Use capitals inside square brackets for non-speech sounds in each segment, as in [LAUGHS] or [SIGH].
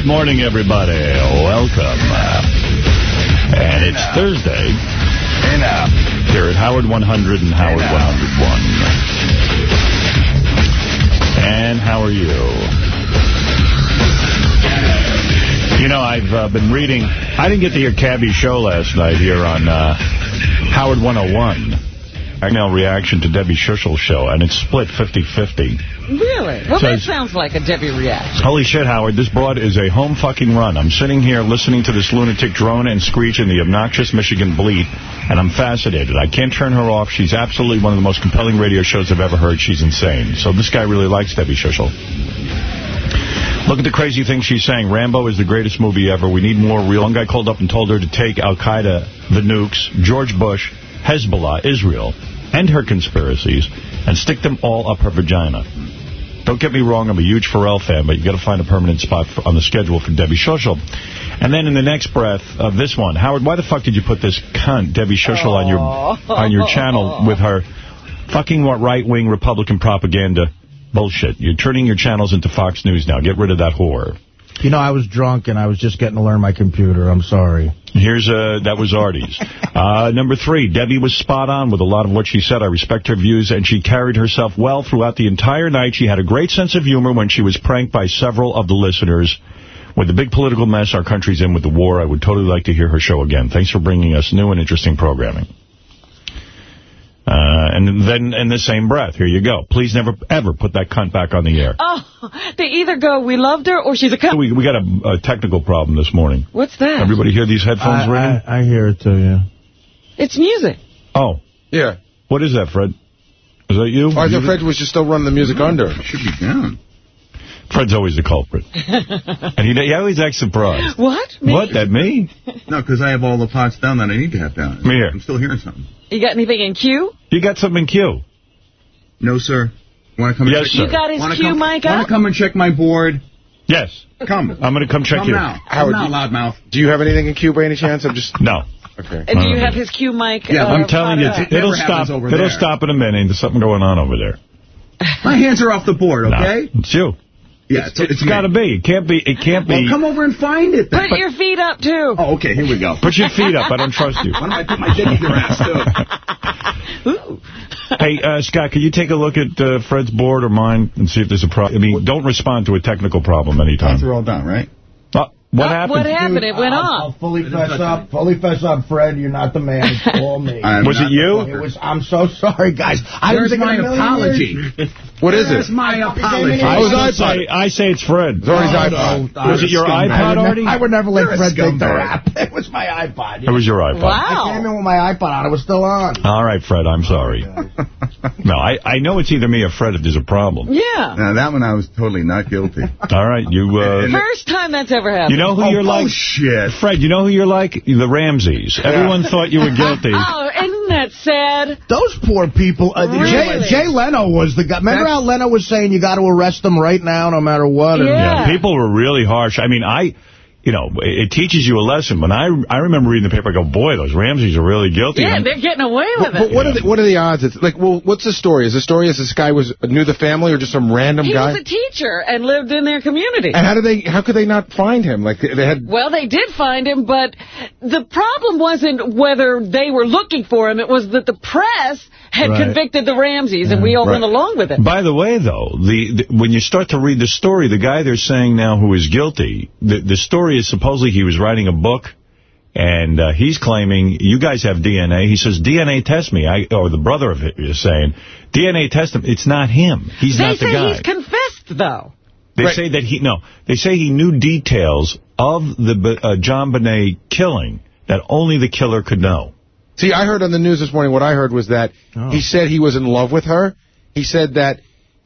good morning, everybody. Welcome. Uh, and it's Thursday. Here at Howard 100 and Howard 101. And how are you? You know, I've uh, been reading... I didn't get to hear Cabby's show last night here on uh, Howard 101. Email reaction to Debbie Schlussel's show, and it's split 50-50. Really? Well, Says- that sounds like a Debbie reaction. Holy shit, Howard, this broad is a home fucking run. I'm sitting here listening to this lunatic drone and screech in the obnoxious Michigan bleat, and I'm fascinated. I can't turn her off. She's absolutely one of the most compelling radio shows I've ever heard. She's insane. So this guy really likes Debbie Schlussel. Look at the crazy things she's saying. Rambo is the greatest movie ever. We need more real. One guy called up and told her to take Al-Qaeda, the nukes, George Bush, Hezbollah, Israel, and her conspiracies, and stick them all up her vagina. Don't get me wrong, I'm a huge Ferrall fan, but you got to find a permanent spot for, on the schedule for Debbie Schlussel. And then in the next breath of this one, Howard, why the fuck did you put this cunt, Debbie Schlussel, on your oh. on your channel with her fucking what right-wing Republican propaganda bullshit? You're turning your channels into Fox News now. Get rid of that whore. You know, I was drunk and I was just getting to learn my computer. I'm sorry. Here's uh that was Artie's. [LAUGHS] Uh, number three, Debbie was spot on with a lot of what she said. I respect her views, and she carried herself well throughout the entire night. She had a great sense of humor when she was pranked by several of the listeners. With the big political mess our country's in with the war, I would totally like to hear her show again. Thanks for bringing us new and interesting programming. Uh, and then in the same breath, here you go. Please never, ever put that cunt back on the air. Oh, they either go, we loved her, or she's a cunt. We, we got a, a technical problem this morning. What's that? Everybody hear these headphones I, ringing? I, I hear it too, yeah. It's music. Oh, Yeah. what is that, Fred? Is that you? I thought Fred was just still running the music under. It Should be down. Fred's always the culprit. [LAUGHS] and he, he always acts surprised. What? Me? What, that me? No, because I have all the pots down that I need to have down. Come here. I'm still hearing something. You got anything in queue? You got something in queue. No, sir. Want to come? Yes, and check sir. You got his Wanna queue come, mic Want to come and check my board? Yes. Come. I'm going to come check come you. now. Howard, come now, you- loudmouth. Do you have anything in queue by any chance? I'm just... No. Okay. And do you have his cue mic? Yeah, uh, I'm telling you, brought? It it'll stop. It'll there. stop in a minute. There's something going on over there. My hands are off the board, No, okay? it's you. Yeah, it's, It's got to be. It can't be. It can't be. Well, be. come over and find it then. Put your feet up, too. Oh, okay, here we go. Put your feet up. I don't trust you. [LAUGHS] Why don't I put my dick in your ass, too? [LAUGHS] Ooh. Hey, uh, Scott, can you take a look at uh, Fred's board or mine and see if there's a problem? I mean, don't respond to a technical problem anytime. Pots are all done, right? Uh, what Uh, happened? What happened? It went I'll, off. I'll fully fess up. Fully fess up, Fred. You're not the man. It's all me. [LAUGHS] Was it you? It was. I'm so sorry, guys. I There's didn't my in a million apology. Years- What is There's it? my apology. I, Oh, his still iPod. say, I say it's Fred. It's Artie's No, iPod. no, Was it your scumbag. iPod, I would, Artie? never, I would never let You're a Fred take the scumbag. rap. It was my iPod. It was your iPod. I came in with my iPod on. It was still on. All right, Fred, I'm sorry. [LAUGHS] No, I, I know it's either me or Fred if there's a problem. Yeah. Now, that one I was totally not guilty. [LAUGHS] All right, you uh, First time that's ever happened. you know who oh, you're like? bullshit. Fred, you know who you're like? The Ramseys. Everyone thought you were [LAUGHS] guilty. Oh, isn't that sad? Those poor people. Uh, Really? Jay, Jay Leno was the guy. Remember That's- how Leno was saying you got to arrest them right now, no matter what? And- Yeah. Yeah, people were really harsh. I mean, I, you know, it, it teaches you a lesson. When I I remember reading the paper, I go, boy, those Ramseys are really guilty. Yeah, And- they're getting away with But it. But what are the what are the odds? It's like, well, what's the story? Is the story is this guy was knew the family or just some random He guy? was a teacher and lived in their community. and how did they? How could they not find him? Like they, they had. Well, they did find him, but the problem wasn't whether they were looking for him. It was that the press had Right. convicted the Ramseys, and we all Right. went along with it. By the way, though, the, the when you start to read the story, the guy they're saying now who is guilty, the, the story is supposedly he was writing a book, and uh, he's claiming, you guys have DNA. He says, DNA test me. I Or the brother of it is saying, DNA test him. It's not him. He's they not the guy. They say guy. he's confessed, though. They Right. say that he, no, they say he knew details of the uh, JonBenét killing that only the killer could know. See, I heard on the news this morning. What I heard was that Oh. he said he was in love with her. He said that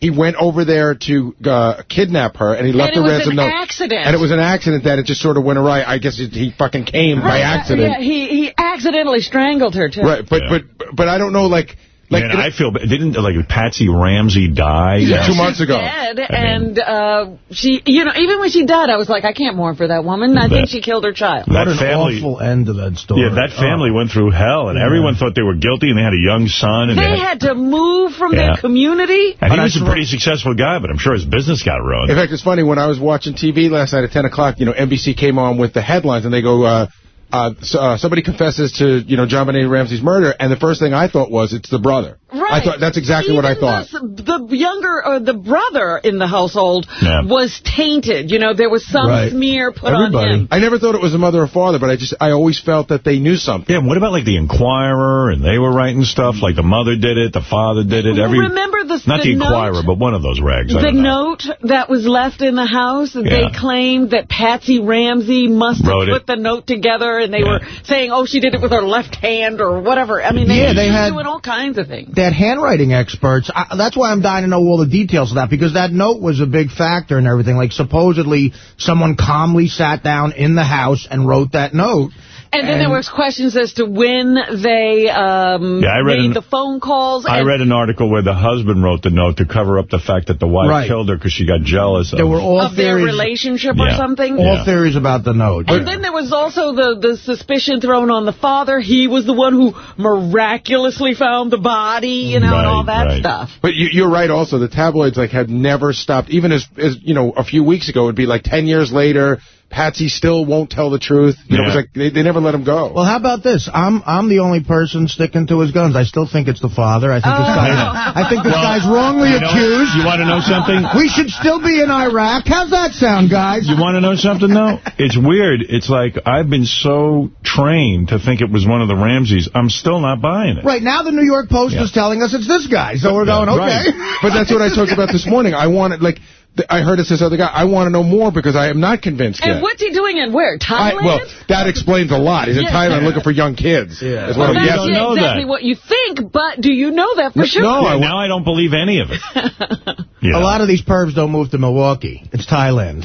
he went over there to uh, kidnap her, and he left And it the was ransom an note. accident. And it was an accident that it just sort of went awry. I guess it, he fucking came by accident. Yeah, he, he accidentally strangled her, too. Right, but Yeah. but but I don't know. Like Like, Man, I feel bad. Didn't like Patsy Ramsey die? Yeah, two months She's ago. dead, mean- and uh, she, you know, even when she died, I was like, I can't mourn for that woman. I think she killed her child. That What an family, awful end to that story. yeah, that family went through hell, and everyone thought they were guilty, and they had a young son, and They had to move from Yeah. their community. and he was a pretty successful guy, but I'm sure his business got ruined. In fact, it's funny, when I was watching TV last night at 10 o'clock, you know, NBC came on with the headlines, and they go, uh, uh, so, uh, somebody confesses to, you know, JonBenét Ramsey's murder, and the first thing I thought was, it's the brother. Right. I thought That's exactly what I thought. The, the younger, or the brother in the household Yeah. was tainted. You know, there was some Right. smear put Everybody. on him. I never thought it was the mother or father, but I just, I always felt that they knew something. Yeah, what about like the Inquirer, and they were writing stuff, like the mother did it, the father did it, every... remember the- Not the, the note? Inquirer, but one of those rags. I The don't know. note that was left in the house, Yeah. they claimed that Patsy Ramsey must have Wrote it. put the note together, and they Yeah. were saying, oh, she did it with her left hand or whatever. I mean, they, Yeah, they were had- doing all kinds of things. Handwriting experts. I, that's why I'm dying to know all the details of that, because that note was a big factor and everything. Like, supposedly, someone calmly sat down in the house and wrote that note. And then there was questions as to when they um, Yeah, I read made an- the phone calls. I read an article where the husband wrote the note to cover up the fact that the wife Right. killed her because she got jealous of were all of their relationship Yeah. or something. all Yeah. theories about the note. And then there was also the, the suspicion thrown on the father. He was the one who miraculously found the body, you know, and all that right. stuff. But you, you're right also, the tabloids like have never stopped, even as, as, you know, a few weeks ago, it'd be like 10 years later, Patsy still won't tell the truth. You know, it was like, they, they never let him go. Well, how about this? I'm I'm the only person sticking to his guns. I still think it's the father. I think this Oh. guy. I think this Well, guy's wrongly you know- accused. You want to know something? [LAUGHS] We should still be in Iraq. How's that sound, guys? You want to know something, though? It's weird. It's like I've been so trained to think it was one of the Ramseys. I'm still not buying it. Right now, the New York Post Yeah. is telling us it's this guy, so we're going, okay. Right. But that's what I talked about this morning. I wanted, like, th- I heard it's this other guy. I want to know more because I am not convinced And yet. what's he doing in where? I, Thailand? well, that explains a lot. He's in Yeah. Thailand looking for young kids. Yeah. Is well, what I'm that's don't guessing. exactly that. what you think, but do you know that for No, sure? no, I- now I don't believe any of it. [LAUGHS] Yeah. A lot of these pervs don't move to Milwaukee. It's Thailand.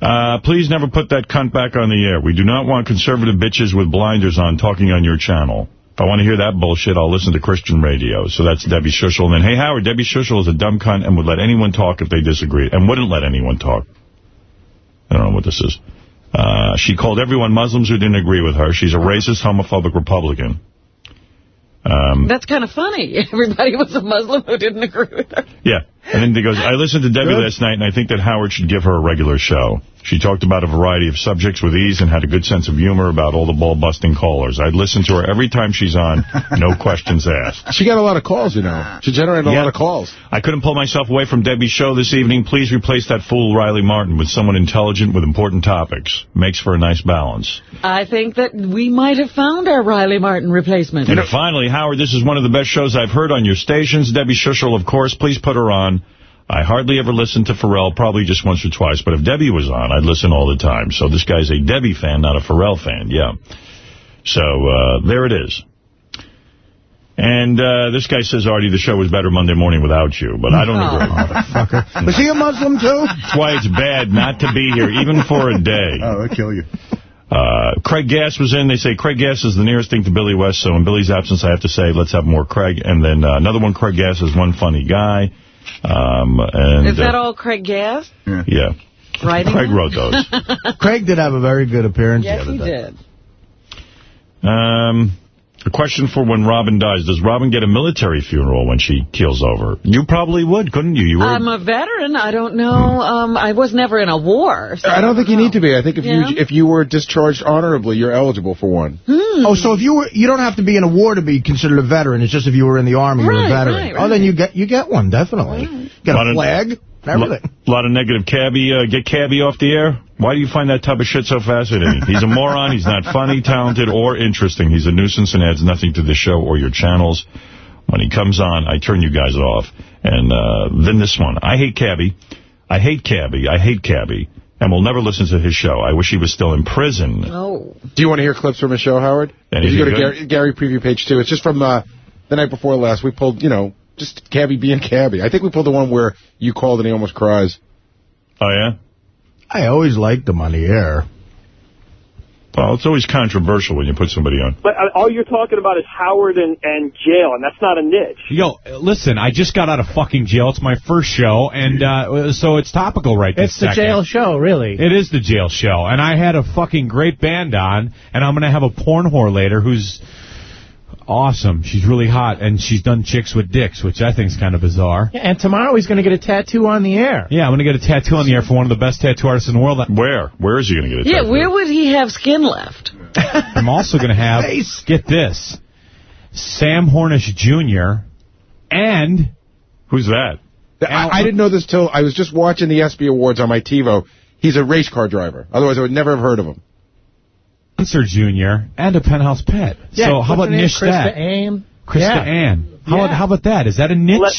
Uh, please never put that cunt back on the air. We do not want conservative bitches with blinders on talking on your channel. If I want to hear that bullshit, I'll listen to Christian radio. So that's Debbie Schlussel. And then, hey, Howard, Debbie Schlussel is a dumb cunt and would let anyone talk if they disagreed. And wouldn't let anyone talk. I don't know what this is. Uh, she called everyone Muslims who didn't agree with her. She's a racist, homophobic Republican. Um, That's kind of funny. [LAUGHS] Everybody was a Muslim who didn't agree with her. Yeah. And then he goes, I listened to Debbie last night, and I think that Howard should give her a regular show. She talked about a variety of subjects with ease and had a good sense of humor about all the ball-busting callers. I'd listen to her every time she's on, no [LAUGHS] questions asked. She got a lot of calls, you know. She generated a Yeah. lot of calls. I couldn't pull myself away from Debbie's show this evening. Please replace that fool Riley Martin with someone intelligent with important topics. Makes for a nice balance. I think that we might have found our Riley Martin replacement. And finally, Howard, this is one of the best shows I've heard on your stations. Debbie Schlussel, of course. Please put her on. I hardly ever listen to Ferrall, probably just once or twice. But if Debbie was on, I'd listen all the time. So this guy's a Debbie fan, not a Ferrall fan. Yeah. So uh, there it is. And uh, this guy says, Artie, the show was better Monday morning without you. But I don't Oh. agree. Was he a Muslim, too? That's why it's bad not to be here, even for a day. Oh, they'll kill you. Uh, Craig Gass was in. They say Craig Gass is the nearest thing to Billy West, so in Billy's absence, I have to say, let's have more Craig. And then uh, another one, Craig Gass is one funny guy. Um, and Is that uh, all Craig Gass? Yeah. Writing Craig that? wrote those. [LAUGHS] Craig did have a very good appearance Yes, the he day. did. Um, a question for when Robin dies. Does Robin get a military funeral when she keels over? You probably would, couldn't you? You were. I'm a veteran. I don't know. Um, I was never in a war. So I don't think you need to be. I think if Yeah. you if you were discharged honorably, you're eligible for one. Oh, so if you were, you don't have to be in a war to be considered a veteran. It's just if you were in the army, you're a veteran. right, Oh, then you get you get one definitely. Get Lot a flag, and everything. A lot of negative cabbie. Uh, get cabbie off the air. Why do you find that type of shit so fascinating? He's a moron. He's not funny, talented, or interesting. He's a nuisance and adds nothing to the show or your channels. When he comes on, I turn you guys off. And uh, then this one. I hate cabbie. I hate cabbie. I hate cabbie. And we'll never listen to his show. I wish he was still in prison. Oh. Do you want to hear clips from his show, Howard? Anything If you go to good? Gary, Gary preview page two. It's just from uh, the night before last. We pulled, you know, just Cabby being Cabby. I think we pulled the one where you called and he almost cries. Oh, yeah? I always liked them on the air. Well, it's always controversial when you put somebody on. But uh, all you're talking about is Howard and, and jail, and that's not a niche. Yo, listen, I just got out of fucking jail. It's my first show, and uh, so it's topical right this It's the second. jail show, really. It is the jail show, and I had a fucking great band on, and I'm going to have a porn whore later who's awesome. She's really hot, and she's done chicks with dicks, which I think is kind of bizarre. Yeah, and tomorrow he's going to get a tattoo on the air. Yeah, I'm going to get a tattoo on the air for one of the best tattoo artists in the world. Where? Where is he going to get a Yeah, tattoo? where would he have skin left? [LAUGHS] I'm also going to have, get this, Sam Hornish Jr. and... Who's that? I, I didn't know this till I was just watching the ESPY Awards on my TiVo. He's a race car driver. Otherwise, I would never have heard of him. Spencer Jr. and a penthouse pet. Yeah, so how about niche Krista that? Ann? Krista Yeah. Ann. How, Yeah. about, how about that? Is that a niche? Let,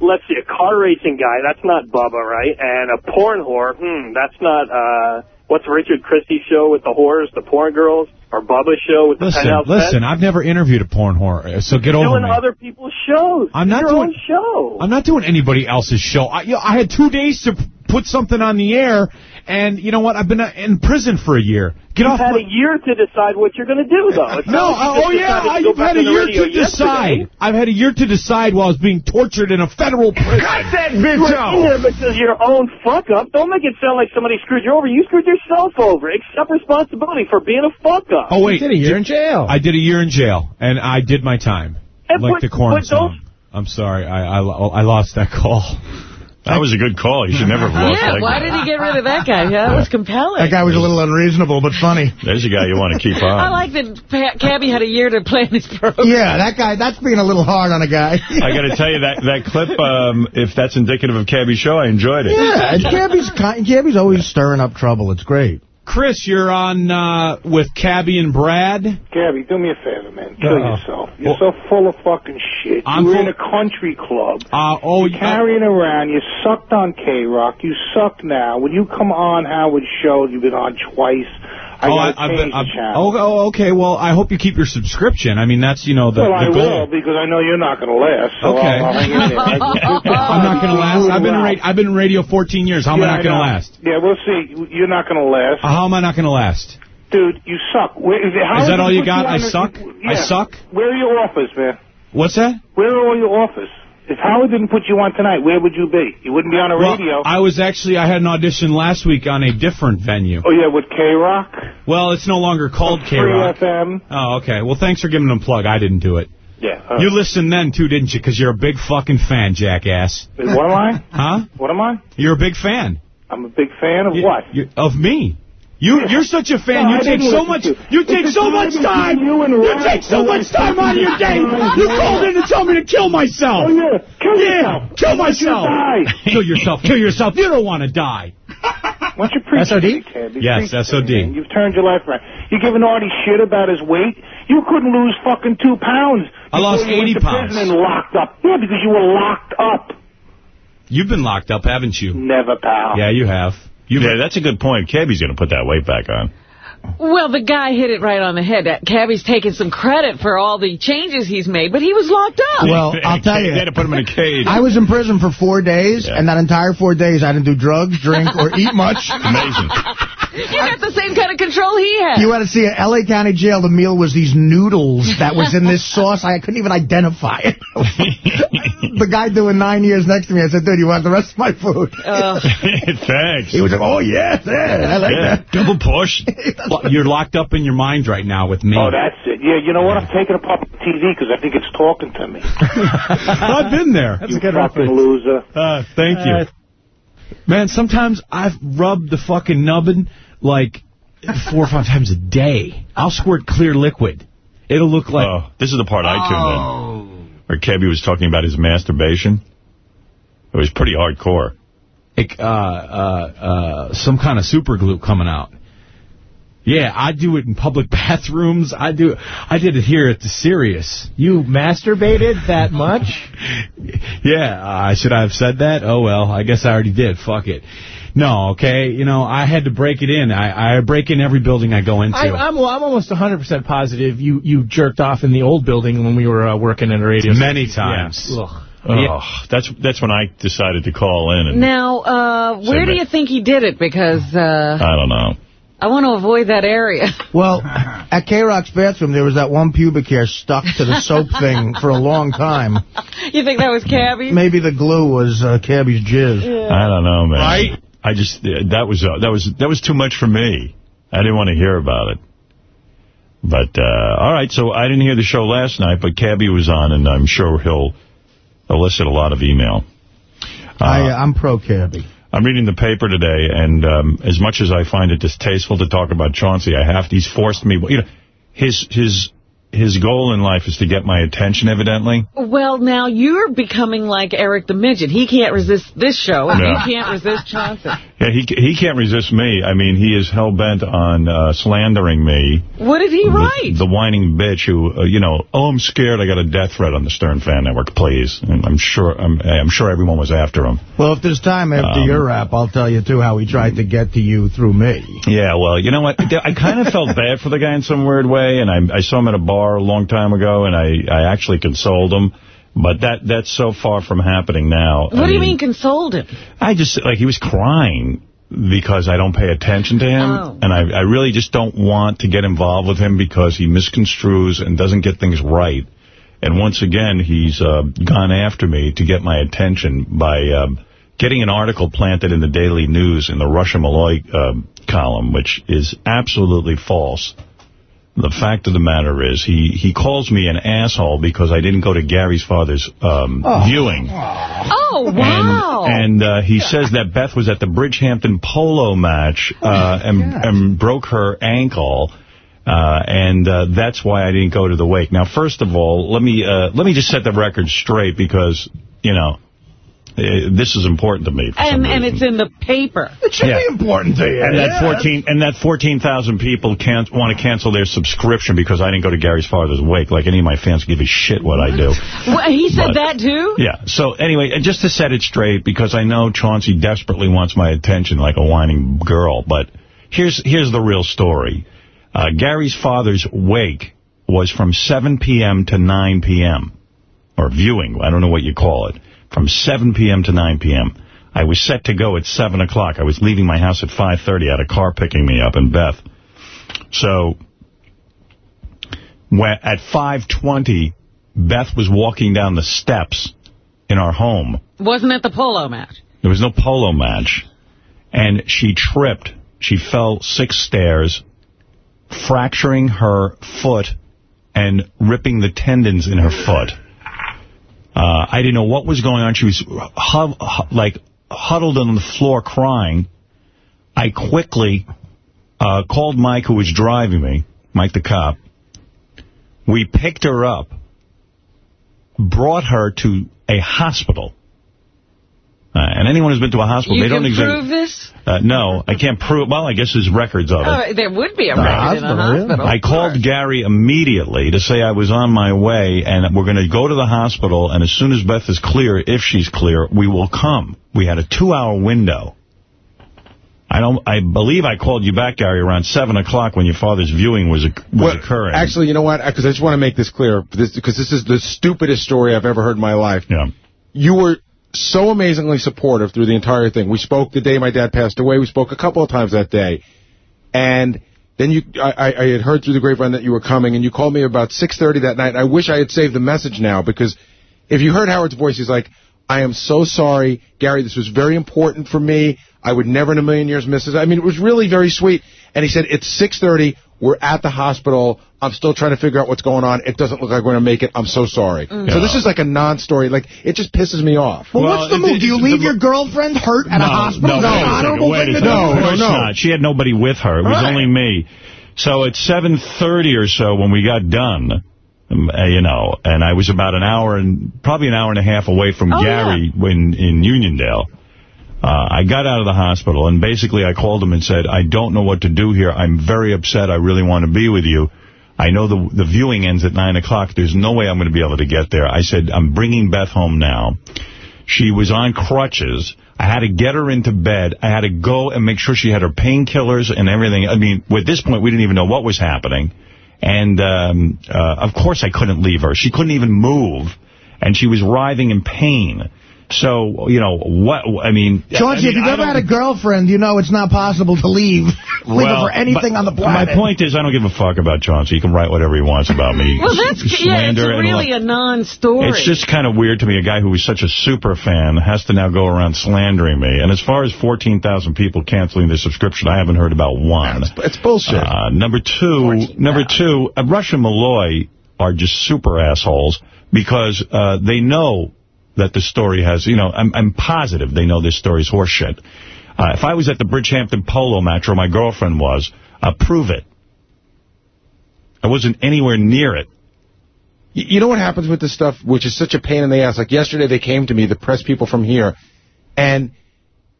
let's see, a car racing guy, that's not Bubba, right? And a porn whore, hmm, that's not, uh, what's Richard Christie's show with the whores, the porn girls? Or Bubba's show with the listen, penthouse listen? I've never interviewed a porn whore, so get over doing me. other people's shows. I'm not doing- show. I'm not doing anybody else's show. I, you know, I had two days to put something on the air, and you know what? I've been uh, in prison for a year. Get You've off had my... a year to decide what you're going to do, though. It's No, uh, oh yeah, uh, go you've had a year to yesterday. decide. I've had a year to decide while I was being tortured in a federal prison. Cut that You were in there because your own fuck up. Don't make it sound like somebody screwed you over. You screwed yourself over. Accept responsibility for being a fuck up. Oh wait, You did a year in jail. I did a year in jail, and I did my time. And like but- the corn but don't- song. I'm sorry, I, I I lost that call. That was a good call. You should never have lost Yeah, that why guy. did he get rid of that guy? Yeah, that was compelling. That guy was a little unreasonable, but funny. There's a guy you want to keep on. I like that Pa- Cabby had a year to plan his program. Yeah, that guy, that's being a little hard on a guy. I got to tell you, that that clip, um, if that's indicative of Cabby's show, I enjoyed it. Yeah, and Cabby's, ki- Cabby's always stirring up trouble. It's great. Chris, you're on uh, with Cabby and Brad. Cabby, do me a favor, man. Kill Uh-oh. yourself. You're so full of fucking shit. I'm you were in a country club. Uh, oh, You're carrying around. You sucked on K-Rock. You suck now. When you come on Howard's show, you've been on twice. I oh, gotta I've been, I've, channel. oh, oh, okay. Well, I hope you keep your subscription. I mean, that's you know the, well, the I will because I know you're not going to last. So Okay. I'll, I'll hang in there. [LAUGHS] I'm not going to last. I've been in ra- I've been in radio 14 years. How am Yeah, I not going to last? Yeah, we'll see. You're not going to last. Uh, How am I not going to last? Dude, you suck. Where, is, it, how Is that all you got? on I the- suck? I suck? Where are your offers, man? What's that? Where are all your offers? If Howard didn't put you on tonight, where would you be? You wouldn't be on the Well, radio. I was actually I had an audition last week on a different venue. oh, yeah, with K-Rock? Well, it's no longer called K Free Rock. FM? Oh, okay. Well, thanks for giving them a plug. I didn't do it. Yeah. uh, You listened then too, didn't you? Because you're a big fucking fan, jackass. What am I? Huh? What am I? You're a big fan. I'm a big fan of You- what? you- of me. You, you're such a fan. No, you take so much. to- You take so much time time. between you and You Ralph. take so much time out of your day. You called in to tell me to kill myself. Oh, yeah. Kill Yeah, yourself. kill Why don't you myself. die? [LAUGHS] Kill yourself. Kill yourself. You don't want to die. [LAUGHS] Why don't you preach SOD? Ted? Yes, SOD. You've turned your life around. You're giving Artie shit about his weight. You couldn't lose fucking two pounds. I lost 80 pounds. prison and locked up. Yeah, because you were locked up. You've been locked up, haven't you? Never, pal. Yeah, you have. You Yeah, that's a good point. Cabby's going to put that weight back on. Well, the guy hit it right on the head. That Cabby's taking some credit for all the changes he's made, but he was locked up. Well, I'll tell you. They had to put him in a cage. I was in prison for four days, Yeah. and that entire four days I didn't do drugs, drink, or [LAUGHS] eat much. Amazing. you got the same kind of control he had. You had to see at L.A. County Jail, the meal was these noodles that was in this sauce. I couldn't even identify it. [LAUGHS] the guy doing nine years next to me, I said, dude, you want the rest of my food? Uh, [LAUGHS] Thanks. He was like, oh, yes, yeah, I like yeah, that. double portion. Well, You're locked up in your mind right now with me. Oh, that's it. Yeah, you know what? I'm taking it apart on TV because I think it's talking to me. [LAUGHS] I've been there. That's you a good fucking reference. loser. Uh, thank you. Uh, Man, sometimes I've rubbed the fucking nubbin like four or five times a day. I'll squirt clear liquid. It'll look like... Oh, this is the part I tuned in. Where Cabby was talking about his masturbation. It was pretty hardcore. like, uh, uh, uh, some kind of super glue coming out. Yeah, I do it in public [LAUGHS] bathrooms. I do. I did it here at the Sirius. You masturbated that [LAUGHS] much? Yeah, uh, should I have said that? Oh well, I guess I already did. Fuck it. No, okay. You know, I had to break it in. I, I break in every building I go into. I, I'm, I'm almost 100% positive you, you jerked off in the old building when we were uh, working at a radio Many station. times. Yeah. Ugh. Oh, that's that's when I decided to call in. And now, uh, where do you think he did it? Because uh, I don't know. I want to avoid that area. [LAUGHS] Well, at K-Rock's bathroom, there was that one pubic hair stuck to the soap [LAUGHS] thing for a long time. You think that was Cabby? Maybe the glue was uh, Cabby's jizz. I don't know, man. Right? I just that was uh, that was that was too much for me. I didn't want to hear about it. But uh, all right, so I didn't hear the show last night, but Cabby was on, and I'm sure he'll elicit a lot of email. I, uh, I'm pro-Cabby. I'm reading the paper today, and um, as much as I find it distasteful to talk about Chauncey, I have to, he's forced me. You know, his his his goal in life is to get my attention, evidently. Well, now you're becoming like Eric the Midget. He can't resist this show, and you can't resist Chauncey. Yeah, he he can't resist me. I mean, he is hell bent on uh, slandering me. What did he write? The, the whining bitch who, uh, you know, oh, I'm scared. I got a death threat on the Stern Fan Network. Please, and I'm sure I'm, I'm sure everyone was after him. Well, if there's time after Um, your rap, I'll tell you, too, how he tried to get to you through me. Yeah, well, you know what? I kind of felt bad for the guy in some weird way, and I, I saw him at a bar a long time ago, and I, I actually consoled him. But that that's so far from happening now. What do you mean consoled him? I just, like, he was crying because I don't pay attention to him. Oh. And I, I really just don't want to get involved with him because he misconstrues and doesn't get things right. And once again, he's uh, gone after me to get my attention by um, getting an article planted in the Daily News in the Rush and Malloy um, column, which is absolutely false. The fact of the matter is he, he calls me an asshole because I didn't go to Gary's father's um, viewing. Oh, wow. And, and uh, he says that Beth was at the Bridgehampton polo match uh, and, and broke her ankle. Uh, and uh, that's why I didn't go to the wake. Now, first of all, let me uh, let me just set the record straight because, you know, uh, this is important to me. And and it's in the paper. It should Yeah. be important to you. And that Yeah. 14 and that 14,000 people can't want to cancel their subscription because I didn't go to Gary's father's wake. Like any of my fans give a shit what I do. Well, he said But- that, too? Yeah. So anyway, and just to set it straight, because I know Chauncey desperately wants my attention like a whining girl, but here's here's the real story. Uh, Gary's father's wake was from 7 p.m. to 9 p.m. or viewing. I don't know what you call it. From 7 p.m. to 9 p.m. I was set to go at 7 o'clock. I was leaving my house at 5.30. I had a car picking me up in Beth. So when, at 5.20, Beth was walking down the steps in our home. Wasn't at the polo match. There was no polo match. And she tripped. She fell six stairs, fracturing her foot and ripping the tendons in her foot. Uh, I didn't know what was going on. She was like huddled on the floor crying. I quickly uh, called Mike, who was driving me, Mike the cop. We picked her up, brought her to a hospital. Uh, and anyone who's been to a hospital, You they don't can exactly... prove this? Uh, no, I can't prove. Well, I guess there's records of it. Oh, there would be a The record in a hospital. I called Gary immediately to say I was on my way, and we're going to go to the hospital, and as soon as Beth is clear, if she's clear, we will come. We had a two-hour window. I don't. I believe I called you back, Gary, around 7 o'clock when your father's viewing was, was Well, occurring. Actually, you know what? Because I just want to make this clear, because this, 'cause this is the stupidest story I've ever heard in my life. Yeah. You were so amazingly supportive through the entire thing. We spoke the day my dad passed away. We spoke a couple of times that day. And then you, I, I had heard through the grapevine that you were coming, and you called me about 6.30 that night. I wish I had saved the message now, because if you heard Howard's voice, he's like, I am so sorry, Gary, this was very important for me. I would never in a million years miss this. I mean, it was really very sweet. And he said, it's 6.30. We're at the hospital. I'm still trying to figure out what's going on. It doesn't look like we're going to make it. I'm so sorry. Mm. So this is like a non-story. Like, it just pisses me off. Well, what's the move? Do you leave your girlfriend hurt at a hospital? No, Is that wait an honorable wait a thing to second. do? Of course not. She had nobody with her. It was Right. only me. So at 7.30 or so when we got done, um, uh, you know, and I was about an hour and probably an hour and a half away from Oh, Gary in, in Uniondale. Uh, I got out of the hospital, and basically I called him and said, I don't know what to do here. I'm very upset. I really want to be with you. I know the the viewing ends at 9 o'clock. There's no way I'm going to be able to get there. I said, I'm bringing Beth home now. She was on crutches. I had to get her into bed. I had to go and make sure she had her painkillers and everything. I mean, at this point, we didn't even know what was happening. And, um, uh, of course, I couldn't leave her. She couldn't even move. And she was writhing in pain. So, you know, what, I mean... Chauncey, I mean, if you've ever had a girlfriend, you know it's not possible to leave. [LAUGHS] leave her for anything on the planet. My point is, I don't give a fuck about Chauncey. He can write whatever he wants about me. [LAUGHS] Well, that's, yeah, it's really a non-story. It's just kind of weird to me, a guy who was such a super fan has to now go around slandering me. And as far as 14,000 people canceling their subscription, I haven't heard about one. It's bullshit. Uh, number two, number two, uh, Rush and Malloy are just super assholes because uh, they know that the story has, you know, I'm, I'm positive they know this story's horseshit. Uh, if I was at the Bridgehampton polo match where my girlfriend was, uh, prove it. I wasn't anywhere near it. You you know what happens with this stuff, which is such a pain in the ass? Like yesterday, they came to me, the press people from here, and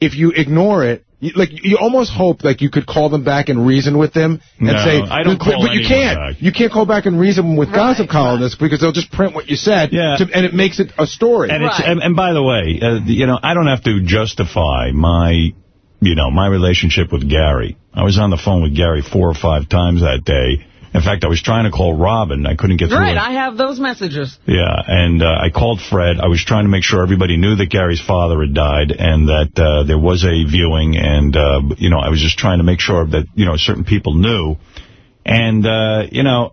if you ignore it, you, like you almost hope like you could call them back and reason with them and No, say, I don't but, call but you can't. back. You can't call back and reason with gossip columnists because they'll just print what you said, Yeah. to, and it makes it a story. And it's and, and by the way, uh, you know, I don't have to justify my, you know, my relationship with Gary. I was on the phone with Gary four or five times that day. In fact, I was trying to call Robin. I couldn't get through. Right. I have those messages. Yeah, and uh, I called Fred. I was trying to make sure everybody knew that Gary's father had died and that uh, there was a viewing. And, uh, you know, I was just trying to make sure that, you know, certain people knew. And, uh, you know,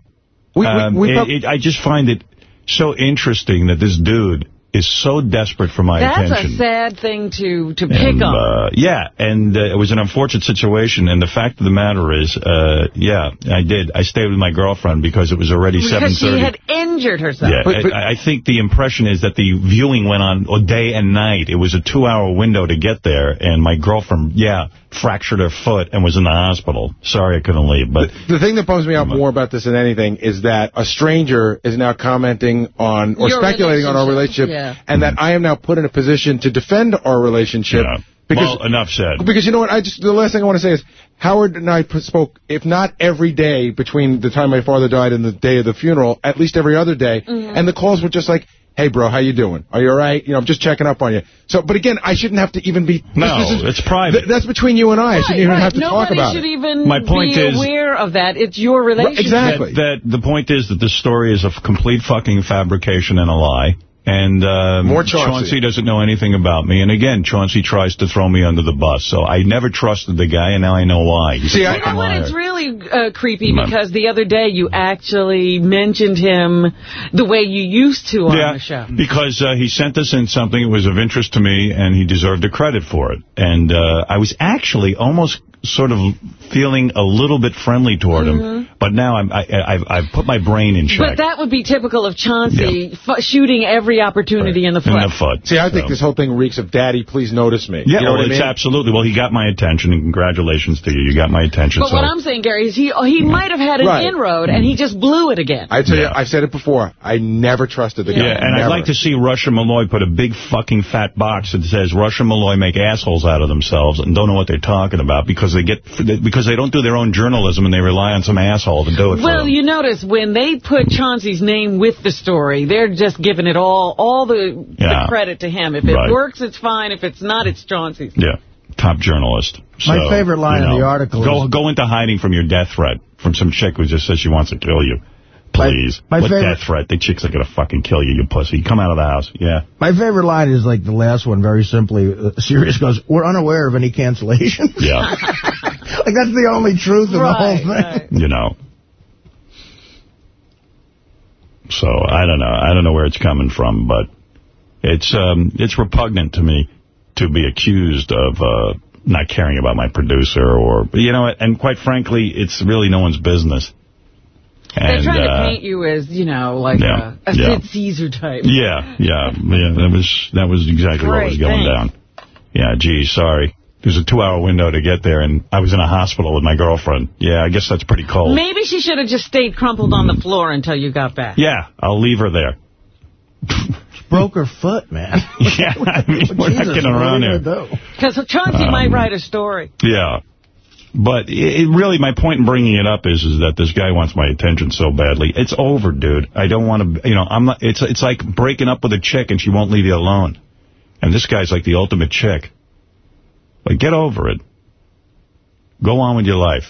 We- we- um, we it- it- I just find it so interesting that this dude is so desperate for my That's attention. That's a sad thing to, to pick And, on. uh, yeah, and uh, it was an unfortunate situation. And the fact of the matter is, uh, yeah, I did. I stayed with my girlfriend because it was already because she 7.30. had injured herself. Yeah, I, I think the impression is that the viewing went on day and night. It was a two-hour window to get there, and my girlfriend, yeah, fractured her foot and was in the hospital. Sorry I couldn't leave, but... The thing that bums me out more about this than anything is that a stranger is now commenting on or Your speculating on our relationship, relationship, yeah. and that I am now put in a position to defend our relationship. Because, well, enough said. because you know what? I just the last thing I want to say is Howard and I spoke, if not every day between the time my father died and the day of the funeral, at least every other day, Mm-hmm. and the calls were just like. Hey, bro, how you doing? Are you all right? You know, I'm just checking up on you. So, but again, I shouldn't have to even be... No, this is- it's private. th- that's between you and I. I shouldn't even right. have to Nobody talk about should it. even My point be is- aware of that. It's your relationship. exactly. That, that the point is that this story is a complete fucking fabrication and a lie. And um, More Chauncey. doesn't know anything about me. And again, Chauncey tries to throw me under the bus. So I never trusted the guy, and now I know why. He's See, a I- You know what? liar. It's really uh, creepy Mm. because the other day you actually mentioned him the way you used to on yeah, the show. because uh, he sent us in something that was of interest to me, and he deserved a credit for it. And uh, I was actually almost sort of feeling a little bit friendly toward him, but now I'm, I, I've, I've put my brain in check. Mm-hmm. But that would be typical of Chauncey, f- shooting every opportunity in the in foot. the foot. See, I think this whole thing reeks of daddy, please notice me. Yeah, you know well, what I it's mean? absolutely. Well, he got my attention, and congratulations to you. You got my attention. But so what I'm saying, Gary, is he oh, he might have had an Right. inroad and he just blew it again. I tell you, I've said it before. I never trusted the guy. Yeah, and Never. I'd like to see Rush and Malloy put a big fucking fat box that says Rush and Malloy make assholes out of themselves and don't know what they're talking about because they get because they don't do their own journalism and they rely on some asshole to do it for Well, you notice when they put Chauncey's name with the story, they're just giving it all all the, Yeah. the credit to him. If it Right. works, it's fine. If it's not, it's Chauncey's. Yeah, top journalist. My favorite line you in the article Go is- go into hiding from your death threat from some chick who just says she wants to kill you. Please. my what favorite- death threat? The chick's are going to fucking kill you, you pussy. Come out of the house. Yeah. My favorite line is like the last one, very simply. Uh, Sirius goes, we're unaware of any cancellations. Yeah. [LAUGHS] like, that's the only truth in the whole thing. right. you know. So I don't know. I don't know where it's coming from, but it's um it's repugnant to me to be accused of uh not caring about my producer or you know and quite frankly it's really no one's business. They're And, trying uh, to paint you as, you know, like yeah, a, a yeah. Sid Caesar type. Yeah, yeah, yeah. That was that was exactly what was going thanks. down. Yeah, gee, sorry. There's a two-hour window to get there, and I was in a hospital with my girlfriend. Yeah, I guess that's pretty cold. Maybe she should have just stayed crumpled on the floor until you got back. Yeah, I'll leave her there. [LAUGHS] Broke her foot, man. [LAUGHS] Yeah, I mean, we're not Jesus, getting around here. Because Chauncey Um, might write a story. Yeah. But it, really, my point in bringing it up is, is that this guy wants my attention so badly. It's over, dude. I don't want to, you know, I'm not, it's, it's like breaking up with a chick and she won't leave you alone. And this guy's like the ultimate chick. Like, get over it. Go on with your life.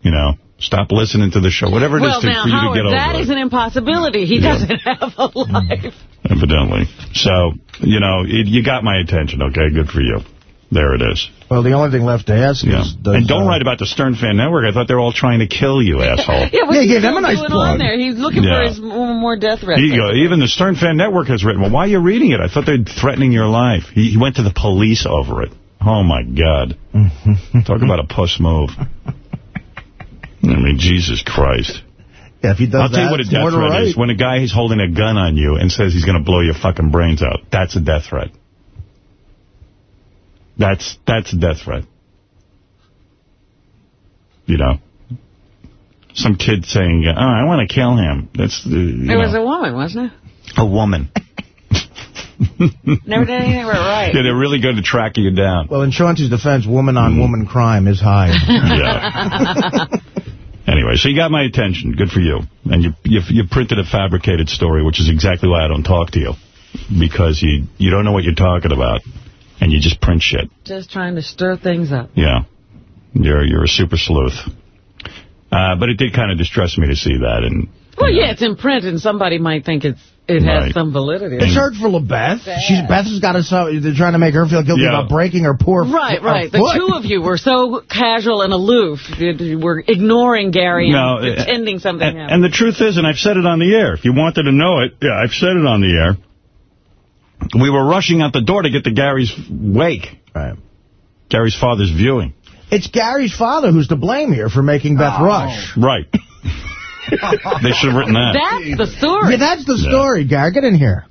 You know, stop listening to the show. Whatever it is Well, to, now, for you Howard, to get over that it. is an impossibility. He Yeah. doesn't have a mm-hmm. life. evidently. So, you know, it, you got my attention, okay? Good for you. There it is. Well, the only thing left to ask Yeah. is... Does, And don't uh, write about the Stern Fan Network. I thought they were all trying to kill you, [LAUGHS] asshole. Yeah, what's Yeah, he give him a nice doing plug. on there? He's looking for his more more death threats. Here. Even the Stern Fan Network has written, well, why are you reading it? I thought they're threatening your life. He, he went to the police over it. Oh, my God. [LAUGHS] Talk about a puss move. I mean, Jesus Christ. Yeah, if he does I'll tell you what a death threat write. is. When a guy is holding a gun on you and says he's going to blow your fucking brains out, that's a death threat. That's that's a death threat. You know? Some kid saying, oh, I want to kill him. That's uh, you It was a woman, wasn't it? a woman. [LAUGHS] Never did anything right. Yeah, they're really good at tracking you down. Well, in Chauncey's defense, woman-on-woman crime is high. [LAUGHS] Yeah. Anyway, so you got my attention. Good for you. And you, you you printed a fabricated story, which is exactly why I don't talk to you. Because you, you don't know what you're talking about. And you just print shit. Just trying to stir things up. Yeah. You're you're a super sleuth. Uh, but it did kind of distress me to see that. And Well, yeah, it's in print, and somebody might think it's it Right. has some validity. It's hurtful of Beth. She's Beth has got us. Uh, they're trying to make her feel guilty Yeah. about breaking her poor Right, her right. The foot. two of you were so casual and aloof. You you were ignoring Gary No, and pretending something and, happened. and the truth is, and I've said it on the air, if you wanted to know it, yeah, I've said it on the air. We were rushing out the door to get to Gary's wake. Right. Gary's father's viewing. It's Gary's father who's to blame here for making Beth Oh. rush. Right. [LAUGHS] they should have written that. That's the story. Yeah, that's the Yeah. story, Gary. Get in here.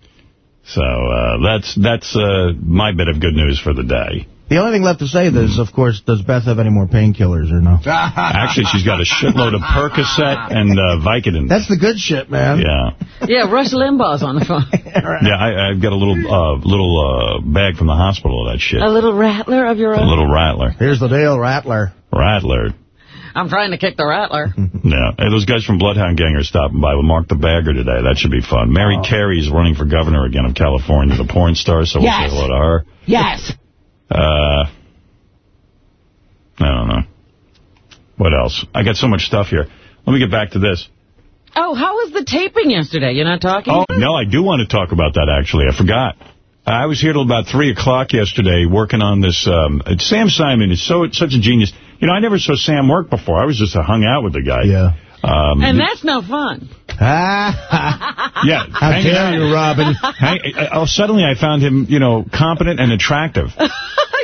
So uh, that's that's uh, my bit of good news for the day. The only thing left to say is, of course, does Beth have any more painkillers or no? [LAUGHS] Actually, she's got a shitload of Percocet and uh, Vicodin. That's the good shit, man. yeah, Yeah, Rush Limbaugh's on the phone. [LAUGHS] yeah. I, I've got a little uh, little uh, bag from the hospital of that shit. A little rattler of your own? A little rattler, Here's the deal, Rattler. rattler. I'm trying to kick the rattler. [LAUGHS] Yeah. Hey, those guys from Bloodhound Gang are stopping by with Mark the Bagger today. That should be fun. Mary Carey's running for governor again of California, the porn star. So we'll Yes. say hello to her. Yes. Uh, I don't know. What else? I got so much stuff here. Let me get back to this. Oh, how was the taping yesterday? You're not talking? Oh, no, I do want to talk about that, actually. I forgot. I was here till about 3 o'clock yesterday working on this. Um, Sam Simon is so such a genius. You know, I never saw Sam work before. I was just uh, hung out with the guy. Yeah. Um, And that's no fun. Ah, [LAUGHS] yeah. How dare you, Robin? [LAUGHS] Hang, uh, suddenly I found him, you know, competent and attractive. [LAUGHS]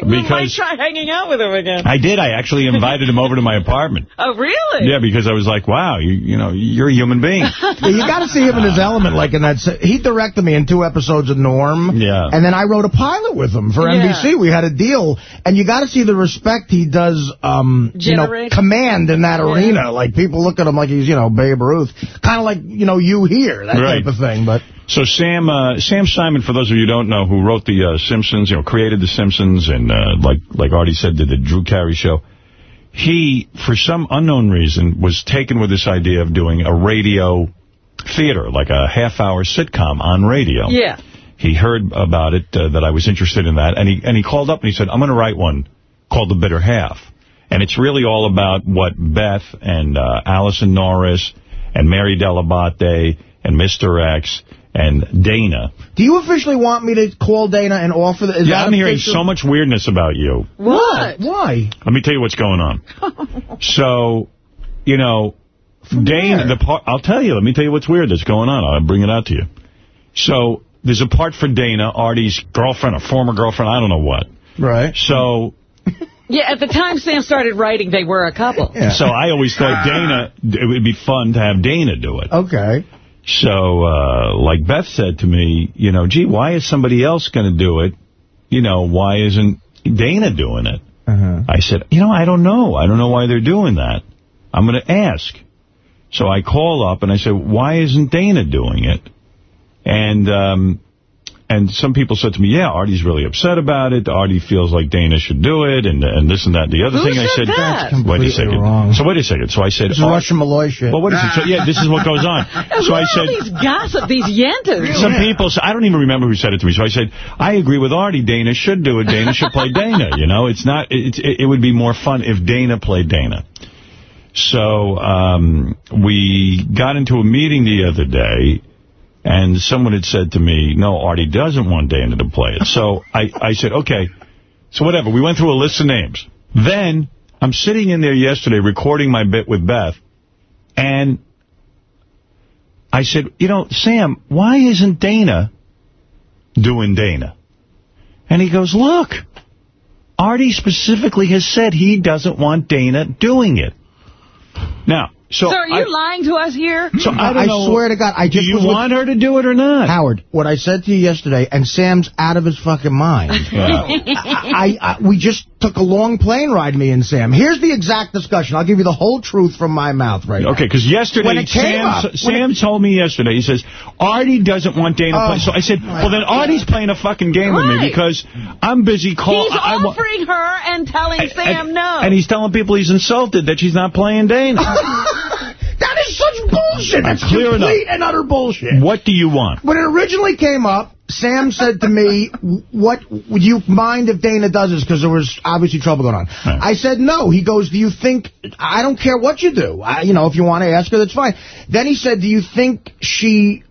You might Because- try hanging out with him again. I did. I actually [LAUGHS] invited him over to my apartment. Oh, really? Yeah, because I was like, wow, you, you know, you're a human being. [LAUGHS] Yeah, you got to see him in his element, like in that. He directed me in two episodes of Norm. Yeah. And then I wrote a pilot with him for Yeah. NBC. We had a deal, and you got to see the respect he does, um, you know, command in that arena. Like people look at him like he's, you know, Babe Ruth, kind of like you know you here, that Right. type of thing. But So Sam uh, Sam Simon, for those of you who don't know, who wrote the uh, Simpsons, you know, created the Simpsons, and uh, like like Artie said, did the Drew Carey show. He, for some unknown reason, was taken with this idea of doing a radio theater, like a half-hour sitcom on radio. Yeah. He heard about it, uh, that I was interested in that, and he and he called up and he said, I'm going to write one called The Bitter Half. And it's really all about what Beth and uh, Allison Norris and Mary Dell'Abate and Mr. X and Dana. do you officially want me to call Dana and offer the? Is yeah, that I'm hearing so much weirdness about you. What? Why? Let me tell you what's going on. [LAUGHS] so, you know, Dana, the part, I'll tell you, let me tell you what's weird that's going on. I'll bring it out to you. So, there's a part for Dana, Artie's girlfriend a former girlfriend, I don't know what. Right. So, [LAUGHS] Yeah, at the time Sam started writing, they were a couple. Yeah. so I always thought Dana, it would be fun to have Dana do it. Okay. So, uh, like Beth said to me, you know, gee, why is somebody else going to do it? You know, why isn't Dana doing it? Uh-huh. I said, you know, I don't know. I don't know why they're doing that. I'm going to ask. So I call up and I said, why isn't Dana doing it? And um, and some people said to me, yeah, Artie's really upset about it. Artie feels like Dana should do it, and and this and that. The other Who thing I said that? That's wait a second. wrong. So wait a second. So I said, This is Rush and Malloy shit. well, what is it? So, yeah, this is what goes on. [LAUGHS] So I said, these gossip, these yentas? some people, I don't even remember who said it to me. So I said, I agree with Artie. Dana should do it. Dana should play Dana. You know, it's not, it's, it, it would be more fun if Dana played Dana. So um, we got into a meeting the other day And someone had said to me, no, Artie doesn't want Dana to play it. So I, I said, okay. So whatever. We went through a list of names. Then I'm sitting in there yesterday recording my bit with Beth. And I said, you know, Sam, why isn't Dana doing Dana? And he goes, look, Artie specifically has said he doesn't want Dana doing it. Now, so, So are you I, lying to us here? so I don't swear to God, I do just you was with- want her to do it or not? Howard, what I said to you yesterday, and Sam's out of his fucking mind. [LAUGHS] I, I, we just took a long plane ride, me and Sam. Here's the exact discussion. I'll give you the whole truth from my mouth right now. Okay, because yesterday, When it came Sam, up- Sam it- told me yesterday, he says, Artie doesn't want Dana to Oh, play. So I said, my well, then Artie's playing a fucking game with me because I'm busy calling. He's offering her and telling Sam no. And he's telling people he's insulted that she's not playing Dana. [LAUGHS] That is such bullshit. That's Clear complete enough. and utter bullshit. what do you want? When it originally came up, Sam said to me, [LAUGHS] "What would you mind if Dana does this?" Because there was obviously trouble going on. Right. I said no. He goes, "Do you think? I don't care what you do. I, you know, if you want to ask her, that's fine." Then he said, "Do you think she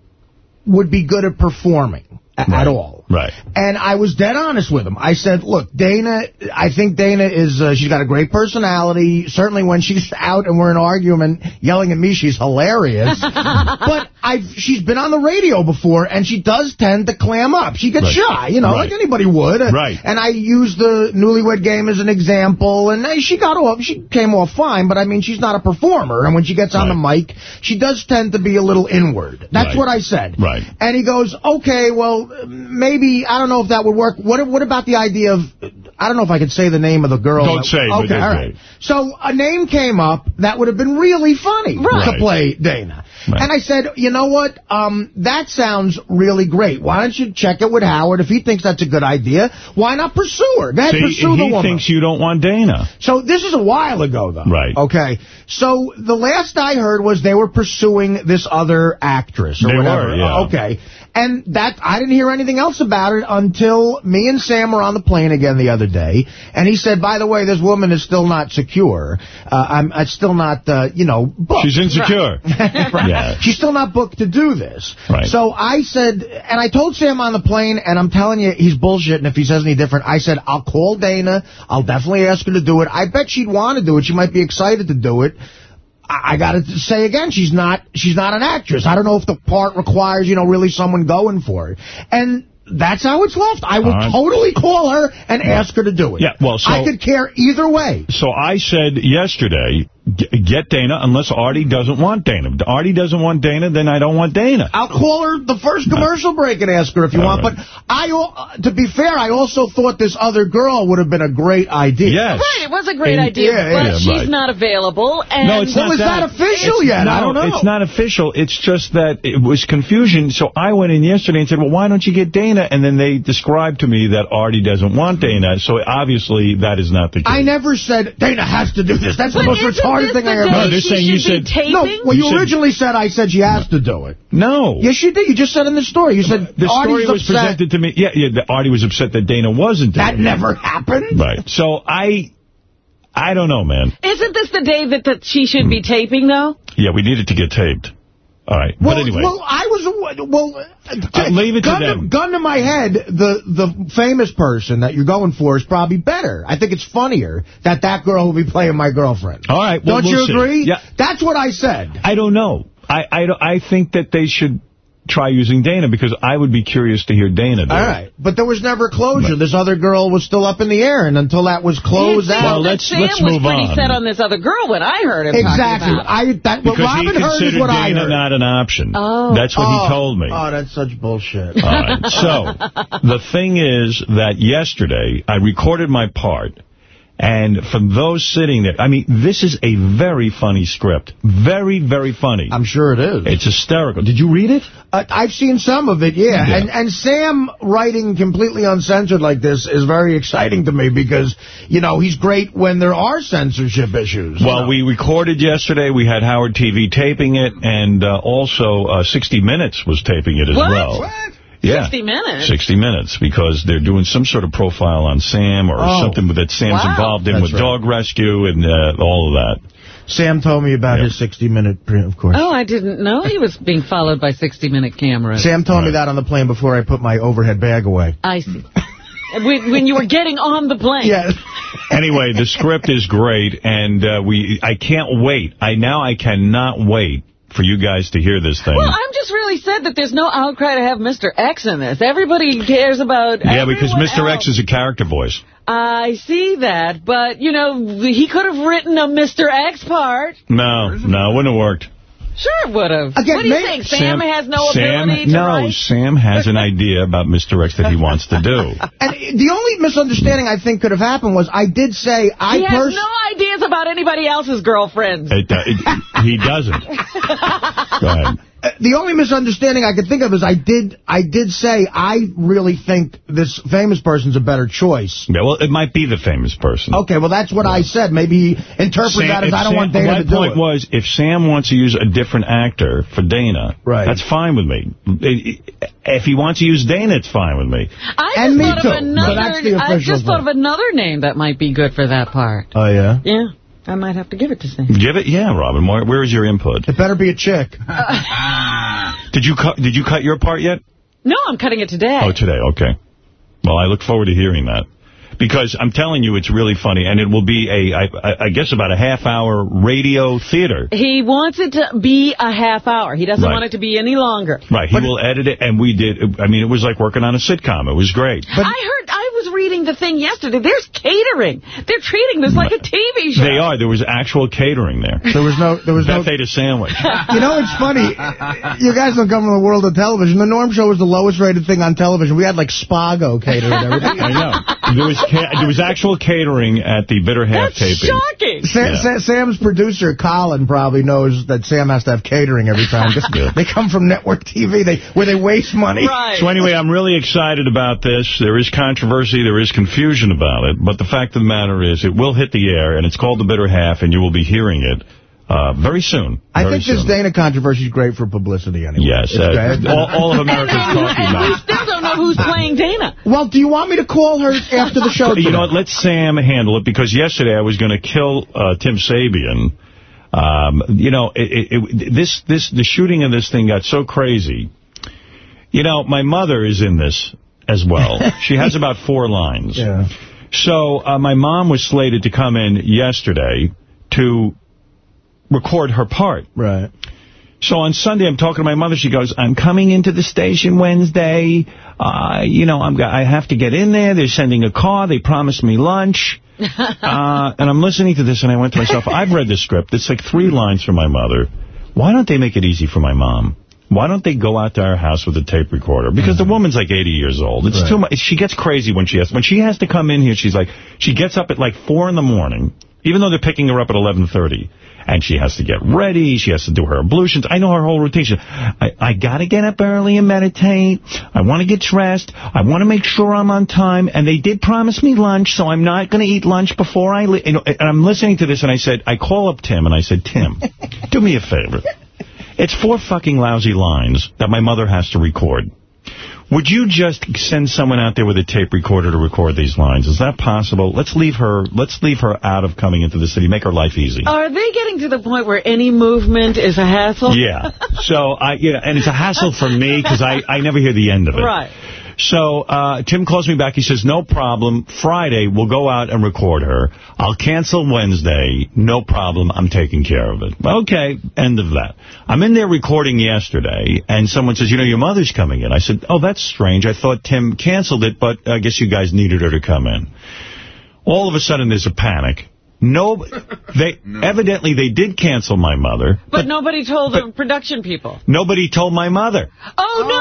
would be good at performing Right. at all?" Right. And I was dead honest with him. I said, look, Dana, I think Dana is, uh, she's got a great personality. Certainly when she's [LAUGHS] out and we're in argument yelling at me, she's hilarious. [LAUGHS] but I've, she's been on the radio before and she does tend to clam up. She gets Right. shy, you know, Right. like anybody would. Right. And I used the newlywed game as an example and uh, she got off, she came off fine, but I mean, she's not a performer. And when she gets on the mic, she does tend to be a little inward. That's Right. what I said. Right. And he goes, okay, well, maybe, I don't know if that would work. What What about the idea of, I don't know if I could say the name of the girl. Don't that- say, Okay, all okay. right. So a name came up that would have been really funny Right. to play Dana. Right. And I said, you know what? Um, that sounds really great. Why don't you check it with Howard? If he thinks that's a good idea, why not pursue her? Go ahead, See, pursue the woman. he thinks you don't want Dana. So this is a while ago, though. Right. Okay. So the last I heard was they were pursuing this other actress or They whatever. were, yeah. Okay. And that I didn't hear anything else about it until me and Sam were on the plane again the other day, and he said, "By the way, this woman is still not secure. Uh, I'm, I'm still not, uh, you know, booked. She's insecure. [LAUGHS] Right. Yeah. She's still not booked to do this. Right. So I said, and I told Sam on the plane, and I'm telling you, he's bullshitting if he says any different. I said, I'll call Dana. I'll definitely ask her to do it. I bet she'd want to do it. She might be excited to do it. I, I got to say again, she's not she's not an actress. I don't know if the part requires, you know, really someone going for it. And that's how it's left. I will All right. totally call her and ask her to do it. Yeah, well, so- I could care either way. So I said yesterday, get Dana unless Artie doesn't want Dana. If Artie doesn't want Dana, then I don't want Dana. I'll call her the first commercial break and ask her if you All want. right. But I, to be fair, I also thought this other girl would have been a great idea. Yes. Right, it was a great And- idea, yeah, but yeah, she's right. not available. And No, it's Well, not is that official It's- yet? No, I don't know. it's not official. It's just that it was confusion. So I went in yesterday and said, well, why don't you get Dana? And then they described to me that Artie doesn't want Dana. So obviously that is not the case. I never said Dana has to do this. That's the But most isn't retarded this thing I ever day No, heard. they're saying you should be said- taping? No, well, You you, originally said I said she has to do it. No. Yes, you did. You just said in the story. You said the story Artie's was upset. presented to me. Yeah, yeah. The, Artie was upset that Dana wasn't. doing That it. never happened. Right. So I, I don't know, man. Isn't this the day that, that she should be hmm. taping, though? Yeah, we needed to get taped. All right. Well, but anyway. well, I was well. Uh, leave it to gun them. gun to my head, the the famous person that you're going for is probably better. I think it's funnier that that girl will be playing my girlfriend. All right. well, Don't we'll you see. agree? Yeah. That's what I said. I don't know. I, I, I think that they should try using Dana because I would be curious to hear Dana do All it. right, but there was never closure. This other girl was still up in the air, and until that was closed It seems out. Well, that let's- Sam let's was move pretty on. set on this other girl when I heard him exactly. talking about I that what Because Robin he heard is considered what I Dana heard. not an option. Oh. That's what oh, he told me. Oh, that's such bullshit. All right. So the thing is that yesterday I recorded my part. And from those sitting there, I mean, this is a very funny script. Very, very funny. I'm sure it is. It's hysterical. Did you read it? Uh, I've seen some of it, yeah. Yeah. And and Sam writing completely uncensored like this is very exciting to me because, you know, he's great when there are censorship issues. Well, know. we recorded yesterday. We had Howard TV taping it, and uh, also uh, 60 Minutes was taping it as What? well. What? Yeah. 60 Minutes? 60 Minutes, because they're doing some sort of profile on Sam or Oh. something that Sam's Wow. involved in That's with right. dog rescue and uh, all of that. Sam told me about his 60-minute, print, of course. Oh, I didn't know he was being followed by 60-minute cameras. Sam told me that on the plane before I put my overhead bag away. I see. when, when you were getting on the plane. Yes. [LAUGHS] Anyway, the script is great, and uh, we I can't wait. I Now I cannot wait for you guys to hear this thing. Well, I'm just really sad that there's no outcry to have Mr. X in this. Everybody cares about yeah, because Mr. else. X is a character voice. I see that, but, you know, he could have written a Mr. X part. No, no, it wouldn't have worked. Sure it would have. Again, what do you may- think? Sam, has no Sam, ability to no, write? Sam has an idea about Mr. X that he wants to do. [LAUGHS] And the only misunderstanding I think could have happened was I did say I he has pers- no ideas about anybody else's girlfriends. It, uh, it, he doesn't. [LAUGHS] Go ahead. Uh, the only misunderstanding I could think of is I did I did say I really think this famous person's a better choice. Yeah, well, it might be the famous person. Okay, well, that's what I said. Maybe interpret interpreted that as I don't want Dana my to do it. My point it. was, if Sam wants to use a different actor for Dana, Right. that's fine with me. If he wants to use Dana, it's fine with me. I And just me thought too. of another. I just thought thing. of another name that might be good for that part. Oh, yeah? Yeah, I might have to give it to Sam. Give it, yeah, Robin. Where, where is your input? It better be a chick. [LAUGHS] Did you cut? Did you cut your part yet? No, I'm cutting it today. Oh, today. Okay. Well, I look forward to hearing that. Because I'm telling you, it's really funny, and it will be a, I, I- I guess, about a half-hour radio theater. He wants it to be a half hour. He doesn't Right. want it to be any longer. Right, he will edit it, and we did. I mean, it was like working on a sitcom. It was great. But I heard, I was reading the thing yesterday. There's catering. They're treating this like a TV show. They are. There was actual catering there. There was no... There was no Beth ate a sandwich. You know, it's funny. You guys don't come from the world of television. The Norm Show was the lowest rated thing on television. We had, like, Spago catering and everything. I know. There was ca there was actual catering at the Bitter Half That's taping. shocking. Sa Yeah. Sa Sam's producer, Colin, probably knows that Sam has to have catering every time. 'cause Yeah. They come from network TV they where they waste money. Right. So anyway, I'm really excited about this. There is controversy. There is confusion about it. But the fact of the matter is it will hit the air, and it's called The Bitter Half, and you will be hearing it uh, very soon. I Very think this. Dana controversy is great for publicity anyway. Yes. Uh, all, all of America's and, talking and we about it. still don't know who's playing Dana. Well, do you want me to call her after the show? [LAUGHS] You know what? Let Sam handle it, because yesterday I was going to kill uh, Tim Sabean. Um, you know, it, it, it, this, this, the shooting of this thing got so crazy. You know, my mother is in this as well. [LAUGHS] she has about four lines. Yeah. So uh, my mom was slated to come in yesterday to record her part. Right. So on Sunday, I'm talking to my mother. She goes, I'm coming into the station Wednesday. Uh, you know, I'm, I have to get in there. They're sending a car. They promised me lunch. [LAUGHS] uh, and I'm listening to this, and I went to myself, I've read the script. It's like three lines from my mother. Why don't they make it easy for my mom? Why don't they go out to our house with a tape recorder? Because the mm. woman's like 80 years old. It's Right. too much. She gets crazy when she has when she has to come in here. She's like she gets up at like four in the morning, even though they're picking her up at 11:30, and she has to get ready. She has to do her ablutions. I know her whole routine. She, I I gotta get up early and meditate. I want to get dressed. I want to make sure I'm on time. And they did promise me lunch, so I'm not going to eat lunch before I. You know, and I'm listening to this, and I said, I call up Tim, and I said, Tim, do me a favor. It's four fucking lousy lines that my mother has to record. Would you just send someone out there with a tape recorder to record these lines? Is that possible? Let's leave her let's leave her out of coming into the city. Make her life easy. Are they getting to the point where any movement is a hassle? Yeah. So I you know, and it's a hassle for me because I I never hear the end of it. Right. So uh, Tim calls me back. He says, no problem. Friday, we'll go out and record her. I'll cancel Wednesday. No problem. I'm taking care of it. Okay, end of that. I'm in there recording yesterday, and someone says, you know, your mother's coming in. I said, oh, that's strange. I thought Tim canceled it, but I guess you guys needed her to come in. All of a sudden, there's a panic. No, they [LAUGHS] evidently they did cancel my mother. But, nobody told the production people. Nobody told my mother. Oh, no!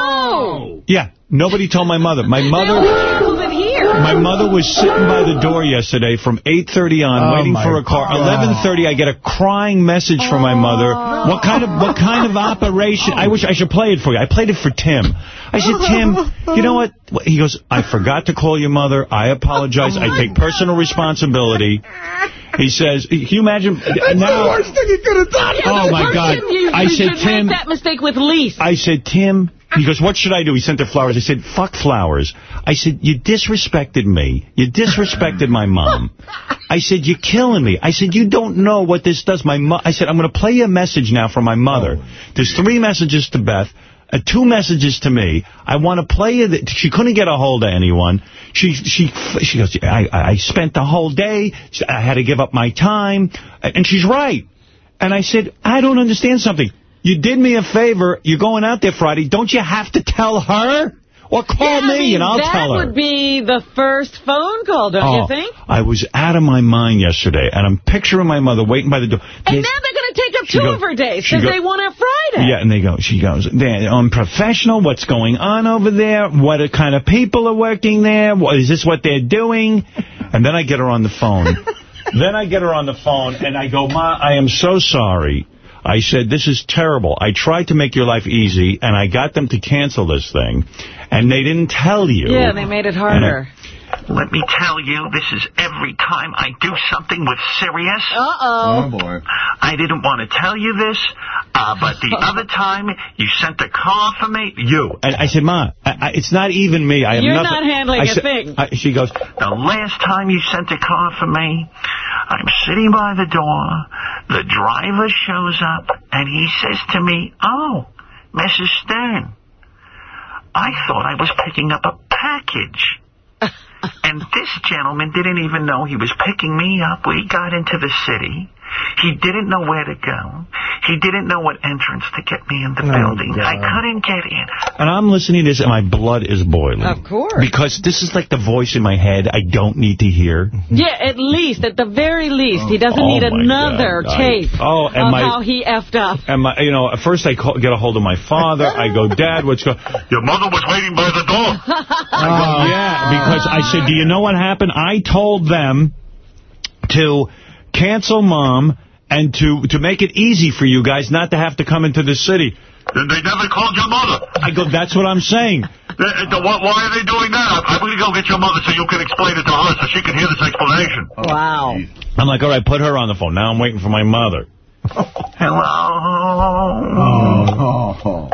Oh. Yeah, nobody told my mother. My mother... They canceled it here. My mother was sitting by the door yesterday from 8:30 on, Oh, waiting for a car. 11:30, I get a crying message from my mother. Oh, what kind of what kind of operation? I wish I should play it for you. I played it for Tim. I said, Tim, you know what? He goes, I forgot to call your mother. I apologize. I take personal responsibility. He says, can you imagine That's now? the worst thing you could have done. Oh, my God. You, I you said, should Tim- make that mistake with Lise. I said, Tim, He goes, what should I do? He sent her flowers. I said, fuck flowers. I said, you disrespected me. You disrespected my mom. I said, you're killing me. I said, you don't know what this does. My mo I said, I'm going to play you a message now from my mother. Oh. There's three messages to Beth. Uh, two messages to me. I want to play you. The, she couldn't get a hold of anyone. She she she goes. I I spent the whole day. I had to give up my time, and she's right. And I said, I don't understand something. You did me a favor. You're going out there Friday. Don't you have to tell her? Or call yeah, me I mean, and I'll tell her. That would be the first phone call, don't oh, you think? I was out of my mind yesterday, and I'm picturing my mother waiting by the door. And now they're going to take up two goes, of her days because they want her Friday. Yeah, and they go, she goes, they're unprofessional. What's going on over there? What kind of people are working there? What, is this what they're doing? And then I get her on the phone. [LAUGHS] then I get her on the phone, and I go, Ma, I am so sorry. I said, this is terrible. I tried to make your life easy, and I got them to cancel this thing, and they didn't tell you. Yeah, they made it harder. Let me tell you, this is every time I do something with Sirius. Uh-oh. Oh, boy. I didn't want to tell you this, uh, but the [LAUGHS] other time you sent a car for me, you. And I said, Ma, I, I, it's not even me. I am You're nothing. not handling I a said, thing. I, she goes, The last time you sent a car for me, I'm sitting by the door. The driver shows up, and he says to me, Oh, Mrs. Stern, I thought I was picking up a package. And this gentleman didn't even know he was picking me up. We got into the city. He didn't know where to go. He didn't know what entrance to get me in the oh, building. I couldn't get in. And I'm listening to this, and my blood is boiling. Of course. Because this is like the voice in my head I don't need to hear. Yeah, at least, at the very least, he doesn't Oh, need oh another God. I- tape oh, and of my- how he effed up. And my, you know, at first I call, get a hold of my father. I go, [LAUGHS] Dad, what's going? Your mother was waiting by the door. Oh, [LAUGHS] yeah, because I said, do you know what happened? I told them to cancel Mom and to to make it easy for you guys not to have to come into the city. Then they never called your mother. I go, that's what I'm saying. They- they- why why are they doing that? I'm going to go get your mother so you can explain it to her so she can hear this explanation. Oh, wow. I'm like, all right, put her on the phone. Now I'm waiting for my mother. [LAUGHS] Hello? Oh. oh, oh.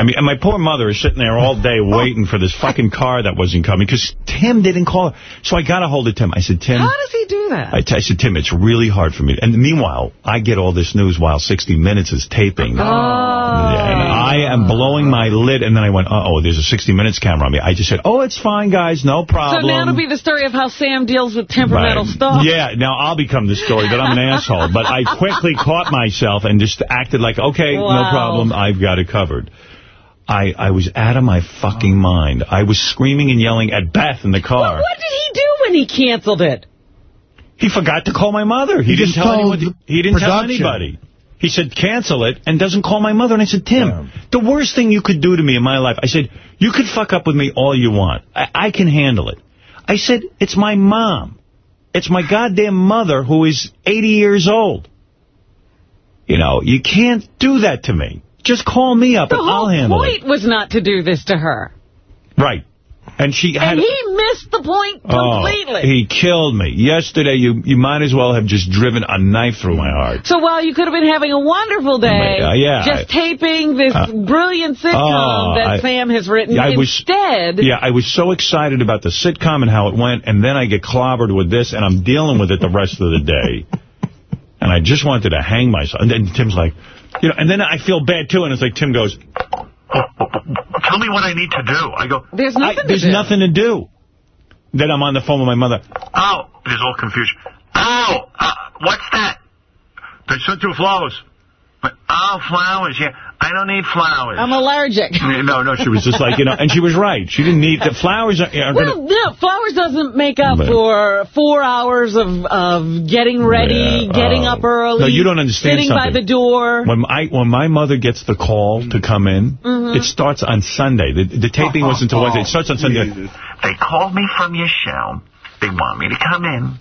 I mean, and my poor mother is sitting there all day oh. waiting for this fucking car that wasn't coming because Tim didn't call her. So I got a hold of Tim. I said, Tim. How does he do that? I, I said, Tim, it's really hard for me. And meanwhile, I get all this news while 60 Minutes is taping. Oh. And I am blowing my lid. And then I went, uh-oh, there's a 60 Minutes camera on me. I just said, oh, it's fine, guys, no problem. So now it'll be the story of how Sam deals with temperamental Right. stuff. Yeah, now I'll become the story that I'm an [LAUGHS] asshole. But I quickly caught myself and just acted like, okay, no problem, I've got it covered. I, I was out of my fucking oh. mind. I was screaming and yelling at Beth in the car. What did he do when he canceled it? He forgot to call my mother. He, He didn't just tell told anyone. He didn't tell anybody. He said, cancel it, and doesn't call my mother. And I said, Tim, the worst thing you could do to me in my life, I said, you could fuck up with me all you want. I, I can handle it. I said, it's my mom. It's my goddamn mother who is 80 years old. You know, you can't do that to me. Just call me up The and I'll whole handle it. The point was not to do this to her. Right. And she had... And he missed the point completely. Oh, he killed me. Yesterday, you you might as well have just driven a knife through my heart. So while you could have been having a wonderful day, Uh, yeah, just I- taping this Uh, brilliant sitcom oh, that I- Sam has written, Yeah, I was- instead, Yeah, I was so excited about the sitcom and how it went, and then I get clobbered with this, and I'm dealing with it the rest of the day. [LAUGHS] And I just wanted to hang myself. And then Tim's like, you know, and then I feel bad, too, and it's like Tim goes, Tell me what I need to do. I go, there's I, nothing there's to do. nothing to do. Then I'm on the phone with my mother. oh, there's all confusion. Oh, uh, what's that? They sent you flowers. But, oh, flowers, yeah. I don't need flowers. I'm allergic. [LAUGHS] No, no, she was just like, you know, and she was right. She didn't need, the flowers are, are Well, gonna, no, flowers doesn't make up But- for four hours of of getting ready, Yeah, getting oh. up early. No, you don't understand Sitting by the door. When I when my mother gets the call to come in, Mhm. it starts on Sunday. The, the taping wasn't until Wednesday. It starts on Sunday. They called me from your show. They want me to come in.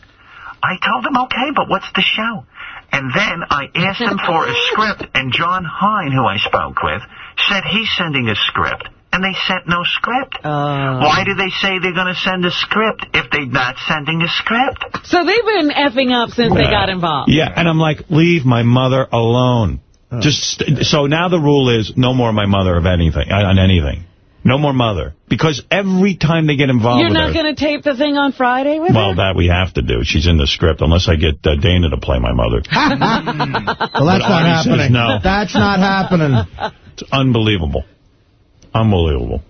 I told them, okay, but what's the show? And then I asked them for a script, and John Hein, who I spoke with, said he's sending a script. And they sent no script. Uh, Why do they say they're going to send a script if they're not sending a script? So they've been effing up since they got involved. Yeah, and I'm like, leave my mother alone. Just So now the rule is no more my mother of anything, uh, on anything. No more mother. Because every time they get involved You're not going to tape the thing on Friday with Well, her? that we have to do. She's in the script, unless I get uh, Dana to play my mother. [LAUGHS] Well, that's But not Artie happening. no. That's not happening. It's unbelievable. Unbelievable.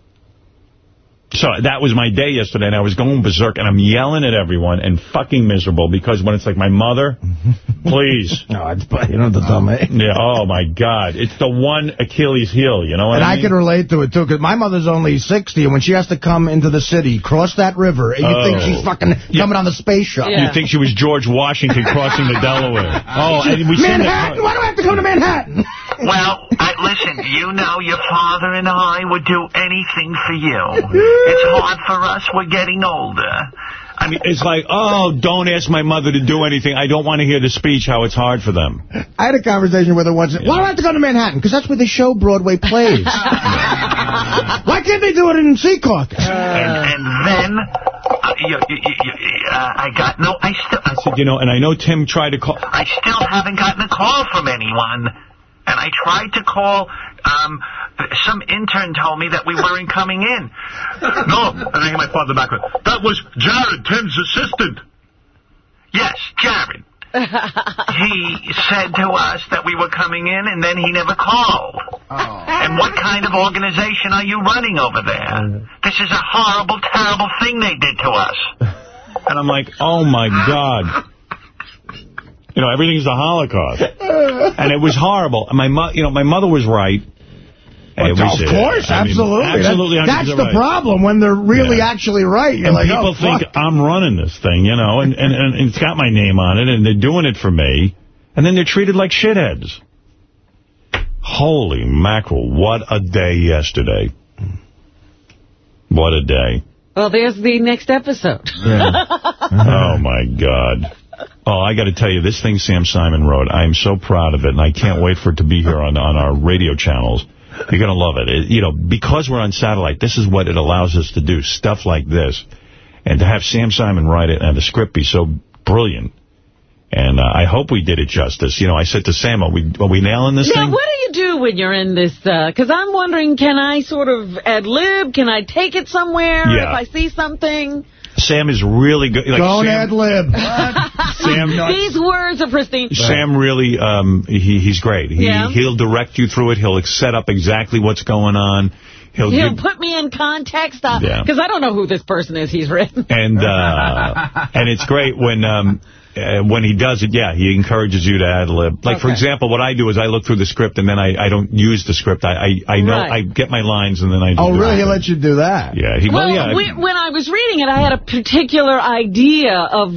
So that was my day yesterday, and I was going berserk, and I'm yelling at everyone and fucking miserable because when it's like my mother, [LAUGHS] please. No, it's you know the dumb. eh? Yeah, oh, my God. It's the one Achilles heel, you know what And I I can relate to it, too, because my mother's only 60, and when she has to come into the city, cross that river, and you think Oh. she's fucking coming on the space shuttle. You think she was George Washington crossing the Delaware. [LAUGHS] Oh, and we seen Manhattan? that. Why do I have to come to Manhattan? Well, I, listen, you know your father and I would do anything for you. It's hard for us. We're getting older. I mean, it's like, oh, don't ask my mother to do anything. I don't want to hear the speech how it's hard for them. I had a conversation with her once. Why do I have to go to Manhattan? Because that's where they show Broadway plays. [LAUGHS] Why can't they do it in Seacawk? and, and then uh, you, you, you, you, uh, I got no. I still. I said, you know, and I know Tim tried to call. I still haven't gotten a call from anyone. And I tried to call. Um, some intern told me that we weren't coming in. [LAUGHS] No, and I hear my father back. That was Jared, Tim's assistant. Yes, Jared. [LAUGHS] he said to us that we were coming in, and then he never called. And what kind of organization are you running over there? This is a horrible, terrible thing they did to us. And I'm like, oh, my God. You know, everything's the Holocaust. [LAUGHS] And it was horrible. And my mo you know, my mother was right. It was, of uh, course, I mean, absolutely. absolutely. That's the right. problem when they're really actually right. You're and like, people oh, fuck. think I'm running this thing, you know, and, and, and it's got my name on it, and they're doing it for me. And then they're treated like shitheads. Holy mackerel, what a day yesterday. What a day. Well, there's the next episode. [LAUGHS] oh, my God. Oh, I got to tell you, this thing Sam Simon wrote, I'm so proud of it, and I can't wait for it to be here on, on our radio channels. You're going to love it. it. You know, because we're on satellite, this is what it allows us to do, stuff like this. And to have Sam Simon write it and the script be so brilliant. And uh, I hope we did it justice. You know, I said to Sam, are we, are we nailing this Now, thing? what do you do when you're in this? Because I'm wondering, can I sort of ad-lib? Can I take it somewhere Yeah. if I see something? Sam is really good. Like, Don't Sam, ad-lib. [LAUGHS] Sam, These words are pristine. Sam really, um, he, he's great. He, Yeah. He'll direct you through it. He'll set up exactly what's going on. He'll, He'll give, put me in context because Yeah. I don't know who this person is he's written. and uh, [LAUGHS] and it's great when um, uh, when he does it. Yeah, he encourages you to ad lib. Like for example, what I do is I look through the script and then I, I don't use the script. I I, I know Right. I get my lines and then I. Do. Oh, really? He let you do that? Yeah, he well, well, yeah. we, when I was reading it, I had a particular idea of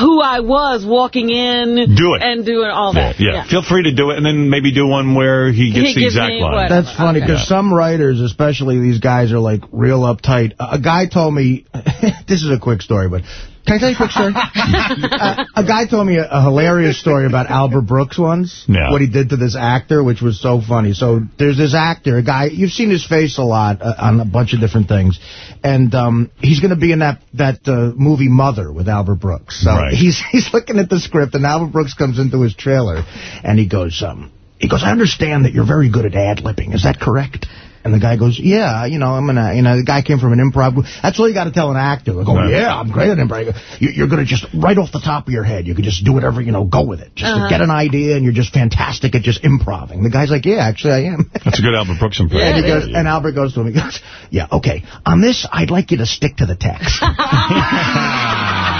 who I was walking in Do it. and doing all yeah, that. yeah, Feel free to do it, and then maybe do one where he gets He the exact line. what- That's funny because Okay. some writers, especially these guys, are like real uptight. A a guy told me, [LAUGHS] this is a quick story, but can I tell you a quick story? [LAUGHS] uh, a guy told me a, a hilarious story about Albert Brooks once. Yeah. What he did to this actor, which was so funny. So there's this actor, a guy, you've seen his face a lot uh, on a bunch of different things. And um, he's going to be in that, that uh, movie Mother with Albert Brooks. So Right. he's, [LAUGHS] he's looking at the script, and Albert Brooks comes into his trailer, and he goes, um, he goes, I understand that you're very good at ad-libbing. Is that correct? And the guy goes, yeah, you know, I'm gonna, you know, the guy came from an improv group. That's all you got to tell an actor. Like, oh, Right. yeah, I'm great at improv. You- You're gonna just, right off the top of your head, you can just do whatever, you know, go with it. Just Uh-huh. get an idea, and you're just fantastic at just improving. The guy's like, yeah, actually, I am. That's a good Albert Brooks [LAUGHS] impression. and, he Yeah, goes, and Albert goes to him, he goes, yeah, okay, on this, I'd like you to stick to the text. [LAUGHS] [LAUGHS]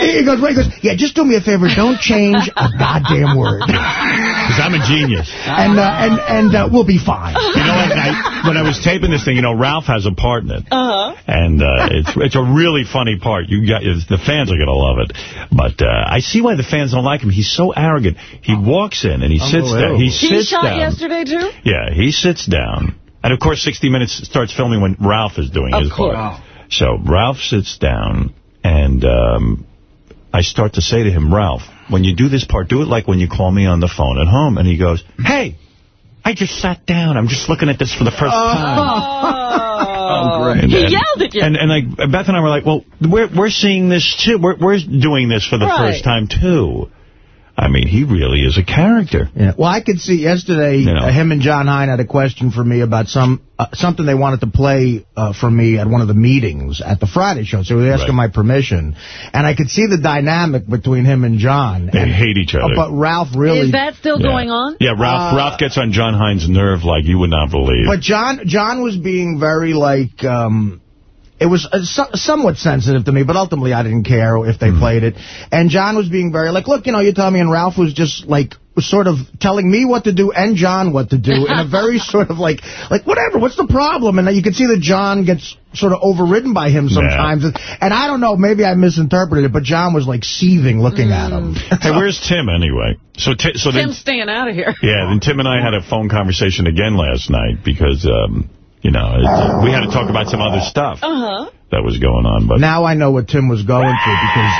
He goes, wait, he goes, yeah, just do me a favor, don't change a goddamn word. [LAUGHS] Because I'm a genius. And, uh, and, and uh, we'll be fine. You know, when I, when I was taping this thing, you know, Ralph has a part in it. Uh-huh. And uh, it's it's a really funny part. You got The fans are going to love it. But uh, I see why the fans don't like him. He's so arrogant. He walks in and he sits down. He He sits shot down. yesterday, too? Yeah, he sits down. And, of course, 60 Minutes starts filming when Ralph is doing Of his course. part. So Ralph sits down, and um, I start to say to him, Ralph, when you do this part, do it like when you call me on the phone at home. And he goes, hey, I just sat down. I'm just looking at this for the first time. [LAUGHS] Oh, great. He And- yelled at you. And, and like Beth and I were like, well, we're we're seeing this too. We're we're doing this for the Right. first time too. I mean, he really is a character. Yeah. Well, I could see yesterday You know. uh, him and John Hein had a question for me about some uh, something they wanted to play uh, for me at one of the meetings at the Friday show. So they were asking my permission, and I could see the dynamic between him and John. They and, hate each other. uh, but Ralph really. Is that still Yeah. going on? Yeah, Ralph Uh, Ralph gets on John Hein's nerve like you would not believe. But John John was being very like um it was uh, so, somewhat sensitive to me, but ultimately I didn't care if they played it. And John was being very like, look, you know, you tell me, and Ralph was just like sort of telling me what to do and John what to do in a very [LAUGHS] sort of like like whatever, what's the problem? And you can see that John gets sort of overridden by him sometimes. And I don't know, maybe I misinterpreted it, but John was like seething looking at him. hey, where's Tim anyway? So Ti- so then staying out of here. Yeah, then Tim and I had a phone conversation again last night because, um, you know, it, we had to talk about some other stuff Uh-huh. that was going on. But Now I know what Tim was going through because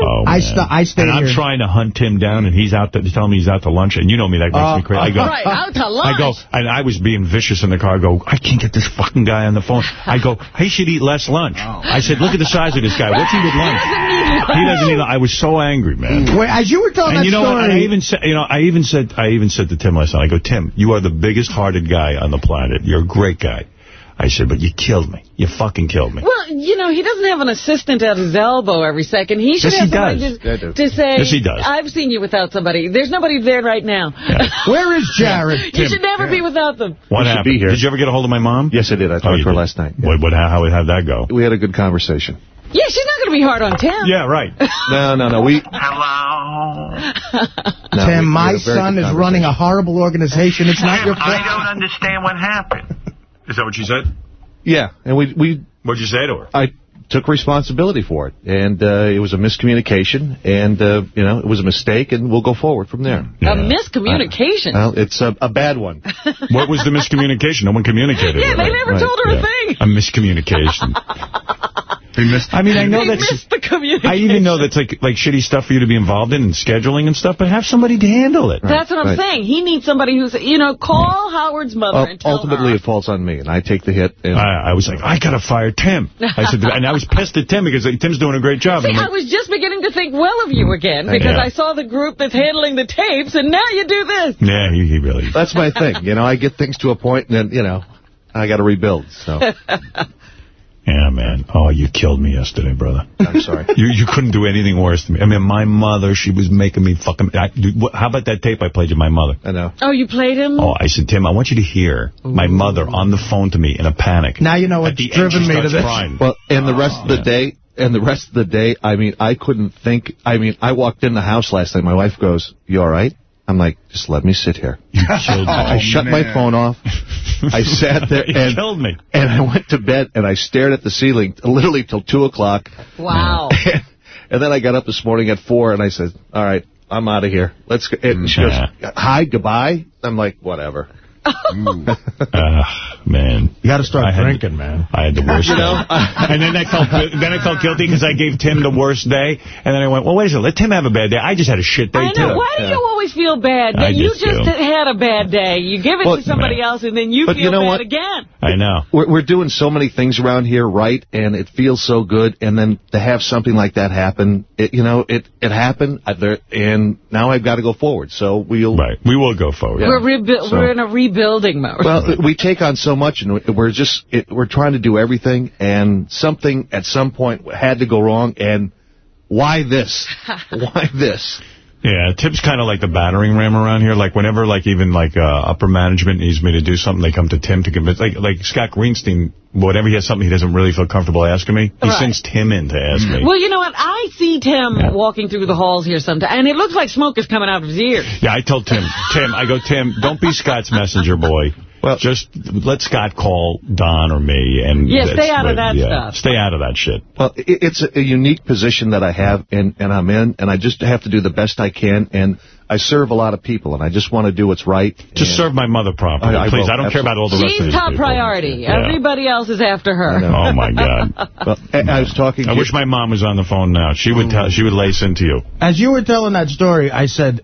oh, I man. sta- I stayed And I'm here. trying to hunt Tim down, and he's out. To, he's telling me he's out to lunch, and you know me, that makes Uh, me crazy. I go, Right, out to lunch. I go, and I was being vicious in the car. I go, I can't get this fucking guy on the phone. I go, he should eat less lunch. I said, look at the size of this guy. What's he with lunch? [LAUGHS] He doesn't eat. I was so angry, man. Wait, as you were telling And that you know what? story, And I even said, you know, I even said, I even said to Tim last night. I go, Tim, you are the biggest-hearted guy on the planet. You're a great guy. I said, but you killed me. You fucking killed me. Well, you know, he doesn't have an assistant at his elbow every second. He should Yes, have he somebody does. To, do. to say, Yes, he does. I've seen you without somebody. There's nobody there right now. [LAUGHS] where is Jared? you should never be without them. What We happened? be here. Did you ever get a hold of my mom? Yes, I did. I Oh, talked you to her did? last night. yeah. What, what, how, how, how'd that go? We had a good conversation. Yeah, she's not going to be hard on Tim. Yeah, right. [LAUGHS] No, no, no. We. Hello? No, Tim, we my had a very son is running a horrible organization. It's not your I don't understand what happened. Is that what you said? Yeah, and we we What'd you say to her? I took responsibility for it, and uh, it was a miscommunication, and uh, you know it was a mistake, and we'll go forward from there. A miscommunication. Well, it's a, a bad one. [LAUGHS] What was the miscommunication? No one communicated yeah, with they her. never right, told her Yeah. a thing. A miscommunication. [LAUGHS] I mean, I know They that's... missed the communication. I even know that's like like shitty stuff for you to be involved in and scheduling and stuff, but have somebody to handle it. That's what I'm Right. saying. He needs somebody who's, you know, call Howard's mother Uh, and tell ultimately, her. it falls on me, and I take the hit. And I, I was like, I gotta fire Tim. I said, [LAUGHS] and I was pissed at Tim because like, Tim's doing a great job. See, I'm I like, was just beginning to think well of you again uh, because Yeah. I saw the group that's handling the tapes, and now you do this. yeah, he, he really. that's my thing. You know, I get things to a point, and then you know, I got to rebuild. So [LAUGHS] Yeah, man. Oh, you killed me yesterday, brother. I'm sorry. [LAUGHS] You you couldn't do anything worse to me. I mean, my mother, she was making me fucking... I, dude, what, how about that tape I played to my mother? I know. Oh, you played him? Oh, I said, Tim, I want you to hear my mother on the phone to me in a panic. Now you know At what's the end, driven she me to starts this. crying. Well, and the rest of the day, and the rest of the day, I mean, I couldn't think. I mean, I walked in the house last night. My wife goes, "You all right?" I'm like, "Just let me sit here." You [LAUGHS] killed me. I shut my phone off. I sat there [LAUGHS] You and killed me. and I went to bed and I stared at the ceiling literally till two o'clock. Wow. [LAUGHS] and then I got up this morning at four and I said, "All right, I'm out of here. Let's go." And she goes, "Hi, goodbye." I'm like, "Whatever." [LAUGHS] Ah, man. You got to start I had- drinking, man. I had the worst You know, day. and then I felt then I felt guilty because I gave Tim the worst day. And then I went, well, wait a second, let Tim have a bad day. I just had a shit day, I know. too. Why do you always feel bad? I That you just just do. had a bad day. You give it Well, to somebody man. else, and then you But feel you know bad what? again. I know. we're, we're doing so many things around here right, and it feels so good. And then to have something like that happen, it, you know, it it happened, I- there- and now I've got to go forward. So we'll. Right. We will go forward. Yeah. We're rebu- So- we're in a rebuilding mode. Well, we take on so much, and we're just it, we're trying to do everything, and something at some point had to go wrong. And why this? [LAUGHS] why this? Yeah, Tim's kind of like the battering ram around here. Like whenever, like even like uh, upper management needs me to do something, they come to Tim to convince. Like like Scott Greenstein, whenever he has something he doesn't really feel comfortable asking me, he Right. sends Tim in to ask me. Well, you know what? I see Tim walking through the halls here sometimes, and it looks like smoke is coming out of his ears. Yeah, I told Tim, Tim, I go, Tim, don't be Scott's messenger boy. Well, just let Scott call Don or me, and Yeah, stay out of that yeah, stuff. Stay out of that shit. Well, it, it's a, a unique position that I have, and, and I'm in, and I just have to do the best I can, and I serve a lot of people, and I just want to do what's right. Just serve my mother properly, I- I please. will, I don't care about all the rest of She's these top people. priority. Yeah. Everybody else is after her. Oh my God! [LAUGHS] Well, I, I was talking. I to- wish my mom was on the phone now. She would oh, tell. She would lace into you. As you were telling that story, I said,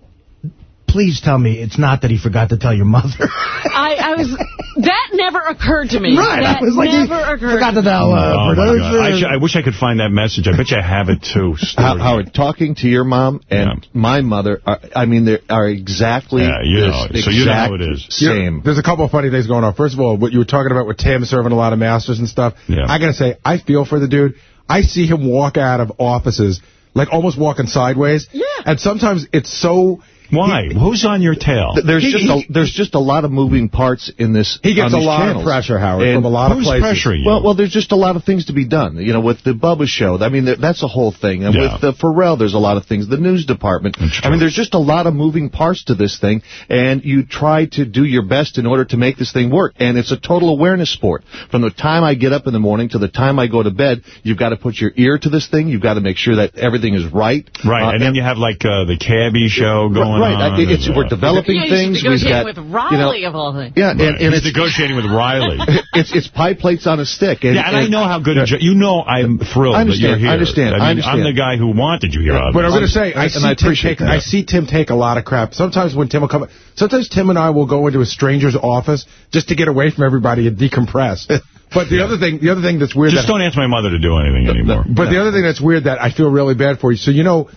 please tell me it's not that he forgot to tell your mother. I, I was... That never occurred to me. Right, That I was like, he never occurred forgot to tell uh, oh, producer. I, sh- I wish I could find that message. I bet you I have it, too. How- Howard, talking to your mom and my mother, are, I mean, they are exactly Yeah, you know, this so you know how exact it is. Same. There's a couple of funny things going on. First of all, what you were talking about with Tim serving a lot of masters and stuff. Yeah. I got to say, I feel for the dude. I see him walk out of offices, like almost walking sideways. Yeah. And sometimes it's so... Why? Who's on your tail? Th- There's He- just he- a, there's just a lot of moving parts in this. He gets on a these lot of pressure, Howard, And from a lot of Who's places. pressuring you? Well, well, there's just a lot of things to be done. You know, with the Bubba show, I mean, that's a whole thing. And Yeah. with the Ferrall, there's a lot of things. The news department. I mean, there's just a lot of moving parts to this thing, and you try to do your best in order to make this thing work. And it's a total awareness sport. From the time I get up in the morning to the time I go to bed, you've got to put your ear to this thing. You've got to make sure that everything is right. Right, Uh, and then you have, like, uh, the Cabby show going right. On. I- it's, and, we're developing Yeah, things. We've negotiate got with you know, of all things. yeah, Right. and, and He's it's negotiating with Riley. [LAUGHS] it's it's pie plates on a stick. And, yeah, and, I know how good a. You know I'm thrilled I that you're understand, here. I understand, I I mean, understand. I'm the guy who wanted you here. But I'm going to say, I, And see I Tim appreciate take, that. I see Tim take a lot of crap. Sometimes when Tim will come, sometimes Tim and I will go into a stranger's office just to get away from everybody and decompress. [LAUGHS] But the other thing, the other thing that's weird, Just that, don't ask my mother to do anything anymore. but the other thing that's weird that I feel really bad for you. So you know,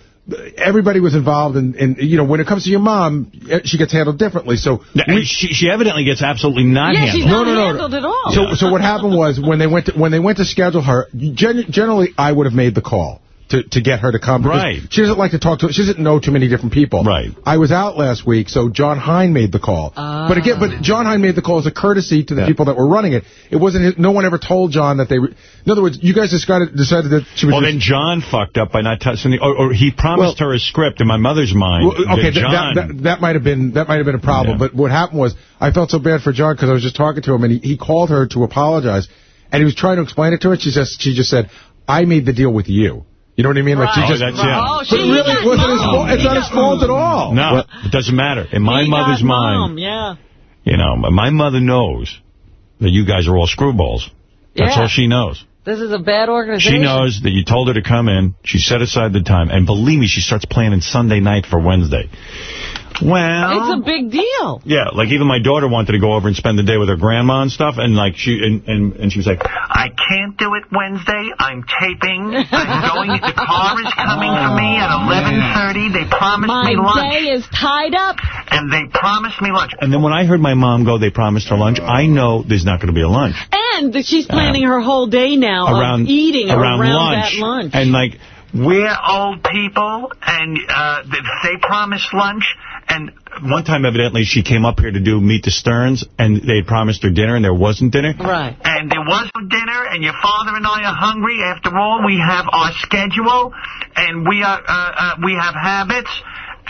everybody was involved in, in you know, when it comes to your mom, she gets handled differently. So Yeah, and she, she evidently gets absolutely not Yeah, handled. she's not No, no, no. handled at all. So, so what happened was when they went to when they went to schedule her, gen generally I would have made the call to to get her to come. because Right. She doesn't like to talk to. She doesn't know too many different people. Right. I was out last week, so John Hein made the call. Ah. But again, but John Hein made the call as a courtesy to the Yeah. people that were running it. It wasn't. His, no one ever told John that they. Were, in other words, you guys decided decided that she was. Well, then John fucked up by not touching the... Or, or he promised her a script in my mother's mind. Well, okay, that John... that, that, that might have been that might have been a problem. Yeah. But what happened was I felt so bad for John because I was just talking to him and he, he called her to apologize, and he was trying to explain it to her. She just she just said, "I made the deal with you." You know what I mean? Like she just. Oh, that's- yeah. Oh, But really, it wasn't his fault. It's He not his got fault at all. No, it doesn't matter. In my He mother's mind, mom, yeah. you know, my mother knows that you guys are all screwballs. That's Yeah. all she knows. This is a bad organization. She knows that you told her to come in. She set aside the time. And believe me, she starts planning Sunday night for Wednesday. Well... It's a big deal. Yeah, like even my daughter wanted to go over and spend the day with her grandma and stuff, and like she and, and, and she was like, I can't do it Wednesday. I'm taping. I'm going. The car is coming for me at [LAUGHS] 11:30. They promised My me lunch, My day is tied up. and they promised me lunch. and then when I heard my mom go, they promised her lunch. I know there's not going to be a lunch And that she's planning her whole day now around eating around, lunch. that lunch. and like We're old people, and uh, they they promised lunch, and one time evidently she came up here to do Meet the Sterns, and they had promised her dinner, and there wasn't dinner. Right. and there was no dinner, and your father and I are hungry. After all, we have our schedule, and we are uh, uh, we have habits.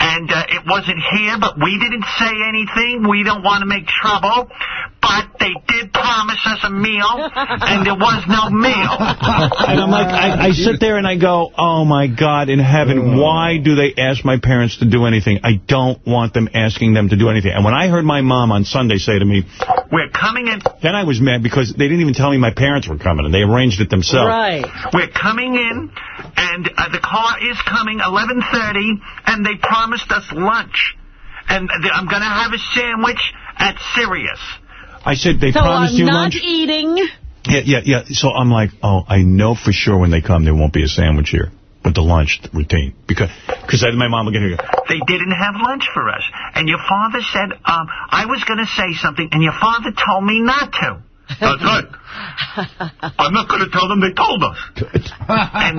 And uh, it wasn't here, but we didn't say anything. We don't want to make trouble. But they did promise us a meal, and there was no meal. [LAUGHS] And I'm like, I, I sit there and I go, oh, my God in heaven, why do they ask my parents to do anything? I don't want them asking them to do anything. And when I heard my mom on Sunday say to me, We're coming in. then I was mad because they didn't even tell me my parents were coming, and they arranged it themselves. Right. We're coming in, and uh, the car is coming 11:30, and they promised us lunch, and I'm going to have a sandwich at Sirius. I said, they so promised I'm you not eating. Yeah, yeah, yeah. So I'm like, oh, I know for sure when they come there won't be a sandwich here with the lunch routine. Because cause my mom will get here. They didn't have lunch for us, and your father said um, I was going to say something, and your father told me not to. That's right. [LAUGHS] I'm not going to tell them they told us. and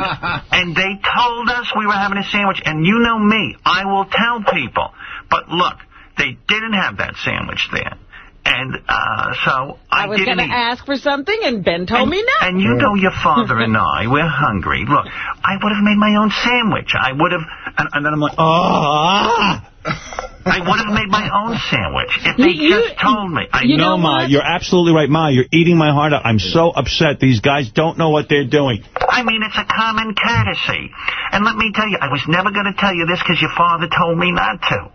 and they told us we were having a sandwich. And you know me, I will tell people. But look, they didn't have that sandwich there. And uh, so I, I was going to ask for something, and Ben told and, me no. And you know your father and I, we're hungry. Look, I would have made my own sandwich. I would have... And, and then I'm like, oh, I would have made my own sandwich if they You- you- just told me. I you no, know Ma, what? you're absolutely right, Ma. You're eating my heart out. I'm so upset. These guys don't know what they're doing. I mean, it's a common courtesy. And let me tell you, I was never going to tell you this because your father told me not to.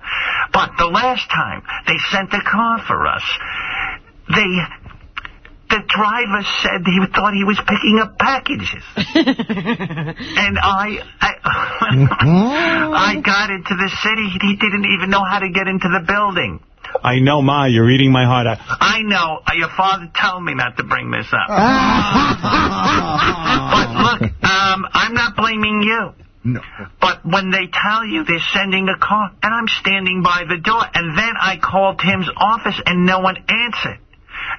But the last time they sent the car for us, they the driver said he thought he was picking up packages. [LAUGHS] and I, I, I got into the city. He didn't even know how to get into the building. I know, Ma, you're eating my heart out. I know. Uh, Your father told me not to bring this up. [LAUGHS] but look, um, I'm not blaming you. No. But when they tell you they're sending a car, and I'm standing by the door, and then I called Tim's office and no one answered.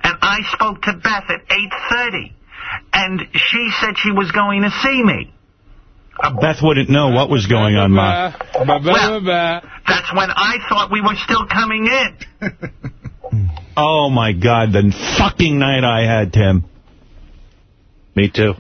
And I spoke to Beth at 8.30, and she said she was going to see me. Uh, Beth wouldn't know what was going on, Ma. Well, that's when I thought we were still coming in. [LAUGHS] Oh, my God, the fucking night I had, Tim. Me too.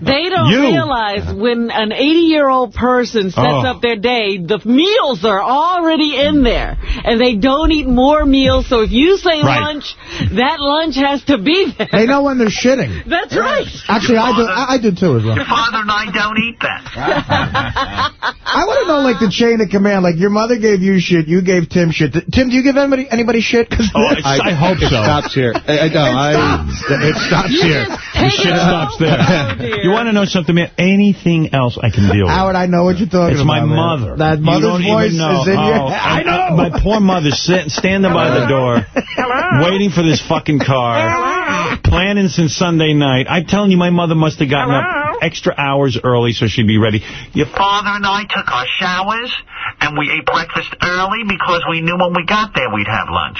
They don't You. realize when an 80-year-old person sets Oh. up their day, the meals are already in there. And they don't eat more meals, so if you say Right. lunch, that lunch has to be there. They know when they're shitting. [LAUGHS] That's right. Actually, I do. I, I do too as well. Your father and I don't eat that. [LAUGHS] I want to know, like, the chain of command. Like, your mother gave you shit, you gave Tim shit. Tim, do you give anybody anybody shit? 'Cause Oh, it's- I hope so. it stops here. I, I know. I, it stops You here. The shit stops there. [LAUGHS] you want to know something, man? Anything else I can deal with. Howard, I know what you're talking It's about. my man. mother. That mother's voice know. is in your... Oh, I and, know. my poor mother sitting, standing by the door, waiting for this fucking car, planning since Sunday night. I'm telling you, my mother must have gotten up extra hours early so she'd be ready. You Father and I took our showers, and we ate breakfast early because we knew when we got there we'd have lunch.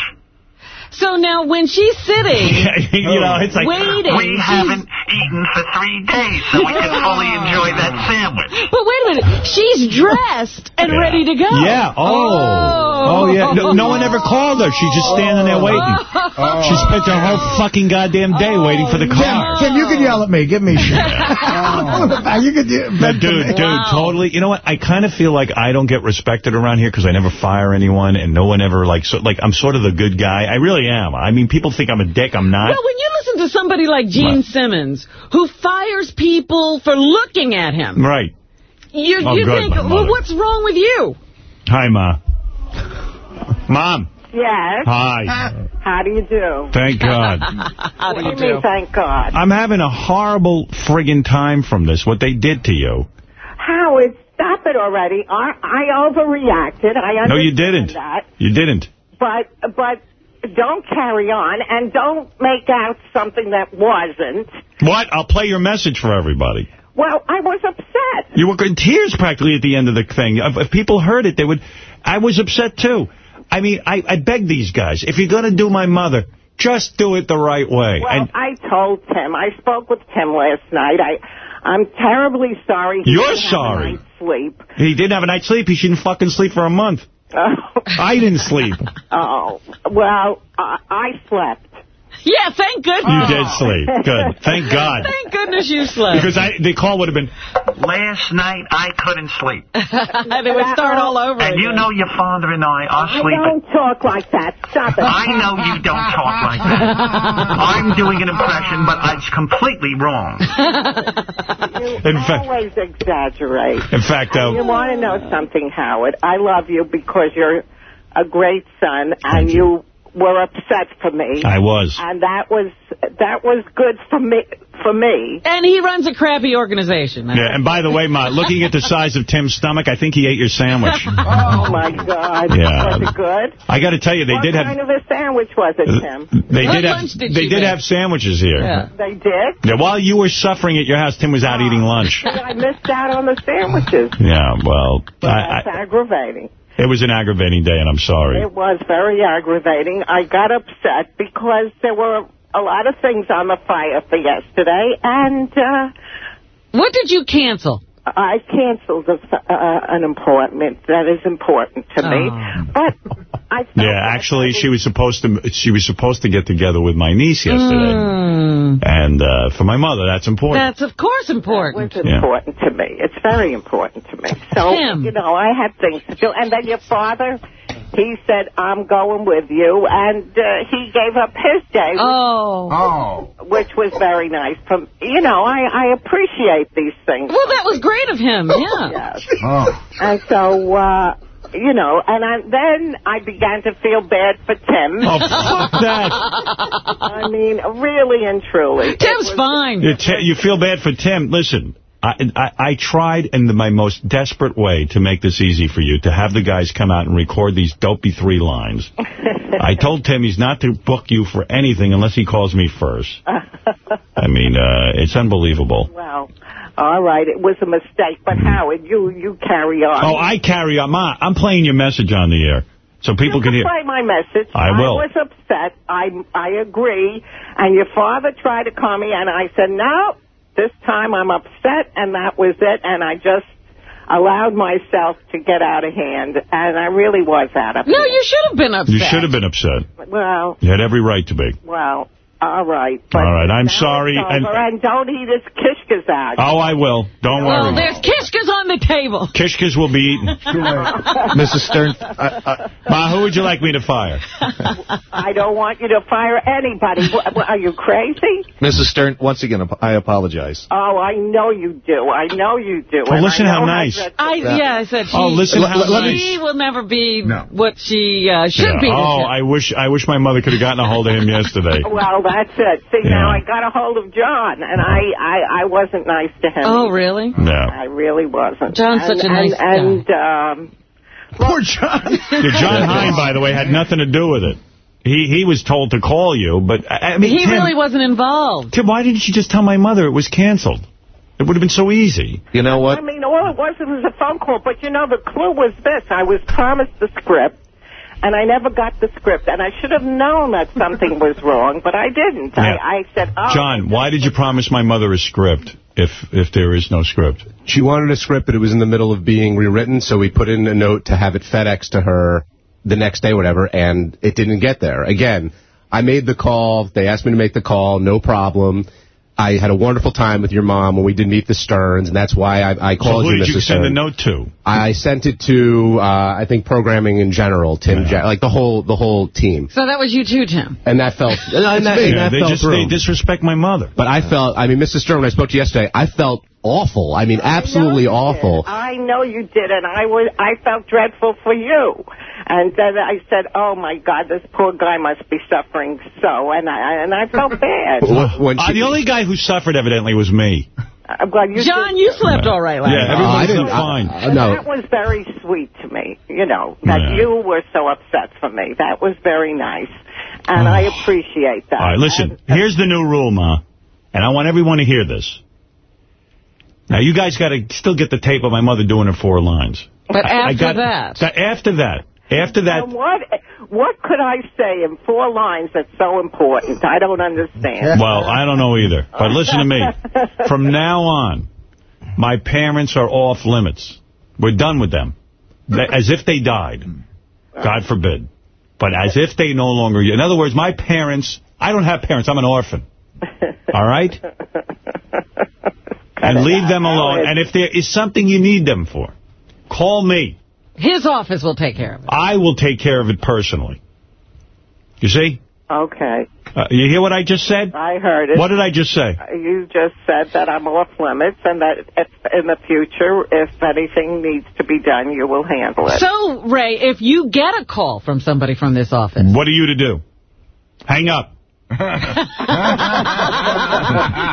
So now when she's sitting, [LAUGHS] you know, oh. it's like waiting, we she's- haven't eaten for three days, so we can fully oh. enjoy that sandwich. But wait a minute, she's dressed and Yeah. ready to go. Yeah. Oh. Oh, oh yeah. No, no one ever called her. She's just standing there waiting. She spent her whole fucking goddamn day waiting for the car. Tim, you can yell at me. Give me shit. [LAUGHS] you could do, dude, dude, totally. You know what? I kind of feel like I don't get respected around here because I never fire anyone and no one ever, like, so, like, I'm sort of the good guy. I really am. I mean, people think I'm a dick. I'm not. Well, when you listen to somebody like Gene Simmons, who fires people for looking at him, Right. you, Oh, you good, think, well, what's wrong with you? Hi, Ma. Mom. Yes. Hi. Uh, how do you do? Thank [LAUGHS] God. How do you do mean, do? thank God? I'm having a horrible friggin' time from this, what they did to you. Howard, stop it already. I, I overreacted. I understand No, you didn't. that. You didn't. But, but don't carry on and don't make out something that wasn't. What? I'll play your message for everybody. Well, I was upset. You were in tears practically at the end of the thing. If, if people heard it, they would... I was upset, too. I mean, I, I beg these guys, if you're going to do my mother, just do it the right way. Well, and I told Tim. I spoke with Tim last night. I, I'm terribly sorry. he You're didn't have a sorry. night's sleep. he didn't have a night's sleep. He shouldn't fucking sleep for a month. [LAUGHS] I didn't sleep. Oh, well, I, I slept. Yeah, thank goodness. You did sleep. Good. Thank [LAUGHS] God. Thank goodness you slept. Because I, the call would have been, Last night I couldn't sleep. [LAUGHS] and it would start all over And you know your father and I are I sleeping. don't talk like that. Stop it. I know you don't talk like that. [LAUGHS] I'm doing an impression, but it's completely wrong. You In fact- always exaggerate. in fact, And you want to know something, Howard? I love you because you're a great son, and you were upset for me. I was. And that was that was good for me. For me. And he runs a crappy organization. Yeah, and by the way, Ma, looking at the size of Tim's stomach, I think he ate your sandwich. [LAUGHS] Oh my God! Yeah. Was it good? I got to tell you, they what did have kind of a sandwich was it, Tim? they What did have did they did make? have sandwiches here. Yeah. They did. Yeah, while you were suffering at your house, Tim was out eating lunch. I missed out on the sandwiches. Yeah, well, I, That's aggravating. I, it was an aggravating day, and I'm sorry. It was very aggravating. I got upset because there were a lot of things on the fire for yesterday, and uh, What did you cancel? I canceled a, uh, an appointment that is important to me. Oh. But I Yeah, actually, she was supposed to she was supposed to get together with my niece yesterday, Mm. and uh, for my mother, that's important. That's, of course, important. was important to me. It's very important to me. So, Tim. you know, I had things to do. And then your father, he said, I'm going with you. And uh, he gave up his day. Oh. Oh. Which was very nice. From You know, I, I appreciate these things. Well, that was great of him, [LAUGHS] yeah. Yes. Oh. And so, uh, you know, and I, then I began to feel bad for Tim. Oh, fuck that. I mean, really and truly. Tim's fine. You, you feel bad for Tim. Listen, I, I, I tried in the, my most desperate way to make this easy for you, to have the guys come out and record these dopey three lines. [LAUGHS] I told Tim he's not to book you for anything unless he calls me first. [LAUGHS] I mean, uh, it's unbelievable. Well, all right, it was a mistake, but Howard, you you carry on. Oh, I carry on. Ma, I'm playing your message on the air so people can hear. Play my message. I will. I was upset. I I agree. And your father tried to call me, and I said no. This time I'm upset, and that was it. And I just allowed myself to get out of hand, and I really was out of. No, you should have been upset. You should have been upset. Well, You had every right to be. well, all right. But All right, I'm sorry. And and don't eat his kishkas out. Oh, I will. Don't Well, worry. there's kishkas on the table. Kishkas will be eaten. Mrs. Stern, I, Ma, who would you like me to fire? I don't want you to fire anybody. What, what, are you crazy? Mrs. Stern, once again, I apologize. Oh, I know you do. I know you do. Well, And listen I how nice. dreadful I yeah, I said she, Oh, listen how she nice. will never be No. what she uh, should Yeah. be. Oh. I wish I wish my mother could have gotten a hold of him yesterday. Well, that's it. See, Yeah. now I got a hold of John, and I, I, I wasn't nice to him. oh, really? No. I really wasn't. John's and, such a nice and, And, um, Poor John. [LAUGHS] Yeah, John Hein, by the way, had nothing to do with it. He he was told to call you, but I I mean, He Tim, really wasn't involved. Tim, why didn't you just tell my mother it was canceled? It would have been so easy. You know what? I mean, all it was, it was a phone call. But, you know, the clue was this. I was promised the script, and I never got the script. And I should have known that something was [LAUGHS] wrong, but I didn't. Yeah. I, I said, oh. John, why did you promise my mother a script if if there is no script? She wanted a script, but it was in the middle of being rewritten, so we put in a note to have it FedEx to her the next day, whatever, and it didn't get there. Again, I made the call. They asked me to make the call. No problem. I had a wonderful time with your mom when we did meet the Sterns, and that's why I, I So called who you, did you Mrs. send the note to? I sent it to, uh, I think, programming in general, Tim, Yeah. Like the whole the whole team, So that was you too, Tim. and that felt and that, and that Yeah, they fell just through. they disrespect my mother. But I felt, I mean, Mrs. Stern, when I spoke to you yesterday, I felt awful. I mean, absolutely I awful. did. I know you did, and I was. I felt dreadful for you. And then I said, "Oh my God, this poor guy must be suffering so," and I and I felt [LAUGHS] bad. Wh- When Uh, the only guy who suffered evidently was me. I'm glad you John, did- you slept all right last Yeah, night. everybody I slept didn't- fine. I- And no. that was very sweet to me, you know, that Yeah. you were so upset for me. That was very nice. And I appreciate that. All right, listen, And- here's the new rule, Ma, and I want everyone to hear this. Now, you guys got to still get the tape of my mother doing her four lines. But I- I after got- that, Th- After that. After that. and what what could I say in four lines that's so important? I don't understand. [LAUGHS] Well, I don't know either. But listen to me. From now on, my parents are off limits. We're done with them. As if they died. God forbid. But as if they no longer... In other words, my parents... I don't have parents. I'm an orphan. [LAUGHS] All right? And leave them alone. And if there is something you need them for, call me. his office will take care of it. I will take care of it personally. You see? Okay, Uh, you hear what I just said? I heard it. What did I just say? You just said that I'm off limits and that if, in the future, if anything needs to be done, you will handle it. So, Ray, if you get a call from somebody from this office, What are you to do? Hang up. [LAUGHS]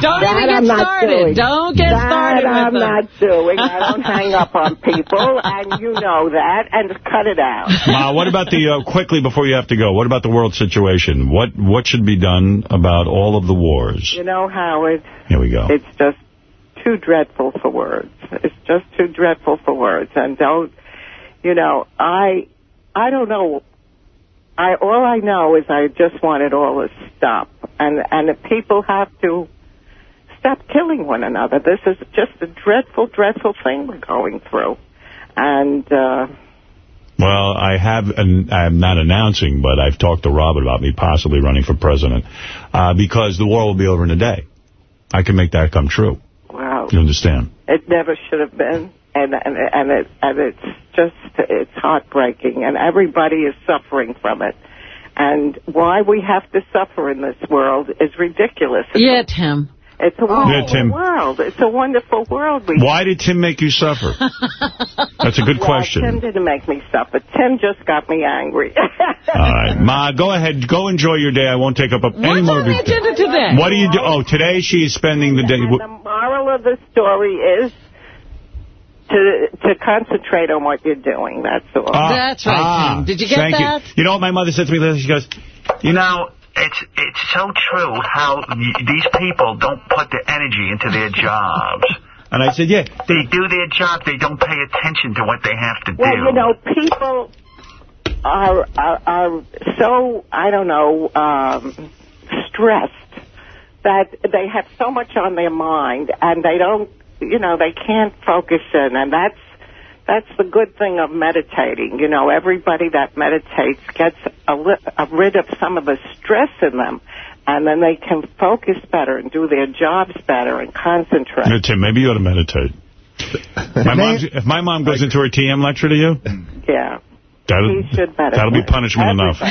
don't That even get I'm started. Don't get that started I'm with them. not doing. I [LAUGHS] don't hang up on people, and you know that, and cut it out. [LAUGHS] Ma, what about the, uh, quickly before you have to go, what about the world situation? What what should be done about all of the wars? You know, Howard, Here we go. it's just too dreadful for words. It's just too dreadful for words. And don't, you know, I, I don't know. I all I know is I just want it all to stop, and and the people have to stop killing one another. This is just a dreadful, dreadful thing we're going through, and. uh Well, I have, and I'm not announcing, but I've talked to Robert about me possibly running for president, uh, because the war will be over in a day. I can make that come true. Wow. You understand? It never should have been, and and and it and it's just it's heartbreaking, and everybody is suffering from it. And why we have to suffer in this world is ridiculous. It's Yeah, Tim. It's a wonderful Yeah, Tim. world. It's a wonderful world. We Why did Tim make you suffer? [LAUGHS] That's a good Well, question. Tim didn't make me suffer. Tim just got me angry. [LAUGHS] All right. Ma, go ahead. Go enjoy your day. I won't take up any What's more on of the your day. agenda today? What do you do? Oh, today she is spending the day... And the moral of the story is to to concentrate on what you're doing. That's all. Ah, ah, Did you get thank You. you know what my mother said to me? She goes, You know, it's it's so true how these people don't put the energy into their jobs. [LAUGHS] And I said, yeah. They do their job. They don't pay attention to what they have to Well, do. you know, people are are, are so I don't know um, stressed that they have so much on their mind, and they don't, you know, they can't focus in, and that's that's the good thing of meditating. You know, everybody that meditates gets a li- a rid of some of the stress in them. And then they can focus better and do their jobs better and concentrate. Yeah, Tim, maybe you ought to meditate. My mom's, if my mom goes into her TM lecture to you, Yeah. that'll, He should meditate. that'll be punishment enough. [LAUGHS]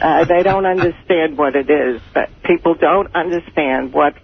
uh, they don't understand what it is. But people don't understand what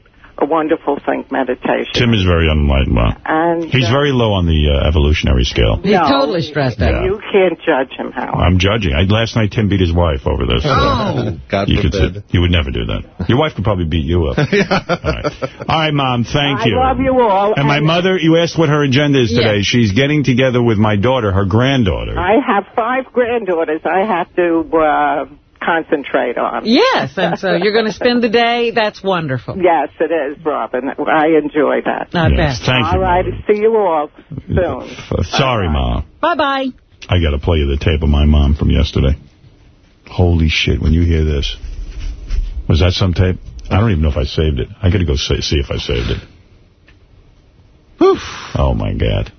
a wonderful thing meditation. Tim is very unenlightened, Ma. And He's uh, very low on the uh, evolutionary scale. He's totally stressed out. Yeah. You can't judge him, Howard. I'm judging. I, last night, Tim beat his wife over this. Oh, God you could forbid. say- you would never do that. Your wife could probably beat you up. [LAUGHS] all, right. all right, Mom, thank I you. I love you all. And my mother, you asked what her agenda is today. Yes. She's getting together with my daughter, her granddaughter. I have five granddaughters I have to uh, concentrate on. Yes, and so you're going to spend the [LAUGHS] day. That's wonderful. Yes, it is, Robin. I enjoy that. Not Yes, bad. thank you, All right, see you all soon. F- Sorry, Mom. Bye-bye. I got to play you the tape of my mom from yesterday. Holy shit, when you hear this. Was that some tape? I don't even know if I saved it. I got to go say, see if I saved it. Oh, my God.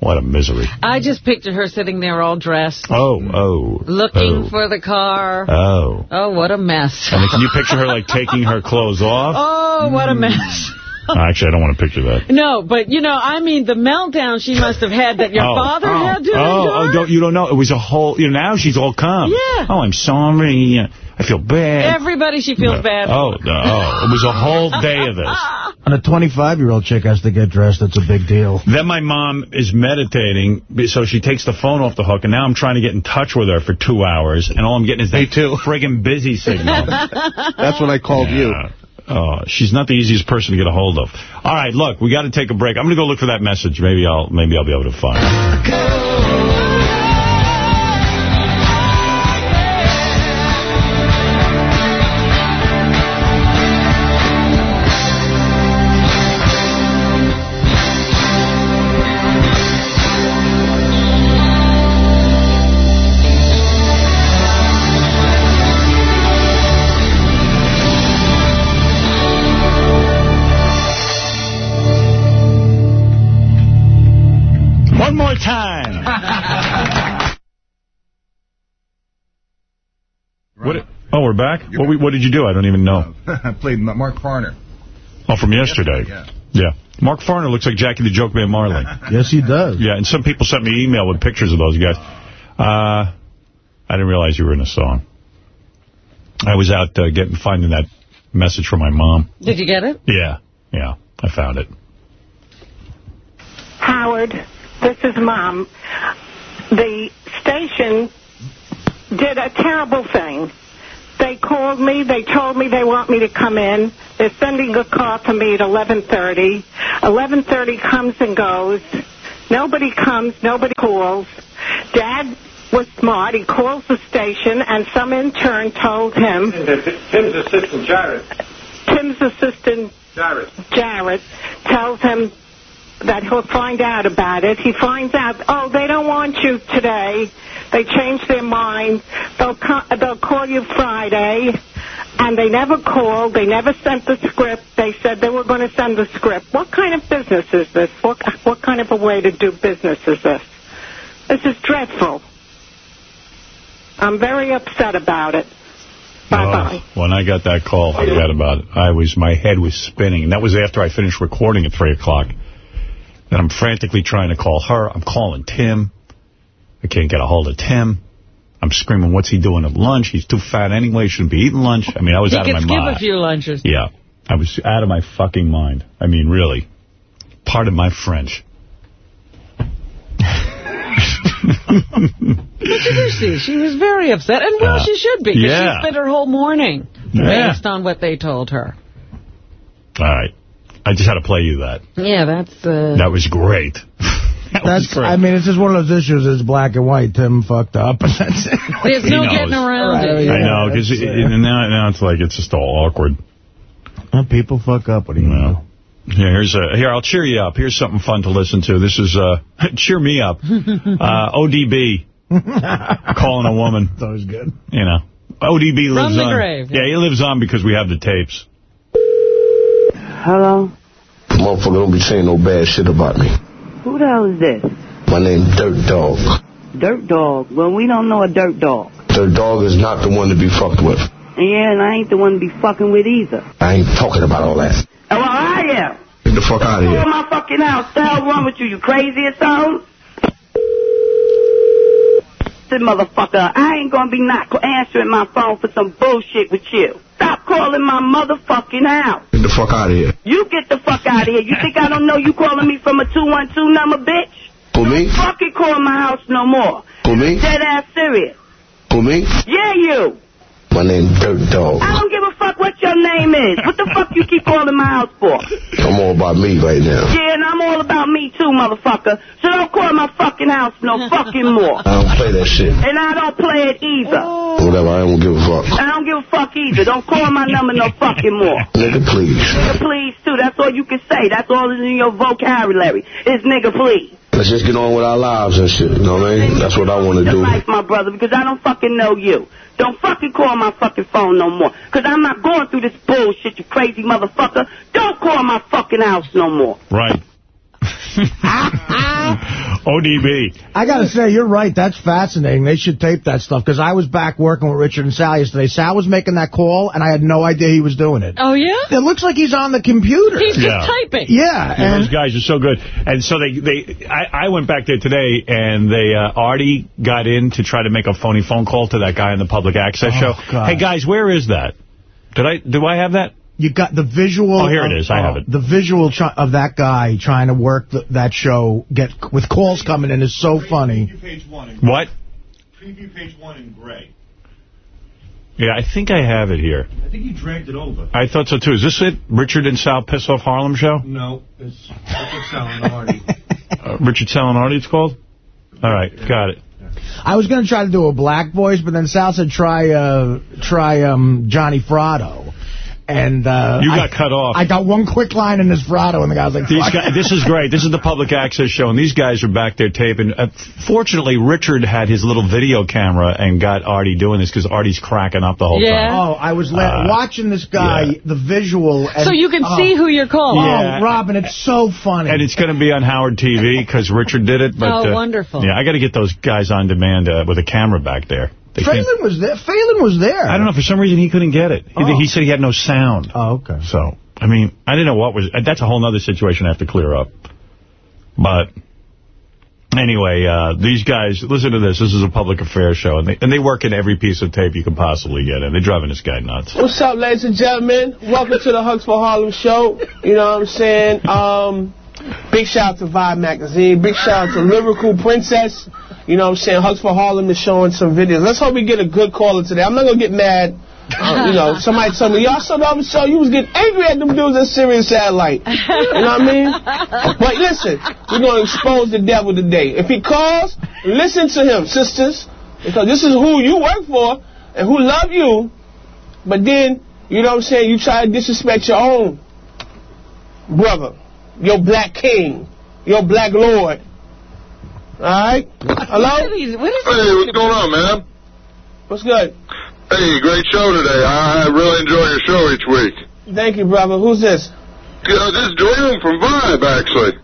What a misery. I just picture her sitting there all dressed, Oh, oh. looking oh, for the car. Oh. Oh, what a mess. And then can you picture her, like, taking her clothes off? [LAUGHS] Oh, what a hmm. mess. [LAUGHS] Actually, I don't want to picture that. No, but, you know, I mean, the meltdown she must have had that your [LAUGHS] oh, father oh, had to oh, oh endure. oh, don't, you don't know. It was a whole, you know, now she's all calm. Yeah. Oh, I'm sorry. I feel bad. Everybody she feels bad Oh, no, oh, it was a whole day of this. [LAUGHS] And a 25-year-old chick has to get dressed, that's a big deal. Then my mom is meditating, so she takes the phone off the hook, and now I'm trying to get in touch with her for two hours, and all I'm getting is that friggin' busy signal. [LAUGHS] That's when I called you. Oh, she's not the easiest person to get a hold of. All right, look, we got to take a break. I'm going to go look for that message. Maybe I'll maybe I'll be able to find it. We're back? What, we, what did you do? I don't even know. [LAUGHS] I played Mark Farner. Oh, from yesterday. Yeah. Yeah. Mark Farner looks like Jackie the Joke Man Martling. [LAUGHS] yes, he does. Yeah, and some people sent me email with pictures of those guys. Uh, I didn't realize you were in a song. I was out uh, getting finding that message from my mom. Did you get it? Yeah, yeah, I found it. Howard, this is Mom. The station did a terrible thing. They called me. They told me they want me to come in. They're sending a car for me at 11:30. 11:30 comes and goes. Nobody comes. Nobody calls. Dad was smart. He calls the station, and some intern told him. Tim's assistant, Jared. Tim's assistant Jared. Jarrett tells him that he'll find out about it. He finds out, oh, they don't want you today. They changed their mind. They'll co- they'll call you Friday. And they never called. They never sent the script. They said they were going to send the script. What kind of business is this? What what kind of a way to do business is this? This is dreadful. I'm very upset about it. Bye-bye. Oh, when I got that call, I forgot about it. I was, my head was spinning. And that was after I finished recording at 3 o'clock. And I'm frantically trying to call her. I'm calling Tim. I can't get a hold of Tim. I'm screaming, what's he doing at lunch? He's too fat anyway. He shouldn't be eating lunch. I mean, I was he out of my mind. could skip a few lunches. Yeah. I was out of my fucking mind. I mean, really. Pardon my French. But you do see, she was very upset. And well, Uh, she should be, because yeah. she spent her whole morning Yeah. based on what they told her. All right. I just had to play you that. Yeah, that's... Uh, That was great. [LAUGHS] That's, I mean, it's just one of those issues. It's black and white. Tim fucked up, and [LAUGHS] that's it. There's no knows. getting around Right, it. yeah. I know, because that's, uh, now, now it's like, it's just all awkward. Well, people fuck up. What do you know? Yeah, here's a, here, I'll cheer you up. Here's something fun to listen to. This is, uh, [LAUGHS] cheer me up. [LAUGHS] Uh, ODB calling a woman. That was good. You know, ODB lives the on. grave, Yeah, he lives on because we have the tapes. Hello? Motherfucker don't be saying no bad shit about me. Who the hell is this? My name Dirt Dog. Dirt dog. Well, we don't know a dirt dog. Dirt Dog is not the one to be fucked with. Yeah, and I ain't the one to be fucking with either. I ain't talking about all that. Oh, well, I am. Get the fuck out of here. in my fucking house. The hell wrong with you? You crazy or something? This motherfucker, I ain't gonna be not answering my phone for some bullshit with you. Stop calling my motherfucking house. Get the fuck out of here. You get the fuck out of here. You think I don't know you calling me from a 212 number, bitch? Who me? Fucking call my house no more. Who me? Dead ass serious. Who me? Yeah, you. My name Dirt Dog. I don't give a fuck what your name is. What the fuck you keep calling my house for? I'm all about me right now. Yeah, and I'm all about me too, motherfucker. So don't call my fucking house no [LAUGHS] fucking more. I don't play that shit. And I don't play it either. Whatever, I don't give a fuck. I don't give a fuck either. Don't call my number no fucking more. Nigga, please. Nigga, please, too. That's all you can say. That's all that's in your vocabulary. Is nigga, please. Let's just get on with our lives and shit. You know what I mean? That's what I want to Your do. life, my brother, because I don't fucking know you. Don't fucking call my fucking phone no more. Because I'm not going through this bullshit, you crazy motherfucker. Don't call my fucking house no more. Right. [LAUGHS] ODB. I got to say, you're right. That's fascinating. They should tape that stuff, because I was back working with Richard and Sal yesterday. Sal was making that call, and I had no idea he was doing it. Oh, yeah? It looks like he's on the computer. He's just typing. Yeah, Yeah, and those guys are so good. And so they, they I, I went back there today, and they uh, Artie got in to try to make a phony phone call to that guy on the public access Oh, show. God. Hey, guys, where is that? Did I do I have that? You got the visual. Oh, here it of- is. I have it. The visual of that guy trying to work th that show, get with calls coming in, is so funny. Page one what? Preview page one in gray. Yeah, I think I have it here. I think he dragged it over. I thought so, too. Is this it? Richard and Sal Piss Off Harlem show? No, it's Richard Salinardi. [LAUGHS] Uh, Richard Sal and Artie, it's called? All right, got it. I was going to try to do a black voice, but then Sal said try uh, try um, Johnny Frado. And uh, You I- got cut off. I got one quick line in this Frado, and the guy was like, These guys, this is great. This is the public access show, and these guys are back there taping. Uh, fortunately, Richard had his little video camera and got Artie doing this because Artie's cracking up the whole time. Oh, I was Uh, watching this guy, the visual. And, So you can oh, see who you're calling. Yeah. Oh, Robin, it's so funny. And it's going to be on Howard TV because Richard did it. But, Oh, uh, wonderful. Yeah, I got to get those guys on demand uh, with a camera back there. They can't- Phelan was there. Phelan was there. I don't know. For some reason, he couldn't get it. He, Oh. he said he had no sound. Oh, okay. So, I mean, I didn't know what was... uh, That's a whole other situation I have to clear up. But... Anyway, uh, these guys, listen to this. This is a public affairs show, and they, and they work in every piece of tape you can possibly get in. They're driving this guy nuts. What's up, ladies and gentlemen? Welcome to the Hugs for Harlem show. You know what I'm saying? Um, big shout out to Vibe Magazine. Big shout out to Lyrical Princess. You know what I'm saying? Hugs for Harlem is showing some videos. Let's hope we get a good caller today. I'm not going to get mad. [LAUGHS] Uh, you know, somebody told me, y'all saw the other show, you was getting angry at them dudes at Sirius Satellite. You know what I mean? [LAUGHS] But listen, we're going to expose the devil today. If he calls, listen to him, sisters, because this is who you work for and who love you. But then, you know what I'm saying, you try to disrespect your own brother, your black king, your black lord. All right? Hello? What is, what is Hey, what's going on, man? What's good? Hey, great show today. I really enjoy your show each week. Thank you, brother. Who's this? Uh, this is Jerome from Vibe, actually.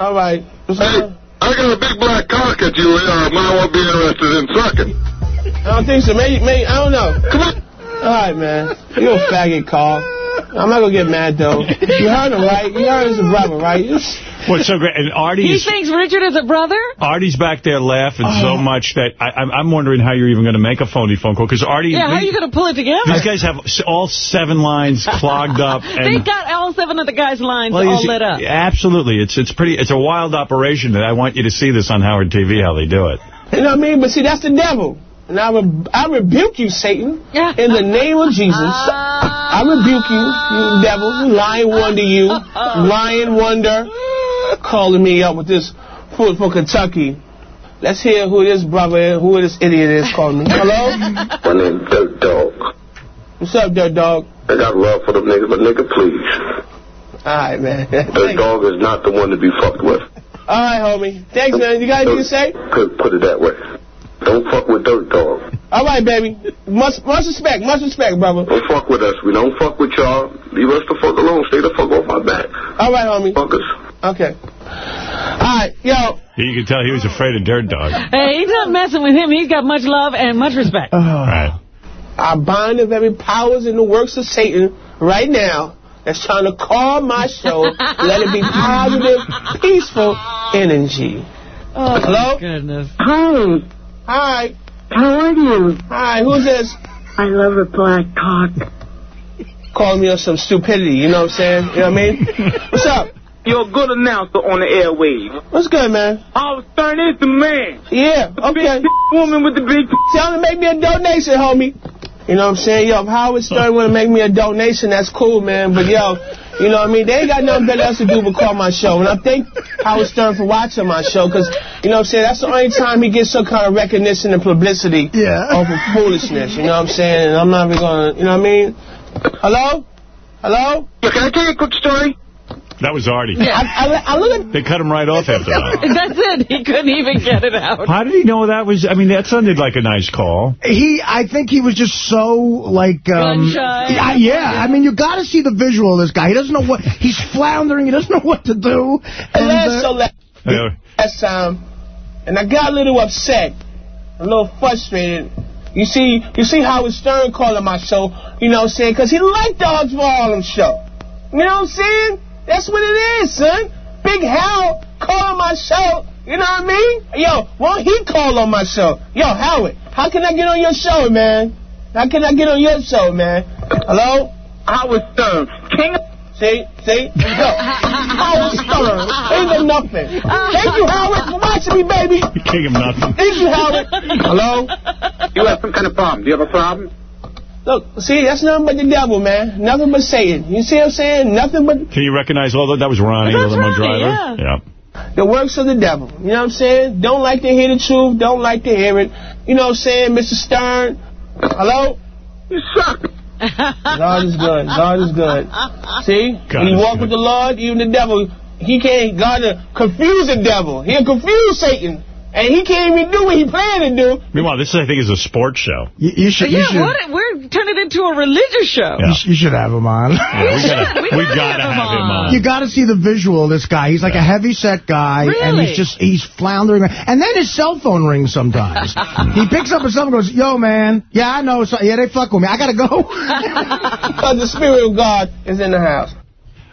All right. What's Hey, on? I got a big black cock that you uh, might want to be interested in sucking. I don't think so. Maybe, maybe, I don't know. Come on. All right, man. You a faggot, Carl. I'm not gonna get mad though. You heard him, right? You heard his brother, right? It's, What's so great? And Artie He Artie's, thinks Richard is a brother? Artie's back there laughing Oh. so much that I, I'm, I'm wondering how you're even going to make a phony phone call. Because Artie, Yeah, how are you going to pull it together? these guys have all seven lines clogged up. [LAUGHS] they And got all seven of the guys' lines Well, all see- lit up. Absolutely. It's it's pretty. It's a wild operation, and I want you to see this on Howard TV, how they do it. you know what I mean? But see, that's the devil. And I, re- I rebuke you, Satan, in the name of Jesus. Ah. I rebuke you, you devil, you lying wonder, you, [LAUGHS] lying wonder, calling me up with this food for Kentucky. Let's hear who this brother is, who this idiot is calling me. Hello? [LAUGHS] My name's Dirt Dog. What's up, Dirt Dog? I got love for them niggas, but nigga, please. All right, man. [LAUGHS] Dirt Dog is not the one to be fucked with. All right, homie. Thanks, man. You got anything to say? Put, put it that way. Don't fuck with Dirt Dog. All right, baby. Much, much respect, much respect, brother. Don't fuck with us. We don't fuck with y'all. Leave us the fuck alone. Stay the fuck off our back. All right, homie. Fuckers. Okay. All right, yo. You can tell he was afraid of Dirt Dog. Hey, he's not messing with him. He's got much love and much respect. [SIGHS] Right. I bind the very powers and the works of Satan right now that's trying to call my show. [LAUGHS] Let it be positive, peaceful energy. Oh, Hello? goodness. Hi. Hi. How are you? Hi, who's this? I love a black cock. Calling me on some stupidity, you know what I'm saying? You know what I mean? What's up? You're a good announcer on the airwaves. What's good, man? Howard Stern is the man. Yeah, okay. Big woman with the big... Tell him to make me a donation, homie. You know what I'm saying? Yo, if Howard Stern want to make me a donation, that's cool, man. But, yo, you know what I mean? They ain't got nothing better else to do but call my show. And I thank Howard Stern for watching my show because, you know what I'm saying, that's the only time he gets some kind of recognition and publicity Yeah. over foolishness. You know what I'm saying? And I'm not even going to, you know what I mean? Hello? Hello? Yeah, can I tell you a quick story? That was Artie. I, I, I look at... They cut him right off after that. [LAUGHS] That's it. He couldn't even get it out. How did he know that was? I mean, that sounded like a nice call. He, I think he was just so, like... Um, Gun-shy. Yeah, yeah, I mean, you got to see the visual of this guy. He doesn't know what... He's floundering. He doesn't know what to do. And last, uh, so last, Yeah. last time, and I got a little upset, a little frustrated. You see, you see Howard Stern calling my show, you know what I'm saying? Because he liked the Hugs Harlem show. You know what I'm saying? That's what it is, son. Big Hal calling my show. You know what I mean? Yo, why don't he call on my show? Yo, Howard, how can I get on your show, man? How can I get on your show, man? Hello? Howard Stern. King of... See? See? Yo, Howard Stern. Ain't no nothing. Thank you, Howard, for watching me, baby. King of nothing. Thank you, Howard. Hello? You have some kind of problem. Do you have a problem? Look, see, that's nothing but the devil, man. Nothing but Satan. You see what I'm saying? Nothing but Can you recognize all that? That was Ronnie, the That's limo Ronnie, driver. yeah. the works of the devil. You know what I'm saying? Don't like to hear the truth. Don't like to hear it. You know what I'm saying, Mr. Stern? Hello? You suck. [LAUGHS] God is good. God is good. See? God when you walk good. with the Lord, even the devil, he can't, God uh, confuse the devil. He'll confuse Satan. And he can't even do what he planned to do. Meanwhile, this I think is a sports show. you, you should, you Yeah, should, what, we're turning it into a religious show. Yeah. you, sh- you should have him on. Yeah, we gotta, We we gotta gotta have him have him on. on. You got to see the visual of this guy. He's like a heavy set guy, and he's just he's floundering. And then his cell phone rings sometimes. [LAUGHS] he picks up his cell phone and goes, "Yo, man, yeah, I know. So, yeah, they fuck with me. I gotta go." [LAUGHS] Because the Spirit of God is in the house.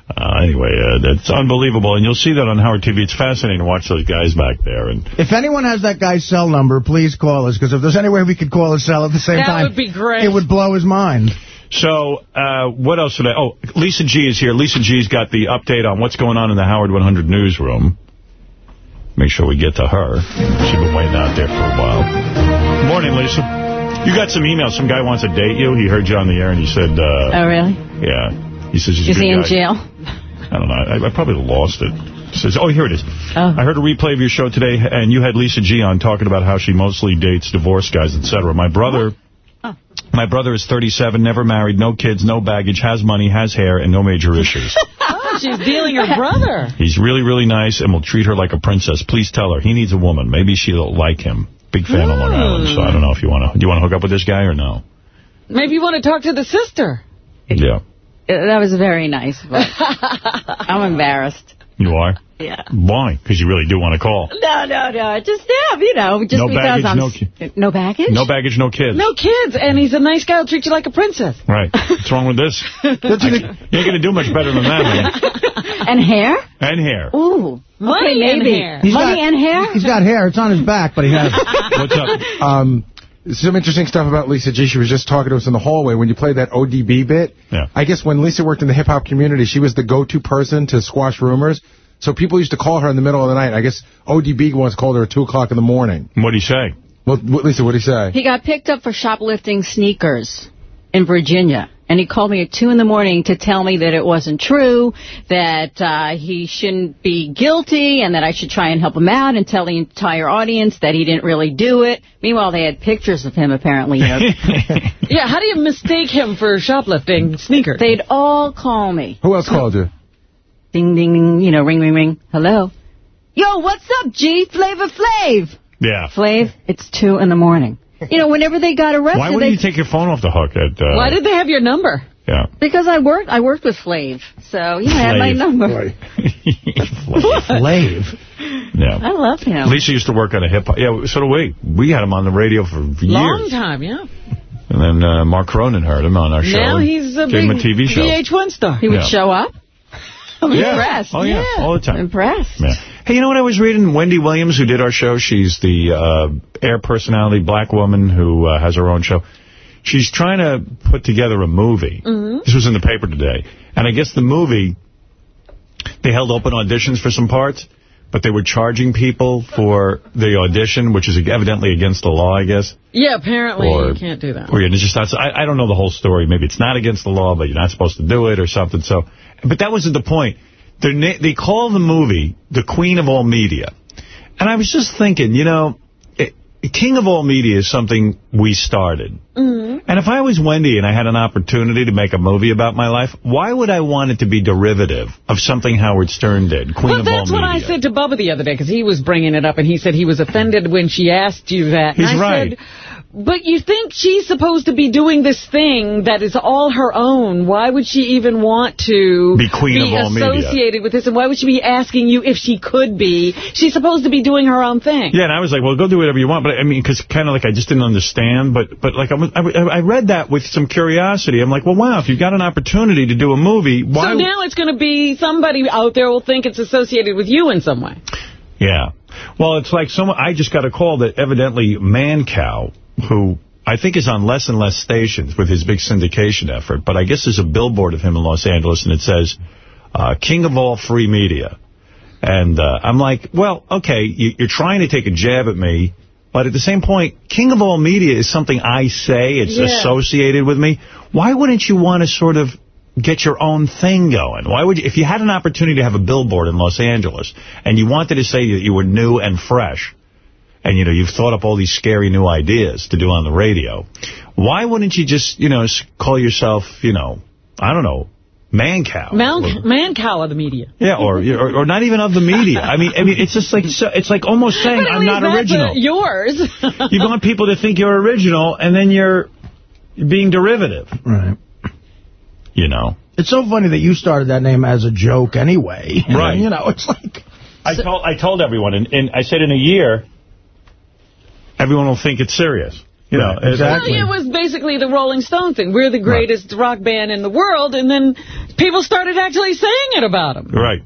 Uh, anyway, uh, that's unbelievable, and you'll see that on Howard TV. It's fascinating to watch those guys back there. And if anyone has that guy's cell number, please call us because if there's any way we could call his cell at the same That time, would be great. It would blow his mind. so, uh, what else did I? Oh, Lisa G is here. Lisa G's got the update on what's going on in the Howard 100 newsroom. Make sure we get to her. She's been waiting out there for a while. Morning, Lisa. You got some emails. Some guy wants to date you. He heard you on the air, and he said, uh, Oh, really? yeah. He says he's Is he in guy. jail? I don't know. I, I probably lost it. It says, oh, here it is. Oh. I heard a replay of your show today, and you had Lisa G on talking about how she mostly dates divorced guys, etc. My brother, Oh. my brother is 37, never married, no kids, no baggage, has money, has hair, and no major issues. [LAUGHS] Oh, she's dealing her brother. He's really, really nice and will treat her like a princess. Please tell her he needs a woman. Maybe she'll like him. Big fan of Long Island, so I hmm. don't know if you want to. Do you want to hook up with this guy or no? Maybe you want to talk to the sister. Yeah, That was very nice, but [LAUGHS] I'm embarrassed. you are. Yeah. Why? Because you really do want to call. No, no, no. Just yeah, you know, just No because baggage, I'm no s- ki- no baggage. No baggage, no kids. No kids, and he's a nice guy. He'll treat you like a princess. Right. What's wrong with this? [LAUGHS] you ain't going to do much better than that, man. [LAUGHS] And hair? And hair. Ooh. Money okay, and maybe. hair. He's Money got- and hair? He's got hair. It's on his back, but he has What's up? Um, some interesting stuff about Lisa G. She was just talking to us in the hallway when you played that ODB bit. Yeah. I guess when Lisa worked in the hip-hop community, she was the go-to person to squash rumors. So people used to call her in the middle of the night. I guess ODB once called her at 2 o'clock in the morning. What'd he say? Well, what, Lisa, what'd he say? He got picked up for shoplifting sneakers in Virginia. And he called me at 2 in the morning to tell me that it wasn't true, that uh, he shouldn't be guilty, and that I should try and help him out and tell the entire audience that he didn't really do it. Meanwhile, they had pictures of him, apparently. [LAUGHS] Yeah, how do you mistake him for shoplifting sneakers? They'd all call me. Who else called you? Ding, ding, ding, you know, ring, ring, ring. Hello? Yo, what's up, G? Flavor Flav. Yeah. Flav, it's 2 in the morning. You know, whenever they got arrested, Why wouldn't they... you take your phone off the hook? At, uh, Why did they have your number? Yeah. Because I worked, I worked with Flav, so you know, I had my Flav. number. Flav. [LAUGHS] Yeah. I love him. Lisa used to work on a hip hop. Yeah, so do we. We had him on the radio for years. Long time, yeah. And then uh, Mark Cronin heard him on our show. Now and he's a big a TV show. VH1 star. He would Yeah. show up. [LAUGHS] I'm Yeah. impressed. Oh, yeah. All the time. Impressed. Yeah. Hey, you know what I was reading? Wendy Williams, who did our show, she's the uh, air personality, black woman who uh, has her own show. She's trying to put together a movie. Mhm. This was in the paper today. And I guess the movie, they held open auditions for some parts, but they were charging people for the audition, which is evidently against the law, I guess. Yeah, apparently Or- you can't do that. Or you're just not, I, I don't know the whole story. Maybe it's not against the law, but you're not supposed to do it or something. So, But that wasn't the point. They call the movie The Queen of All Media. And I was just thinking, you know, it, King of All Media is something we started. Mm-hmm. And if I was Wendy and I had an opportunity to make a movie about my life, why would I want it to be derivative of something Howard Stern did, Queen Well, of All that's what I said to Bubba the other day, because he was bringing it up, and he said he was offended when she asked you that. He's I right. Said, but you think she's supposed to be doing this thing that is all her own. Why would she even want to Be queen of all media. associated with this? And why would she be asking you if she could be? She's supposed to be doing her own thing. Yeah, and I was like, well, go do whatever you want. But, I mean, because kind of like I just didn't understand. But, but like, I, was, I, I read that with some curiosity. I'm like, well, wow, if you've got an opportunity to do a movie, why... So now it's going to be somebody out there will think it's associated with you in some way. Yeah. Well, it's like someone. I just got a call that evidently Mancow, who I think is on less and less stations with his big syndication effort, but I guess there's a billboard of him in Los Angeles, and it says, uh, King of all free media. And uh, I'm like, well, okay, you, you're trying to take a jab at me, but at the same point, King of all media is something I say. It's Yeah. associated with me. Why wouldn't you want to sort of get your own thing going? Why would you, if you had an opportunity to have a billboard in Los Angeles and you wanted to say that you were new and fresh, and, you know, you've thought up all these scary new ideas to do on the radio, why wouldn't you just, you know, call yourself, you know, I don't know, Mancow? Man, Mancow of the media. Yeah, or, or or not even of the media. I mean, I mean, it's just like so, it's like almost [LAUGHS] saying I'm not original. yours. [LAUGHS] you want people to think you're original, and then you're being derivative. Right. You know. It's so funny that you started that name as a joke anyway. [LAUGHS] Right. You know, it's like... I told I told everyone, and, and I said in a year, everyone will think it's serious. You know, Right, exactly. Well, it was basically the Rolling Stone thing. We're the greatest rock band in the world, and then people started actually saying it about them. Right.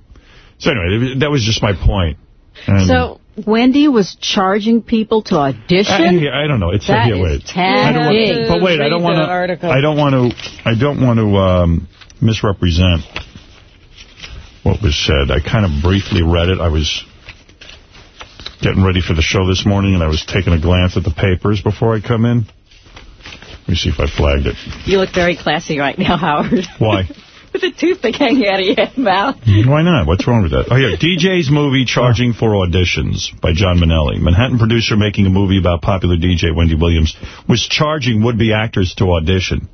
So anyway, that was just my point. And So Wendy was charging people to audition? I, I don't know. It's That here. is Wait. I don't want, but wait, I don't want to. I don't want to. I don't want to um, misrepresent what was said. I kind of briefly read it. I was getting ready for the show this morning, and I was taking a glance at the papers before I come in. Let me see if I flagged it. You look very classy right now, [LAUGHS] Howard. Why? [LAUGHS] With a toothpick hanging out of your mouth. Mm, why not? What's wrong with that? Oh, yeah. DJ's movie Charging for Auditions by John Manelli. Manhattan producer making a movie about popular DJ Wendy Williams was charging would-be actors to audition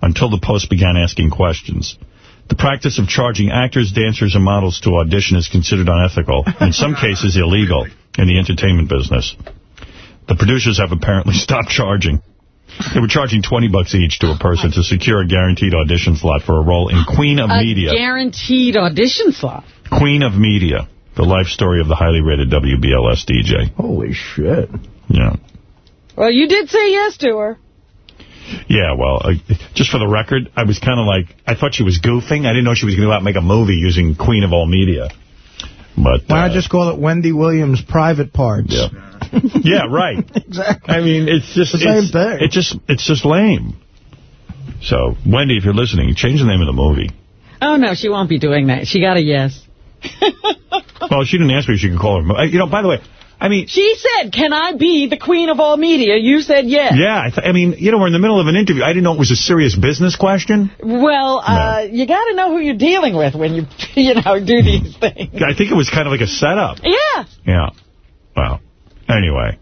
until the Post began asking questions. The practice of charging actors, dancers, and models to audition is considered unethical, in some [LAUGHS] cases illegal, in the entertainment business. The producers have apparently [LAUGHS] stopped charging. They were charging 20 bucks each to a person to secure a guaranteed audition slot for a role in Queen of A Media. guaranteed audition slot. Queen of Media. The life story of the highly rated WBLS DJ. Holy shit. Yeah. Well, you did say yes to her. Yeah, well, uh, just for the record, I was kind of like, I thought she was goofing. I didn't know she was going to go out and make a movie using Queen of All Media. But Why uh, not just call it Wendy Williams Private Parts? Yeah. [LAUGHS] yeah, right. [LAUGHS] exactly. I mean, it's just The same it's, thing. It just it's just lame. So, Wendy, if you're listening, change the name of the movie. Oh, no, she won't be doing that. She got a yes. [LAUGHS] Well, she didn't ask me if she could call her. You know, by the way, I mean, She said, can I be the queen of all media? You said yes. yeah, I, th I mean, you know, we're in the middle of an interview. I didn't know it was a serious business question. Well, uh, you got to know who you're dealing with when you, [LAUGHS] you know, do these things. I think it was kind of like a setup. Yeah. Yeah. Well, anyway,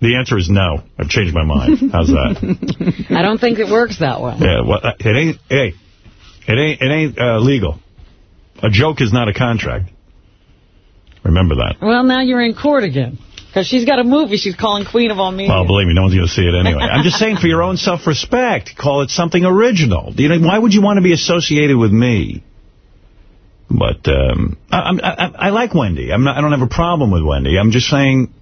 the answer is no. I've changed my mind. How's that? [LAUGHS] I don't think it works that way. Yeah, well, uh, it ain't, hey, it ain't, it ain't uh, legal. A joke is not a contract. Remember that. Well, now you're in court again. Because she's got a movie she's calling Queen of All Media. Well, believe me, no one's going to see it anyway. I'm just saying for your own self-respect, call it something original. You know, why would you want to be associated with me? But um, I, I, I like Wendy. I'm not, I don't have a problem with Wendy. I'm just saying,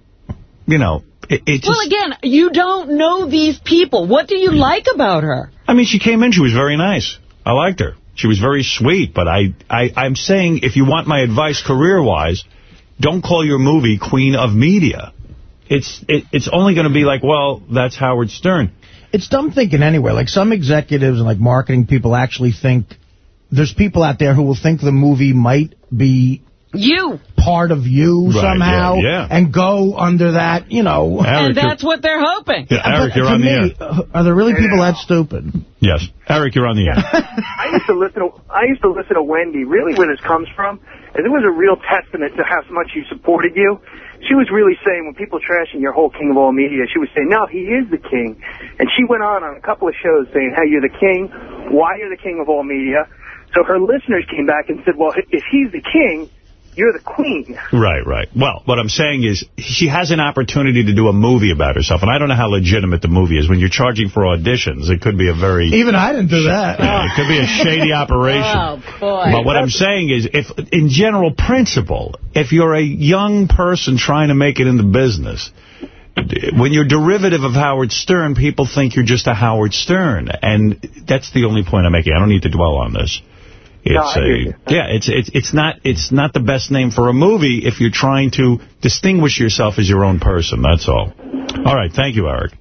you know, it, it just... Well, again, you don't know these people. What do you like about her? I mean, she came in, she was very nice. I liked her. She was very sweet, but I, I, I'm saying if you want my advice career-wise, don't call your movie Queen of Media. It's it, it's only going to be like, well, that's Howard Stern. It's dumb thinking anyway. Like some executives and like marketing people actually think there's people out there who will think the movie might be You. part of you Right, somehow yeah, yeah. and go under that, you know. [LAUGHS] and that's what they're hoping. Yeah, Eric, But you're to on the air. uh, Are there really people that stupid? Yes. Eric, you're on the air. [LAUGHS] I used to listen to I used to listen to Wendy. Really, where this comes from, and it was a real testament to how much she supported you. She was really saying when people trashing your whole king of all media, she was saying, "No, he is the king." And she went on on a couple of shows saying how you're the king, why you're the king of all media. So her listeners came back and said, "Well, if he's the king, you're the queen." Right, right. Well, what I'm saying is she has an opportunity to do a movie about herself, and I don't know how legitimate the movie is. When you're charging for auditions, it could be a very... Even I didn't do that. Yeah, it could be a shady [LAUGHS] operation. Oh, boy. But what I'm saying is, if in general principle, if you're a young person trying to make it in the business, when you're derivative of Howard Stern, people think you're just a Howard Stern. And that's the only point I'm making. I don't need to dwell on this. No, It's hear a yeah. It's it's it's not it's not the best name for a movie if you're trying to distinguish yourself as your own person. That's all. All right. Thank you, Eric.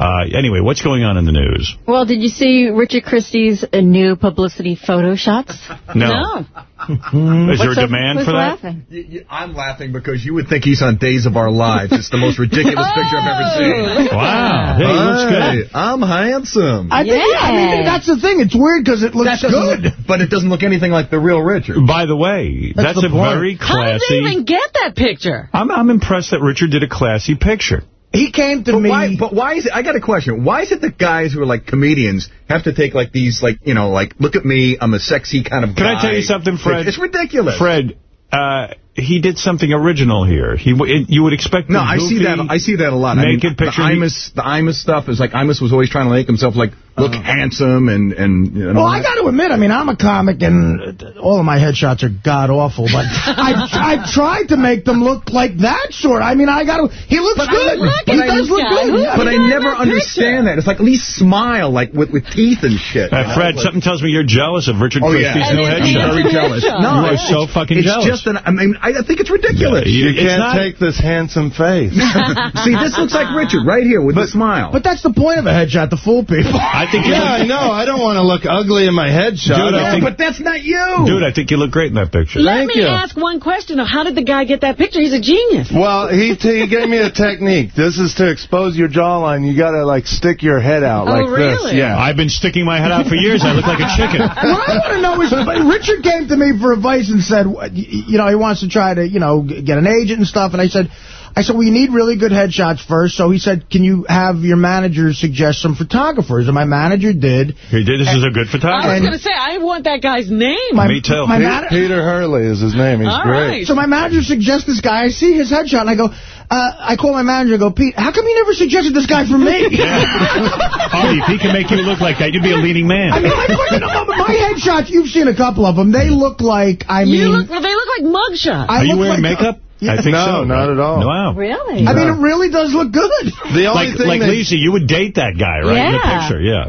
Uh, anyway, what's going on in the news? Well, did you see Richard Christie's uh, new publicity photo shots? No. Is there What's a demand for that? laughing? Y- y- I'm laughing because you would think he's on Days of Our Lives. It's the most ridiculous [LAUGHS] picture I've ever seen. Wow. Hey, he looks good. I'm handsome. I think, yeah, I mean, that's the thing. It's weird because it looks good. look- but it doesn't look anything like the real Richard. By the way, That's that's, the a point. very How did they classy. even get that picture? I'm I'm impressed that Richard did a classy picture. He came to But me. why, but why is it, I got a question. Why is it that guys who are like comedians have to take like these, like, you know, like, look at me, I'm a sexy kind of guy. Can guy. I tell you something, Fred? It's ridiculous. Fred, uh, he did something original here. He w- You would expect No, the I see that. I see that a lot. I mean, Naked picture. The Imus, the Imus stuff is like Imus was always trying to make himself like look handsome and and. You know, Well, I got to admit, I mean, I'm a comic, and uh, all of my headshots are god awful. But [LAUGHS] I I tried to make them look like that sort. I mean, I got to. He looks But good. But he I, does look good. Yeah, but I mean, never understand that. It's like at least smile, like with with teeth and shit. Uh, you know? Fred, Like- something tells me you're jealous of Richard Oh yeah, Christie's new I'm headshot. very jealous. you are so fucking it's jealous. just an. I mean, I I think it's ridiculous. Yeah, you- it's not- take this handsome face. [LAUGHS] See, this looks like Richard right here with the smile. But that's the point of a headshot, to fool people. I think Yeah, look, I know. I don't want to look ugly in my headshot. Dude, yeah, think- but that's not you. dude, I think you look great in that picture. Let me ask one question. How did the guy get that picture? He's a genius. Well, he he gave me a technique. This is to expose your jawline. You got to, like, stick your head out Oh, like this. Yeah. I've been sticking my head out for years. I look like a chicken. what I want to know is, Richard came to me for advice and said, you know, he wants to try to, you know, get an agent and stuff. And I said, I said, well, you need really good headshots first. So he said, can you have your manager suggest some photographers? And my manager did. He did. This is a good photographer. I photographer. was going to say, I want that guy's name. My, Me too. My Pe- Peter Hurley is his name. He's All great. right. So my manager suggests this guy. I see his headshot, and I go, uh, I call my manager and go, Pete, how come you never suggested this guy for me? [LAUGHS] Artie, if he can make you look like that, you'd be a leading man. I mean, my, fucking, my headshots, you've seen a couple of them. They look like, I mean... You look, they look like mugshots. I Are you wearing like- makeup? I think no, so. not at all. Wow. Really? I mean, it really does look good. The only Like, thing like they- Lisa, you would date that guy, right? In the picture, yeah.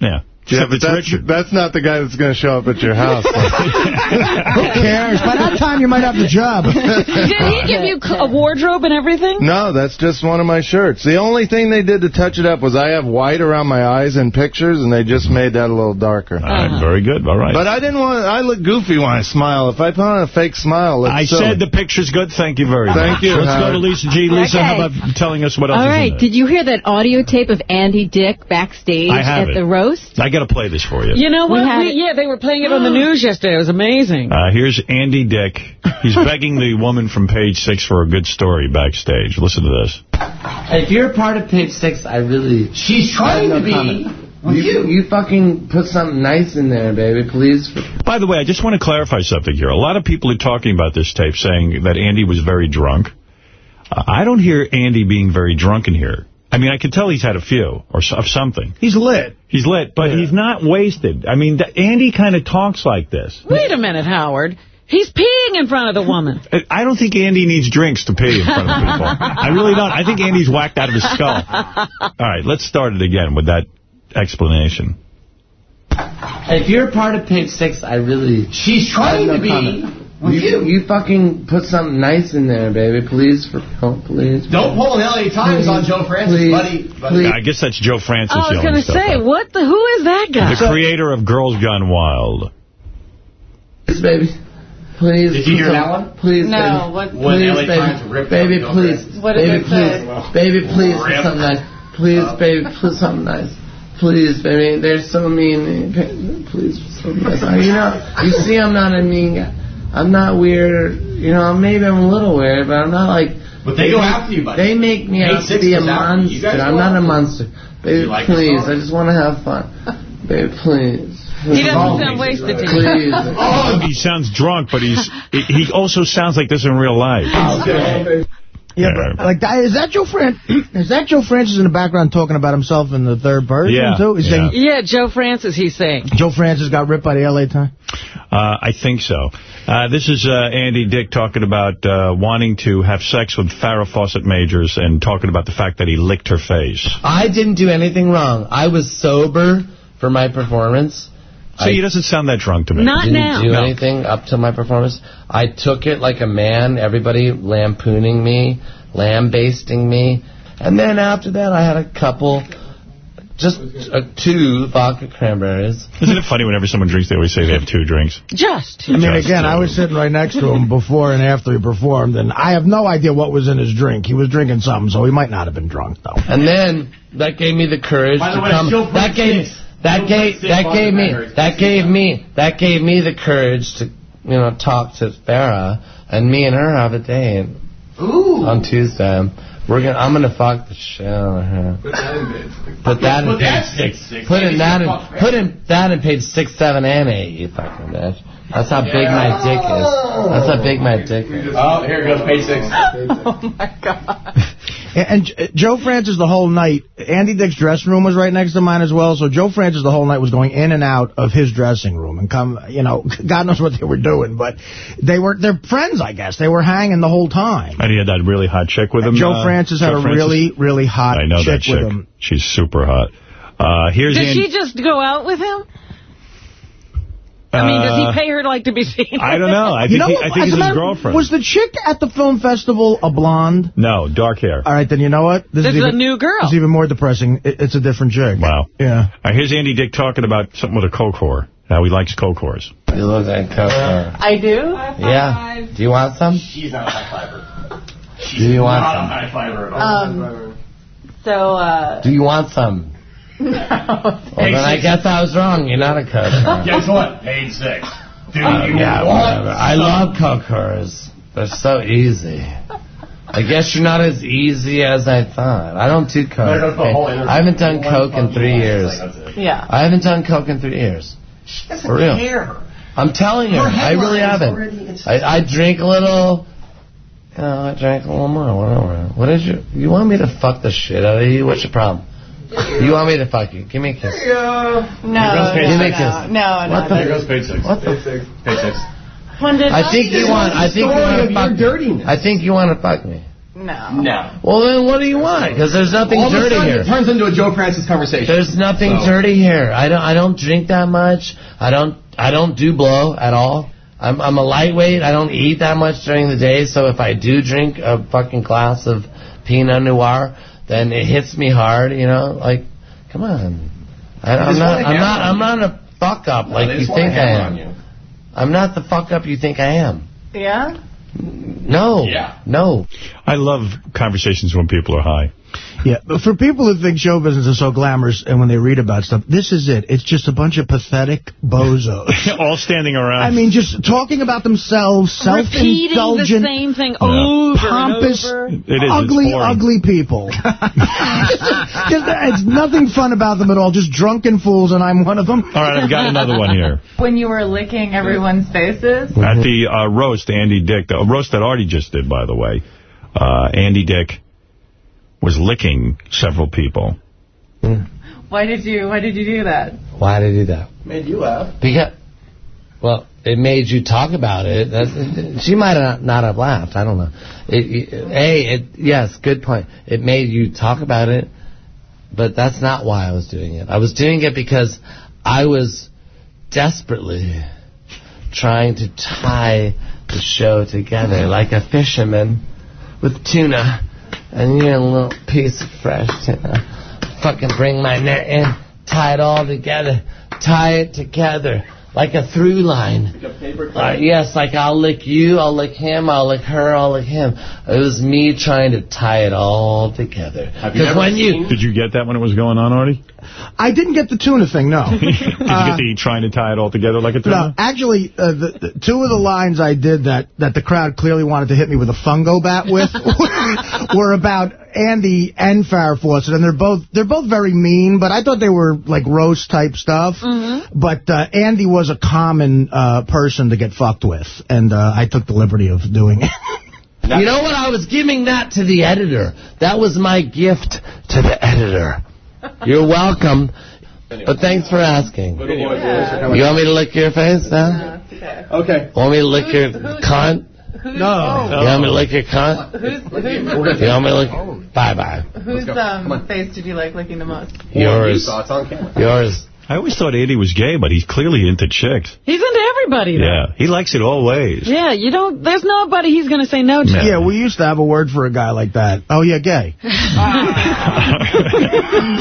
Yeah. Yeah, Except but it's that's, that's not the guy that's going to show up at your house. [LAUGHS] Who cares? By that time, you might have the job. Did he give you a wardrobe and everything? no, that's just one of my shirts. The only thing they did to touch it up was I have white around my eyes in pictures, and they just made that a little darker. All right, very good. All right. But I didn't want. I look goofy when I smile. If I put on a fake smile, it's I silly. said the picture's good. Thank you very much. Thank you, Let's go to Lisa G. Lisa, how about telling us what else All is right. in there? Did you hear that audio tape of Andy Dick backstage I have at it. the roast? I got to play this for you. You know what? had We- yeah, they were playing it on the [GASPS] news yesterday. It was amazing. Uh, here's Andy Dick. He's [LAUGHS] begging the woman from page six for a good story backstage. Listen to this. If you're part of page six, I really... She's trying to be with you. You fucking put something nice in there, baby, please. By the way, I just want to clarify something here. A lot of people are talking about this tape saying that Andy was very drunk. Uh, I don't hear Andy being very drunk in here. I mean, I can tell he's had a few or so, of something. He's lit. He's lit, but he's not wasted. I mean, th- Andy kind of talks like this. Wait a minute, Howard. He's peeing in front of the woman. [LAUGHS] I- I don't think Andy needs drinks to pee in front of people. I really don't. I think Andy's whacked out of his skull. All right, let's start it again with that explanation. If you're part of page six, I really... She's trying to be with you. You fucking put something nice in there, baby, please. For, oh, please. Don't pull an LA Times on Joe Francis, Please. buddy. buddy. Please. I guess that's Joe Francis oh, I was going to say, out. what the? Who is that guy? The creator of Girls Gone Wild. Please, baby. Please. Did you hear that one? Please, No, baby. what- Please, When LA baby. Times ripped baby, please. Francis. What baby, please. Baby, please, put Rip. something nice. Please, baby, put something nice. Please, baby. They're so mean. Please, something nice. You know, you see, I'm not a mean guy. I'm not weird. You know, maybe I'm a little weird, but I'm not like. But they go after you, buddy. They make me Page out to be a goes after you. You monster. I'm not a monster. Baby, like please. I just want to have fun. Baby, please. He doesn't sound wasted to you. Please. [LAUGHS] Oh, he sounds drunk, but he's he also sounds like this in real life. Yeah, but like that, is that Joe Fran? [CLEARS THROAT] Is that Joe Francis in the background talking about himself in the third person Yeah, too? He's yeah. saying Yeah, Joe Francis, he's saying. Joe Francis got ripped by the L.A. Times. Uh, I think so. Uh, this is uh, Andy Dick talking about uh, wanting to have sex with Farrah Fawcett Majors and talking about the fact that he licked her face. I didn't do anything wrong. I was sober for my performance. So he doesn't sound that drunk to me. Not didn't now. do No. anything up to my performance. I took it like a man, everybody lampooning me, lambasting me. And then after that, I had a couple, just uh, two vodka cranberries. Isn't it funny whenever someone drinks, they always say they have two drinks? Just. I mean, Just again, two. I was sitting right next to him before and after he performed, and I have no idea what was in his drink. He was drinking something, so he might not have been drunk, though. And then that gave me the courage By the to way, come. still That gave six. That gave that gave me that gave me that gave me the courage to you know talk to Farrah and me and her have a date Ooh. on Tuesday. We're gonna I'm gonna fuck the shit out of her. Put that in bed. Put that in page six. six. Put in that in put in that in page six, seven, and eight. You fucking bitch. That's how big my dick is. That's how big my dick is. Oh, here goes page six. [LAUGHS] Oh, my God. [LAUGHS] And, and Joe Francis the whole night, Andy Dick's dressing room was right next to mine as well, so Joe Francis the whole night was going in and out of his dressing room and come, you know, [LAUGHS] God knows what they were doing, but they were, they're friends, I guess. They were hanging the whole time. And he had that really hot chick with him. Joe uh, Francis had Joe a Francis? really, really hot I know chick that chick. with him. She's super hot. Uh, here's Did Andy. she just go out with him? I mean, does Uh, he pay her like to be seen? I don't know. I [LAUGHS] You know he. I think As he's a his matter- girlfriend. Was the chick at the film festival a blonde? No, dark hair. All right, then you know what? This This is a even, new girl. It's even more depressing. It, it's a different chick. Wow. Yeah. Uh, here's Andy Dick talking about something with a coke whore. How he likes coke whores. You look like Coke. whore. I do? Yeah. Do you want some? She's not a high fiber. She's Do you want not some? a high fiber at all. Um, so, uh... Do you want some? Well, then I guess I was wrong. You're not a Coke. [LAUGHS] Guess what? Page six. Do you Uh, yeah, want whatever. I love Coke cores. They're so easy. I guess you're not as easy as I thought. I don't do Coke. There goes the whole interview. I haven't done Coke in three years. Yeah. I haven't done Coke in three years. For real. Care. I'm telling you, Her I really haven't. I, I drink a little, You know, I drank a little more, whatever. What is your... You want me to fuck the shit out of you? What's your problem? You want me to fuck you? Give me a kiss. No, Give me a kiss. no, no, What no. the- There goes page six. What the... Page six. Page six. I think you want... I think you want to fuck dirtiness. I think you want to fuck me. No. No. Well, then what do you want? Because there's nothing All of a dirty sudden, here. it turns into a Joe Francis conversation. There's nothing So- dirty here. I don't. I don't drink that much. I don't. I don't do blow at all. I'm. I'm a lightweight. I don't eat that much during the day. So if I do drink a fucking glass of Pinot Noir, then it hits me hard. You know, like, come on. I, They I'm not. I'm not. I'm not a fuck up No, like you think I am. on you. I'm not the fuck up you think I am. Yeah? No. Yeah. No. I love conversations when people are high. Yeah, but for people who think show business is so glamorous and when they read about stuff, this is it. It's just a bunch of pathetic bozos. [LAUGHS] All standing around. I mean, just talking about themselves, self-indulgent, same thing over pompous, and over. It is, it's ugly, boring. ugly people. [LAUGHS] just, it's nothing fun about them at all. Just drunken fools, and I'm one of them. All right, I've got another one here. [LAUGHS] When you were licking everyone's faces? At the uh, roast, Andy Dick, the roast that Artie just did, by the way, uh, Andy Dick was licking several people. Hmm. Why did you Why did you do that? Why did I do that? Made you laugh. Because, well, it made you talk about it. That's, she might not, not have laughed. I don't know. It, it, a, it, yes, good point. It made you talk about it, but that's not why I was doing it. I was doing it because I was desperately trying to tie the show together like a fisherman with tuna, and you need a little piece of fresh tuna. Fucking bring my net in, tie it all together, tie it together like a through line. Like a Uh, yes, like I'll lick you, I'll lick him, I'll lick her, I'll lick him. It was me trying to tie it all together. Because when you Did you get that when it was going on, Artie? I didn't get the tuna thing, no. [LAUGHS] Did you get the trying to tie it all together like a tuna? No, actually, uh, the, the, two of the lines I did that, that the crowd clearly wanted to hit me with a fungo bat with [LAUGHS] were about Andy and Farrah Fawcett, and they're both they're both very mean, but I thought they were like roast type stuff. But uh, Andy was a common uh, person to get fucked with, and uh, I took the liberty of doing it. You know what? I was giving that to the editor. That was my gift to the editor. You're welcome. But thanks for asking. You want me to lick your face now? Okay. Want me to lick your cunt? No. You want me to lick your cunt? Who's, You want me to lick? Bye-bye. whose um, face did you like licking the most? Yours. saw it's on camera. Yours. I always thought Andy was gay, but he's clearly into chicks. He's into everybody, though. Yeah, he likes it all ways. Yeah, you don't. There's nobody he's going to say no to. Yeah, we used to have a word for a guy like that. Oh, yeah, gay. [LAUGHS] Is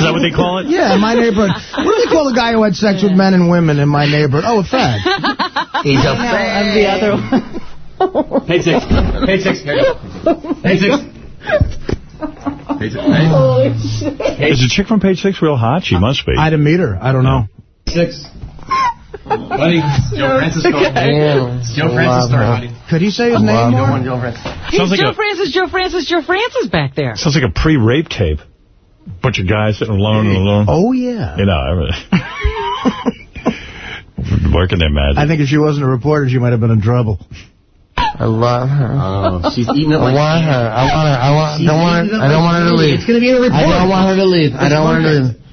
that what they call it? Yeah, in my neighborhood. What do they call the guy who had sex with men and women in my neighborhood? Oh, a fag. [LAUGHS] He's a No, and the other one. Page six. Page six. Here. Page six. [LAUGHS] Page six. [LAUGHS] Holy shit. Is the chick from page six real hot? She must be. I didn't meet her. I don't know. Six. Buddy, Joe Francis story. Joe Francis story, buddy. Could he say his Joe name more? one, Joe Francis. He's Sounds like Joe a- Francis, Joe Francis, Joe Francis back there. Sounds like a pre-rape tape. Bunch of guys sitting alone and alone. Oh, yeah. You know, I really- [LAUGHS] working their magic. I think if she wasn't a reporter, she might have been in trouble. I love her. Oh, she's eating it like I want her. I want her. I want. Don't want her. I don't want her to leave. It's going to be in a report. I don't want her to leave. I don't want her to leave.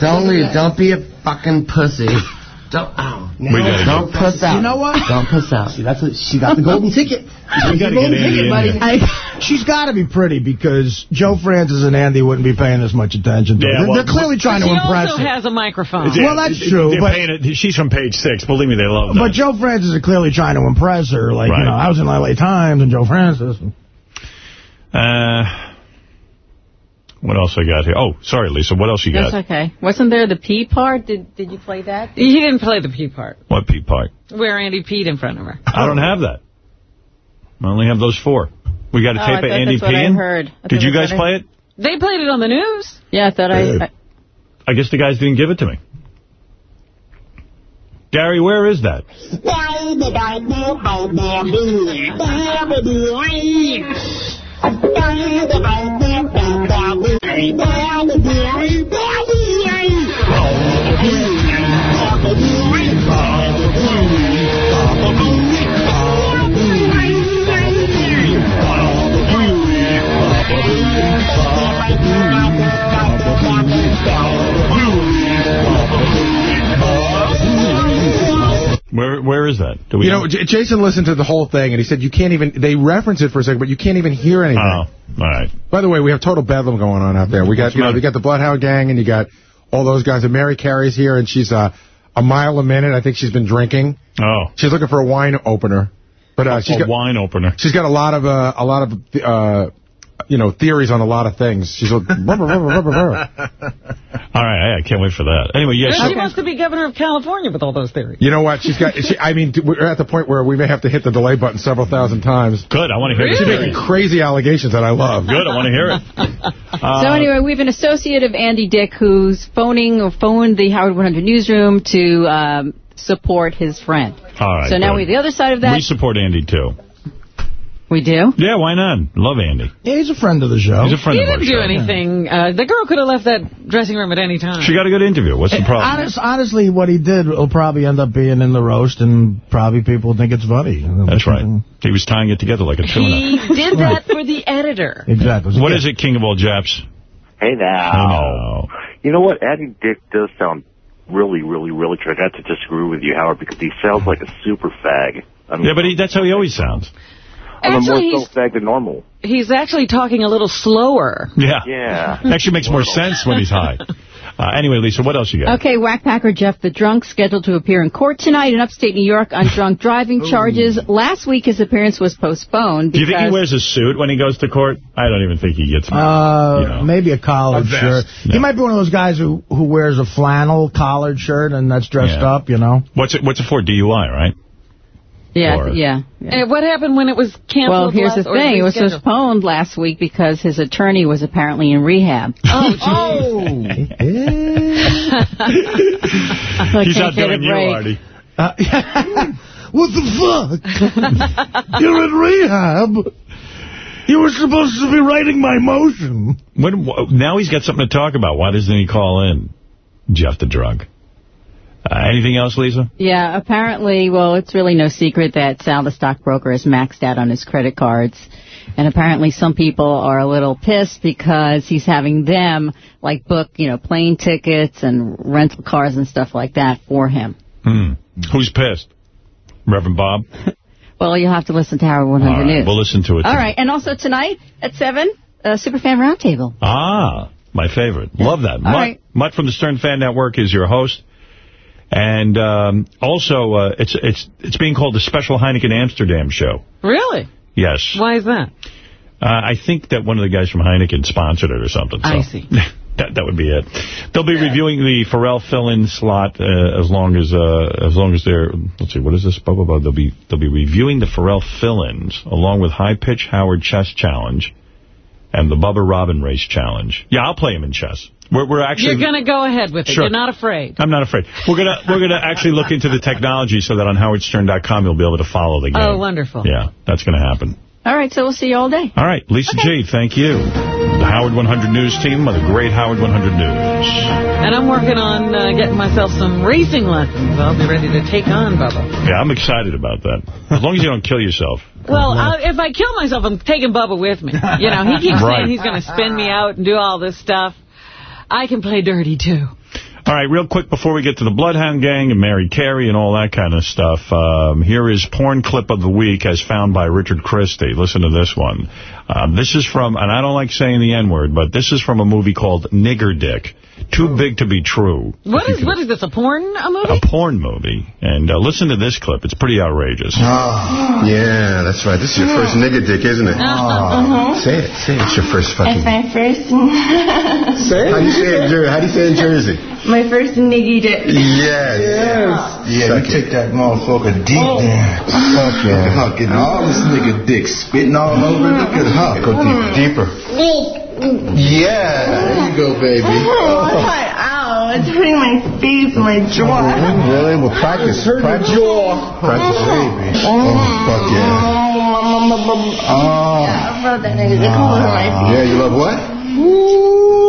Don't leave. Don't be a fucking pussy. [LAUGHS] Don't. Ow. We gotta Don't go. puss out. You know what? Don't puss out. See, that's what, she got the golden ticket. We got to get Andy in here. I, she's got to be pretty because Joe Francis and Andy wouldn't be paying as much attention to Yeah, her. They're, well, they're clearly trying to impress She also her. has a microphone. Yeah, Well, that's true, but- paying it- she's from page six. Believe me, they love that. But Joe Francis is clearly trying to impress her. Like, Right. you know, I was in LA Times and Joe Francis. Uh, what else I got here? Oh, sorry, Lisa. What else you That's got? okay. Wasn't there the pee part? Did Did you play that? He didn't play the pee part, What Pete part? where Andy peed in front of her. I don't have that. I only have those four. We got a Oh, I tape of Andy that's what I heard. I Did you guys I- play it? They played it on the news. Yeah, I thought I, I. I guess the guys didn't give it to me. Gary, where is that? Everybody, everybody. Where Where is that? Do we You know, J Jason listened to the whole thing, and he said you can't even, they reference it for a second, but you can't even hear anything. Oh, all right. By the way, we have total bedlam going on out there. We got, What's you know, we got the Bloodhound Gang, and you got all those guys. And Mary Carey's here, and she's uh, a mile a minute. I think she's been drinking. Oh. She's looking for a wine opener. But uh, she's a got wine opener. She's got a lot of uh, a lot of uh, you know theories on a lot of things. She's a, All right, I can't wait for that. Anyway, yes. She wants to be governor of California with all those theories. You know what? She's got. She, I mean, we're at the point where we may have to hit the delay button several thousand times. Good. I want to hear She's making crazy allegations that I love. Good. I want to hear it. Uh, [LAUGHS] so anyway, we have an associate of Andy Dick who's phoning or phoned the Howard 100 newsroom to um, support his friend. All right. so now good. we have the other side of that. We support Andy, too. We do? Yeah, why not? Love Andy. Yeah, he's a friend of the show. He's a friend He of our didn't do show. anything. Uh, the girl could have left that dressing room at any time. She got a good interview. What's the problem? Honest, honestly, what he did will probably end up being in the roast, and probably people think it's funny. That's right. He was tying it together like a tuna. He did [LAUGHS] that for the editor. Exactly. What is it, King of all Japs? Hey now. You know what? Andy Dick does sound really, really, really true. I got to disagree with you, Howard, because he sounds like a super fag. I mean, Yeah, but he, that's how he always sounds. I'm a Actually, more he's- so than normal. He's actually talking a little slower. Yeah. Yeah. Actually makes more sense when he's high. [LAUGHS] Uh, anyway, Lisa, what else you got? Okay, whackpacker Jeff the Drunk scheduled to appear in court tonight in upstate New York on drunk [LAUGHS] driving charges. Last week his appearance was postponed Do you think he wears a suit when he goes to court? I don't even think he gets Uh, you know. maybe a collared A vest. shirt. He might be one of those guys who who wears a flannel collared shirt and that's dressed Yeah. up, you know. What's it, what's it for? DUI, right? Yeah, Or- yeah. And what happened when it was canceled? Well, here's last, the thing. It was rescheduled? postponed last week because his attorney was apparently in rehab. Oh, oh. So [LAUGHS] I He's can't out get a doing you, break. Artie. [LAUGHS] what the fuck? You're in rehab. You were supposed to be writing my motion. When, now he's got something to talk about. Why doesn't he call in? Jeff the Drunk. Uh, anything else, Lisa? Yeah, apparently, well, it's really no secret that Sal, the stockbroker, is maxed out on his credit cards. And apparently some people are a little pissed because he's having them, like, book, you know, plane tickets and rental cars and stuff like that for him. Hmm. Who's pissed? Reverend Bob? [LAUGHS] Well, you'll have to listen to Howard 100 All right, News. we'll listen to it. All right, and also tonight at 7, uh, Superfan Roundtable. Ah, my favorite. Love that. Mutt, right. Mutt from the Stern Fan Network is your host. And um, also, uh, it's it's it's being called the Special Heineken Amsterdam Show. really? Yes. Why is that? Uh, I think that one of the guys from Heineken sponsored it or something. So I see. [LAUGHS] that that would be it. They'll be reviewing the Ferrall fill-in slot uh, as long as uh, as long as they're let's see what is this? Blah, blah, blah. They'll be they'll be reviewing the Ferrall fill-ins along with High Pitch Howard Chess Challenge and the Bubba Robin Race Challenge. Yeah, I'll play him in chess. We're we're actually You're going to go ahead with it. Sure. You're not afraid. I'm not afraid. We're gonna we're gonna actually look into the technology so that on howardstern.com you'll be able to follow the game. Oh, wonderful. Yeah, that's gonna happen. All right, so we'll see you all day. All right, Lisa G, thank you. The Howard 100 News team of the great Howard 100 News. And I'm working on uh, getting myself some racing lessons. I'll be ready to take on Bubba. Yeah, I'm excited about that. As long as you don't kill yourself. Well, I, if I kill myself, I'm taking Bubba with me. You know, he keeps [LAUGHS] Right. saying he's going to spin me out and do all this stuff. I can play dirty, too. All right, real quick before we get to the Bloodhound Gang and Mary Carey and all that kind of stuff, um, here is porn clip of the week as found by Richard Christie. Listen to this one. Um, this is from, and I don't like saying the N-word, but this is from a movie called Nigger Dick. Too big to be true. What is what is this, a porn a movie? A porn movie. And uh, listen to this clip. It's pretty outrageous. Oh, yeah, that's right. This is your first nigga dick, isn't it? Uh-huh. Say it. Say it. It's your first fucking... That's my first. [LAUGHS] Say it. How do you say it in Jersey? How do you say it in Jersey? my first niggy dick. Yes. Yes. Yeah, you take that motherfucker deep there. Fuck yeah. Look at all this nigga dick spitting all over. Look at her. Go deeper. Deeper. Yeah. There you go, baby. [LAUGHS] Oh, ow, it's hurting my face and my jaw. Mm-hmm. Really? Well, practice. Practice. Jaw. Practice, baby. Oh, fuck yeah. Oh. Yeah, I oh. love that nigga dick all over my face. Ah. Yeah, you love what?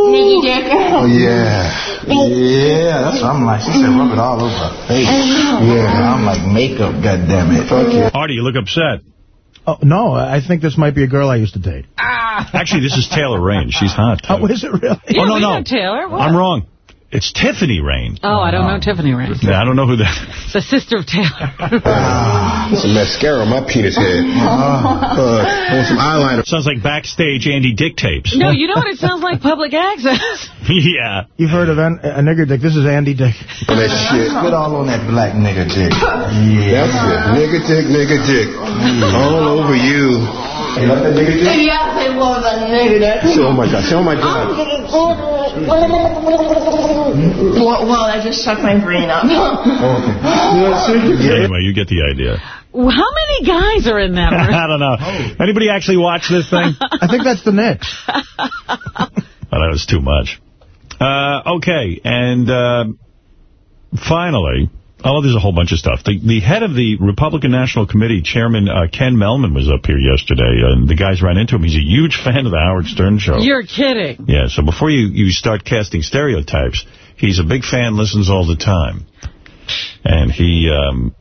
Niggy dick. Oh, yeah. Yeah, that's what I'm like. She said rub it all over her face. Yeah, I'm like makeup, goddammit. Fuck yeah. Artie, you look upset. Oh, no, I think this might be a girl I used to date. Ah. Actually, this is Taylor Rain. She's hot. Oh, is it really? oh, no, we no. know Taylor. What? I'm wrong. It's Tiffany Rain. Oh, I don't know Tiffany Rain. Yeah, I don't know who that It's [LAUGHS] the sister of Taylor. [LAUGHS] Some mascara on my penis head. [LAUGHS] Uh, on some eyeliner. Sounds like backstage Andy Dick tapes. no, you know what it sounds like? Public access. yeah. You've heard of an, a nigger dick. This is Andy Dick. On that shit. Spit all on that black nigger dick. Yeah. That's it. Nigga dick, nigga dick. All over you. You love that nigga dick? Yeah, they love that nigga. That. Oh my god. Oh my god. Well, well, I just sucked my brain up. Anyway, you get the idea. How many guys are in that room? [LAUGHS] I don't know. Anybody actually watch this thing? [LAUGHS] I think that's the Knicks. Oh, that was too much. Uh, okay, and uh, finally, oh, there's a whole bunch of stuff. The, the head of the Republican National Committee, Chairman uh, Ken Mehlman, was up here yesterday, and the guys ran into him. He's a huge fan of the Howard Stern show. You're kidding. Yeah, so before you, you start casting stereotypes, he's a big fan, listens all the time. And he, um,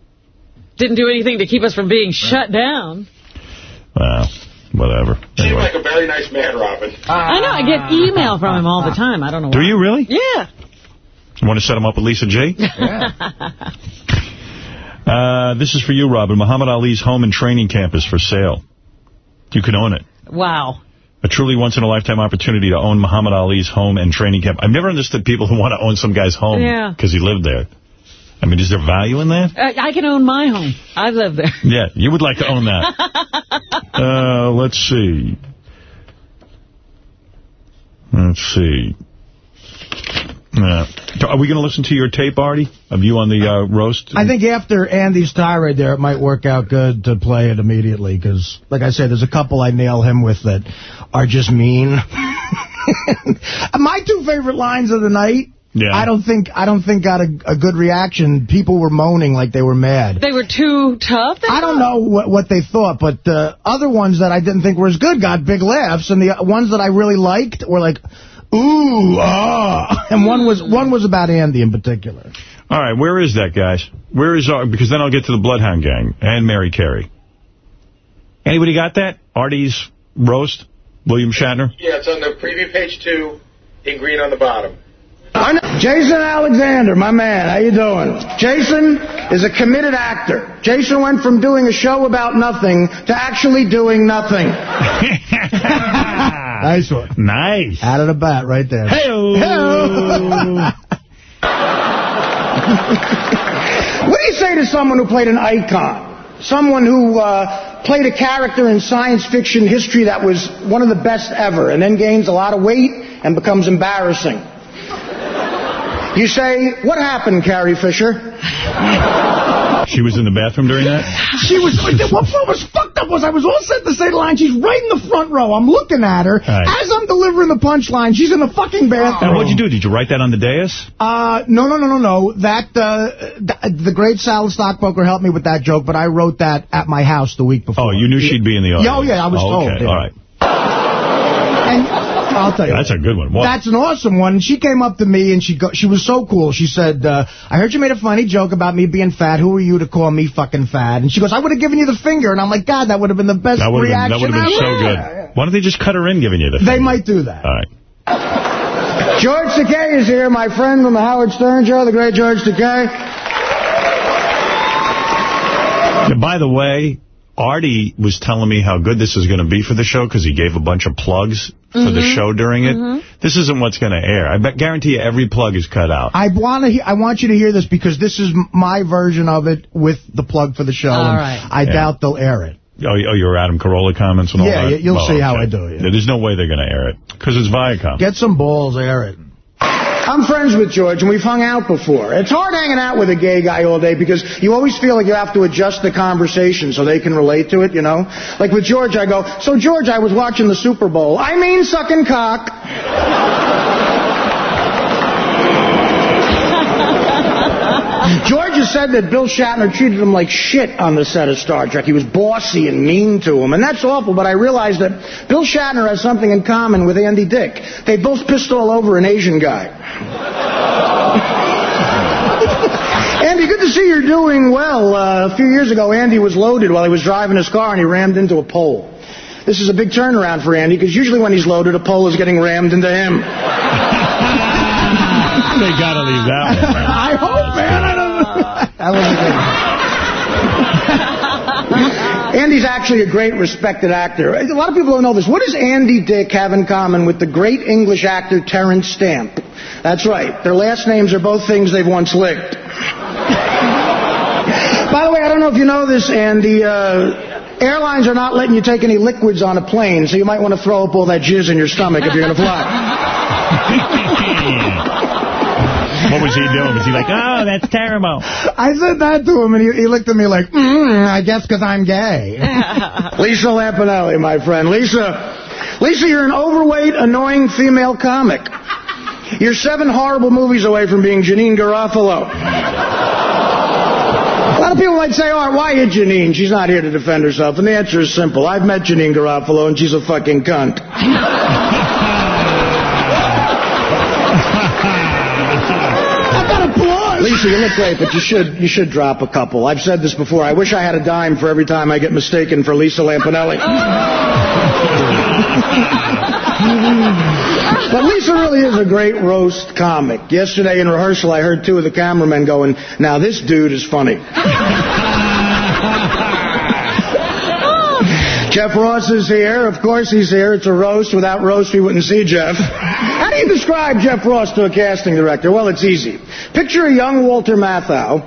Didn't do anything to keep us from being shut down. well, whatever. Seems Anyway. like a very nice man, Robin. I know. I get email from him all the time. I don't know why. Do you really? Yeah. You want to set him up with Lisa G? [LAUGHS] Uh, this is for you, Robin. Muhammad Ali's home and training camp is for sale. You can own it. wow. A truly once-in-a-lifetime opportunity to own Muhammad Ali's home and training camp. I've never understood people [LAUGHS] who want to own some guy's home Yeah. because he lived there. I mean, is there value in that? I, I can own my home. I live there. [LAUGHS] Yeah, you would like to own that. uh, let's see. Let's see. Uh, are we going to listen to your tape, Artie, of you on the uh, roast? I think after Andy's tirade there, it might work out good to play it immediately because, like I said, there's a couple I nail him with that are just mean. [LAUGHS] My two favorite lines of the night. Yeah. I don't think I don't think got a, a good reaction. People were moaning like they were mad. They were too tough? I don't know what, what they thought, but the other ones that I didn't think were as good got big laughs, and the ones that I really liked were like, ooh, ah. And one was one was about Andy in particular. All right, where is that, guys? Where is our... Because then I'll get to the Bloodhound Gang and Mary Carey. Anybody got that? Artie's roast? William Shatner? Yeah, it's on the preview page two, in green on the bottom. Jason Alexander, my man, how you doing? Jason is a committed actor. Jason went from doing a show about nothing to actually doing nothing. [LAUGHS] nice one. Nice. Out of the bat right there. Hey-o. [LAUGHS] what do you say to someone who played an icon? Someone who uh, played a character in science fiction history that was one of the best ever and then gains a lot of weight and becomes embarrassing. You say, what happened, Carrie Fisher? She was in the bathroom during that? She was, what was fucked up was I was all set to say the line. She's right in the front row. I'm looking at her. Right. As I'm delivering the punchline, she's in the fucking bathroom. And what'd you do? Did you write that on the dais? Uh, no, no, no, no, no. That, uh, th the great Sal Stockbroker helped me with that joke, but I wrote that at my house the week before. Oh, you knew she'd be in the audience? Yeah, oh, yeah, I was oh, told. Okay, yeah. all right. And I'll tell you. That's a good one. What? That's an awesome one. She came up to me and she go, she was so cool. She said, uh, I heard you made a funny joke about me being fat. Who are you to call me fucking fat? And she goes, I would have given you the finger. And I'm like, God, that would have been the best That would have been, that would have been so ever. good. Why don't they just cut her in giving you the They finger? might do that. All right. George Takei is here, my friend from the Howard Stern Show, the great George Takei. Yeah, by the way, Artie was telling me how good this is going to be for the show because he gave a bunch of plugs for the Mhm. show during it. Mhm. This isn't what's going to air. I bet, guarantee you every plug is cut out. I want to. I want you to hear this because this is my version of it with the plug for the show. All and right. I Yeah. doubt they'll air it. Oh, oh, your Adam Carolla comments and all Yeah, that? y- you'll Well, see how. I do it, yeah. There's no way they're going to air it because it's Viacom. Get some balls, air it. I'm friends with George, and we've hung out before. It's hard hanging out with a gay guy all day because you always feel like you have to adjust the conversation so they can relate to it, you know? Like with George, I go, so George, I was watching the Super Bowl. I mean sucking cock. [LAUGHS] George has said that Bill Shatner treated him like shit on the set of Star Trek. He was bossy and mean to him, and that's awful, but I realized that Bill Shatner has something in common with Andy Dick. They both pissed all over an Asian guy. [LAUGHS] Andy, good to see you're doing well. Uh, a few years ago, Andy was loaded while he was driving his car and he rammed into a pole. This is a big turnaround for Andy because usually when he's loaded, a pole is getting rammed into him. [LAUGHS] They gotta leave that one. I hope, man. I don't That was a good [LAUGHS] Andy's actually a great respected actor. A lot of people don't know this. What does Andy Dick have in common with the great English actor Terence Stamp? That's right. Their last names are both things they've once licked. By the way, I don't know if you know this, Andy. Uh, airlines are not letting you take any liquids on a plane, so you might want to throw up all that jizz in your stomach if you're going to fly. [LAUGHS] What was he doing? Was he like, oh, that's terrible? I said that to him, and he, he looked at me like, mm, I guess because I'm gay. [LAUGHS] Lisa Lampanelli, my friend. Lisa, Lisa, you're an overweight, annoying female comic. You're seven horrible movies away from being Janeane Garofalo. A lot of people might say, oh, why is Janeane? She's not here to defend herself. And the answer is simple. I've met Janeane Garofalo, and she's a fucking cunt. [LAUGHS] Lisa, you look great, but you should you should drop a couple. I've said this before. I wish I had a dime for every time I get mistaken for Lisa Lampanelli. [LAUGHS] Oh. but Lisa really is a great roast comic. Yesterday in rehearsal, I heard two of the cameramen going, "Now this dude is funny." [LAUGHS] Jeff Ross is here. Of course he's here. It's a roast. Without roast, we wouldn't see Jeff. How do you describe Jeff Ross to a casting director? Well, it's easy. Picture a young Walter Matthau.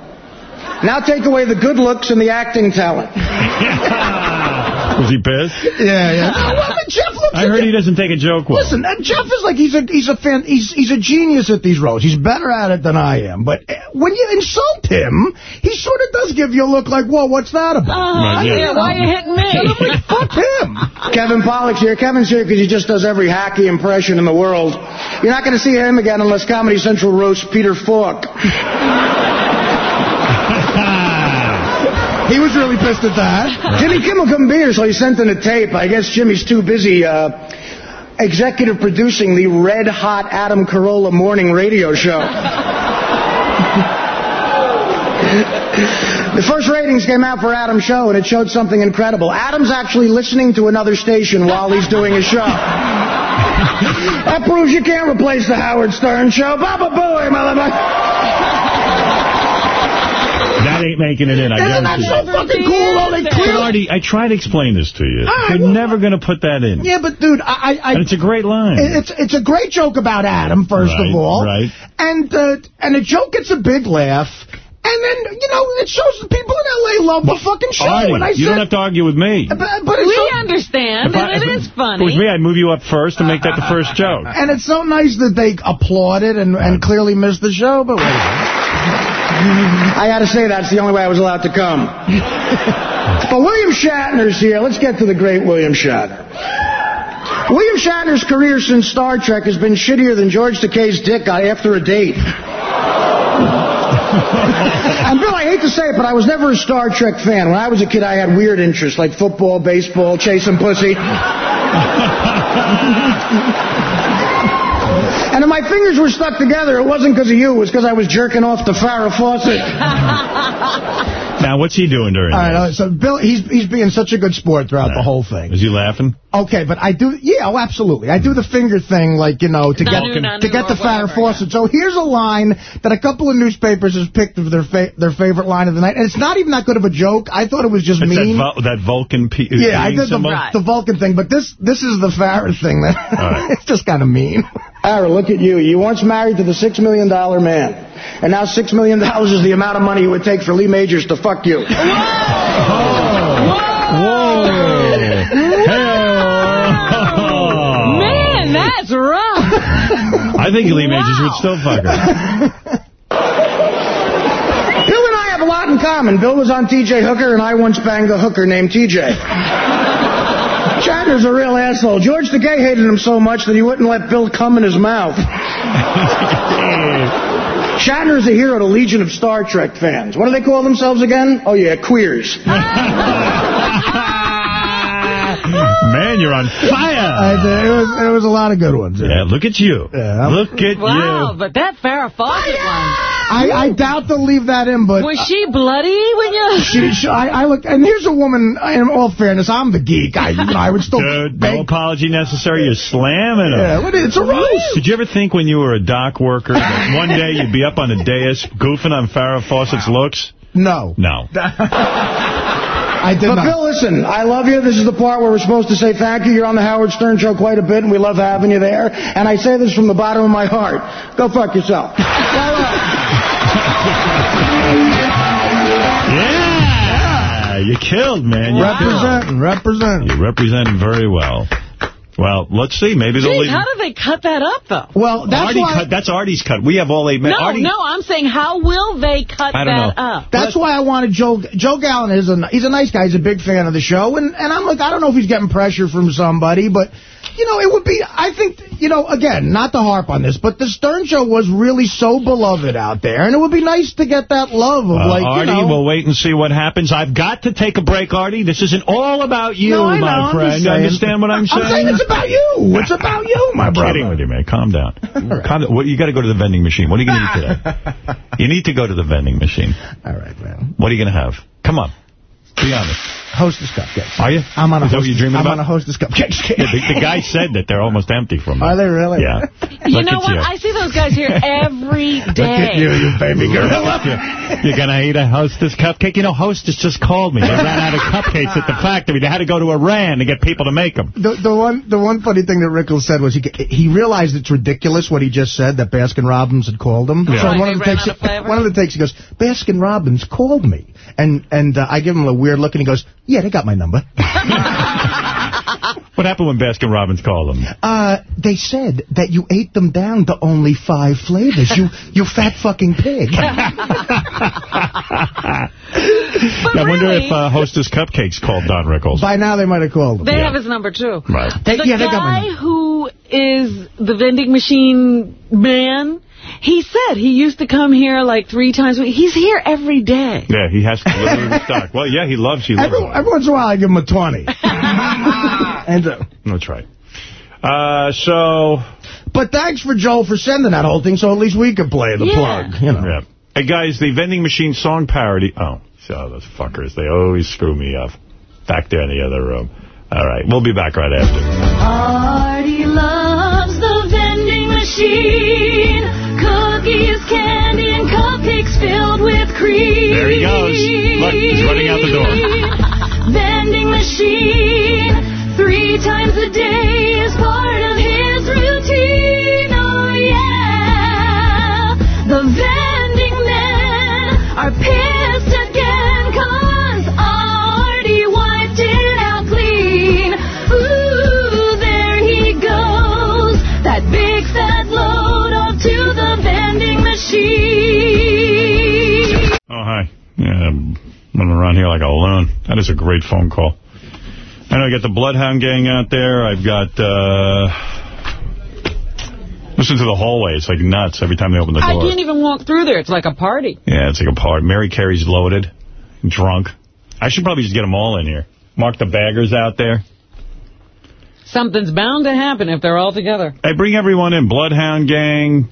Now take away the good looks and the acting talent. [LAUGHS] Was he pissed? Yeah, yeah. [LAUGHS] well, but Jeff looks I heard he doesn't take a joke well. Listen, uh, Jeff is like he's a he's a fan he's he's a genius at these roles. He's better at it than I am. But uh, when you insult him, he sort of does give you a look like, "Whoa, what's that about?" Uh-huh, yeah, why you hitting me? Fuck him. [LAUGHS] Kevin Pollak's here. Kevin's here because he just does every hacky impression in the world. You're not going to see him again unless Comedy Central roasts Peter Falk. [LAUGHS] He was really pissed at that. [LAUGHS] Jimmy Kimmel couldn't be here, so he sent in a tape. I guess Jimmy's too busy uh, executive producing the red hot Adam Carolla morning radio show. [LAUGHS] The first ratings came out for Adam's show, and it showed something incredible. Adam's actually listening to another station while he's doing his show. [LAUGHS] that proves you can't replace the Howard Stern show. Baba Booey, motherfucker. That ain't making it in. I Isn't that so fucking cool, though? They But clearly... Artie, I try to explain this to you. Ah, You're well- never going to put that in. Yeah, but dude, I, I, And it's a great line. It's it's a great joke about Adam, first Right, of all, right. And uh, and the joke gets a big laugh, and then you know it shows the people in L.A. love the fucking show. Artie, and I you said, don't have to argue with me. but, but We so, understand, If I- and it if is If it funny. was me, I'd move you up first and make that the first joke. and it's so nice that they applauded and and clearly missed the show, but whatever. I had to say that's the only way I was allowed to come. [LAUGHS] but William Shatner's here. Let's get to the great William Shatner. William Shatner's career since Star Trek has been shittier than George Takei's dick got after a date. And Bill, I hate to say it, but I was never a Star Trek fan. When I was a kid, I had weird interests like football, baseball, chasing pussy. And if my fingers were stuck together, it wasn't because of you. It was because I was jerking off to Farrah Fawcett. [LAUGHS] Now, what's he doing during All right, all right, this? Uh, so Bill, he's he's being such a good sport throughout the whole thing. Is he laughing? Okay, but I do, yeah, oh, absolutely. I do the finger thing, like, you know, to Nanu, get nanu, to get the Farrah whatever, Fawcett. So here's a line that a couple of newspapers has picked of their fa their favorite line of the night, and it's not even that good of a joke. I thought it was just It's that, mean. Vul- that Vulcan pe- yeah, I did the, symbol? the Vulcan thing, but this this is the Farrah thing [LAUGHS] that right. it's just kind of mean. [LAUGHS] Farrah, look at you. You once married to the six million dollar man, and now six million dollars is the amount of money it would take for Lee Majors to fuck you. Whoa! Whoa! Hell! Man, that's rough. I think Lee Majors would still fuck her. Bill and I have a lot in common. Bill was on T.J. Hooker, and I once banged a hooker named T.J. Shatner's a real asshole. George Takei hated him so much that he wouldn't let Bill come in his mouth. [LAUGHS] Shatner is a hero to Legion of Star Trek fans. What do they call themselves again? Oh, yeah, queers. [LAUGHS] [LAUGHS] Man, you're on fire. I. It was, it was a lot of good ones. Yeah, look at you. Yeah. Look at Wow, you. but that Farrah Fawcett one. I, I doubt they'll leave that in, but... Was she bloody when you... She, she, I, I look, and here's a woman, in all fairness, I'm the geek. I, you know, I would still... Dude, no apology necessary. You're slamming her. Yeah, it's a roast. Did you ever think when you were a dock worker that [LAUGHS] one day you'd be up on a dais goofing on Farrah Fawcett's looks? No. No. [LAUGHS] I did but not. Bill, listen, I love you. This is the part where we're supposed to say thank you. You're on the Howard Stern Show quite a bit, and we love having you there. And I say this from the bottom of my heart. Go fuck yourself. [LAUGHS] Yeah, you killed, man. You Representing, representing. You represented very well. Well, let's see. Maybe they'll Jeez, leave. how do they cut that up, though? Well, that's Artie why... cut, that's Artie's cut. We have all eight minutes. No, Artie, no, I'm saying how will they cut I don't that know. up? That's why I wanted Joe. Joel Gallen is a he's a nice guy. He's a big fan of the show, and and I'm like I don't know if he's getting pressure from somebody, but you know it would be. I think you know again not to harp on this, but the Stern Show was really so beloved out there, and it would be nice to get that love of Uh, like Artie, you know. we'll wait and see what happens. I've got to take a break, Artie. This isn't all about you, No, I know, my friend. You understand what I'm saying? I'm saying it's about you. It's about you, my I'm brother. kidding with you, man. Calm down. [LAUGHS] Calm down. What, you got to go to the vending machine. What are you going to eat today? [LAUGHS] you need to go to the vending machine. All right, man. What are you going to have? Come on. Be honest. Hostess cupcakes. Are you? I'm on a Is that hostess, you're dreaming I'm about? on a hostess [LAUGHS] cupcakes. Yeah, the, the guy said that they're almost empty from me. Are they really? Yeah. [LAUGHS] You Look know what? you. I see those guys here [LAUGHS] every day. Look at you, you baby gorilla. You're going to eat a Hostess cupcake? You know, Hostess just called me. They ran out of cupcakes at the factory. They had to go to Iran to get people to make them. The, the one the one funny thing that Rickles said was he he realized it's ridiculous what he just said that Baskin Robbins had called him. Yeah. So Right, one of the takes of one of the takes he goes Baskin Robbins called me and and uh, I give him a weird look and he goes yeah they got my number. [LAUGHS] What happened when Baskin Robbins called them? Uh, they said that you ate them down to only five flavors. You you fat fucking pig. [LAUGHS] I wonder really- if uh, Hostess Cupcakes called Don Rickles. By now they might have called him. They have his number, too. Right. They- the yeah, they got guy who is the vending machine man, he said he used to come here like three times a week. He's here every day. Yeah, he has to deliver the stock. Well, yeah, he loves he loves Every, every once in a while I give him a 20. [LAUGHS] and, uh, That's right. Uh, so... but thanks for Joel for sending that whole thing so at least we could play the Yeah. plug. You know. Yeah. Hey, guys, the vending machine song parody... Oh, so those fuckers. They always screw me up. Back there in the other room. All right, we'll be back right after. Artie loves the vending machine. Cookies, candy, and cupcakes filled with cream. There he goes. Look, he's running out the door. [LAUGHS] Vending machine. Three times a day is part of his routine. Oh, yeah. The vending men are pissed Oh, hi. Yeah, I'm running around here like a loon. That is a great phone call. I know I got the Bloodhound gang out there. I've got, uh... Listen to the hallway. It's like nuts every time they open the door. I can't even walk through there. It's like a party. Yeah, it's like a party. Mary Carey's loaded, drunk. I should probably just get them all in here. Mark the baggers out there. Something's bound to happen if they're all together. Hey, bring everyone in. Bloodhound gang,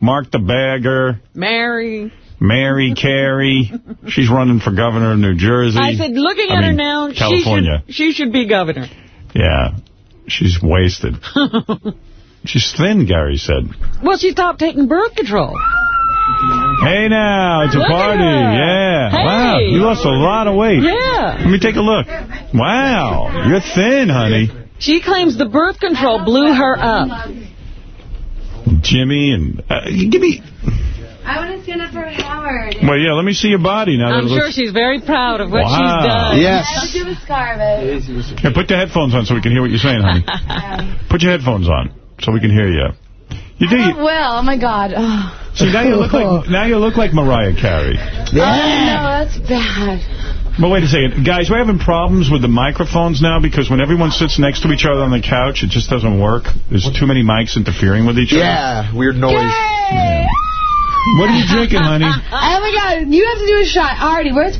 Mark the bagger, Mary. Mary Carey. She's running for governor of New Jersey. I said, looking I at her now, California. She, should, she should be governor. Yeah, she's wasted. [LAUGHS] she's thin, Gary said. well, she stopped taking birth control. Hey now, it's a Look party. Yeah. Hey. Wow, you lost a lot of weight. Yeah. Let me take a look. Wow, you're thin, honey. She claims the birth control blew her up. Jimmy and uh, give me. I want to stand up for Howard. Well, yeah, let me see your body now. I'm sure looks- she's very proud of what Wow. she's done. I would do a scar, but... Yeah, put the headphones on so we can hear what you're saying, honey. [LAUGHS] Put your headphones on so we can hear you. You do. I You, will. Oh, my God. Oh. see, now you look like [LAUGHS] now you look like Mariah Carey. Oh, no, that's bad. But wait a second, guys, we're having problems with the microphones now because when everyone sits next to each other on the couch, it just doesn't work. There's too many mics interfering with each other. Yeah, weird noise. What are you drinking, honey? Oh, my God. You have to do a shot. Artie, where's...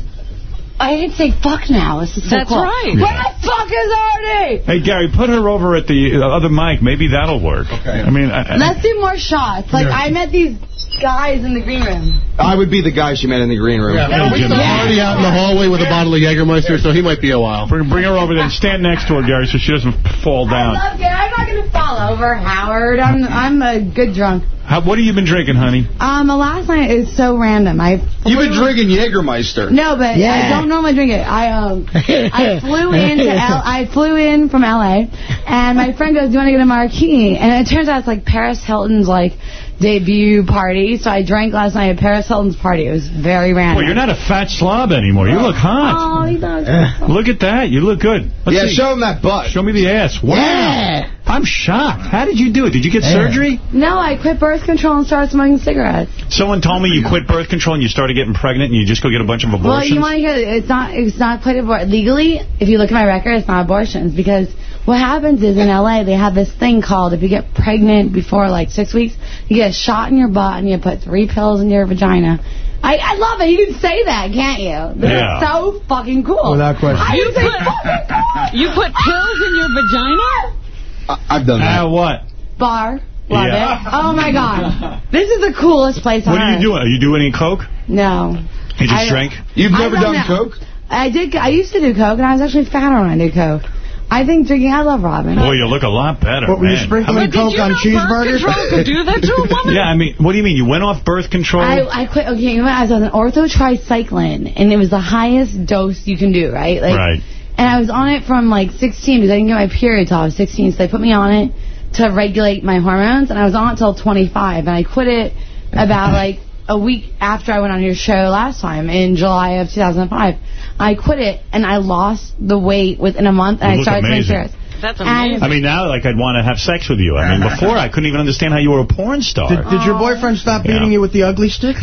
I didn't say fuck now. This is so That's cool. right. Where the fuck is Artie? Hey, Gary, put her over at the uh, other mic. Maybe that'll work. Okay. I mean, I, I- Let's do more shots. Like, I met these guys in the green room. I would be the guy she met in the green room. Yeah, we already out in the hallway with a bottle of Jägermeister, so he might be a while. bring, bring her over there and stand next to her, Gary, so she doesn't fall down. I love Gary. I'm not going to fall over Howard. I'm I'm a good drunk. How, what have you been drinking, honey? Um, last night is so random. I You've been drinking Jägermeister. No, but I Yeah. Don't normally drink it. I um I [LAUGHS] flew into L I flew in from LA and my friend goes, Do you want to get a martini? And it turns out it's like Paris Hilton's like debut party. So I drank last night at Paris Hilton's party. It was very random. Well, you're not a fat slob anymore. You look hot. Oh, he does. Eh. Look at that. You look good. Let's Yeah, see. show him that butt. Show me the ass. Wow. Yeah. I'm shocked. How did you do it? Did you get eh. surgery? No, I quit birth control and started smoking cigarettes. Someone told me you quit birth control and you started getting pregnant and you just go get a bunch of abortions. Well, you want to hear it's not it's not quite abor legally. If you look at my record, it's not abortions because what happens is in LA they have this thing called if you get pregnant before like six weeks, you get a shot in your butt and you put three pills in your vagina. I, I love it. You can say that, can't you? This Yeah. is so fucking cool. Without question. I You say put- fucking cool. [LAUGHS] You put pills in your vagina? I've done that. Ah, what? bar. Love Yeah. it. Oh my god, [LAUGHS] this is the coolest place on What are you earth. doing? Are you doing any coke? No. You just I- drank? You've never don't done coke? I did. I used to do coke, and I was actually fatter when I did coke. I think drinking. I love Robin. Boy, you look a lot better, What, were you man. sprinkling But did coke you on know cheeseburgers? birth control could do that to a [LAUGHS] woman? Yeah, I mean, what do you mean? You went off birth control? I, I quit. Okay, you know what? I was on an Ortho Tri-Cyclen, and it was the highest dose you can do, right? Like, right. And I was on it from like 16 because I didn't get my period until I was 16, so they put me on it to regulate my hormones, and I was on it till 25, and I quit it about like a week after I went on your show last time in July of 2005. I quit it, and I lost the weight within a month, and You I look started taking amazing. serious. That's And- amazing. I mean, now, like, I'd want to have sex with you. I mean, before, I couldn't even understand how you were a porn star. Did, did your boyfriend stop Yeah. beating you with the ugly stick?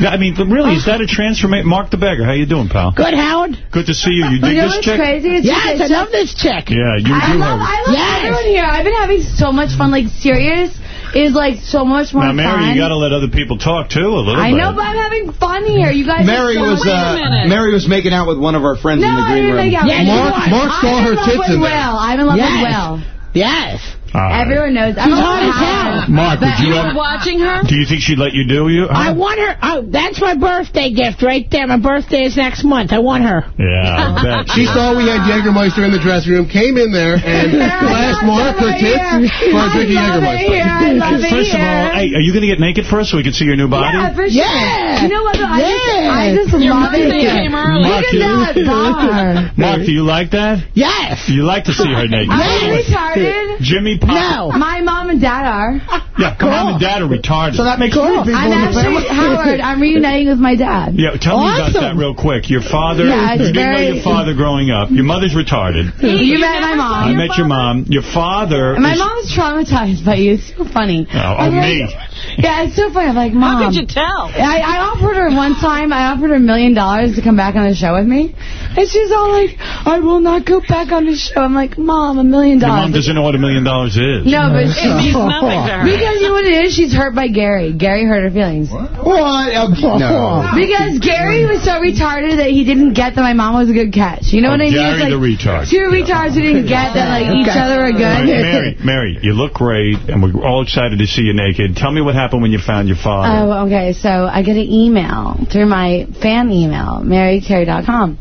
Yeah, I mean, really, is that a transformation? Mark the Bagger, how you doing, pal? Good, Howard. Good to see you. You You know this what's chick? crazy? It's Yes, just- I love this chick. Yeah, you I do love, have. I love Yes. everyone here. I've been having so much fun. Like, serious is like so much more Now, Mary, fun. you got to let other people talk too a little bit. I bit. know, but I'm having fun here. You guys Mary are so was Wait a uh, minute. Mary was making out with one of our friends no, in the I green didn't room. make out. Yeah, with Mark- anyone. Mark I'm saw in her love tits with in Will. I'm in love Yes. with Will. Yes. All right. Everyone knows. I'm She's in hot as hell. Howard. Mark, would you You ever- were watching her? Do you think she'd let you do you? I want her. Oh, that's my birthday gift right there. My birthday is next month. I want her. Yeah, I [LAUGHS] bet. She saw we had Jägermeister in the dressing room, came in there, and flashed Mark her tits for a drink of I love it here. I Jägermeister. First of all, hey, are you going to get naked for us so we can see your new body? Yeah, for sure. Yeah. You know what? though? I just, I just Your love it birthday came early. [LAUGHS] Look at that bar. Mark, do you like that? Yes. You like to see her naked? I'm retarded. Jimmy Pop. No. My mom and dad are. Yeah, mom and dad are retarded. So that makes three people I'm in the family. actually Howard. I'm reuniting with my dad. Yeah, tell me about that real quick. Your father, Yeah, it's you didn't know very- your father growing up. Your mother's retarded. You, met my mom. I met your mom. Your father And my is... mom's traumatized by you. It's so funny. Oh, oh, me. like- Yeah, it's so funny. I'm like, mom. How could you tell? I, I offered her one time, I offered her a million dollars to come back on the show with me. And she's all like, I will not go back on the show. I'm like, mom, a million Your mom doesn't know what a million dollars is. No, but It means nothing to her. Because you know what it is? She's hurt by Gary. Gary hurt her feelings. What? Uh, no. Because Gary was so retarded that he didn't get that my mom was a good catch. You know Oh, what I mean? Gary It's like, the retard. Two retards who didn't get that like each other are All right, good. Mary, Mary, you look great, and we're all excited to see you naked. Tell me what happened when you found your father. Oh, okay. So I get an email through my fan email, marycarey.com.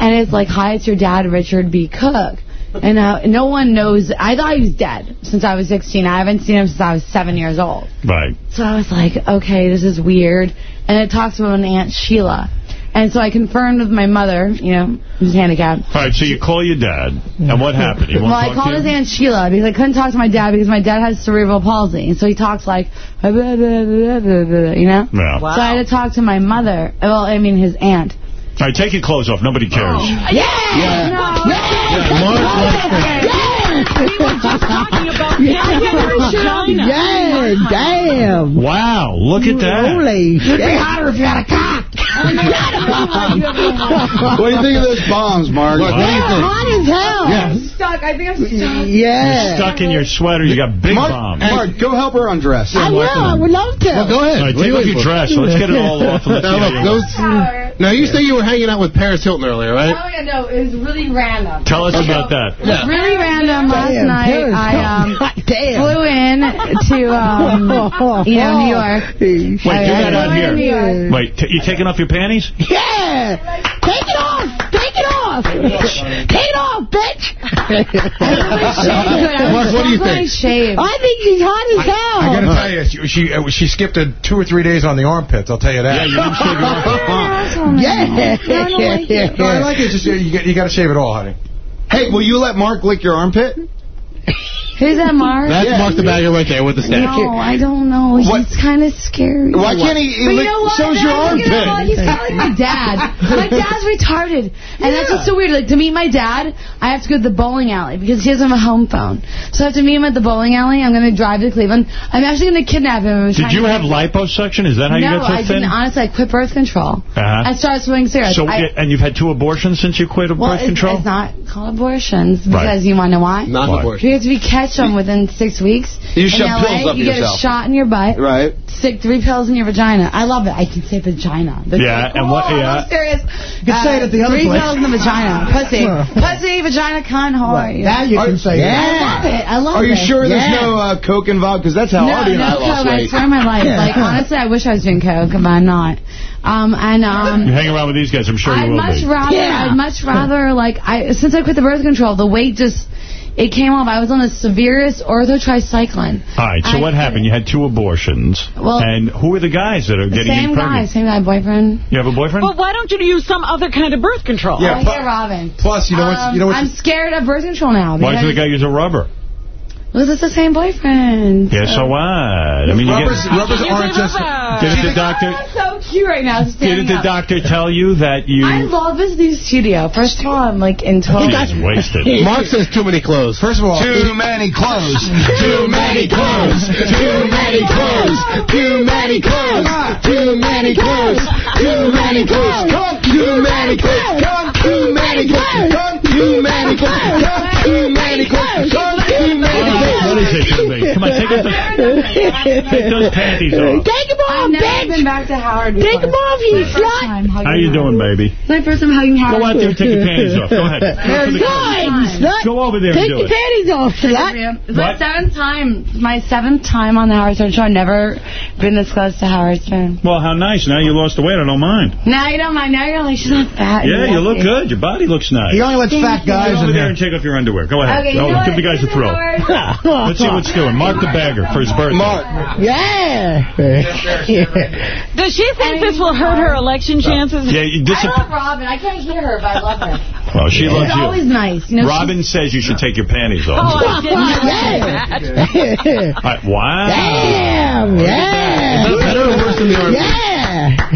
And it's like, hi, it's your dad, Richard B. Cook. And uh, no one knows. I thought he was dead since I was 16. I haven't seen him since I was seven years old. right. So I was like, okay, this is weird. And it talks about an Aunt Sheila. And so I confirmed with my mother, you know, who's handicapped. All right, so you call your dad, and what happened? He Well, I called his? Aunt Sheila because I couldn't talk to my dad because my dad has cerebral palsy. And so he talks like, blah, blah, blah, blah, blah, blah, you know? Yeah. So I had to talk to my mother. Well, I mean, his aunt. All right, take your clothes off. Nobody cares. Oh. Yeah! We were just talking about vagina. Yeah, damn. Wow, look at that. Holy It'd be hotter if you had oh a cock. What do you think of those bombs, Mark? What, what do you? Hot as hell. Yeah. I'm stuck. I think I'm stuck. You're Yeah. stuck in your sweater. You got big Mark, bombs. Mark, go help her undress. I will. I would love to. Well, go ahead. All right, take you off your for? dress. Let's get it all off. and Let's Now, look, you those, Now, you say you were hanging out with Paris Hilton earlier, right? Oh, yeah, no, it was really random. Tell us about that. It was really random last Damn, night. I um, flew in to, um, [LAUGHS] you know, New York. Wait, do that out here. Wait, t you taking off your panties? Yeah! Take it off! Take it off! Take it off, bitch! Mark, what do you think? Shave. I think he's hot as hell. I gotta tell you, she she, uh, she skipped a two or three days on the armpits. I'll tell you that. Yeah, you didn't shave your armpits. [LAUGHS] Yeah. No, I like it. Just you, you got to shave it all, honey. Hey, will you let Mark lick your armpit? Who's that, Mark? That's Mark the Bagger right there with the staff. No, I don't know. He's kind of scary. Why can't he But you know what? so's your look armpit. He's kind of like my dad. my dad's [LAUGHS] retarded. And that's what's so weird. Like, to meet my dad, I have to go to the bowling alley because he doesn't have a home phone. So I have to meet him at the bowling alley. I'm going to drive to Cleveland. I'm actually going to kidnap him. Did you to- have liposuction? Is that how you no, got so I thin? didn't. Honestly, I quit birth control. Uh-huh. I started smoking cigarettes. So, I, and you've had two abortions since you quit well, birth it's, control? it's not called abortions Right. because you want to know why? Not Why? abortion. Because if you catch them within six weeks, You in shove LA, pills up you get a shot in your butt, Right. stick three pills in your vagina. I love it. I can say vagina. That's Yeah, so and what- cool. yeah. I'm serious. You can say it at the other Three place. pills in the vagina. [LAUGHS] Pussy. Pussy, vagina, cunt, whore. Now you can say I that. love it. I love it. Are it. you sure there's Yeah. no uh, coke involved? Because that's how No, Artie and I no lost coke. I weight. swear on my life. Like, honestly, I wish I was doing coke, but I'm not. Um, and, um... You hang around with these guys, I'm sure you I'd will much be. rather, Yeah. I'd much rather, like, I since I quit the birth control, the weight just, it came off. I was on the severest Ortho Tri-Cyclen. All right, so I what happened? it. You had two abortions. Well- and who are the guys that are getting same you guy, pregnant? same guy, boyfriend. You have a boyfriend? But why don't you use some other kind of birth control? Yeah, oh, pl- Robin. Plus, you know what's Um, you know what's I'm scared of birth control now. Why doesn't the guy use a rubber? Because it's the same boyfriend. Yeah, so what? I mean, you rubbers get, rubbers aren't just. didn't the doctor That's so cute right now. didn't the doctor tell you that you? I love this new studio. First of all, I'm like in total. He's wasted. Mark says too many clothes. First of all, Too many clothes. Too many clothes. Too many clothes. Too many clothes. Too many clothes. Too many clothes. Come, too many clothes. Come, too many clothes. Come, too many clothes. Come, too many clothes. Come, too many What is it going to be? Come on, take, it, take those panties off. Take them off, I've never bitch! been back to Howard before. Take them off, you It's slut! time How you doing, baby? My first time hugging Howard. Go out there and take your panties off. Go ahead. Go, for the- Good, you slut! Go over there and Take do your it. panties off, slut! It's my seventh time. My seventh time on the Howard Stern show. I've never been this close to Howard Stern. Well, how nice. Now you lost the weight. I don't mind. Now you don't mind. Now you're like, she's not fat. Yeah, you look good. Your body looks nice. He only lets fat Get guys over there and take off your underwear. Go ahead. Okay, you oh, know give what? the guys a thrill. Oh, [LAUGHS] Let's see what's doing. Mark the bagger for his birthday. Mark. Yeah! [LAUGHS] Does she think this will hurt her election uh, chances? Yeah, you I love Robin. I can't hear her, but I love her. well, she loves She's always nice. You know, Robin says you should take your panties Oh, off. I didn't know that. yeah! [LAUGHS] All right, wow. Damn! Is Yeah! that better or worse than the armpit? Yeah!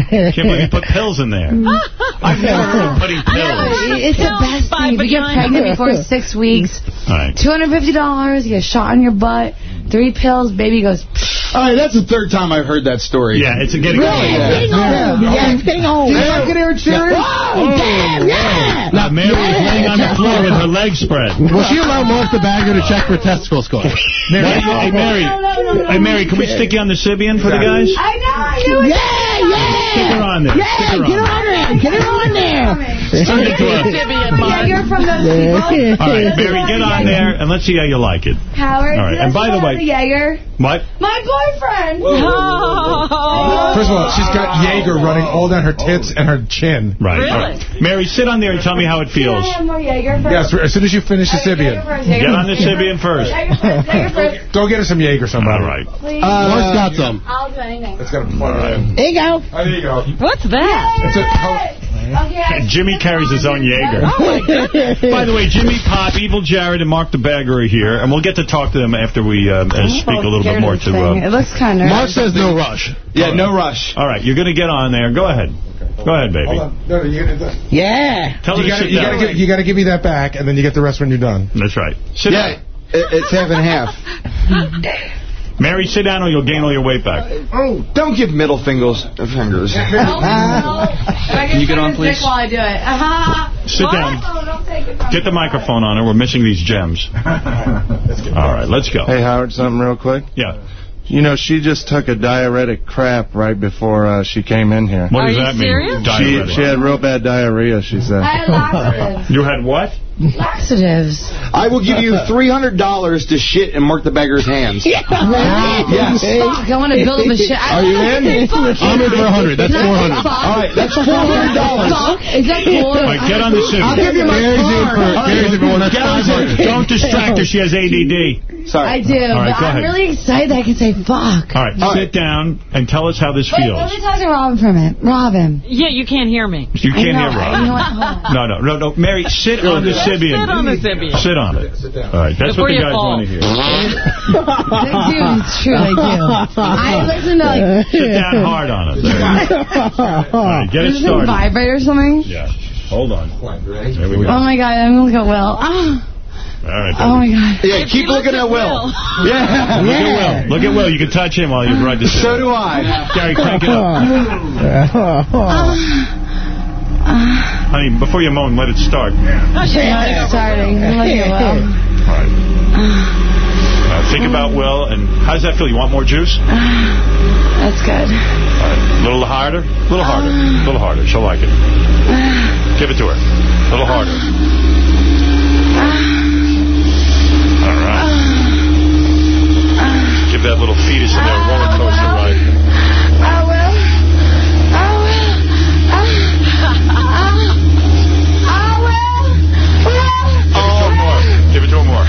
[LAUGHS] Can't believe you put pills in there. [LAUGHS] I've never heard of putting pills. It's the best thing. If you get pregnant before six weeks, All right. $250, you get shot in your butt, three pills, baby goes, All right, that's the third time I've heard that story. Yeah, it's a getting old. Yeah, it's getting old. Yeah, it's getting old. Do you like it, Eric Sheeran? Oh, damn, yeah! Now, Mary is laying on the floor with her legs spread. Will she allow Mark the Bagger to check for testicle scars? Mary, hey, Mary. no, no, no, no. Hey, Mary, can we stick you on the Sybian for the guys? I know, I knew it. Yeah, yeah! Stick her on there. Yeah, Stick her get on. on there! Get her on there! Turn it to a... Yeah, you're from those people. All right, Mary, get on there, and let's see how you like it. Howard, All right, and by the way- the Jaeger. What? My boyfriend. Oh. First of all, she's got oh. Jaeger running all down her tits and her chin. Right. Really? all right. Mary, sit on there and tell me how it Can feels. I have more Jaeger first? Yes, as soon as you finish the Okay, Sybian. Get on the first. Sybian first. Jaeger first, [LAUGHS] Go get her some Jaeger, somebody. All right. Please. Mark's got some. I'll do anything. It's got a plug in. There you go. There you go. What's that? It's a, Okay, Jimmy carries his own Jaeger. Oh, By the way, Jimmy Pop, Evil Jared, and Mark the Bagger are here, and we'll get to talk to them after we um, uh, speak a little bit more to... It Um, looks kind of Mark says no rush. Yeah, no rush. all right, you're going to get on there. Go ahead. Go ahead, baby. No, no, you, Yeah. Tell you to gotta, sit you, down. gotta give, you gotta give me that back, and then you get the rest when you're done. That's right. Sit Yeah, down. it, it's half and half. [LAUGHS] Mary, sit down or you'll gain all your weight back. Oh, don't give middle fingers. Fingers. Can you get on, please? While I do it. Uh-huh. [LAUGHS] Sit down. Oh, don't take it from Get the microphone on her. We're missing these gems. [LAUGHS] All right, let's go. Hey, Howard, something real quick. Yeah. you know, she just took a diuretic crap right before uh, she came in here. What does Are you that mean, serious? diuretic? She, she had real bad diarrhea, she said. I had. [LAUGHS] You had what? Laxatives. I will give you $300 to shit in Mark the Bagger's hands. Yeah. [LAUGHS] Yes. Fuck, I want to build a machine. Are you in? I'm in for 100. That's Can 400. say fuck? All right, that's $400. Fuck? Is that cool? All right, get on the Sybian. I'll give you my Gary's in for, card. Gary's in for one. That's Get on the 500. Don't distract her. She has ADD. Sorry. I do, All right, but go I'm really excited that I can say fuck. All right, sit down and tell us how this Wait, feels. let me talk to Robin for a minute. Robin. Yeah, you can't hear me. You can't know, hear I- Rob. You know what? Hold on. No, no, no, no. Mary, sit on the Sybian. Sit on the Sybian. Sit on it. Sit down. All right, that's Before what the you guys fall. [LAUGHS] want to hear. They do. It's true. They do. I listen to like. Sit down hard on it. There. All right, get it Does it started. vibrate or something? Yeah. Hold on. There we go. Oh my god, I'm gonna look at Will. Ah. All right. Oh my god. Yeah, keep looking at Will. Yeah. Look at Will. Look at Will. You can touch him while you ride the So do I. Gary, crank it up. [LAUGHS] Uh, Honey, before you moan, let it start. Now it's starting. Will. All right. Uh, uh, think about Will, and how does that feel? You want more juice? Uh, that's good. Right. A little harder? A little harder. A little harder. She'll like it. Give it to her. A little harder. All right. Give that little fetus a little roller coaster ride. I will. I will. I will. Give it to her more. Give it to her more.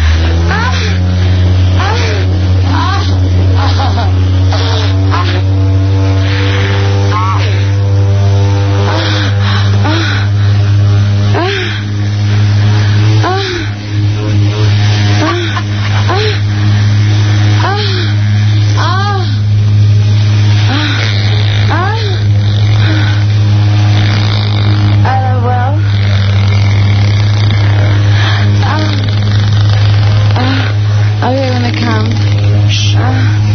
Okay, when it comes.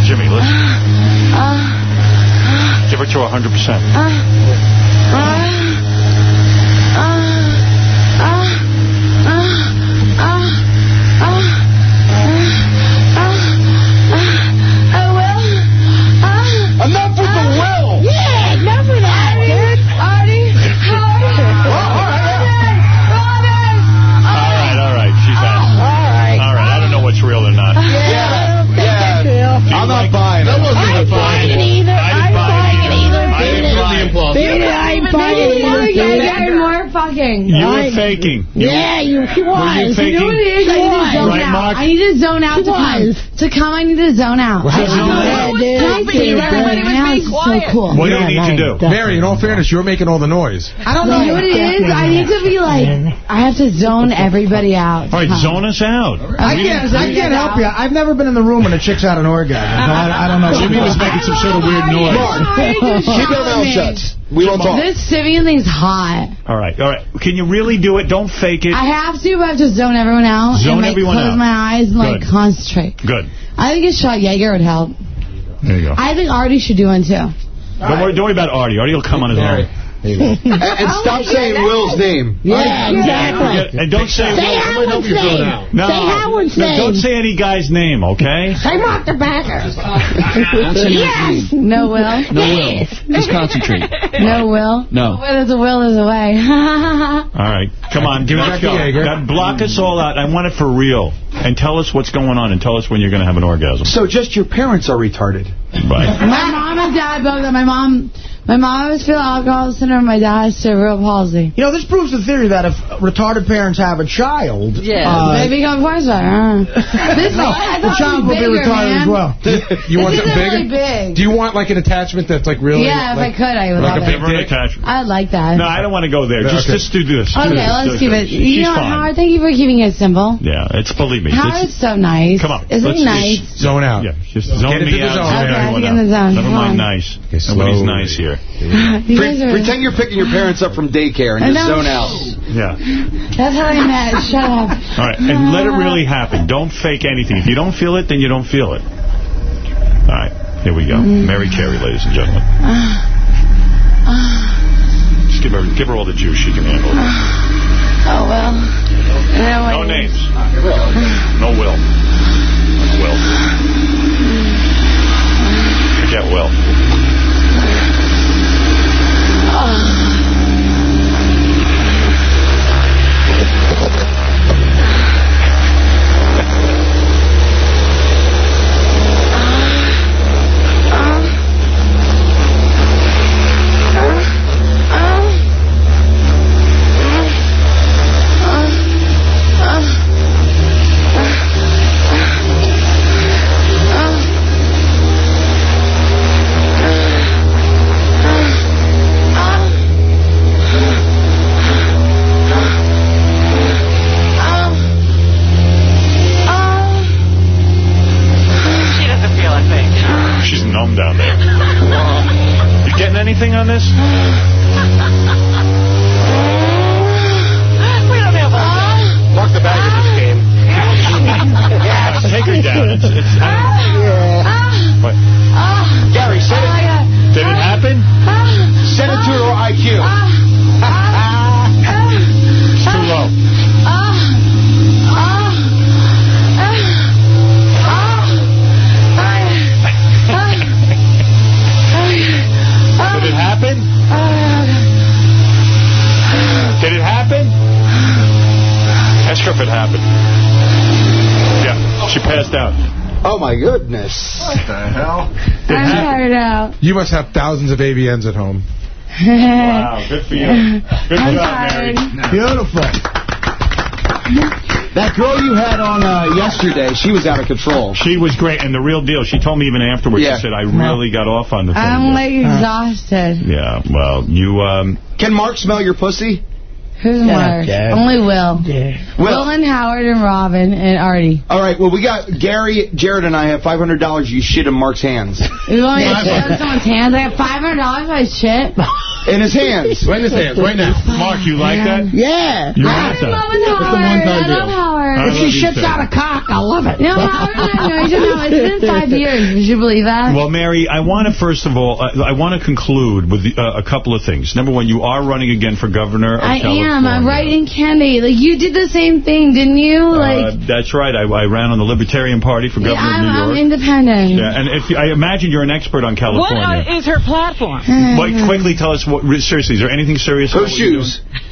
Jimmy, listen. Give her to faking. Yeah, you, he was. faking? You know what it is? I need to zone Right, out. Mark? I need to zone out He to come. To come, I need to zone out. Well, I zone know out. it. Yeah, dude. be Everybody was being it's so quiet. cool. What do you need to do? Mary, in all fairness, you're making all the noise. I don't You know what it is? I need to be like, I have to zone everybody out. All right, zone us out. I can't, I can't help you. I've never been in the room when a chick's had an orgasm. I, I don't know. Jimmy was making some sort of weird noise. Keep your mouth shut. We won't talk. This Sybian thing's hot. All right, all right. Can you really do it? Don't fake it. I have to, but I have to zone everyone out. Zone and, like, everyone close out. my eyes and, like, Good. concentrate. Good. I think a shot Jaeger would help. There you go. I think Artie should do one, too. Don't worry, don't worry about Artie. Artie will come on his own. [LAUGHS] And, and stop saying Will's name. Yeah, exactly. Forget- And don't say... Say Howard's name. No, Say Howard's no, name. don't say any guy's name, okay? Say Mark the Bagger. Yes. No will. No will. Just concentrate. No will. No. Where there's a will, there's a way. [LAUGHS] All right, come on, give it a Jackie go. Yeager. Now, block us all out. I want it for real. And tell us what's going on and tell us when you're going to have an orgasm. So just your parents are retarded. Right. my mom and dad both. My mom, my mom has feel alcohol syndrome. My dad has cerebral palsy. You know, this proves the theory that if retarded parents have a child, Yeah. uh, they become porn star. This no, I the child will was be retarded man. as well. You want something bigger? really big. Do you want like an attachment that's like really? Yeah, if like, I could, I would like love a big Give her dick? attachment. I'd like that. No, I don't want to go there. Just, Okay. just do this. Do okay, this. let's Do keep this. it. You She's know, fine. Howard, thank you for keeping it simple. Yeah, it's believe me. Howard's It's, so nice. come on. Isn't let's he nice? Just, Zone out. yeah, just zone Get into me the out. zone, zone. Okay, get in the zone. Never mind nice. Okay, Nobody's nice here. [LAUGHS] You Pre- are, pretend you're picking your parents up from daycare and I just know. zone out. Yeah. That's how I met. [LAUGHS] Shut up. All right, and let it really happen. Don't fake anything. If you don't feel it, then you don't feel it. All right, here we go. Mm. Mary Carey, ladies and gentlemen. Just give her, give her all the juice she can handle. [SIGHS] Oh, well. No names. [SIGHS] No will. No will. get Will. Christmas. You must have thousands of AVNs at home. Wow, good for you. Good I'm job, Mary. tired. Beautiful. That girl you had on uh, yesterday, she was out of control. She was great, and the real deal, she told me even afterwards, Yeah. she said, I really got off on the thing. I'm like exhausted. Yeah, well, you, um... Can Mark smell your pussy? Who's Mark? yeah. Only Will. Will. Will and Howard and Robin and Artie. All right, well, we got Gary, Jared, and I have $500 you shit in Mark's hands. You want me to shit on someone's hands? I got $500 for my shit. [LAUGHS] In his hands. Right in his hands, right now. Mark, you like that? Yeah. You I'm like in love that? with Howard. I love Howard. I If she love shits out a cock, I love it. No, Howard and I know each other. It's been five [LAUGHS] years. Would you believe that? Well, Mary, I want to, first of all, uh, I want to conclude with the, uh, a couple of things. Number one, you are running again for governor of I California. am. I'm right in Candy. Like, you did the same thing, didn't you? Like, Uh, that's right. I, I ran on the Libertarian Party for governor I'm, of New I'm independent. Yeah, and if you, I imagine you're an expert on What California. uh, is her platform? Like, quickly tell us, what, seriously, is there anything serious Her about what you're shoes. [LAUGHS]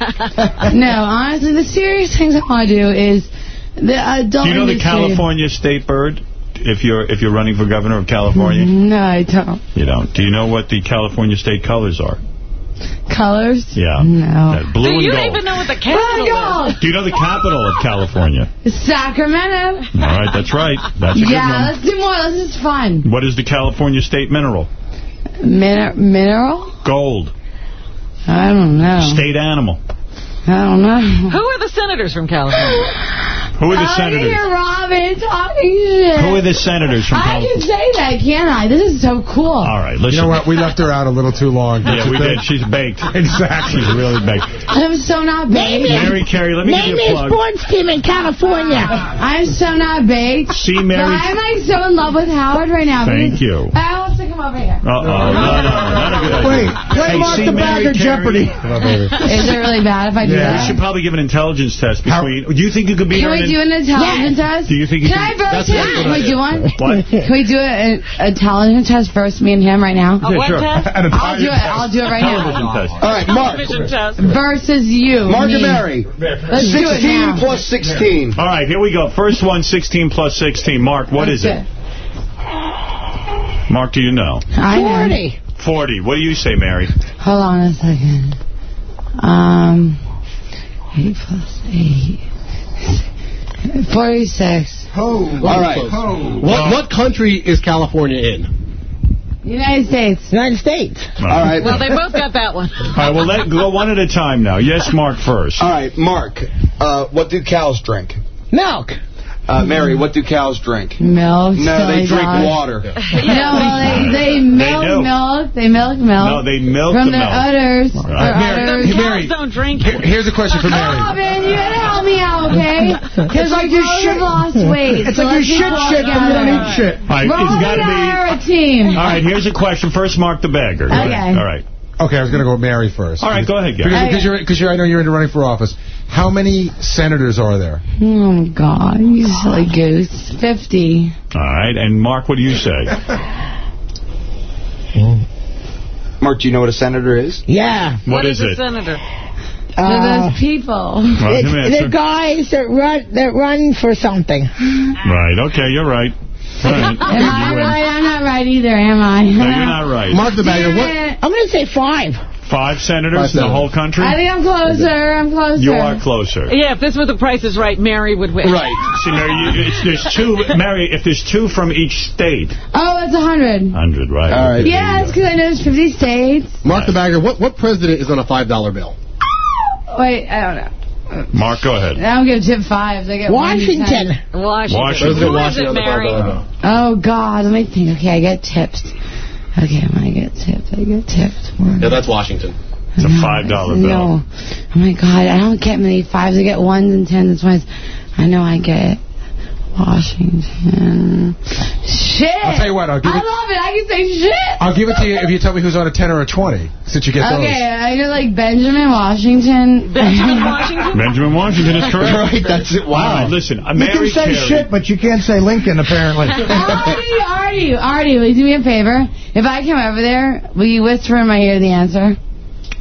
no, honestly, the serious things I want to do is the adult? Do you know the. California state bird? If you're if you're running for governor of California, No, I don't. you don't. Do you know what the California state colors are? Colors? Yeah. No. Blue Do and you gold. even know what the capital is? Do you know the capital of California? Sacramento. All right, that's right. That's a good yeah, one. let's do more. This is fun. What is the California state mineral? Min mineral? Gold. I don't know. State animal. I don't know. Who are the senators from California? [GASPS] Who are the I senators? hear Robin talking shit. Who are the senators from I California? I can say that, can't I? This is so cool. All right, listen. You know what? We left her out a little too long. Yeah, we did. She's baked. [LAUGHS] Exactly. She's really baked. I'm so not baked. Mary Carey, let me Name give you a me a plug. sports team in California. I'm so not baked. See, But Mary. I'm like so in love with Howard right now. Thank you. I want to come over here. Uh-oh. No, no, not a good idea. Wait, play Hey, Mark see, the Mary Bagger Carey. Jeopardy. [LAUGHS] Is it really bad if I do We should probably give an intelligence test between. Do you think you could be? Can her? we in- do an intelligence test? Do you think you Can I can- verse That's a [LAUGHS] Can we do one? What? Can we do an intelligence test first, me and him, right now? A what test? An I'll do it. I'll do it right Television now. test. All right, Mark. Television test. Versus you. Mark me. and Mary. Let's do it 16 now. plus 16. All right, here we go. First one, 16 plus 16. Mark, what is it? Mark, do you know? I know. 40. 40. What do you say, Mary? Hold on a second. Um, 8 plus 8. 46. All right. What, what country is California in? United States. United States. All right. Well, they both got that one. All right, well, let go one at a time now. Yes, Mark first. All right, Mark. Uh, what do cows drink? Milk. Uh, Mary, what do cows drink? Milk. No, they drink dog. water. [LAUGHS] No, well, they, they milk do. milk. They milk milk. No, they milk From the their milk. udders. Right. Their Mary, udders. Hey, Mary. Cows don't drink Here- it. Here's a question for Mary. Robin, you gotta help me out, okay? [LAUGHS] Because like we your both shit- have lost weight. It's so like your let's shit close but you don't together. eat shit. All right, it's got to Robin and I be. are a team. All right, here's a question. First, Mark the bagger. Okay. All right. Okay, I was going to go with Mary first. All right, go ahead, Gary. Because, because you're, because you're, I know you're into running for office. How many senators are there? Oh, God. You silly goose. 50. All right, and Mark, what do you say? Mark, do you know what a senator is? Yeah. What is a it? senator? Uh, those people. Well, it's the guys that run that run for something. Right, okay, you're right. All right. Am I right? I'm not right either, am I? No, you're not right. Mark the bagger. What? I'm going to say five. Five senators Five in the whole country? I think I'm closer. I'm closer. You are closer. Yeah, if this were the Price is Right, Mary would win. Right. See, Mary, you, it's, there's two, Mary, if there's two from each state. Oh, it's a 100. 100, right. All right. Yes, because I know there's 50 states. Mark the bagger. What what president is on a five dollar bill? Wait, I don't know. Mark, go ahead. I don't give tip fives. I get Washington. Washington. Washington. Who is Washington it, Mary? Oh, God. Let me think. Okay, I get tips. Okay, I'm going to get tips. I get tips. Yeah, that's Washington. It's a $5 bill. No. Oh, my God. I don't get many fives. I get ones and tens and twenties. I know I get Washington. Shit. I'll tell you what, I'll give I it- love it. I can say shit. I'll give it to you if you tell me who's on a 10 or a 20, since you get those. Okay, I get like Benjamin Washington. [LAUGHS] Benjamin Washington? Benjamin Washington is correct. Right, that's it. All right, Wow. listen, uh, You Mary can say Carey. shit, but you can't say Lincoln, apparently. [LAUGHS] Artie, Artie, Artie, will you do me a favor? If I come over there, will you whisper in my ear the answer?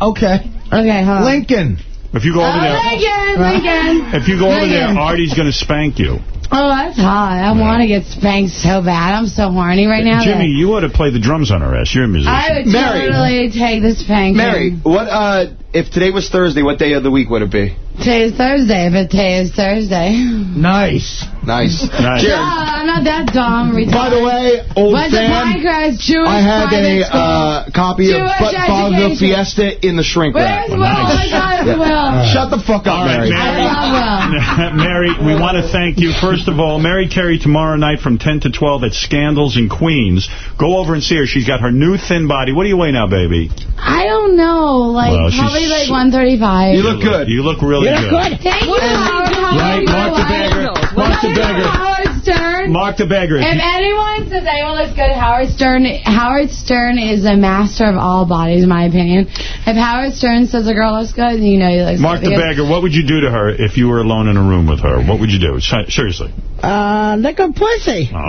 okay. Okay, hold on. Lincoln. If you go over Oh, there, Lincoln, Lincoln. if you go over there, Artie's going to spank you. Oh, that's hot. I want to get spanked so bad. I'm so horny right now. Jimmy, that you ought to play the drums on her ass. You're a musician. I would Mary. totally take the spanking. Mary, what, uh, if today was Thursday, what day of the week would it be? Today is Thursday, but today is Thursday. Nice. Nice. Nice. No, Jared, I'm not that dumb. Retarded. by the way, old What's the fan, Pinecrest Jewish I have a uh, copy of Jewish Butt Boggle. Fiesta in the shrink wrap. Where's Will? Oh, my God, Will. Shut the fuck up, All right, Mary. Mary. I love Will. [LAUGHS] Mary, we want to thank you. First of all, Mary Carey tomorrow night from 10 to 12 at Scandals in Queens. Go over and see her. She's got her new thin body. What do you weigh now, baby? I don't know. Like, Well, probably like 135. You look good. You look really You look good. Thank you, Howard. Right, Mark the bagger. Mark the bagger. Howard Stern. Mark the bagger. If anyone says anyone looks good, Howard Stern. Howard Stern is a master of all bodies, in my opinion. If Howard Stern says a girl looks good, you know he looks Mark good. the beggar, what would you do to her if you were alone in a room with her? What would you do? Seriously. Uh, lick a pussy. All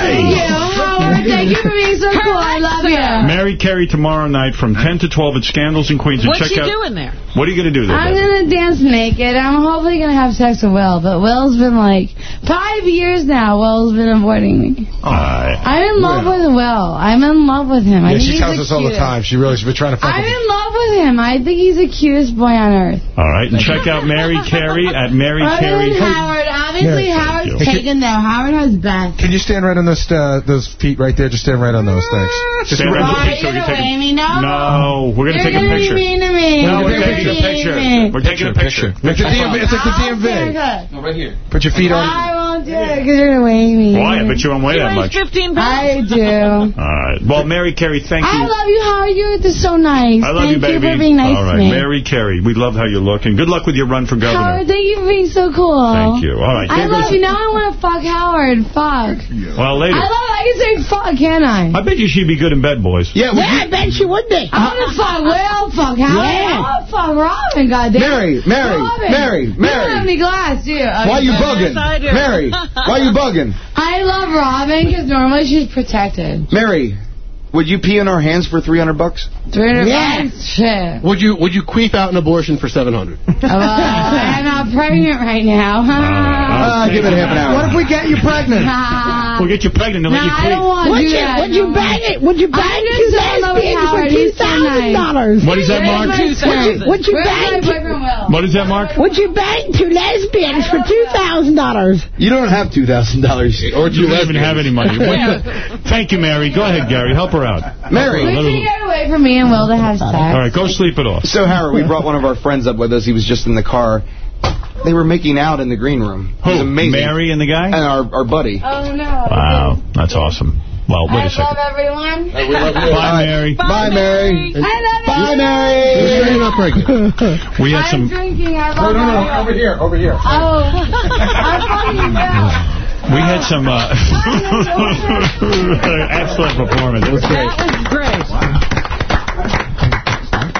Thank you. Howard. Thank you for being so cool. I love you. Mary Carey tomorrow night from 10 to 12 at Scandals in Queens. And What's check she out, doing there? What are you going to do there? I'm gonna dance naked. I'm hopefully gonna have sex with Will, but Will's been like five years now. Will's been avoiding me. All right. I'm in love with Will. I'm in love with him. I Yeah, think she he's tells us all the time. She really, she's been trying to fuck I'm with in love with him. I think he's the cutest boy on earth. All right. And check out Mary Carey at Mary Other Carey. than Howard, obviously Mary, Howard's taken though. Howard has best. Can you stand right on those uh, those feet right there? Just stand right on those. Thanks. Just Stand right on the picture. are you We're taking- me? No. No, we're going to You're take a gonna picture. be mean to me. No, we're taking a picture. mean to me. We're taking a picture. It's, a DMV, it's like the DMV. No, right here. Put your feet on. I won't do it because you're gonna weigh me. Why? I bet you don't weigh She that much. 15 pounds. I do. [LAUGHS] All right. Well, Mary Carey, thank you. I love you, How are You're just so nice. I love Thank you, baby. for being nice All right, to me. Mary Carey, we love how you look, and good luck with your run for governor. Howard, thank you for being so cool. Thank you. All right, I love you. Now I want to fuck Howard. Fuck. Well, later. I can say fuck, can I? I bet you she'd be good in bed, boys. Yeah, would Yeah, I bet she would be. Uh-huh. I want to fuck Will, fuck Howard. Yeah. I want to fuck Robin, goddamn. Mary, Mary, Robin. Mary, You don't Mary. have any glass, do you? Why you bugging? Yes, I do. Mary, why you bugging? [LAUGHS] I love Robin because normally she's protected. Mary, would you pee in our hands for 300 bucks? 300 Yeah. bucks? Shit. Would you would you queef out an abortion for 700? Well, [LAUGHS] I'm not pregnant right now. Uh, [LAUGHS] give it half an hour. What if we get you pregnant? We'll get you pregnant and No, let you I don't quit. want to Would do you, that. would you bang it? Would you bang I'm two just saying, love lesbians for Howard. He's so $2,000? dollars? What is that, Mark? Where's my Would you, would you Where's my bang two. What is that, Mark? would you bang two lesbians for $2,000? You don't have $2,000. Or do you even have any money? [LAUGHS] Thank you, Mary. Go ahead, Gary. Help her out. Mary. We can get away from me and Will to have sex. All right, go sleep it off. So, Howard, we brought one of our friends up with us. He was just in the car. They were making out in the green room. It was Who? amazing. Mary and the guy? And our, our buddy. Oh, no. Wow, that's awesome. Well, wait I a second. love everyone. we love you. [LAUGHS] Bye, Mary. Bye, Mary. I love Bye, you. Mary. You're not [LAUGHS] pregnant. We had I'm some. drinking. I love no, no. all Over here. Over here. Oh, I'm fucking Will. We had some. Uh, [LAUGHS] excellent performance. It was great. That was great.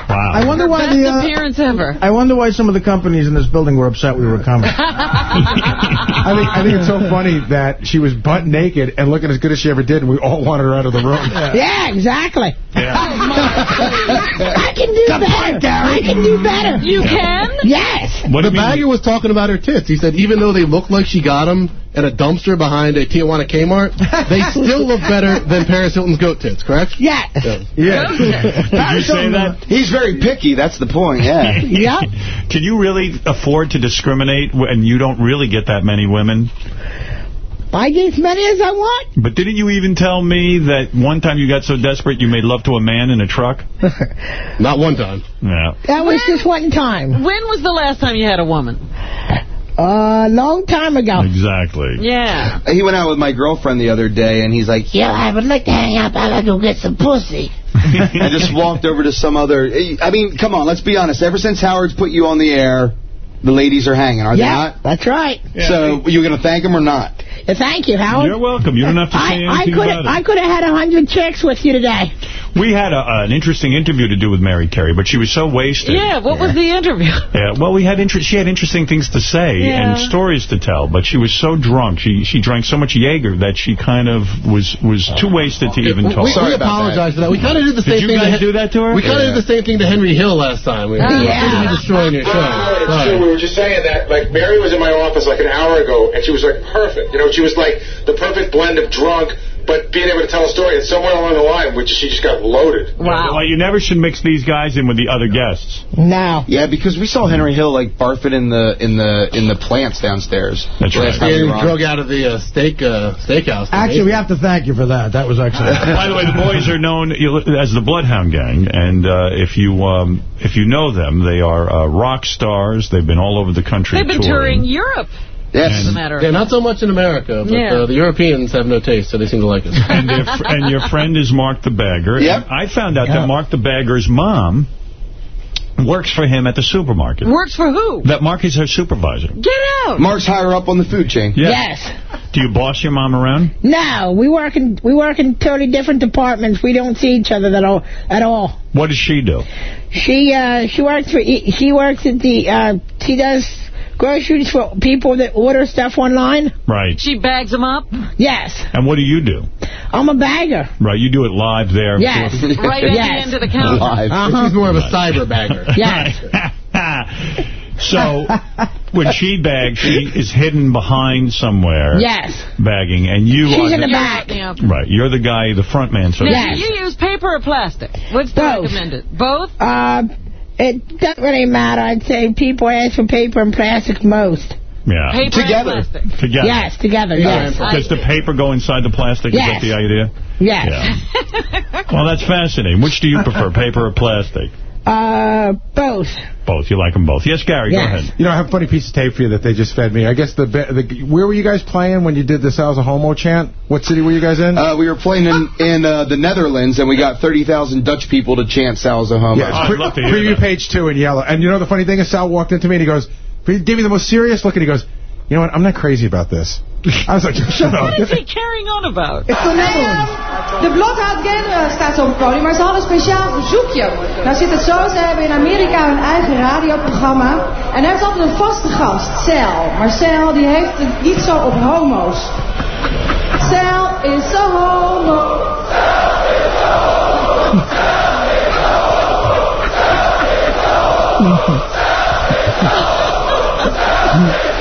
Wow. I wonder why Best the... Uh, appearance ever. I wonder why some of the companies in this building were upset we were coming. [LAUGHS] I think I think it's so funny that she was butt naked and looking as good as she ever did, and we all wanted her out of the room. Yeah, exactly. Yeah. [LAUGHS] I can do Good better. point, Gary. I can do better. You can? Yes. What the bagger was talking about her tits. He said even though they look like she got them in a dumpster behind a Tijuana Kmart, they [LAUGHS] still look better than Paris Hilton's goat tits, correct? Yes. Yeah. Did you say that? He's very picky. That's the point. Yeah. [LAUGHS] Yeah. Can you really afford to discriminate when you don't really get that many women? I get as many as I want. But didn't you even tell me that one time you got so desperate you made love to a man in a truck? [LAUGHS] Not one time. Yeah. That was just one time. When was the last time you had a woman? A long time ago. Exactly. Yeah. He went out with my girlfriend the other day, and he's like, Yeah, I would like to hang out, but I like to go get some pussy. [LAUGHS] I just walked over to some other. I mean, come on, let's be honest. Ever since Howard's put you on the air, the ladies are hanging, are they yeah, not? that's right. So, you going to thank them or not? Thank you, Howard. You're welcome. You don't have to say I, I anything could about it. I could have had a hundred chicks with you today. We had a, an interesting interview to do with Mary Carey, but she was so wasted. Yeah, what was the interview? [LAUGHS] Yeah, well, we had inter- she had interesting things to say Yeah. and stories to tell, but she was so drunk. She she drank so much Jaeger that she kind of was was too wasted to even We, talk. we apologize for that. We kind of did the same Did same you thing. guys to, do that to her? We kind of Yeah. did the same thing to Henry Hill last time. We, Yeah. we destroying your show. We were just saying that, like, Mary was in my office like an hour ago, and she was, like, perfect. You know, she was, like, the perfect blend of drunk, but being able to tell a story. And somewhere along the line, which she just got loaded. Wow. Well, you never should mix these guys in with the other guests. No. Yeah, because we saw Henry Hill like barfing in the in the in the plants downstairs. That's last right. time we Getting drug out of the uh, steak uh, steakhouse. Actually, we have to thank you for that. That was excellent. [LAUGHS] By the way, the boys are known as the Bloodhound Gang, and uh, if you um, if you know them, they are uh, rock stars. They've been all over the country They've been touring Europe. Yes. As a matter of Yeah, not so much in America, but Yeah. uh, the Europeans have no taste, so they seem to like us. and, and your friend is Mark the Bagger. Yep. And I found out Yeah. that Mark the Bagger's mom works for him at the supermarket. Works for who? That Mark is her supervisor. Get out. Mark's higher up on the food chain. Yeah. Yes. Do you boss your mom around? No, we work in we work in totally different departments. We don't see each other at all. At all. What does she do? She uh she works for she works at the uh she does groceries for people that order stuff online. Right. She bags them up? Yes, And what do you do? I'm a bagger. Right, you do it live there. Yes. Right at Yes. the end of the counter. Live. Uh-huh. She's more of a cyber bagger. [LAUGHS] Yes. [LAUGHS] so, when she bags, she is hidden behind somewhere. Yes. Bagging, and you She's are in the the, back. Right, you're the guy, the front man. So Yes. do you use paper or plastic? What's the Both. recommended? Both? Uh, it doesn't really matter. I'd say people ask for paper and plastic most. yeah. Paper Together. and plastic. Together. Yes, together. Yes. Does the paper go inside the plastic? Is Yes. that the idea? Yes. Yeah. [LAUGHS] Well, that's fascinating. Which do you prefer, [LAUGHS] paper or plastic? Uh, both. Both. You like them both. Yes, Gary, go ahead. You know, I have a funny piece of tape for you that they just fed me. I guess the, the where were you guys playing when you did the Sal's a Homo chant? What city were you guys in? Uh, we were playing in, in uh, the Netherlands, and we got 30,000 Dutch people to chant Sal's a homo. Yeah, it's I'd love to hear preview that. page two in yellow. And you know the funny thing is, Sal walked into me and he goes, he gave me the most serious look and he goes, you know what, I'm not crazy about this. I was like, [LAUGHS] shut up. What is he carrying on about? It's the Netherlands. De Bloodhound Gang eh, staat zo op het podium, maar ze hadden een speciaal verzoekje. Nou zit het zo, ze hebben in Amerika hun eigen radioprogramma. En hij heeft altijd een vaste gast, Sal. Maar Sal die heeft het niet zo op homo's. Sal is a homo. [LAUGHS]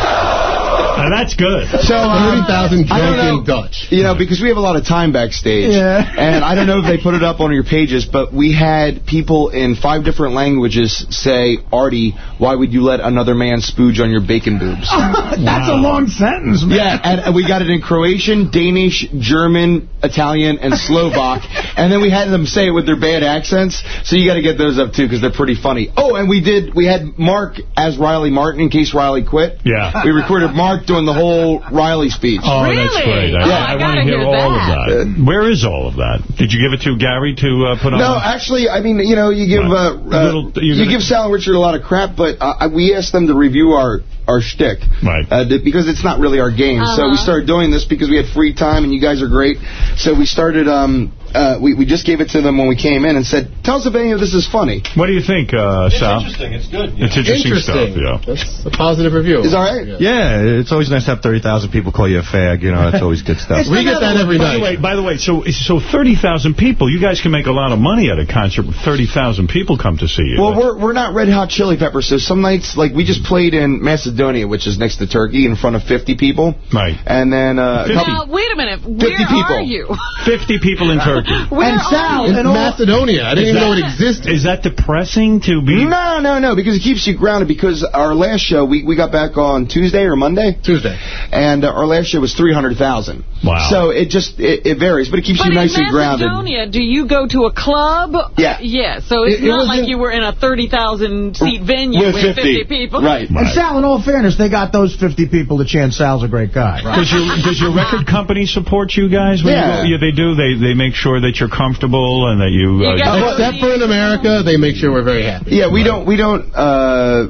Now, that's good. So, um, 30,000 I don't drunken. Dutch. You know, because we have a lot of time backstage. Yeah. And I don't know if they put it up on your pages, but we had people in five different languages say, Artie, why would you let another man spooge on your bacon boobs? [LAUGHS] That's a long sentence, man. Yeah, and and we got it in Croatian, Danish, German, Italian, and Slovak. [LAUGHS] and then we had them say it with their bad accents. So you got to get those up too because they're pretty funny. Oh, and we did. We had Mark as Riley Martin in case Riley quit. Yeah. We recorded Mark doing the whole Riley speech. Oh, that's great. I, Oh, I, I want gotta hear, hear all of that. that. Where is all of that? Did you give it to Gary to uh, put on? No, actually, I mean, you know, you give Right. uh, A uh, little- you're gonna- give Sal and Richard a lot of crap, but uh, we asked them to review our our shtick, Right. Uh, because it's not really our game. So we Uh-huh. started doing this because we had free time, and you guys are great. So we started um, uh, we, we just gave it to them when we came in and said, tell us if any of this is funny. What do you think, uh, Sal? interesting. It's good. It's interesting, stuff, yeah. That's a positive review. Is that right? Yeah, it's always nice to have 30,000 people call you a fag. You know, that's always good stuff. We get that every by The night. way, by the way, so so 30,000 people, you guys can make a lot of money at a concert with 30,000 people come to see you. Well, we're we're not Red Hot Chili Peppers, so some nights, like, we just played in Macedonia, which is next to Turkey, in front of 50 people. Right. And then... Uh, a couple- Now, wait a minute. Where people. are you? 50 people in [LAUGHS] Turkey. [LAUGHS] Where And Sal, are you? and Macedonia. I didn't even know it existed. Is that depressing to be... No, no, no, because it keeps you grounded. Because our last show, we, we got back on Tuesday or Monday? Tuesday. And uh, our last show was 300,000. Wow. So it just, it, it varies, but it keeps But you in nice and grounded. Macedonia, do you go to a club? Yeah. Yeah, so it's It- it not was like in- you were in a 30,000 seat venue With with 50. 50 people. Right. And Sal, in all fairness, they got those 50 people to chant Sal's a great guy. Does your does your record company support you guys? When Yeah. You go? yeah, they do. They they make sure that you're comfortable and that you. You Uh, got- Except for in America, they make sure we're very happy. Yeah, we don't, we don't, uh,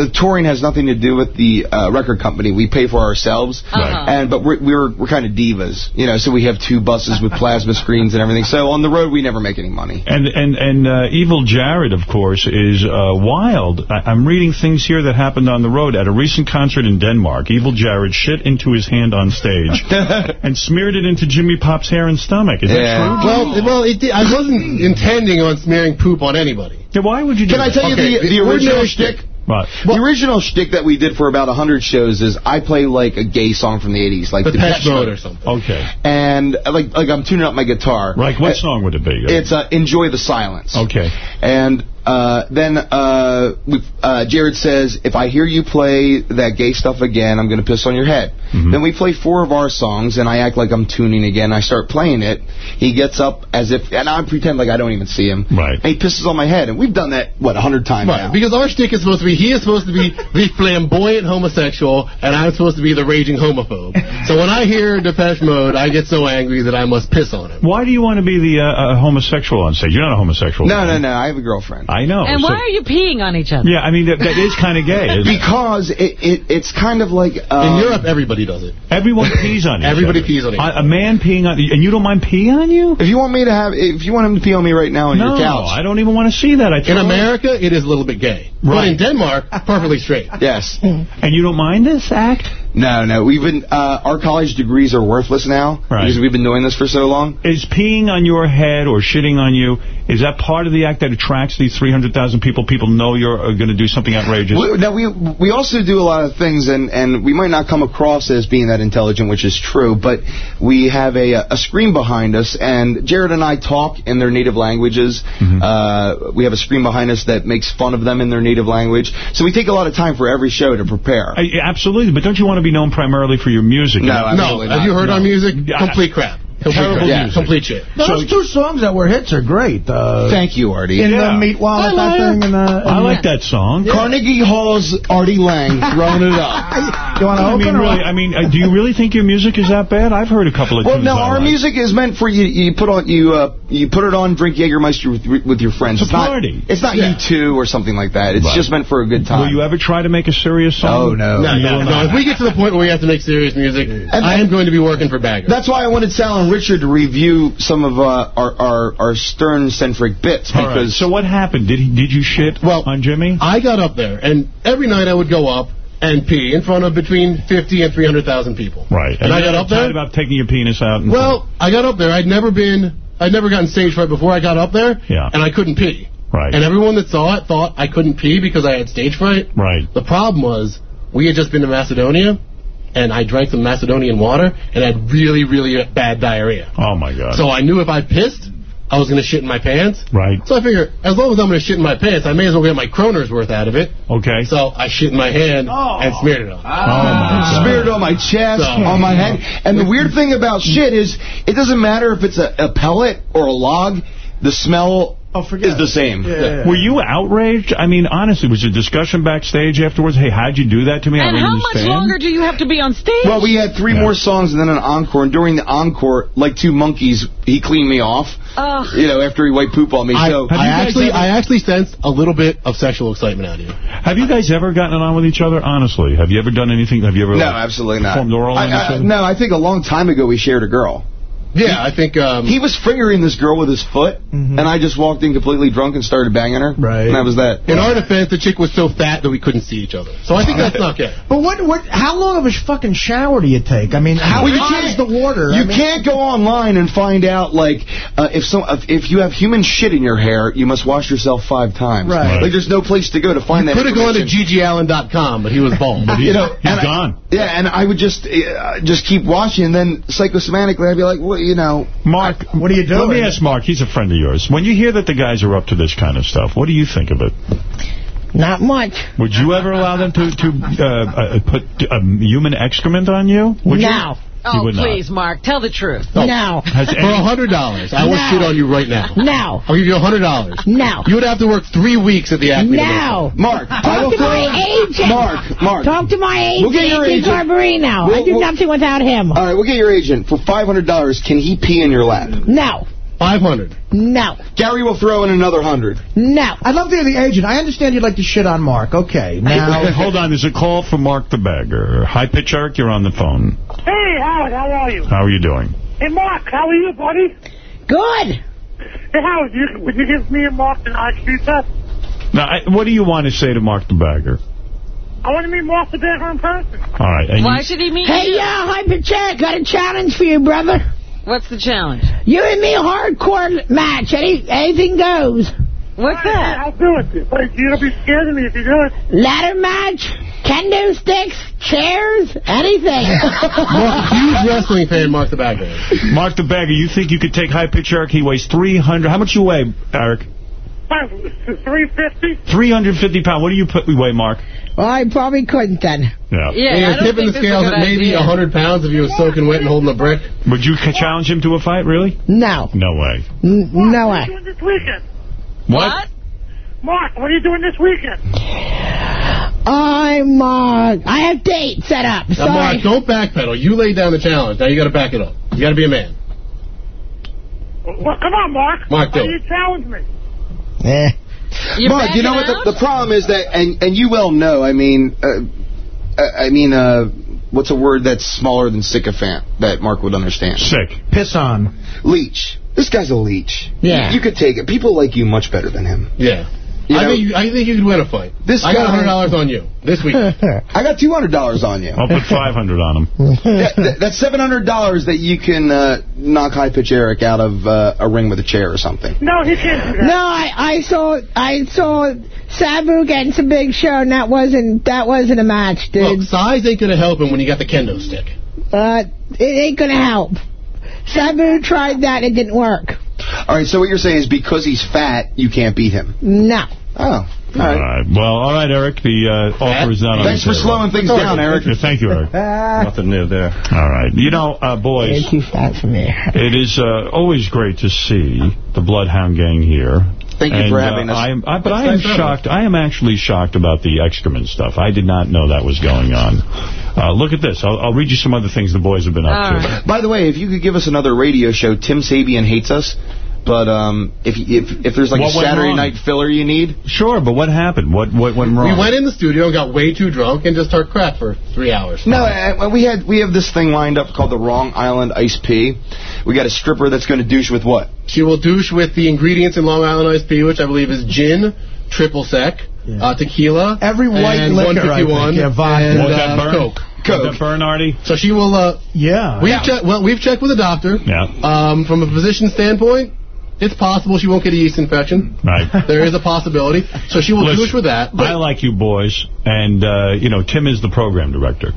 the touring has nothing to do with the uh, record company. We pay for ourselves. Right. And, but we're, we're, we're kind of divas, you know, so we have two buses with plasma screens and everything. So on the road, we never make any money. And and and uh, Evil Jared, of course, is uh, wild. I, I'm reading things here that happened on the road at a recent concert in Denmark. Evil Jared shit into his hand on stage [LAUGHS] and smeared it into Jimmy Pop's hair and stomach. Is Yeah. that true? Well, well, it did, I wasn't intending on smearing poop on anybody. Yeah, why would you do Can I that? tell you Okay, the, the the original ordinary shtick? What? the original shtick that we did for about 100 shows is I play like a gay song from the 80s, like Depeche Depeche Mode or something. Okay. And uh, like like I'm tuning up my guitar. Like, what Uh, song would it be? It's uh, Enjoy the Silence. Okay. And uh, then uh, uh, Jared says, if I hear you play that gay stuff again, I'm going to piss on your head. Mm-hmm. Then we play four of our songs, and I act like I'm tuning again. I start playing it. He gets up as if, and I pretend like I don't even see him. Right. And he pisses on my head. And we've done that, what, a hundred times Right, now. because our shtick is supposed to be, he is supposed to be the flamboyant homosexual, and I'm supposed to be the raging homophobe. So when I hear Depeche Mode, I get so angry that I must piss on him. Why do you want to be the uh, uh, homosexual on stage? You're not a homosexual. No, no, no. I have a girlfriend. I know. And So- why are you peeing on each other? Yeah, I mean, that, that is kind of gay. [LAUGHS] isn't? Because it, it it's kind of like In um, Europe, everybody does it. Everyone pees on [LAUGHS] each Everybody other. pees on each A- A man peeing on and you don't mind peeing on you? If you want me to have, if you want him to pee on me right now on no, your couch, No, I don't even want to see that. I In. America, it is a little bit gay. But in Denmark, perfectly straight. [LAUGHS] yes. And you don't mind this act? No, no. We've been uh, our college degrees are worthless now Right. because we've been doing this for so long. Is peeing on your head or shitting on you, is that part of the act that attracts these 300,000 people? People know you're going to do something outrageous? We, now we we also do a lot of things, and and we might not come across as being that intelligent, which is true, but we have a a screen behind us, and Jared and I talk in their native languages. Mm-hmm. Uh, we have a screen behind us that makes fun of them in their native language, so we take a lot of time for every show to prepare. I, absolutely, but don't you want to be known primarily for your music? No, No, absolutely have not. you heard No. our music? Complete crap. Complete Terrible. Yeah, music. complete shit. Those two songs that were hits are great. Uh, Thank you, Artie. in Yeah. the Meat Wallet, that thing. And, uh, I and- like that song. Carnegie Hall's Artie Lange throwing it up. [LAUGHS] You want to I open mean, really. I mean, uh, do you really think your music is that bad? I've heard a couple of Well, tunes no, our like. music is meant for you. You put on you uh, you put it on, drink Jägermeister with, with your friends. It's a not, party. It's not Yeah. you two or something like that. It's Right. just meant for a good time. Will you ever try to make a serious song? Oh, no. No, You no, no. If we get to the point where we have to make serious music, I am going to be working for Bagger. That's why I wanted Sal and Richard to review some of uh, our, our our Stern-centric bits All right. because So what happened? Did he, did you shit Well, on Jimmy? I got up there, and every night I would go up and pee in front of between 50 and 300,000 people. Right. And, I got up there. excited about taking your penis out. And Well, I got up there. I'd never been, I'd never gotten stage fright before I got up there. Yeah. And I couldn't pee. Right. And everyone that saw it thought I couldn't pee because I had stage fright. Right. The problem was we had just been to Macedonia, and I drank some Macedonian water and I had really, really bad diarrhea. Oh, my God. So I knew if I pissed, I was going to shit in my pants. Right. So I figure, as long as I'm going to shit in my pants, I may as well get my kroner's worth out of it. Okay. So I shit in my hand oh. and smeared it on. Ah. oh, my God. smeared it on my chest, So- on my head. And the weird thing about shit is it doesn't matter if it's a, a pellet or a log. The smell Oh, forget is the same. Were you outraged? I mean, honestly, was there discussion backstage afterwards? Hey, how'd you do that to me? I And don't how much understand. longer do you have to be on stage? Well, we had three Yeah. more songs and then an encore. And during the encore, like two monkeys, he cleaned me off. Ugh. You know, after he wiped poop on me. I, so I actually, ever- I actually sensed a little bit of sexual excitement out of you. Have you guys ever gotten it on with each other? Honestly, have you ever done anything? Have you ever no, like, absolutely not. performed oral on I- I- no, I think a long time ago we shared a girl. Yeah, I think... Um, He was fingering this girl with his foot, and I just walked in completely drunk and started banging her. Right. And that was that. In our defense, the chick was so fat that we couldn't see each other. So I think that's not okay. [LAUGHS] But what, what, how long of a fucking shower do you take? I mean, how Well, you hot is the water? You I mean, can't go online and find out like uh, if some if, if you have human shit in your hair, you must wash yourself five times. Right. Like there's no place to go to find that. Could have gone to ggallin.com, but he was bald. [LAUGHS] you know, and I- yeah, and I would just uh, just keep watching, and then psychosomatically, I'd be like, well, you know, Mark, what are you doing? Let me ask Mark. He's a friend of yours. When you hear that the guys are up to this kind of stuff, what do you think of it? Not much. Would you ever allow them to to uh, uh, put um, human excrement on you? Would no. You? Oh, please, not. Mark, tell the truth. No. no. For $100, I will no. shoot on you right now. Now. I'll give you $100. Now. You would have to work three weeks at the Acme. Now. Mark, Talk I will to my agent. Mark, Mark. Talk to my agent. We'll get your agent. Garbarino. We'll, I do nothing without him. All right, we'll get your agent. For $500, can he pee in your lap? Now. 500. No. Gary will throw in another 100. No. I'd love to hear the agent. I understand you'd like to shit on Mark. Okay. [LAUGHS] Now, Hold on. There's a call from Mark the Bagger. Hi, Pitch Eric. You're on the phone. Hey, Howard. How are you? How are you doing? Hey, Mark. How are you, buddy? Good. Hey, Howard. You, would you give me and Mark an IQ test? Now, I, what do you want to say to Mark the Bagger? I want to meet Mark the Bagger in person. All right. Why you... should he meet Hey, you? yeah. Hi, Pitch Eric. Got a challenge for you, brother. What's the challenge? You and me hardcore match. Any, anything goes. What's that? I'll do it. But you'll be scared of me if you do it. Ladder match, kendo sticks, chairs, anything. [LAUGHS] Mark, huge wrestling fan, Mark the Bagger. Mark the Bagger, you think you could take High Pitch Eric? He weighs 300. How much you weigh, Eric? 350? 350 pounds. What do you put, weigh, Mark? well, I probably couldn't then. Yeah. Yeah, And I you're tipping the think this is a scales at maybe idea. a hundred pounds if you were soaking wet and holding a brick. Would you challenge him to a fight, really? No. No way. N- no What are way. you doing this weekend? What? Mark, what are you doing this weekend? I'm, uh, I have dates set up. Now, Mark, don't backpedal. You laid down the challenge. Now you got to back it up. You got to be a man. Well, come on, Mark. Mark, Why do do it. you challenge me? Eh. You Mark, you know what the, the problem is that, and and you well know. I mean, uh, I I mean, uh, what's a word that's smaller than sycophant that Mark would understand? Sick. Piss on. Leech. This guy's a leech. Yeah. You, you could take it. People like you much better than him. Yeah. You I think you, I think you could win a fight. This I got hundred dollars on you this week. [LAUGHS] I got two hundred dollars on you. I'll put 500 on him. [LAUGHS] that, that- that's seven hundred dollars that you can uh, knock high pitch Eric out of uh, a ring with a chair or something. No, he can't do that. No, I, I saw I saw Sabu getting some big show, and that wasn't that wasn't a match, dude. Look, size ain't gonna help him when you got the kendo stick. Uh, it ain't gonna help. Sabu tried that, and it didn't work. All right, so what you're saying is because he's fat, you can't beat him. No. Oh. All right. Well, all right, Eric. The uh, offer is not on Thanks for table. slowing things down, Eric. Yeah, thank you, Eric. [LAUGHS] Nothing new there. All right. You know, uh, boys, You're too for me. it is uh, always great to see the Bloodhound Gang here. Thank you for uh, having us. I am, I, but I am Thanks for having shocked. I am actually shocked about the excrement stuff. I did not know that was going on. Uh, look at this. I'll, I'll read you some other things the boys have been up All to. right. By the way, if you could give us another radio show, Tim Sabean hates us. But um, if if if there's like What a Saturday night filler you need, Sure, but what happened? What what went wrong? We went in the studio and got way too drunk and just started crap for three hours. no, uh, we had we have this thing lined up called the Wrong Island Ice Pea. We got a stripper that's going to douche with what? She will douche with the ingredients in Long Island Ice Tea, which I believe is gin, triple sec, uh, tequila, Every white and liquor, I 151, think. Yeah, vodka. and Won't that uh, burn? Coke. Won't that burn, Artie? So she will. Uh, Yeah. we've checked. Well, we've checked with a doctor. Yeah. Um, from a physician standpoint, it's possible she won't get a yeast infection. Right. [LAUGHS] There is a possibility. So she will Listen, douche with that. I like you boys, and, uh, you know, Tim is the program director.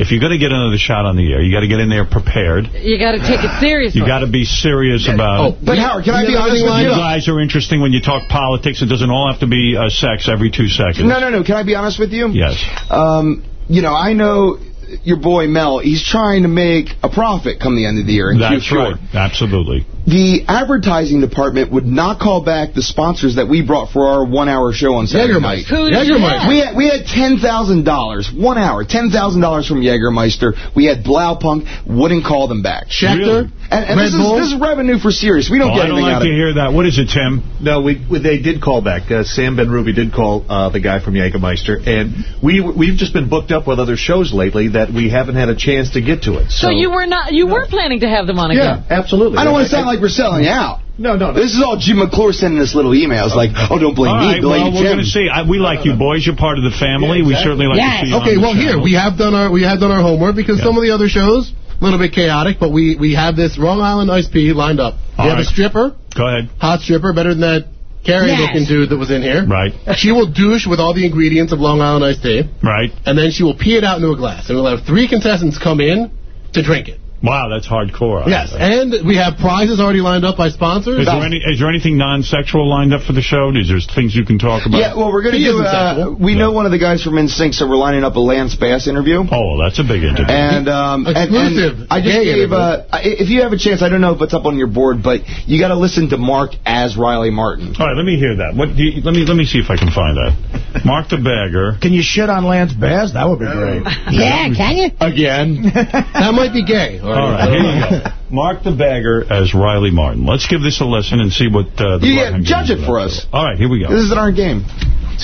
If you're going to get another shot on the air, you got to get in there prepared. You got to take it seriously. You got to be serious about Oh, it. But Howard, can I be honest with You you? guys are interesting when you talk politics. It doesn't all have to be uh, sex every two seconds. No, no, no. Can I be honest with you? Yes. Um, you know, I know your boy Mel. He's trying to make a profit come the end of the year in That's Q4. right. Absolutely. The advertising department would not call back the sponsors that we brought for our one-hour show on Saturday night. Jägermeister. Who did Jägermeister. We had, we had $10,000, one hour, $10,000 from Jägermeister. We had Blaupunkt, wouldn't call them back. Schecter? And, and Red this, is, Bull? this is revenue for Sirius. We don't Oh, get I don't like to hear that. What is it, Tim? No, we, we they did call back. Uh, Sam Ben Ruby did call uh, the guy from Jägermeister, and we we've just been booked up with other shows lately that we haven't had a chance to get to it. So, you were not, you were planning to have them on again? yeah, again? absolutely. I don't want to sound like we're selling out. No, no, no. This is all Jim McClure sending us little emails like, oh, don't blame All me, right, blame well, we're going to see. I, we like you boys. You're part of the family. We certainly like to see you Okay, on the well, here, we have done our we have done our homework because some of the other shows, a little bit chaotic, but we, we have this Long Island Ice P lined up. All we have a stripper, Go ahead. hot stripper, better than that Carrie-looking dude that was in here. Right. She will douche with all the ingredients of Long Island iced tea. Right. And then she will pee it out into a glass. And we'll have three contestants come in to drink it. Wow, that's hardcore. Yes, and we have prizes already lined up by sponsors. Is there, any, is there anything non-sexual lined up for the show? Is there things you can talk about? Yeah, well, we're going to He do, uh, sexual. we know one of the guys from NSYNC, so we're lining up a Lance Bass interview. Oh, that's a big interview. And, um, Exclusive. and I just Gay gave, interview. uh, if you have a chance, I don't know if it's up on your board, but you got to listen to Mark as Riley Martin. All right, let me hear that. What? Do you, let me let me see if I can find that. Mark the Bagger. Can you shit on Lance Bass? That would be great. Yeah, can you? Again. [LAUGHS] that might be gay. All right, here you go. Mark the Bagger as Riley Martin. Let's give this a listen and see what uh, the Yeah, Bloodhound judge it for us. to. All right, here we go. This is our game.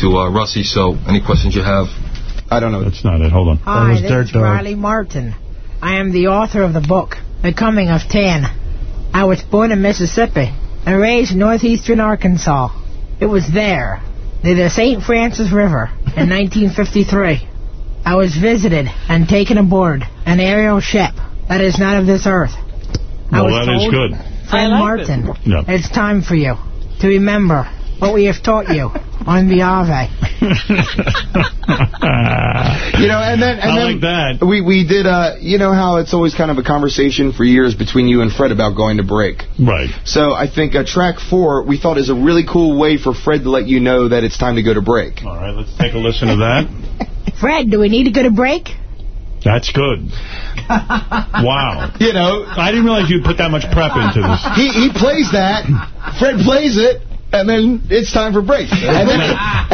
To uh, Russie, so any questions you have? I don't know. That's not it. Hold on. Hi, this is Riley Martin. I am the author of the book, The Coming of Tan. I was born in Mississippi and raised in northeastern Arkansas. It was there, near the St. Francis River, in [LAUGHS] 1953. I was visited and taken aboard an aerial ship that is not of this earth. I Well, that is good. Friend like Martin, Yeah. it's time for you to remember what we have taught you [LAUGHS] on the Ave. [LAUGHS] You know, and then and I then like that. we we did. Uh, you know how it's always kind of a conversation for years between you and Fred about going to break. Right. So I think uh, track four we thought is a really cool way for Fred to let you know that it's time to go to break. All right, let's take a listen to that. [LAUGHS] Fred, do we need to go to break? That's good. [LAUGHS] Wow. You know, I didn't realize you'd put that much prep into this. he he plays that. Fred plays it. And then it's time for break. And then,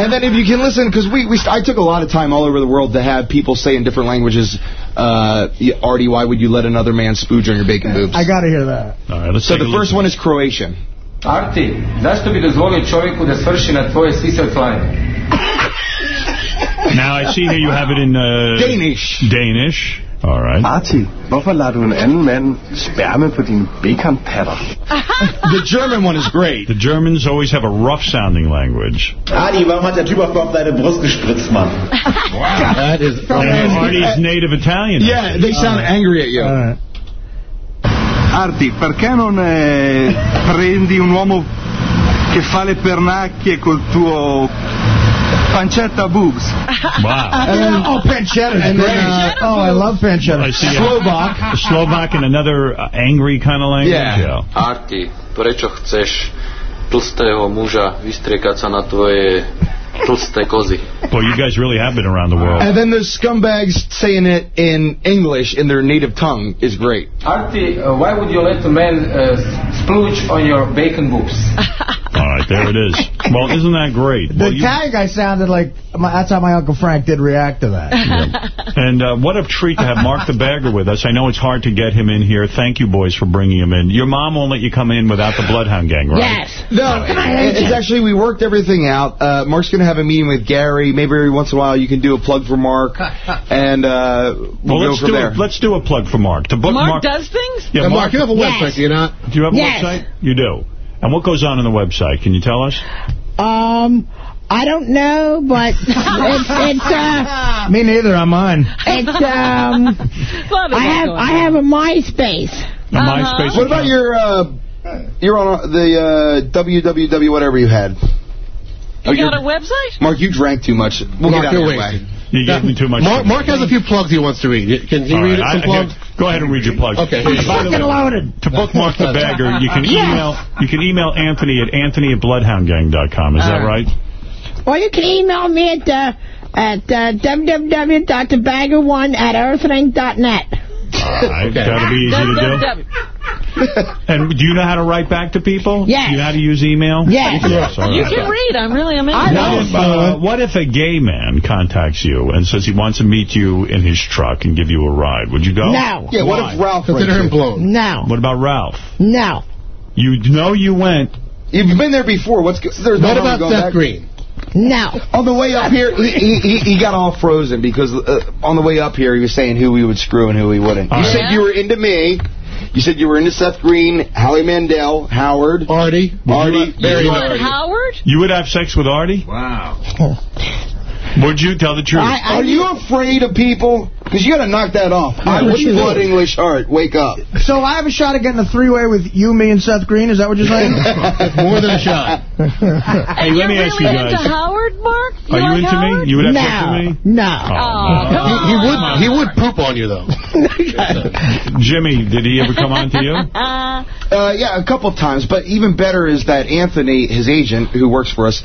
and then if you can listen, because we, we I took a lot of time all over the world to have people say in different languages, uh, Artie, why would you let another man spooge on your bacon boobs? I got to hear that. All right, let's So take the a first listen. one is Croatian. Arti, zašto bi dozvolio čovjeku da svrši na tvoje sise otvaranje? Now, I see here you have it in uh, Danish. Danish. All right. Arti, hvorfor lader du en anden mand spærme på dine baconpatter? [LAUGHS] The German one is great. The Germans always have a rough-sounding language. Adi, warum hat der Typ auf Bob deine Brust gespritzt, Mann? [LAUGHS] That is And Artie's native Italian. Yeah, they sound angry at you. Arti, perché non eh, prendi un uomo che fa le pernacchie col tuo pancetta boobs? [LAUGHS] Wow. And then, oh, pancetta is And then, great. uh, oh, I love pancetta. I see. Slovak. A Slovak in another uh, angry kind of language. Yeah. Arti, prečo chceš tlstého muža vystriekať sa na tvoje tlsté kozy? Well, you guys really have been around the world. And then the scumbags saying it in English in their native tongue is great. Arti, uh, why would you let a man uh, splooge on your bacon boobs? [LAUGHS] All right, there it is. Well, isn't that great? The Well, you, Italian guy sounded like, my, that's how my Uncle Frank did react to that. and uh, what a treat to have Mark the Bagger with us. I know it's hard to get him in here. Thank you, boys, for bringing him in. Your mom won't let you come in without the Bloodhound Gang, right? Yes. No, it- it's actually, we worked everything out. Uh, Mark's going to have a meeting with Gary. Maybe every once in a while you can do a plug for Mark. And uh, we'll, Well, go let's from do there. a, let's do a plug for Mark. To book Mark, Mark, does things? Yeah, And Mark, you have a Yes. website, do you not? Do you have a Yes. website? You do. And what goes on on the website? Can you tell us? Um, I don't know, but [LAUGHS] it's it's uh Me neither I'm on it's um [LAUGHS] I have I have a MySpace. A MySpace What about your, uh, you're on the uh, www whatever you had? Oh, You got a website? Mark, you drank too much. We'll Mark, get out of you're your way. Wasted. You gave me too much. Mark, Mark has a few plugs he wants to read. Can he All read right, some I- plugs? here, Go ahead and read your plugs. Okay, here you go. By the way, Fucking loaded. To bookmark the bagger, you can Yes. email you can email Anthony at anthony at bloodhoundgang.com. Is that right? Or you can email me at uh, at uh, www.thebagger1 at earthlink.net. All right, Okay. that'll be easy to do. And do you know how to write back to people? Yes. Do you know how to use email? Yes. Yes, all You can read. I'm really amazed. What if, uh, what if a gay man contacts you and says he wants to meet you in his truck and give you a ride? Would you go? No. Yeah, what if Ralph Consider him went blown. No. What about Ralph? No. You know you went. You've been there before. What's go- there's no What harm about going Seth back. Green? No. On the way up here, he, he, he- he got all frozen because uh, on the way up here, he was saying who he would screw and who he wouldn't. You All said you were into me. You said you were into Seth Green, Howie Mandel, Howard, Artie, Artie. Very You Artie. want Howard? You would have sex with Artie? Wow. Would you tell the truth? I, I, Are you afraid of people? Because you got to knock that off. I what you would? English heart. Wake up. So I have a shot at getting a three-way with you, me, and Seth Green. Is that what you're saying? [LAUGHS] More than a shot. [LAUGHS] Hey, let You're me ask you really guys. into Howard, Mark? Are you like into Howard? me? You would have sex no. with me? No. Oh, no. He, he would he would poop on you though. [LAUGHS] Jimmy, did he ever come on to you? Uh, Uh, yeah, a couple times. But even better is that Anthony, his agent, who works for us,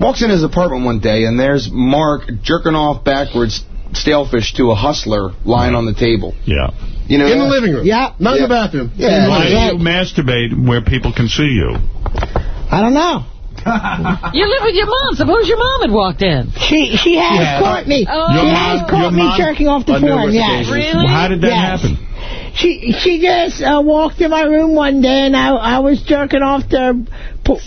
walks in his apartment one day, and there's Mark jerking off backwards stalefish to a hustler lying on the table. Yeah. You know, In the living room. Yeah. Not in the bathroom. Yeah. In Why do you masturbate where people can see you? I don't know. [LAUGHS] you live with your mom. Suppose your mom had walked in. She she has Yeah. caught me. Oh. Your she mom- has caught me jerking off the On porn. numerous Yes. occasions. Really? Well, how did that Yes. happen? She she just uh, walked in my room one day and I I was jerking off the p-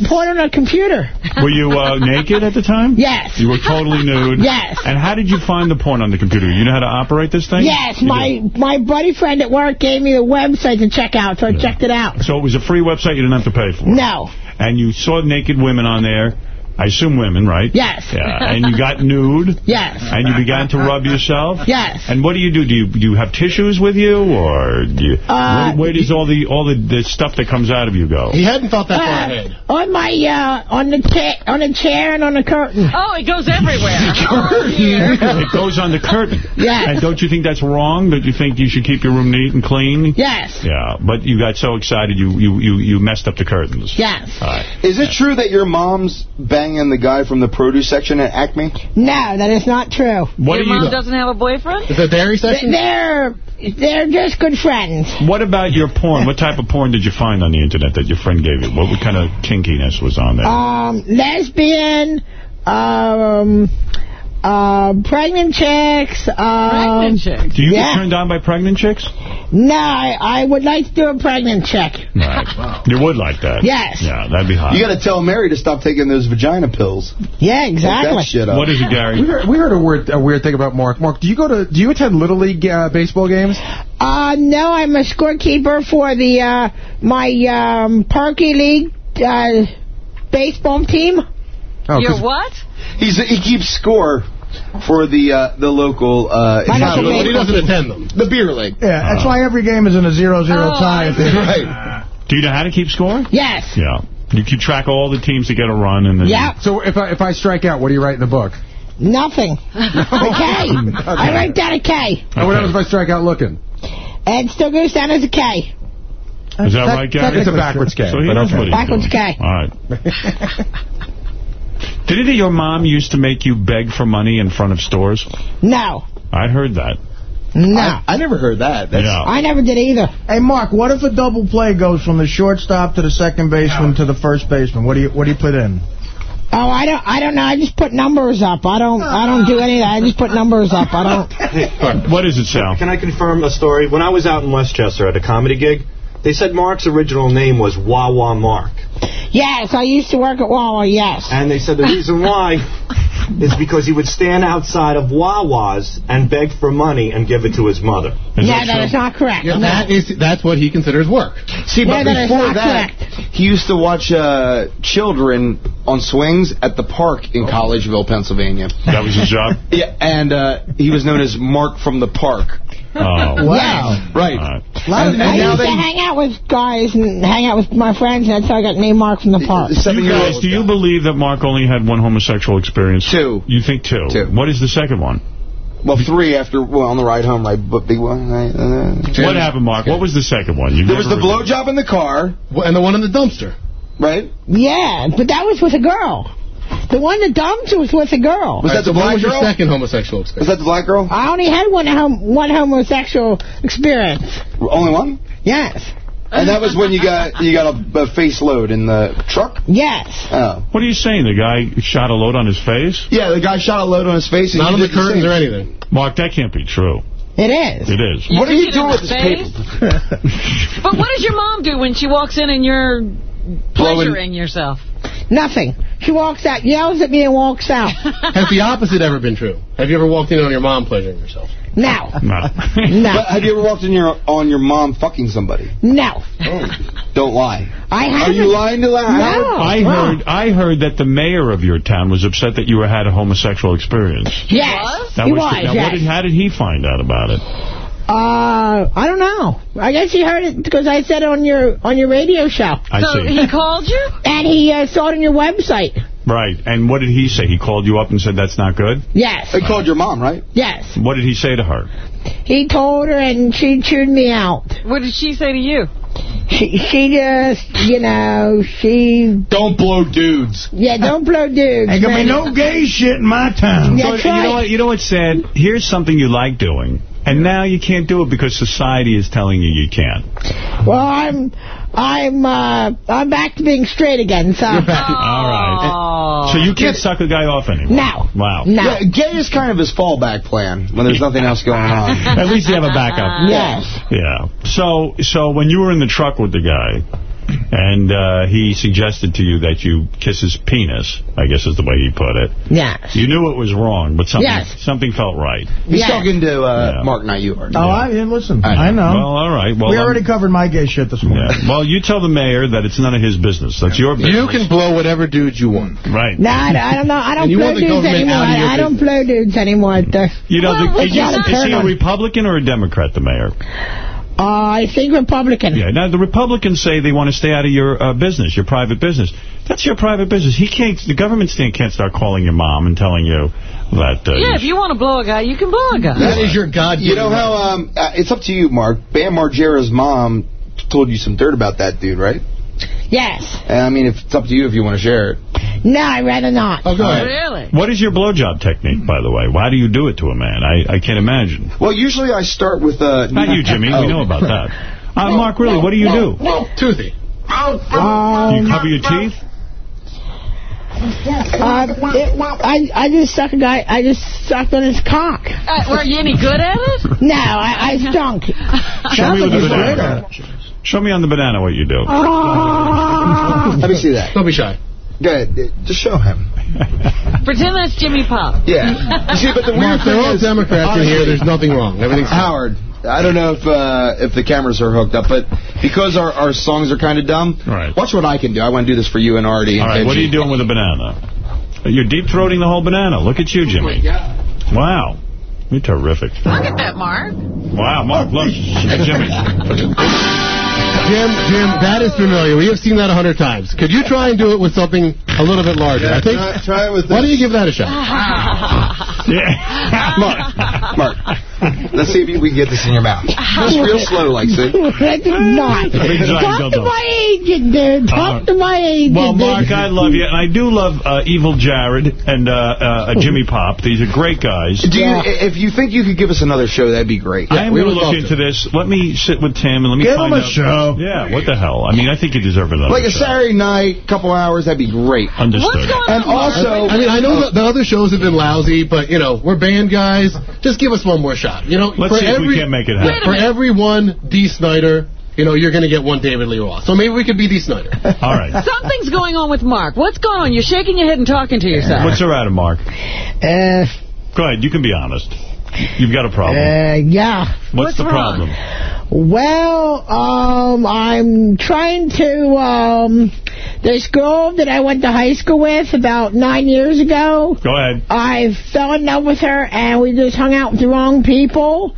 porn on a computer. Were you uh, naked at the time? Yes. You were totally nude? Yes. And how did you find the porn on the computer? You know how to operate this thing? Yes, You my do. my buddy friend at work gave me the website to check out, so I checked it out. So it was a free website you didn't have to pay for? No. And you saw naked women on there. I assume women, right? Yes. Yeah. And you got nude? [LAUGHS] Yes. And you began to rub yourself? Yes. And what do you do? Do you do you have tissues with you, or do you, Uh, where, where does all the all the, the stuff that comes out of you go? He hadn't thought that far Uh, ahead. on my uh on the chair on the chair and on the curtain. Oh, it goes everywhere. [LAUGHS] dear. It goes on the curtain. Yes. And don't you think that's wrong? Don't you think you should keep your room neat and clean? Yes. Yeah, but you got so excited you you you, you messed up the curtains. Yes. All right. Is it true that your mom's banging the guy from the produce section at Acme? No, that is not true. What Your do you? mom doesn't have a boyfriend? Is that dairy section? They're they're just good friends. What about your porn? What type of porn did you find on the internet that your friend gave you? What, what kind of kinkiness was on there? Um, lesbian, um, uh, pregnant chicks. Um, Pregnant chicks. do you yeah. get turned on by pregnant chicks? No, I, I would like to do a pregnant chick. Right. [LAUGHS] You would like that. Yes. Yeah, that'd be hot. You got to tell Mary to stop taking those vagina pills. Yeah, exactly. that shit up. What is it, We Gary? heard, we heard a weird, a weird thing about Mark. Mark, do you go to? Do you attend little league uh, baseball games? Uh, no, I'm a scorekeeper for the uh, my um, Parky League uh, baseball team. Oh, Your 'cause- what? He's he keeps score for the uh, the local uh, not don't you local- But he doesn't attend them. the beer league. Yeah, that's why every game is in a zero-zero Oh, tie. I at the end. Right. Do you know how to keep score? Yes. Yeah. You keep track all the teams that get a run and then. Yeah. So if I if I strike out, what do you write in the book? Nothing. [LAUGHS] A K. I write down a K. And what happens if I strike out looking? And still goes down as a K. Is that right, Gary? It's a backwards K. So he but knows what he's Backwards doing. K. All right. [LAUGHS] Didn't your mom used to make you beg for money in front of stores? No. I heard that. No. I, I never heard that. That's, yeah. I never did either. Hey, Mark, what if a double play goes from the shortstop to the second baseman to the first baseman? What do you what do you put in? Oh, I don't. I don't know. I just put numbers up. I don't. I don't do anything. I just put numbers up. I don't. What is it, Sal? Can I confirm a story? When I was out in Westchester at a comedy gig, they said Mark's original name was Wawa Mark. Yes, I used to work at Wawa. Yes. And they said the reason why [LAUGHS] is because he would stand outside of Wawa's and beg for money and give it to his mother. Is yeah, that that true? is not correct. Yeah, no. that is that's what he considers work. See, Yeah, but that is before that, correct. he used to watch uh, children on swings at the park in Collegeville, Pennsylvania. That was his job? [LAUGHS] Yeah, and uh, he was known as Mark from the Park. Oh. Wow. [LAUGHS] Right. All right. And, and I now used to hang out with guys and hang out with my friends, and that's how I got named Mark from the park. You guys, do you believe that Mark only had one homosexual experience? Two. You think two? Two. What is the second one? well, three after well on the ride home, right? But big one. Right, uh, What happened, Mark? What was the second one? You there was the never- blowjob in the car, And the one in the dumpster. right? Yeah, but that was with a girl. The one that dumped was with a girl. Was that the so what black was your girl? second homosexual Was experience? that the black girl? I only had one hom one homosexual experience. Only one? Yes. And that was when you got you got a, a face load in the truck? Yes. Oh. What are you saying? The guy shot a load on his face? Yeah, the guy shot a load on his face. And Not on the curtains or anything. Mark, that can't be true. It is. It is. What are you doing with the this face? paper? [LAUGHS] But what does your mom do when she walks in and you're pleasuring yourself? Nothing. She walks out, yells at me, and walks out. [LAUGHS] Has the opposite ever been true? Have you ever walked in on your mom pleasuring herself? No. No. No. Have you ever walked in your on your mom fucking somebody? No. Don't lie. I Are haven't. you lying to that? No. I heard I heard that the mayor of your town was upset that you had a homosexual experience. Yes. That he was, was, now, yes. what did, how did he find out about it? Uh, I don't know. I guess he heard it because I said it on your on your radio show. I so see. he called you? And he uh, saw it on your website. Right. And what did he say? He called you up and said that's not good? Yes. He called your mom, right? Yes. What did he say to her? He told her, and she chewed me out. What did she say to you? She, she just, you know, she... Don't blow dudes. Yeah, don't blow dudes. Ain't gonna be no gay shit in my town. Yeah, So, That's you know what? You know what's sad? Here's something you like doing, and now you can't do it because society is telling you you can't. Well, I'm, I'm, uh, I'm back to being straight again, so... [LAUGHS] All right. So you can't suck a guy off anymore? No. Wow. No. Yeah, gay is kind of his fallback plan when there's nothing else going on. [LAUGHS] At least you have a backup. Yes. Yeah. So so when you were in the truck with the guy, and uh, he suggested to you that you kiss his penis, I guess is the way he put it, Yes. you knew it was wrong, but something Yes. something felt right. He's Yes. talking to uh, Yeah. Mark, not you, Art. Oh, I, yeah, listen, I know. Well, all right. Well, we I'm- already covered my gay shit this morning. yeah. Well, you tell the mayor that it's none of his business. That's your business. You can blow whatever dudes you want. Right. No, I don't, I don't know. I don't And blow dudes anymore. out of your I, I don't blow dudes anymore. You know, Well, the, what's is, he, he a? Republican or a Democrat, the mayor? I think Republican. Yeah. Now, the Republicans say they want to stay out of your uh, business, your private business. That's your private business. He can't. The government stand can't start calling your mom and telling you that. Uh, Yeah, if you want to blow a guy, you can blow a guy. That is your God. You know how um, uh, it's up to you, Mark. Bam Margera's mom told you some dirt about that dude, right? Yes. And I mean, if it's up to you if you want to share it. No, I'd rather not. Oh, go ahead. Really? What is your blowjob technique, by the way? Why do you do it to a man? I, I can't imagine. Well, usually I start with uh, Not you, Jimmy. Oh. We know about that. [LAUGHS] Uh, Mark, really, what do you do? Toothy. Do you cover your teeth? Uh, it, I I just suck a guy. I just sucked on his cock. Uh, were you any good at it? No, I, I stunk. Show me with the Sounds like banana. Show me on the banana what you do. [LAUGHS] Let me see that. Don't be shy. Go ahead. uh, Just show him. [LAUGHS] Pretend that's Jimmy Pop. Yeah. [LAUGHS] You see, but the weird Mark, they're all is, Democrats in here. There's nothing wrong. Everything's Howard. I don't know if uh, if the cameras are hooked up, but because our, our songs are kind of dumb, Right. watch what I can do. I want to do this for you and Artie. All and right, what are you doing with a banana? You're deep-throating the whole banana. Look at you, Jimmy. Wow. You're terrific. Look at that, Mark. Wow, Mark, look. Jimmy. Jim, Jim, that is familiar. We have seen that a hundred times. Could you try and do it with something a little bit larger? I think. Try, try it with Why don't you give that a shot? [LAUGHS] Yeah. [LAUGHS] Mark, Mark, let's see if we can get this in your mouth. Just real slow, like, see? [LAUGHS] I did not. Talk to my agent, dude. Talk to my agent. Well, Mark. I love you, and I do love uh, Evil Jared and uh, uh, Jimmy Pop. These are great guys. Do you, If you think you could give us another show, that'd be great. I am we going to look into this. Let me sit with Tim and let me Give find him a out. show. Yeah, what the hell? I mean, I think you deserve another Like a show. Saturday night, couple hours, that'd be great. Understood. What's going And on? Also, I mean, I know that the other shows have been lousy, but, you know, we're band guys. Just give us one more shot. You know, Let's for see if we can't make it happen. For every one Dee Snider, you know, you're going to get one David Lee Roth. So maybe we could be Dee Snider. [LAUGHS] All right. Something's going on with Mark. What's going on? You're shaking your head and talking to yourself. What's the matter, Mark? Uh, Go ahead. You can be honest. You've got a problem. uh, yeah. What's, what's the wrong? problem? Well, um, I'm trying to, um, this girl that I went to high school with about nine years ago, Go ahead. I fell in love with her, and we just hung out with the wrong people.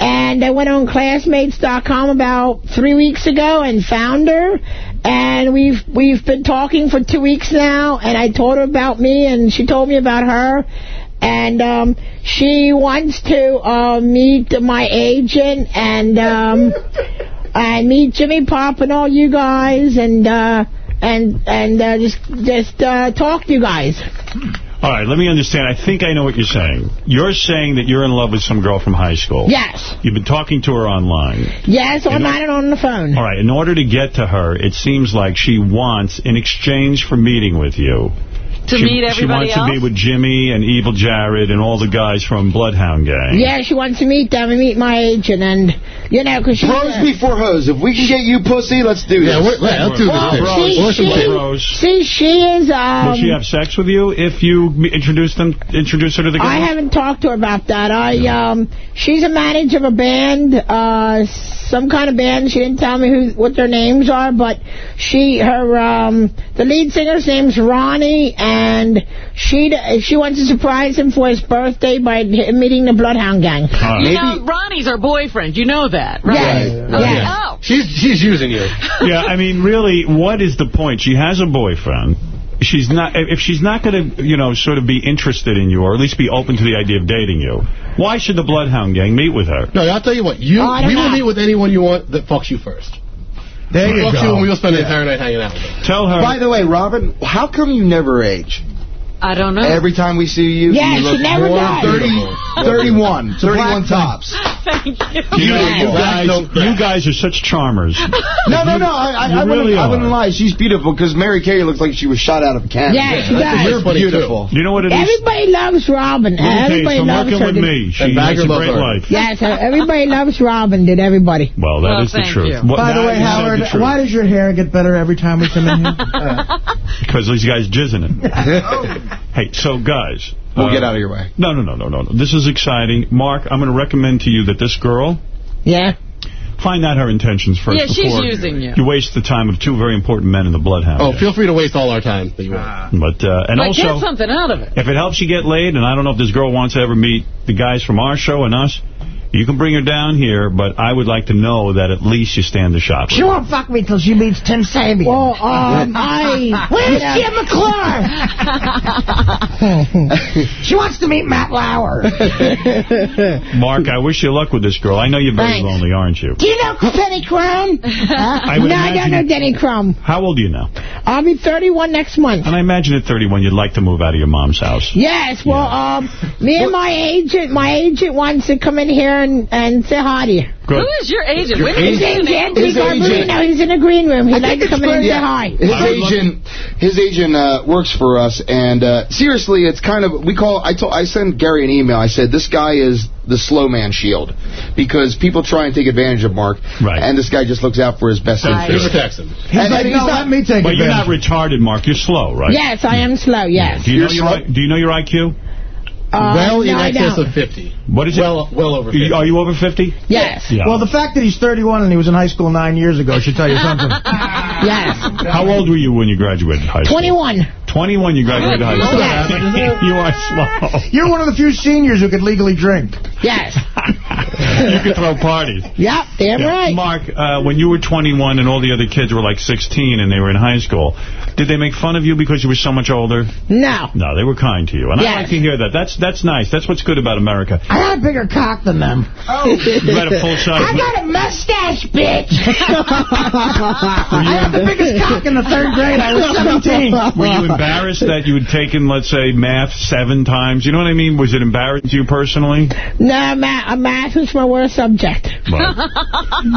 And I went on Classmates.com about three weeks ago and found her. And we've we've been talking for two weeks now. And I told her about me, and she told me about her. And um, she wants to uh, meet my agent and um, [LAUGHS] and meet Jimmy Pop and all you guys, and uh, and and uh, just just uh, talk to you guys. All right, let me understand. I think I know what you're saying. You're saying that you're in love with some girl from high school. Yes. You've been talking to her online. Yes, You know- online and on the phone. All right, in order to get to her, it seems like she wants, in exchange for meeting with you, To she, meet everybody She wants else? to be with Jimmy and Evil Jared and all the guys from Bloodhound Gang. Yeah, she wants to meet them and meet my agent, and, you know, because she's... Bros before hoes. If we can get you pussy, let's do this. Yeah, we're- yeah, let's do this. Well, she, Or some she, bros. see, she is, um... Will she have sex with you if you introduce them, introduce her to the girls? I haven't talked to her about that. I um, she's a manager of a band, uh, some kind of band. She didn't tell me who what their names are, but she her um, the lead singer's name's Ronnie, and she she wants to surprise him for his birthday by meeting the Bloodhound Gang. You know, Ronnie's our boyfriend. You know that, right? Yes. Okay. Yes. Oh. She's she's using you. [LAUGHS] yeah, I mean, really, what is the point? She has a boyfriend. She's not. If she's not going to, you know, sort of be interested in you, or at least be open to the idea of dating you, why should the Bloodhound Gang meet with her? No, I'll tell you what. You Oh, I we will meet with anyone you want that fucks you first. There Fucks you and we'll spend the entire night hanging out. Tell her. By the way, Robin, how come you never age? I don't know. Every time we see you, Yeah, you she look never more does. 30, 31. 31 tops. [LAUGHS] Thank you. You, know, you guys, you guys are such charmers. [LAUGHS] No, no, no. I, I, I, really wouldn't, I wouldn't lie. She's beautiful because Mary Kay looks like she was shot out of a cannon. Yeah, she does. You're funny, too. beautiful. You know what it is? Everybody loves Robin. Okay, Everybody so loves her. with me. She And has a great her. life. Yes, everybody loves Robin. Did everybody? Well, that Well, is the truth. you. By the way, Howard, the why does your hair get better every time we come in here? [LAUGHS] Because these guys jizzing it. Oh. Hey, so guys. We'll uh, get out of your way. No, no, no, no, no. no. This is exciting. Mark, I'm going to recommend to you that this girl, Yeah. find out her intentions first. Yeah, she's before using you. You waste the time of two very important men in the Bloodhound. Oh, Gang. feel free to waste all our time that you want. But, uh, and But get something out of it. if it helps you get laid, and I don't know if this girl wants to ever meet the guys from our show and us, you can bring her down here, but I would like to know that at least you stand the shot. She won't fuck me till she meets Tim Sabean. Well, um, I... Where's yeah. Jim McClure? [LAUGHS] she wants to meet Matt Lauer. [LAUGHS] Mark, I wish you luck with this girl. I know you're very Thanks. lonely, aren't you? Do you know Denny Crumb? [LAUGHS] I no, I don't know Denny Crumb. How old are you now? I'll be 31 next month. And I imagine at 31 you'd like to move out of your mom's house. Yes, well, um, me and my agent, my agent wants to come in here and, and say hi to you. Good. Who is your agent? Your When did His name's get an Anthony agent- Garbarino. He's in the green room. He'd like to come in and say hi. His I agent, his agent uh, works for us, and uh, seriously, it's kind of we call. I told I sent Gary an email. I said this guy is the slow man shield because people try and take advantage of Mark, Right. and this guy just looks out for his best Right. Give interest. her text him. He's And- like, and no, not- let me take But you're not retarded, Mark. You're slow, right? Yes, I am slow, yes. Do you, know your, slow? Do you know your IQ? Uh, well in no, I excess don't. of 50. What is it? Well, well over 50. Are you over 50? Yes, Yeah. Well, the fact that he's 31 and he was in high school nine years ago should tell you something. [LAUGHS] yes. How old were you when you graduated high school? 21. 21 you graduated high school. Yes. [LAUGHS] you are slow. You're one of the few seniors who could legally drink. Yes. [LAUGHS] you could throw parties. Yeah, damn Yeah. right. Mark, uh, when you were 21 and all the other kids were like 16 and they were in high school, did they make fun of you because you were so much older? No. No, they were kind to you. And I like to hear that. That's that's nice. That's what's good about America. I got a bigger cock than them. Oh. [LAUGHS] You got a full size. I got a mustache, bitch. [LAUGHS] I had the biggest cock in the third grade. I was 17. Were you embarrassed that you had taken, let's say, math seven times? You know what I mean? Was it embarrassing to you personally? no, ma- uh, math was my worst subject. [LAUGHS]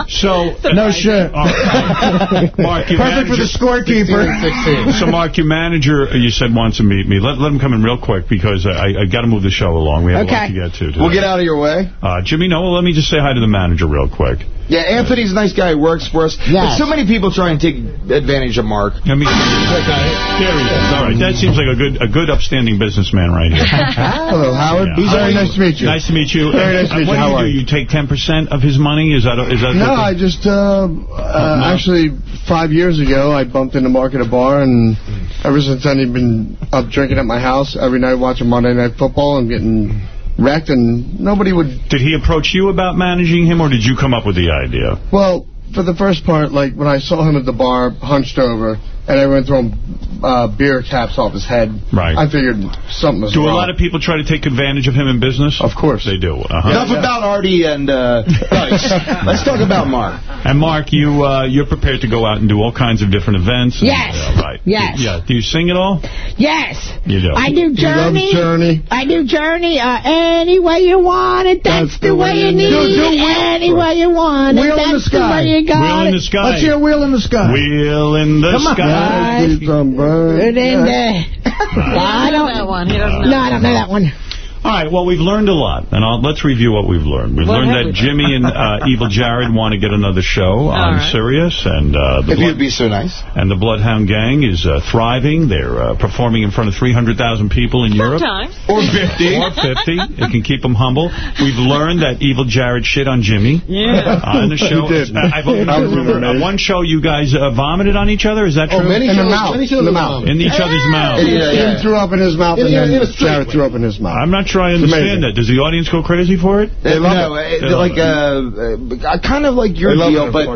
So, No shit. All right. [LAUGHS] Mark, your Perfect for the manager, scorekeeper. [LAUGHS] so, Mark, your manager, you said, wants to meet me. Let, let him come in real quick because I, I got to move the show along. We have a lot Okay. to get to. Today. We'll get out of your way. Uh, Jimmy, no, let me just say hi to the manager real quick. Yeah, Anthony's a nice guy who works for us. But so many people try and take advantage of Mark. Let me. There he is. All right, that seems like a good, a good, upstanding businessman right here. Hello, Howard. Yeah. Very nice to meet you. Nice to meet you. Very nice to meet what you. do How you are do? You take 10% of his money? Is that is that? No, I just, uh, uh, actually, five years ago, I bumped into Mark at a bar, and ever since then, he'd been up drinking at my house every night watching Monday Night Football and getting wrecked, and nobody would... Did he approach you about managing him, or did you come up with the idea? Well, for the first part, like, when I saw him at the bar, hunched over, and everyone throwing uh, beer caps off his head. Right. I figured something was Do a lot of people try to take advantage of him in business? Of course. They do. Uh-huh. Enough about Artie and uh, [LAUGHS] Dice. Let's talk about Mark. And Mark, you, uh, you're prepared to go out and do all kinds of different events? and- Yes. Yeah, right. Yes. Yeah. Do you sing at all? Yes. You do. I do Journey. Journey. I do Journey. Uh, any way you want it, that's, the, way you need Do- do it. what? Any way you want it, Wheel in the the, sky. way you got Wheel in the sky. Let's hear Wheel in the Sky. Wheel in the Come on. Sky. Put in there. I don't that one. He doesn't know. No, I don't know that one. All right, well, we've learned a lot, and I'll, let's review what we've learned. We've What learned that we Jimmy and uh, [LAUGHS] Evil Jared want to get another show on right. Sirius, and uh, the If you'd be so nice. and the Bloodhound Gang is uh, thriving. They're uh, performing in front of 300,000 people in Europe. Sometimes. Or [LAUGHS] 50. Or 50. [LAUGHS] It can keep them humble. We've learned that Evil Jared shit on Jimmy. Yeah. On the show. He did. Uh, I've overheard That was a rumor. amazing. Uh, one show you guys uh, vomited on each other. Is that true? Oh, many In the mouth. many shows In the mouth. In each other's mouths. Yeah, yeah. Tim threw up in his mouth, In and a- in a then Jared way. threw up in his mouth. I'm not sure I understand that. Does the audience go crazy for it? They love no, it. uh, They like love uh, kind of like your They love it, deal, but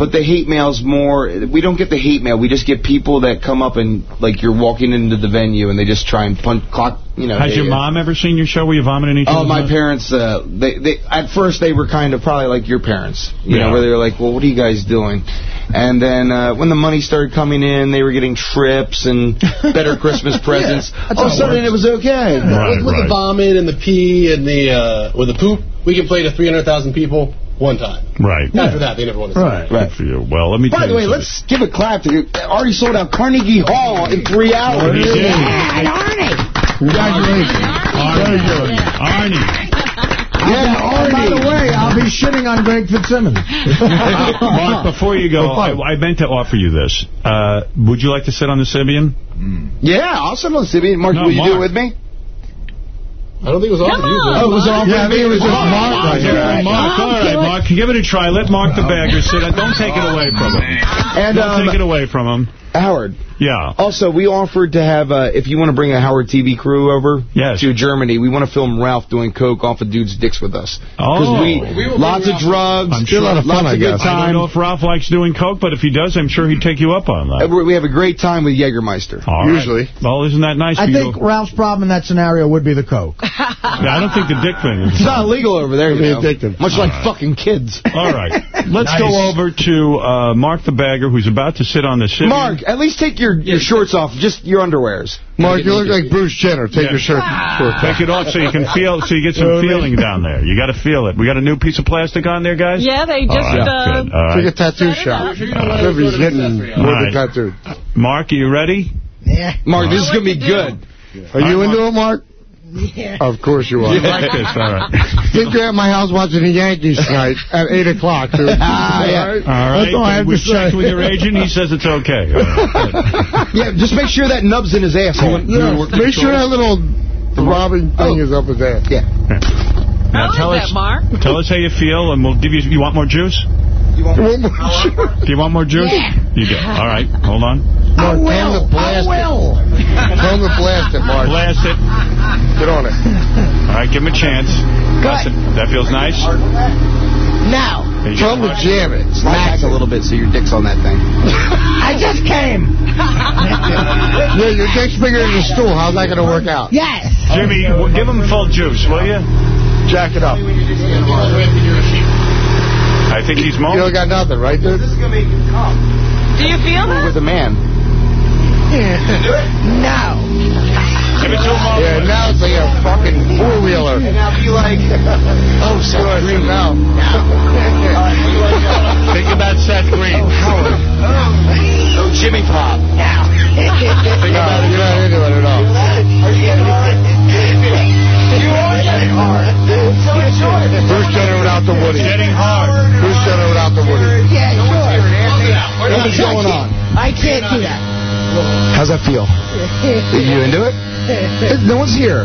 but the hate mail's more. We don't get the hate mail. We just get people that come up and like you're walking into the venue and they just try and punch clock. You know. Has they- your mom ever seen your show where you vomit in each Oh, my mouths? parents. Uh, they they at first they were kind of probably like your parents. You Yeah. know, where they were like, well, what are you guys doing? And then uh, when the money started coming in, they were getting trips and [LAUGHS] better Christmas presents. that's All of a it sudden, it was okay. Right, with, with right. the vomit and the pee and the uh, with the poop, we can play to 300,000 people one time. Right. After that, they never want to see Right. Good for you. Well, let me By tell the way, something. let's give a clap to you. Already sold out Carnegie Hall in three hours. He did. Yeah, Arnie. Congratulations. Arnie. Arnie. [LAUGHS] Yeah, and by the way, I'll be shitting on Greg Fitzsimmons. [LAUGHS] Mark, before you go, I, I meant to offer you this. Uh, would you like to sit on the Sybian? Yeah, I'll sit on the Sybian. Mark, No, will you do it with me? I don't think it was Come offered to you. on. Oh, it was all Yeah, I think it was just Mark. Mark right here. it to Mark. All right, Mark. Give it a try. Let Mark the bagger sit. Don't take it away from him. And Don't um, take it away from him. Howard. Yeah. Also, we offered to have, uh, if you want to bring a Howard TV crew over Yes. to Germany, we want to film Ralph doing coke off of dude's dicks with us. Oh. we, We lots of Ralph. drugs, I'm sure. lots fun, I of good guess. I don't know if Ralph likes doing coke, but if he does, I'm sure he'd take you up on that. we we have a great time with Jägermeister. All right. Usually. Well, isn't that nice I for you? think Ralph's problem in that scenario would be the coke. Yeah, I don't think the dick thing is... It's not illegal over there, you know. be addictive. Much like right. fucking kids. All right. [LAUGHS] Let's go over to uh, Mark the Bagger, who's about to sit on the Sybian. Mark, at least take your, your shorts off, just your underwears. Mark, you look like Bruce Jenner. Take Yeah. your shirt. shirt Take it off so you can feel, so you get some [LAUGHS] feeling down there. You got to feel it. We got a new piece of plastic on there, guys? Yeah, they just... All right, uh, good. Take a tattoo shot. River's getting All more right. than tattooed. Mark, are you ready? Yeah. Mark, this is going to be good. Are you into it, Mark? Yeah. Of course you are. You like this, all right. think you're at my house watching the Yankees tonight at 8 o'clock. [LAUGHS] Ah, yeah. All right? All right. That's all I have we to say. with your agent. He says it's okay. All right, good. [LAUGHS] Yeah, just make sure that nub's in his asshole. Yeah, make sure that little throbbing thing is up his ass. Yeah. Now I tell like us, that, Mark. tell us how you feel, and we'll give you. You want more juice? You want more Do you want more juice? Yeah. You do. All right. Hold on. Mark, tell him to blast I will. it. Tell him to blast it, Mark. Blast it. Get on it. All right. Give him a chance. That's it. That feels nice. Now. There you Tell him to jam it. Slide back a little bit so your dick's on that thing. [LAUGHS] I just came. [LAUGHS] Yeah, your dick's bigger than the stool. How's that going to work out? Yes. Jimmy, give him full juice, will you? Jack it up. You I think he's don't moaning. got nothing, right, dude? This is going to make him come. Do you feel that? With a man. No. Give it to him all Yeah, now it's like a fucking four-wheeler. And now be like, [LAUGHS] oh, So so I see green. now. [LAUGHS] Think about Seth Green. Oh, oh. oh Jimmy Pop. Now. [LAUGHS] think No, you're not into it at all. Bruce Jenner without the Woody. Getting hard. Bruce Jenner without the Woody. Yeah, sure. What's going on? I can't do that. How's that feel? [LAUGHS] You into it? It- No one's here.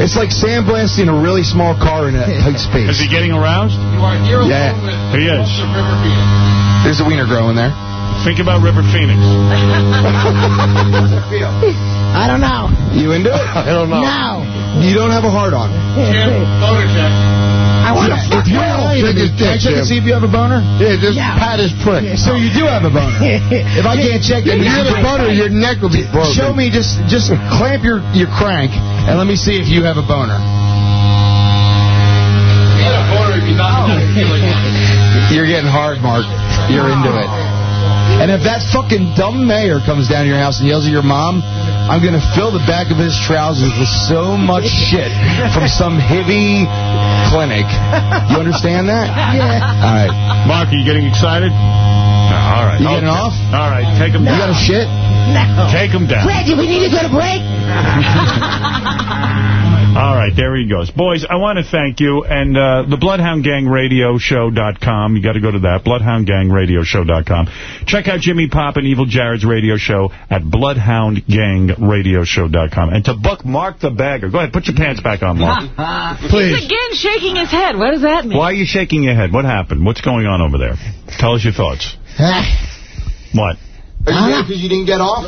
It's like sandblasting a really small car in a tight space. Is he getting aroused? You are here Yeah. with He is. Officer River Phoenix. There's a wiener growing there. Think about River Phoenix. [LAUGHS] I don't know. You into it? [LAUGHS] I don't know. No. You don't have a heart on. Jim, photo check. I want to fuck With your, her with Lick his Can I dick, check Jim. and see if you have a boner? Yeah, just pat his prick. So you do have a boner. [LAUGHS] If I can't check, then If you have a boner, your neck will be broken. Show me, just just clamp your, your crank, and let me see if you have a boner. You got a boner if you not. You're getting hard, Mark. You're into it. And if that fucking dumb mayor comes down to your house and yells at your mom, I'm going to fill the back of his trousers with so much [LAUGHS] shit from some hippie clinic. You understand that? Yeah. All right. Mark, are you getting excited? No, all right. You getting off? All right, take him You down. got a shit? No. Take him down. Reggie, we need to go to break. [LAUGHS] All right, there he goes. Boys, I want to thank you. And uh, the BloodhoundGangRadioShow.com. You got to go to that, BloodhoundGangRadioShow.com. Check out Jimmy Pop and Evil Jared's radio show at BloodhoundGangRadioShow.com. And to book Mark the Bagger. Go ahead, put your pants back on, Mark. [LAUGHS] He's again shaking his head. What does that mean? Why are you shaking your head? What happened? What's going on over there? Tell us your thoughts. [LAUGHS] What? Are you mad because you didn't get off?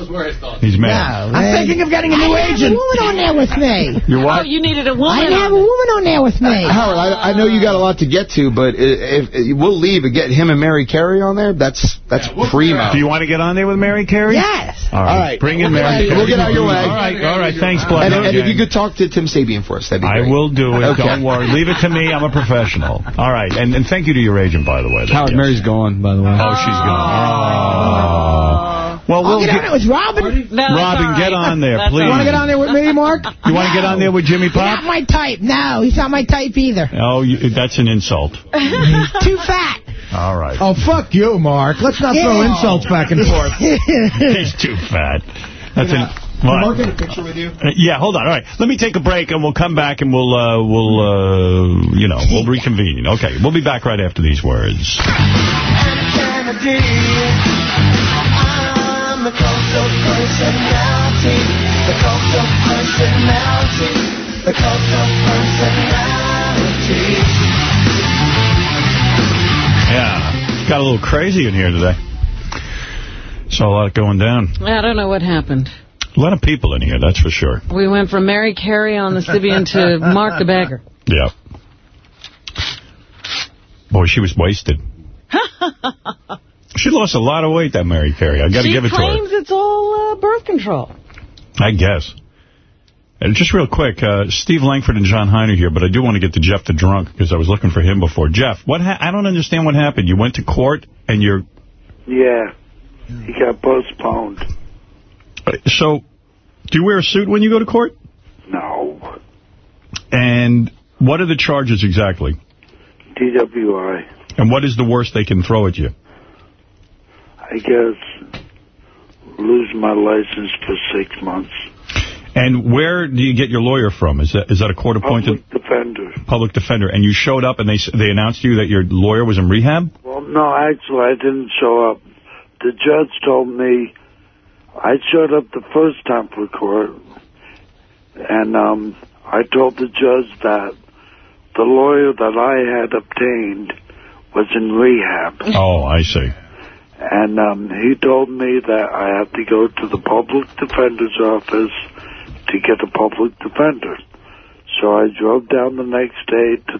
He's mad. I'm thinking of getting a new agent. a woman on there with me. [LAUGHS] You oh, what? Oh, you needed a I woman. I have a woman on there with me. [LAUGHS] Howard, I, I know you got a lot to get to, but if, if we'll leave and get him and Mary Carey on there, that's that's primo. Do you want to get on there with Mary Carey? Yes. All right. All right. Bring in We'll Mary Carey. we'll get out your way. All right, all right. Thanks, Blood. And, and if you could talk to Tim Sabean for us, that'd be I will do it. Okay. Don't worry. Leave it to me. I'm a professional. All right. And, and thank you to your agent, by the way. Howard, Mary's gone, by the way. Oh, she's gone. Oh. oh. Well, I'll we'll get on there with Robin. Robin, get on there, please. You want to get on there with me, Mark? [LAUGHS] You want to get on there with Jimmy Pop? Not my type. No, he's not my type either. Oh, you, that's an insult. [LAUGHS] He's too fat. All right. Oh, fuck you, Mark. Let's not throw insults back and [LAUGHS] forth. He's too fat. That's an... What? get a picture with you? Uh, yeah, hold on. All right, let me take a break, and we'll come back, and we'll, uh, we'll, uh, you know, we'll reconvene. Okay, we'll be back right after these words. I'm the cult of personality. The cult of personality. The cult of personality. Yeah, got a little crazy in here today. Saw a lot going down. I don't know what happened. A lot of people in here, that's for sure. We went from Mary Carey on the Sybian to Mark the Bagger. [LAUGHS] Yeah. Boy, she was wasted. [LAUGHS] She lost a lot of weight, that Mary Carey. I got to give it to her. She claims it's all uh, birth control. I guess. And just real quick, uh, Steve Langford and John Heiner here, but I do want to get to Jeff the Drunk because I was looking for him before. Jeff, what? Ha I don't understand what happened. You went to court and you're... Yeah. He got postponed. So, do you wear a suit when you go to court? No. And what are the charges exactly? DWI. And what is the worst they can throw at you? I guess lose my license for six months. And where do you get your lawyer from? Is that is that a court-appointed Public Defender. public defender? And you showed up and they they announced to you that your lawyer was in rehab? Well, no, actually, I didn't show up. The judge told me I showed up the first time for court, and um, I told the judge that the lawyer that I had obtained was in rehab. Oh, I see. And um, he told me that I have to go to the public defender's office to get a public defender. So I drove down the next day to,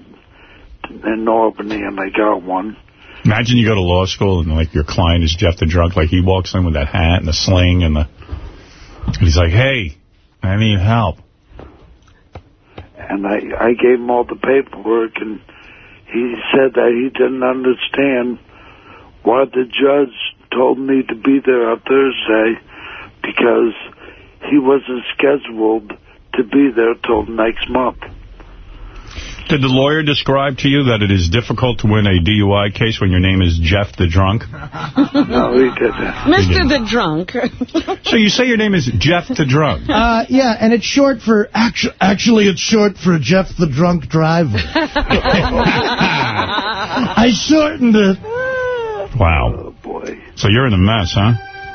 to in Albany, and I got one. Imagine you go to law school and like your client is Jeff the Drunk, like he walks in with that hat and the sling and the. and he's like, "Hey, I need help." And I, I gave him all the paperwork, and he said that he didn't understand why the judge told me to be there on Thursday because he wasn't scheduled to be there till next month. Did the lawyer describe to you that it is difficult to win a DUI case when your name is Jeff the Drunk? [LAUGHS] No, he didn't. Mr. the Drunk. [LAUGHS] So you say your name is Jeff the Drunk. Uh, yeah, and it's short for, actu actually, it's short for Jeff the Drunk Driver. [LAUGHS] I shortened it. Wow. Oh, boy. So you're in a mess, huh?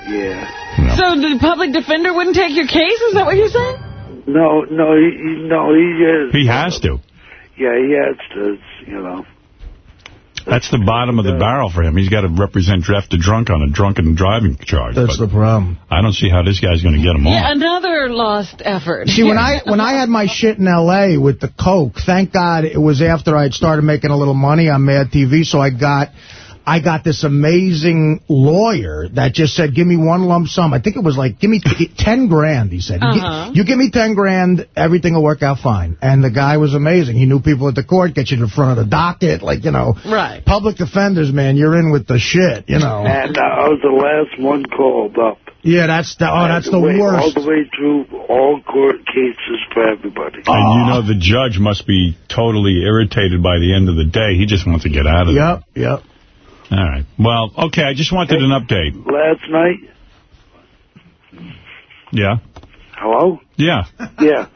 Yeah. So the public defender wouldn't take your case? Is that what you're saying? No, no, he, he no, he is. He has to. Uh, yeah, he has to, you know. That's the bottom of the barrel for him. He's got to represent Jeff the drunk on a drunken driving charge. That's the problem. I don't see how this guy's going to get him Yeah, off. another lost effort. See, when I when I had my shit in L.A. with the coke, thank God it was after I'd started making a little money on Mad TV, so I got I got this amazing lawyer that just said, give me one lump sum. I think it was like, give me t- [LAUGHS] 10 grand, he said. You Uh-huh. You give me 10 grand, everything will work out fine. And the guy was amazing. He knew people at the court, get you to the front of the docket, like, you know. Right. Public defenders, man, you're in with the shit, you know. [LAUGHS] And uh, I was the last one called up. Yeah, that's the, oh, that's the Wait, All worst. the way through all court cases for everybody. And you know the judge must be totally irritated by the end of the day. He just wants to get out of there. Yep, yep. All right. Well, okay, I just wanted an update. Last night, Yeah? hello? Yeah. Yeah.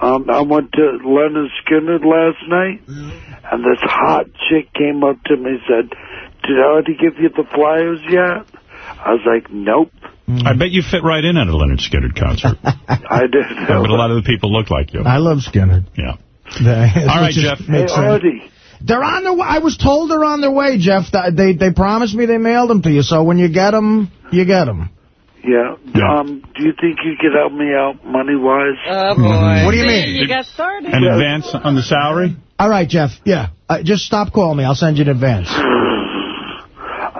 Um, I went to Lynyrd Skynyrd last night, and this hot chick came up to me and said, did I already give you the flyers yet? I was like, nope. I bet you fit right in at a Lynyrd Skynyrd concert. [LAUGHS] I did. but a lot of the people look like you. I love Skynyrd. Yeah. All right, Jeff. Hey, Artie. They're on their way. I was told they're on their way, Jeff. They they promised me they mailed them to you. So when you get them, you get them. Yeah. Um, do you think you could help me out money-wise? Oh, boy. What do you mean? You got started. An advance on the salary? All right, Jeff. Yeah. Uh, just stop calling me. I'll send you an advance. [SIGHS]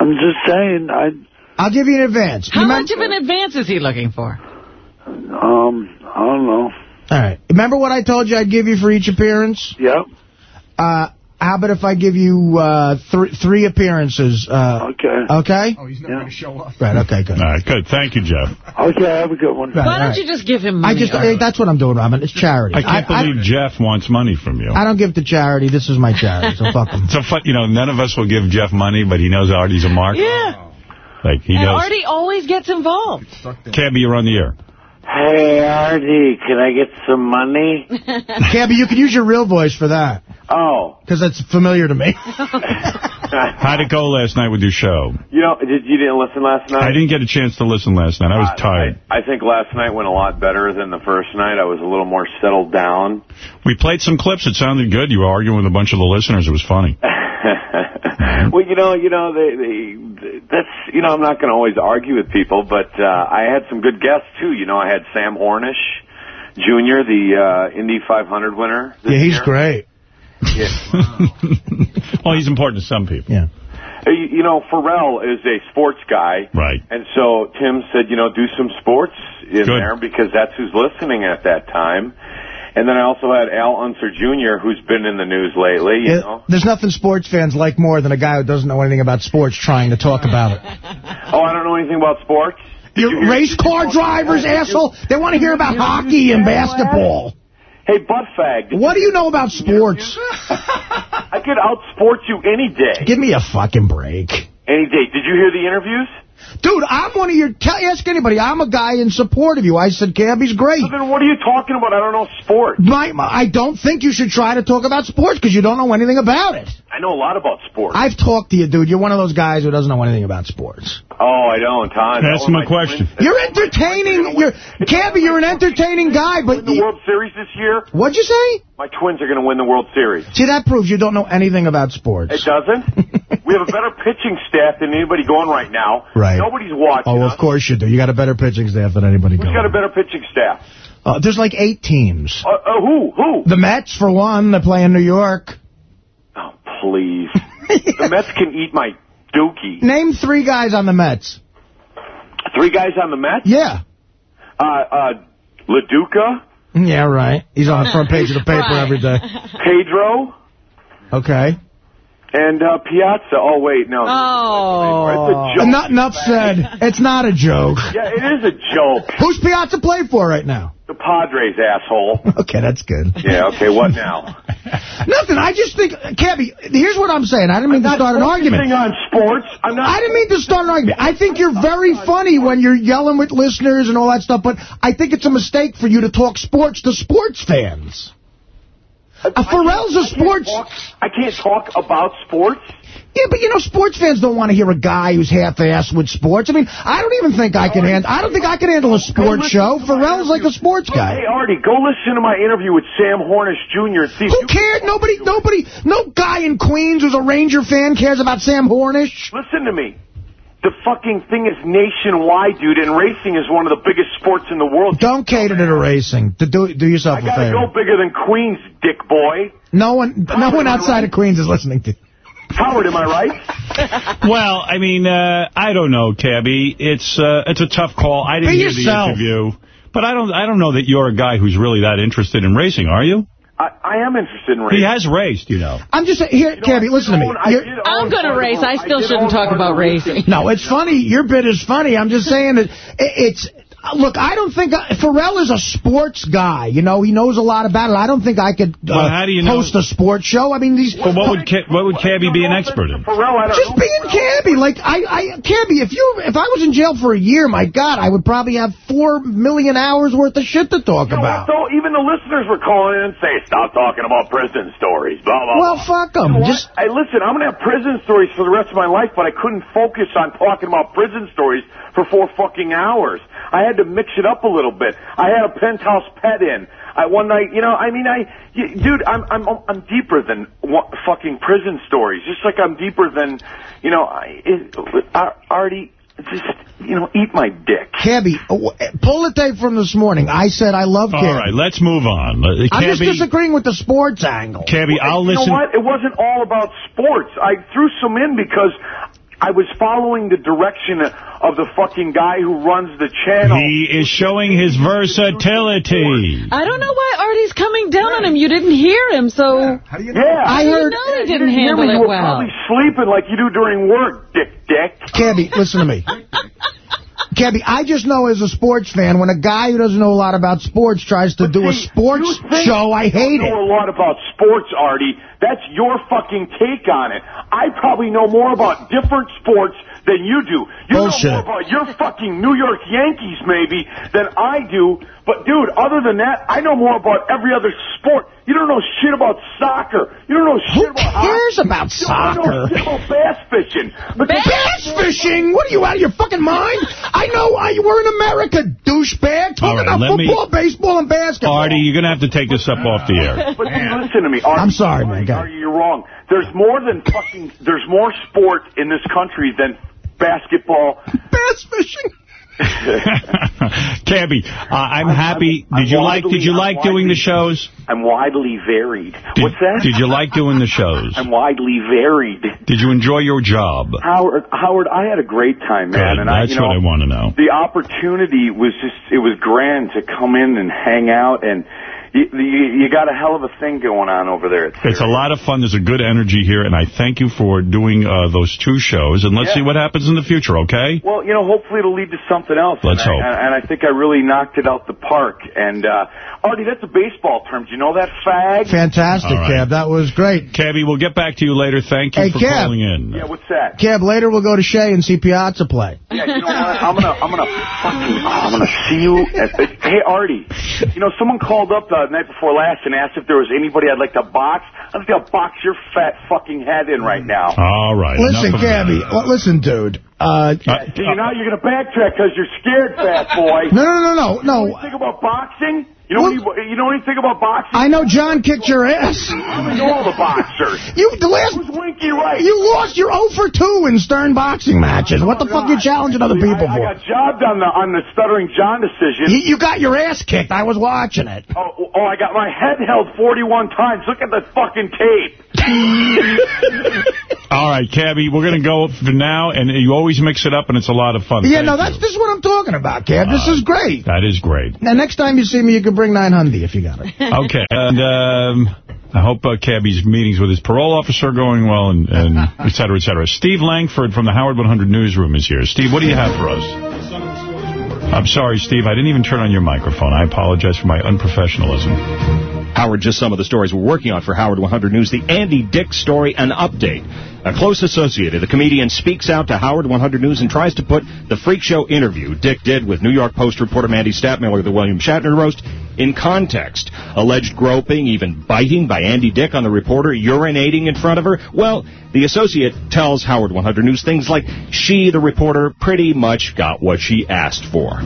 I'm just saying, I, I'll give you an advance. How Remem- much of an advance is he looking for? um, I don't know. All right. Remember what I told you I'd give you for each appearance? Yep. Uh, how about if I give you uh, th three appearances? Uh, okay. Okay? Oh, he's not going to show up. Right, okay, good. All right, good. Thank you, Jeff. Okay, have a good one. Right, Why don't right. you just give him money? I just, Artie? eh, that's what I'm doing, Robin. It's charity. I can't I, believe Jeff wants money from you. I, I don't give to charity. This is my charity, so fuck him. So, you know, none of us will give Jeff money, but he knows Artie's a mark. Yeah. Like, he and knows. Artie always gets involved. Cabby, you're on the air. Hey, Artie, can I get some money? [LAUGHS] Cabby, you can use your real voice for that. Oh. Because that's familiar to me. [LAUGHS] How'd it go last night with your show? You know, did you didn't listen last night? I didn't get a chance to listen last night. I was Uh, tired. I, I think last night went a lot better than the first night. I was a little more settled down. We played some clips. It sounded good. You were arguing with a bunch of the listeners. It was funny. [LAUGHS] well, you know, you know, they, they, that's, you know, I'm not going to always argue with people, but uh, I had some good guests too. You know, I had Sam Hornish Jr., the uh, Indy 500 winner. yeah, he's year. great. [LAUGHS] well, he's important to some people. Yeah. Uh, You you know, Ferrall is a sports guy. Right. And so Tim said, you know, do some sports in Good. there because that's who's listening at that time. And then I also had Al Unser Jr., who's been in the news lately, you Yeah, know. There's nothing sports fans like more than a guy who doesn't know anything about sports trying to talk about it. [LAUGHS] Oh, I don't know anything about sports. Your race car drivers, asshole. They want to hear about hockey and basketball. Hey, buttfag. What do you know about sports? [LAUGHS] I could outsport you any day. Give me a fucking break. Any day. Did you hear the interviews? Dude, I'm one of your... Tell, ask anybody. I'm a guy in support of you. I said, Cabby's great. So then what are you talking about? I don't know sports. My, my, I don't think you should try to talk about sports because you don't know anything about it. I know a lot about sports. I've talked to you, dude. You're one of those guys who doesn't know anything about sports. Oh, I don't, Todd. Ask him a question. You're entertaining. You're Cabby, you're an entertaining guy, but the you, World Series this year? what'd you say? My twins are going to win the World Series. See, that proves you don't know anything about sports. It doesn't. [LAUGHS] we have a better pitching staff than anybody going right now. Right. Nobody's watching Oh, us. of course you do. You got a better pitching staff than anybody Who's going. got a better pitching staff? Uh, there's like eight teams. Uh, uh, who? Who? The Mets, for one, they play in New York. Oh, please. [LAUGHS] the Mets can eat my dookie. Name three guys on the Mets. Three guys on the Mets? Yeah. Uh, uh, Lo Duca, Yeah, right. He's on the front page of the paper [LAUGHS] Right. every day. Pedro, Okay. And uh, Piazza. Oh, wait, no. Oh. It's a joke. Not enough said. It's not a joke. Yeah, it is a joke. Who's Piazza play for right now? The Padres, asshole. Okay, that's good. Yeah, okay, what now? [LAUGHS] Nothing. I just think, Cabby, here's what I'm saying. I didn't mean to start an argument. Focusing on sports. I'm not. I didn't mean to start an argument. I think you're very funny when you're yelling with listeners and all that stuff, but I think it's a mistake for you to talk sports to sports fans. Uh, Ferrall's a I can't sports... talk- I can't talk about sports. Yeah, but you know, sports fans don't want to hear a guy who's half-assed with sports. I mean, I don't even think I can handle. I don't think I can handle a sports show. Ferrall's like a sports guy. Hey, Artie, go listen to my interview with Sam Hornish Jr. and see Who you cared? Nobody, nobody, no guy in Queens who's a Ranger fan cares about Sam Hornish. Listen to me. The fucking thing is nationwide, dude, and racing is one of the biggest sports in the world. Don't cater to the racing. Do, do, do yourself I a gotta favor. go bigger than Queens, dick boy. No one, no one outside of Queens is listening to. Howard, am I right? [LAUGHS] Well, I mean, uh, I don't know, Cabby. It's uh, it's a tough call. I didn't Be hear yourself. the interview, but I don't I don't know that you're a guy who's really that interested in racing, are you? I, I am interested in racing. He has raced, you know. I'm just saying, here, Cabby, listen to me. You're- I'm going to race. I still shouldn't talk about racing. No, it's funny. Your bit is funny. I'm just saying that it- it's... Look, I don't think... Ferrall is a sports guy. You know, he knows a lot about it. I don't think I could uh, Well, how do you know- host a sports show. I mean, these... Well, what would Ca what would Cabby be an expert in? Ferrall, Just being Cabby. Like, I, I, Cabby, if you, if I was in jail for a year, my God, I would probably have four million hours worth of shit to talk You know about. what, though? Even the listeners were calling in and saying, stop talking about prison stories, blah, blah, Well, blah. fuck them. You know? Just Hey, listen, I'm going to have prison stories for the rest of my life, but I couldn't focus on talking about prison stories for four fucking hours. I had to mix it up a little bit. I had a penthouse pet in. I one night, you know, I mean, I, y dude, I'm, I'm, I'm deeper than what, fucking prison stories. Just like I'm deeper than, you know, I, it, I already, just, you know, eat my dick. Cabby, uh, pull the tape from this morning. I said I love Cabby. All right, let's move on. Uh, I'm just disagreeing with the sports angle. Cabby, I'll you listen. know what? It wasn't all about sports. I threw some in because I was following the direction of the fucking guy who runs the channel. He is showing his versatility. I don't know why Artie's coming down on him. You didn't hear him, so... Yeah. I heard... know he You didn't hear handle me. it You were probably sleeping like you do during work, dick dick. Cabby, listen to me. [LAUGHS] Cabby, I just know as a sports fan, when a guy who doesn't know a lot about sports tries to do a sports show, I hate it. I it. know a lot about sports, Artie. That's your fucking take on it. I probably know more about different sports than you do. You Bullshit. know more about your fucking New York Yankees, maybe, than I do. But, dude, other than that, I know more about every other sport. You don't know shit about soccer. You don't know shit Who about cares hockey. about You don't know shit about bass fishing. But Bass fishing? What are you out of your fucking mind? I know I, we're in America, douchebag. Talking right, about let me- football, baseball, and basketball. Artie, you're going to have to take this up off the air. But see, listen to me. Artie, I'm sorry, man. Go Artie, you're wrong. There's more than fucking. There's more sport in this country than basketball. Bass fishing. [LAUGHS] Cabby, uh, I'm happy. I'm Did you like? Did you I'm like doing the shows? I'm widely varied. Did, What's that? Did you like doing the shows? I'm widely varied. Did you enjoy your job? Howard, Howard, I had a great time, man. Good. and I, That's you know, what I want to know. The opportunity was just, it was grand to come in and hang out, and you, you, you got a hell of a thing going on over there. It's, It's a lot of fun. There's a good energy here, and I thank you for doing uh, those two shows. And let's Yeah. see what happens in the future, okay? well, you know, hopefully it'll lead to something else. Let's and hope. I, and I think I really knocked it out the park. And, uh, Artie, that's a baseball term. Do you know that fag? Fantastic, All right. Cab. That was great. Cabby, we'll get back to you later. Thank you Hey, for Cab. calling in. Yeah, what's that? Cab, later we'll go to Shea and see Piazza play. Yeah, you know what? I'm gonna, I'm gonna fucking, I'm gonna see you. At, hey, Artie, you know, someone called up the night before last and asked if there was anybody I'd like to box. I think I'll box your fat fucking head in right now. All right. Listen, Cabby. of Cabby. that. l- Listen, dude. Uh, See, you know, you're gonna backtrack because you're scared, fat boy. no, no, no, no, You know no. anything about boxing? You know, Well- any, you know anything about boxing? I know John kicked your ass. I know all the boxers. You the last Who's Winky Wright? you lost your 0 for 2 in Stern boxing matches. What the oh fuck you challenging other people I, I got jobbed on the on the stuttering John decision. You, you got your ass kicked. I was watching it. Oh, oh, I got my head held 41 times. Look at the fucking tape. [LAUGHS] All right, Cabby, we're going to go for now, and you always mix it up, and it's a lot of fun. Yeah, Thank no, you. that's this is what I'm talking about, Cab. This Uh, is great. That is great. Now, next time you see me, you can bring 900 if you got it. [LAUGHS] Okay, and um, I hope uh, Cabby's meetings with his parole officer are going well, and, and [LAUGHS] et cetera, et cetera. Steve Langford from the Howard 100 Newsroom is here. Steve, what do you have for us? I'm sorry, Steve. I didn't even turn on your microphone. I apologize for my unprofessionalism. Howard, just some of the stories we're working on for Howard 100 News. The Andy Dick story, an update. A close associate of the comedian speaks out to Howard 100 News and tries to put the freak show interview Dick did with New York Post reporter Mandy Stadtmiller of the William Shatner roast in context. Alleged groping, even biting by Andy Dick on the reporter, urinating in front of her. Well, the associate tells Howard 100 News things like she, the reporter, pretty much got what she asked for.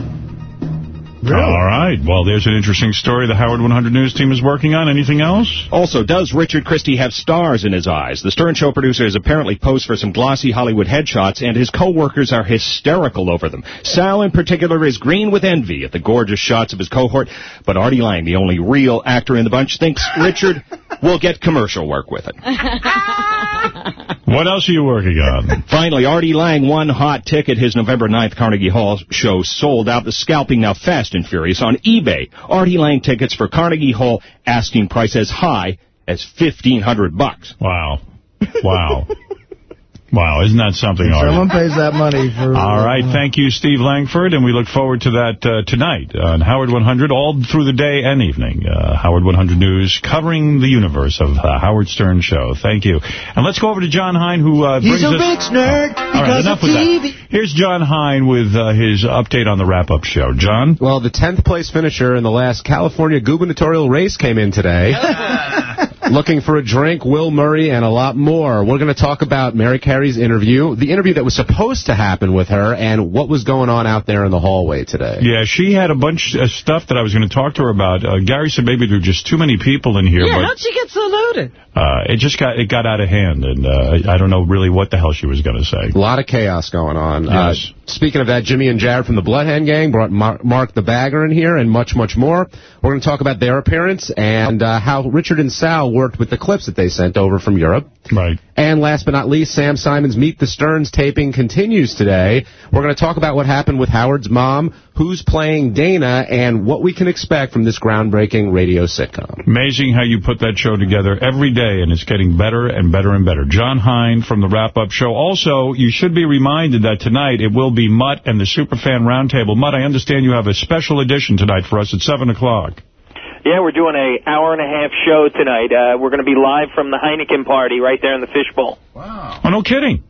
All right. Well, there's an interesting story the Howard 100 News team is working on. Anything else? Also, does Richard Christie have stars in his eyes? The Stern Show producer has apparently posed for some glossy Hollywood headshots, and his co-workers are hysterical over them. Sal, in particular, is green with envy at the gorgeous shots of his cohort, but Artie Lange, the only real actor in the bunch, thinks Richard will get commercial work with it. [LAUGHS] What else are you working on? Finally, Artie Lange, one hot ticket. His November 9th Carnegie Hall show sold out. The scalping now fast and furious on eBay. Artie Lange tickets for Carnegie Hall asking price as high as 1500 bucks. Wow. Wow. [LAUGHS] Wow, isn't that something, Artie? Someone pays that money for... All right, thank you, Steve Langford, and we look forward to that uh, tonight on Howard 100, all through the day and evening. Uh, Howard 100 News, covering the universe of the Howard Stern Show. Thank you. And let's go over to John Hein, who uh, brings He's a us... rich nerd All right, because enough of with TV. that. Here's John Hein with uh, his update on the wrap-up show. John? Well, the 10th place finisher in the last California gubernatorial race came in today. [LAUGHS] Looking for a drink, Will Murray, and a lot more. We're going to talk about Mary Carey's interview, the interview that was supposed to happen with her, and what was going on out there in the hallway today. Yeah, she had a bunch of stuff that I was going to talk to her about. Uh, Gary said maybe there were just too many people in here, Yeah, but how'd she get so loaded? uh, it just got it got out of hand, and uh, I don't know really what the hell she was going to say. A lot of chaos going on. Yes. Uh, speaking of that, Jimmy and Jared from the Bloodhound Gang brought Mar Mark the Bagger in here and much, much more. We're going to talk about their appearance and uh, how Richard and Sal worked with the clips that they sent over from Europe. Right. And last but not least, Sam Simon's Meet the Sterns taping continues today. We're going to talk about what happened with Howard's mom, who's playing Dana, and what we can expect from this groundbreaking radio sitcom. Amazing how you put that show together every day, and it's getting better and better and better. John Hein from the Wrap-Up Show. Also, you should be reminded that tonight it will be Mutt and the Superfan Roundtable. Mutt, I understand you have a special edition tonight for us at 7 o'clock. Yeah, we're doing a hour and a half show tonight. Uh, we're going to be live from the Heineken party right there in the fishbowl. Wow. Oh, no kidding.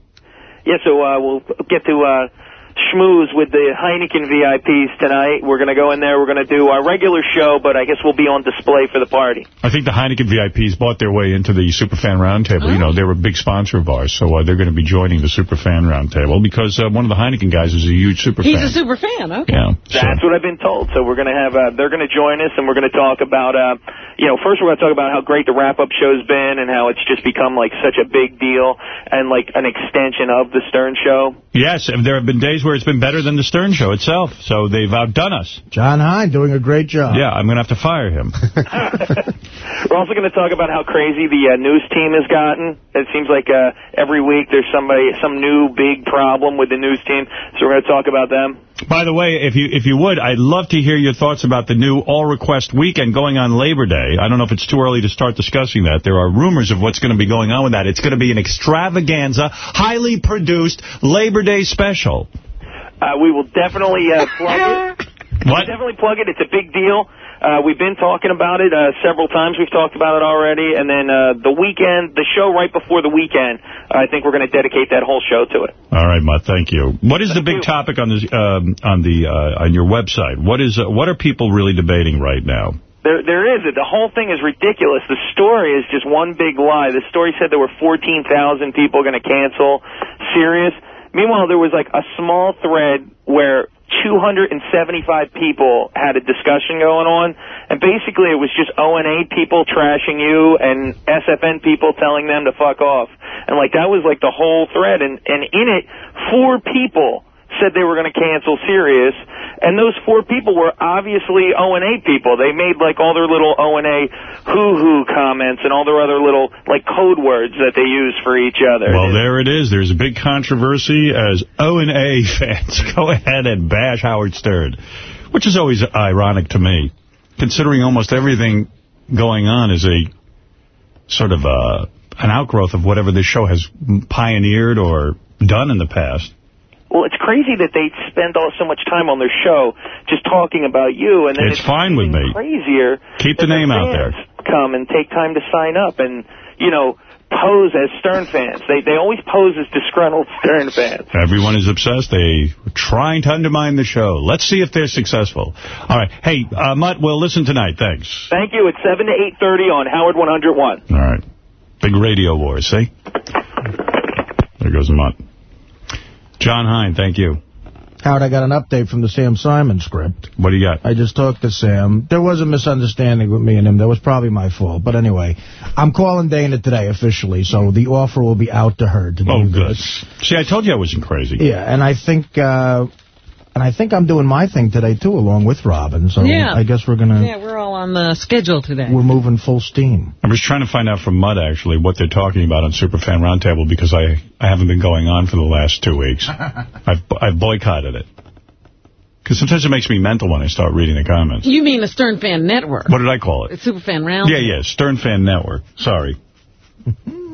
Yeah, so uh, we'll get to uh, schmooze with the Heineken VIPs tonight. We're going to go in there. We're going to do our regular show, but I guess we'll be on display for the party. I think the Heineken VIPs bought their way into the Superfan Roundtable. You know, they were a big sponsor of ours, so uh, they're going to be joining the Superfan Roundtable because uh, one of the Heineken guys is a huge Superfan. He's a super fan, okay. Yeah. That's what I've been told. So we're going to have, uh, they're going to join us, and we're going to talk about, uh, you know, first we're going to talk about how great the wrap-up show's been and how it's just become, like, such a big deal and, like, an extension of the Stern Show. Yes, and there have been days where it's been better than the Stern Show itself, so they've outdone us. John Hein doing a great job. Yeah, I'm going to have to fire him. [LAUGHS] [LAUGHS] We're also going to talk about how crazy the uh, news team has gotten. It seems like uh, every week there's somebody, some new big problem with the news team, so we're going to talk about them. By the way, if you if you would, I'd love to hear your thoughts about the new all-request weekend going on Labor Day. I don't know if it's too early to start discussing that. There are rumors of what's going to be going on with that. It's going to be an extravaganza, highly produced Labor Day special. Uh, we will definitely uh, plug it. [LAUGHS] What? Definitely plug it. It's a big deal. Uh, we've been talking about it uh, several times. We've talked about it already. And then uh, the weekend, the show right before the weekend, I think we're going to dedicate that whole show to it. All right, Mutt, thank you. What is the big topic on this um, on the uh, on your website? What is uh, what are people really debating right now? There, there is it. The whole thing is ridiculous. The story is just one big lie. The story said there were 14,000 people going to cancel Sirius. Meanwhile, there was like a small thread where 275 people had a discussion going on, and basically it was just O&A people trashing you and SFN people telling them to fuck off. And like that was like the whole thread, and, and in it, four people said they were going to cancel Sirius, and those four people were obviously O&A people. They made like all their little O&A hoo-hoo comments and all their other little like code words that they use for each other. Well, there it is. There's a big controversy as O&A [LAUGHS] fans go ahead and bash Howard Stern, which is always ironic to me, considering almost everything going on is a sort of a, an outgrowth of whatever this show has pioneered or done in the past. Well, it's crazy that they spend all so much time on their show just talking about you, and then It's fine with me. Crazier. Keep the name out there. Come and take time to sign up, and you know pose as Stern fans. They they always pose as disgruntled Stern fans. Everyone is obsessed. They are trying to undermine the show. Let's see if they're successful. All right. Hey, uh, Mutt, we'll listen tonight. Thanks. Thank you. It's 7 to 8.30 on Howard 101. All right. Big radio wars, see? There goes Mutt. John Hein, thank you. Howard, I got an update from the Sam Simon script. What do you got? I just talked to Sam. There was a misunderstanding with me and him. That was probably my fault. But anyway, I'm calling Dana today officially, so the offer will be out to her to Oh, good. this. See, I told you I wasn't crazy. Yeah, and I think... Uh, and I think I'm doing my thing today, too, along with Robin. So Yeah. I guess we're going to... Yeah, we're all on the schedule today. We're moving full steam. I was trying to find out from Mutt, actually, what they're talking about on Superfan Roundtable because I, I haven't been going on for the last two weeks. [LAUGHS] I've, I've boycotted it. Because sometimes it makes me mental when I start reading the comments. You mean the Stern Fan Network? What did I call it? It's Superfan Round? Yeah, yeah, Stern Fan Network. Sorry. [LAUGHS]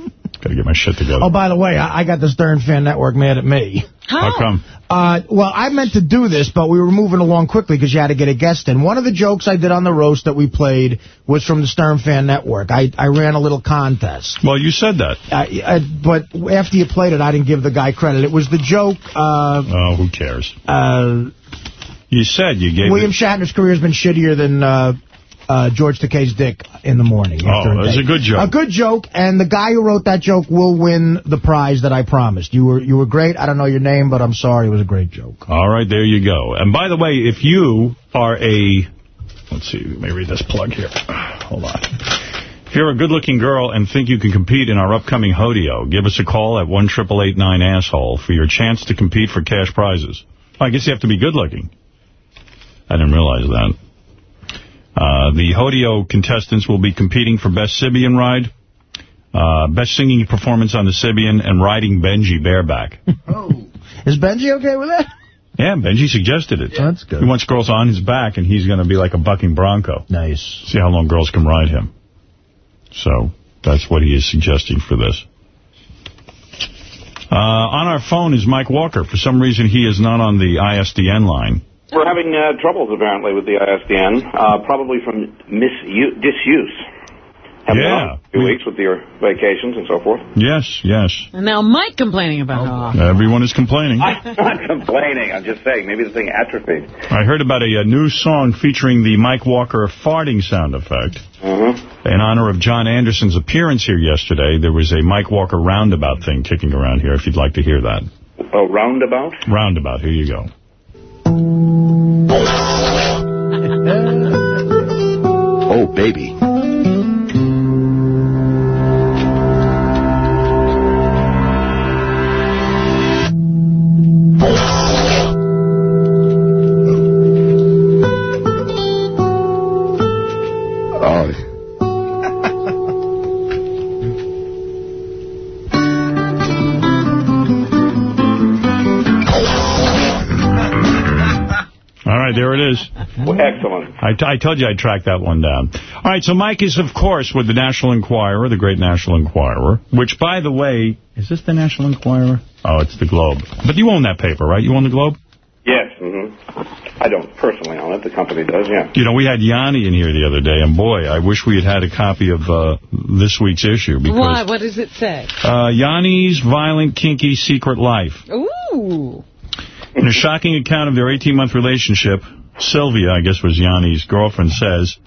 Got to get my shit together. Oh, by the way, I, I got the Stern Fan Network mad at me. How come? Uh, well, I meant to do this, but we were moving along quickly because you had to get a guest in. One of the jokes I did on the roast that we played was from the Stern Fan Network. I, I ran a little contest. Well, you said that. Uh, uh, but after you played it, I didn't give the guy credit. It was the joke... Uh, oh, who cares? Uh, you said you gave William it... Shatner's career has been shittier than... Uh, George Takei's dick in the morning. Oh, it was a good joke. A good joke, and the guy who wrote that joke will win the prize that I promised. You were you were great. I don't know your name, but I'm sorry. It was a great joke. All right, there you go. And by the way, if you are a... Let's see, let me read this plug here. Hold on. If you're a good-looking girl and think you can compete in our upcoming Hodeo, give us a call at one triple eight nine asshole for your chance to compete for cash prizes. I guess you have to be good-looking. I didn't realize that. Uh, the Hodeo contestants will be competing for Best Sybian Ride, uh, Best Singing Performance on the Sybian, and Riding Benji Bareback. [LAUGHS] Oh. Is Benji okay with that? Yeah, Benji suggested it. That's good. He wants girls on his back, and he's going to be like a bucking bronco. Nice. See how long girls can ride him. So that's what he is suggesting for this. Uh, on our phone is Mike Walker. For some reason, he is not on the ISDN line. We're having uh, troubles, apparently, with the ISDN, uh, probably from misuse, disuse. Have Yeah. on a few weeks with your vacations and so forth. Yes, yes. And now Mike complaining about how awful. Everyone is complaining. I'm not complaining. I'm just saying maybe the thing atrophied. I heard about a, a new song featuring the Mike Walker farting sound effect. Mm-hmm. In honor of John Anderson's appearance here yesterday, there was a Mike Walker roundabout thing kicking around here, if you'd like to hear that. Oh, roundabout? Roundabout, here you go. [LAUGHS] Oh, baby. Excellent. I, I told you I'd track that one down. All right, so Mike is, of course, with the National Enquirer, the great National Enquirer, which, by the way, is this the National Enquirer? Oh, it's the Globe. But you own that paper, right? You own the Globe? Yes. Mm -hmm. I don't personally own it. The company does, yeah. You know, we had Yanni in here the other day, and boy, I wish we had had a copy of uh, this week's issue. Because Why? What does it say? Uh, Yanni's Violent, Kinky, Secret Life. Ooh. In a shocking account of their 18-month relationship, Sylvia, I guess was Yanni's girlfriend, says,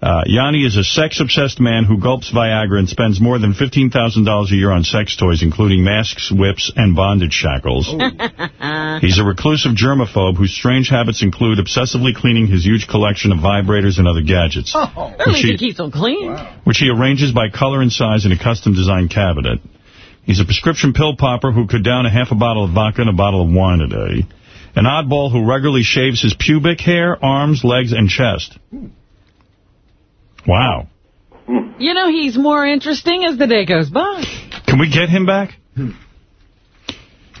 uh, Yanni is a sex-obsessed man who gulps Viagra and spends more than $15,000 a year on sex toys, including masks, whips, and bondage shackles. [LAUGHS] He's a reclusive germaphobe whose strange habits include obsessively cleaning his huge collection of vibrators and other gadgets, That which, means he he, keeps them clean. which he arranges by color and size in a custom-designed cabinet. He's a prescription pill popper who could down a half a bottle of vodka and a bottle of wine a day. An oddball who regularly shaves his pubic hair, arms, legs, and chest. Wow. You know, he's more interesting as the day goes by. Can we get him back?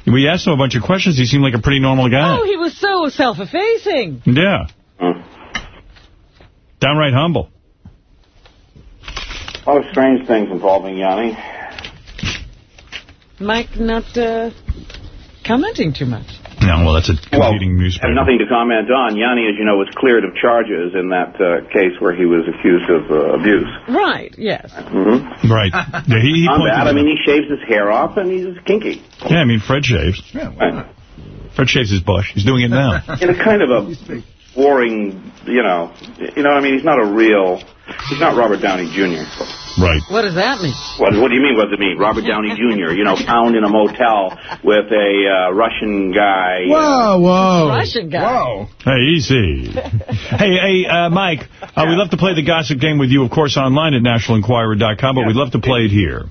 We asked him a bunch of questions. He seemed like a pretty normal guy. Oh, he was so self-effacing. Yeah. Downright humble. A lot of strange things involving Yanni. Mike not uh, commenting too much. Hmm. No, well, that's a competing have newspaper. nothing to comment on. Yanni, as you know, was cleared of charges in that uh, case where he was accused of uh, abuse. Right, yes. Mm-hmm. Right. [LAUGHS] Yeah, he, he Not pointed bad. I mean, he shaves his hair off and he's kinky. Yeah, I mean, Fred shaves. Yeah. Fred shaves his bush. He's doing it now. [LAUGHS] In a kind of a boring, you know, you know. what I mean, he's not a real. He's not Robert Downey Jr. Right. What does that mean? What, what do you mean? What does it mean? Robert Downey Jr. You know, [LAUGHS] found in a motel with a uh, Russian guy. Whoa, whoa. Russian guy. Whoa. Hey, easy. [LAUGHS] hey, hey, uh, Mike, uh, we'd love to play the gossip game with you, of course, online at nationalenquirer.com, but we'd love to play it here.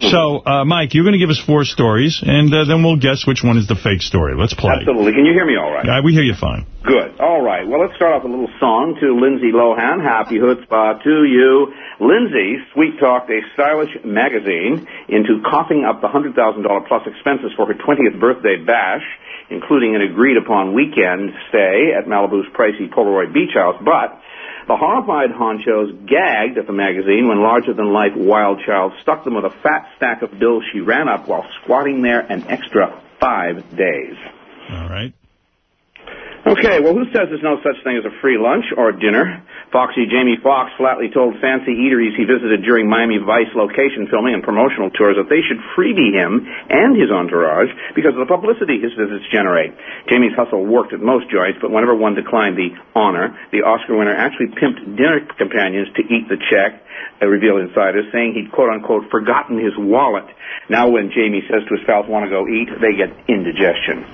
So, uh, Mike, you're going to give us four stories, and uh, then we'll guess which one is the fake story. Let's play. Absolutely. Can you hear me all right? Uh, we hear you fine. Good. All right. Well, let's start off with a little song to Lindsay Lohan. Happy Chutzpah to you. Lindsay sweet-talked a stylish magazine into coughing up the $100,000 plus expenses for her 20th birthday bash, including an agreed-upon weekend stay at Malibu's pricey Polaroid Beach House. But the horrified honchos gagged at the magazine when larger-than-life Wild Child stuck them with a fat stack of bills she ran up while squatting there an extra five days. All right. Okay, well, who says there's no such thing as a free lunch or dinner? Foxy Jamie Foxx flatly told fancy eateries he visited during Miami Vice location filming and promotional tours that they should freebie him and his entourage because of the publicity his visits generate. Jamie's hustle worked at most joints, but whenever one declined the honor, the Oscar winner actually pimped dinner companions to eat the check, uh, revealed insiders, saying he'd quote-unquote forgotten his wallet. Now when Jamie says to his pals, want to go eat, they get indigestion.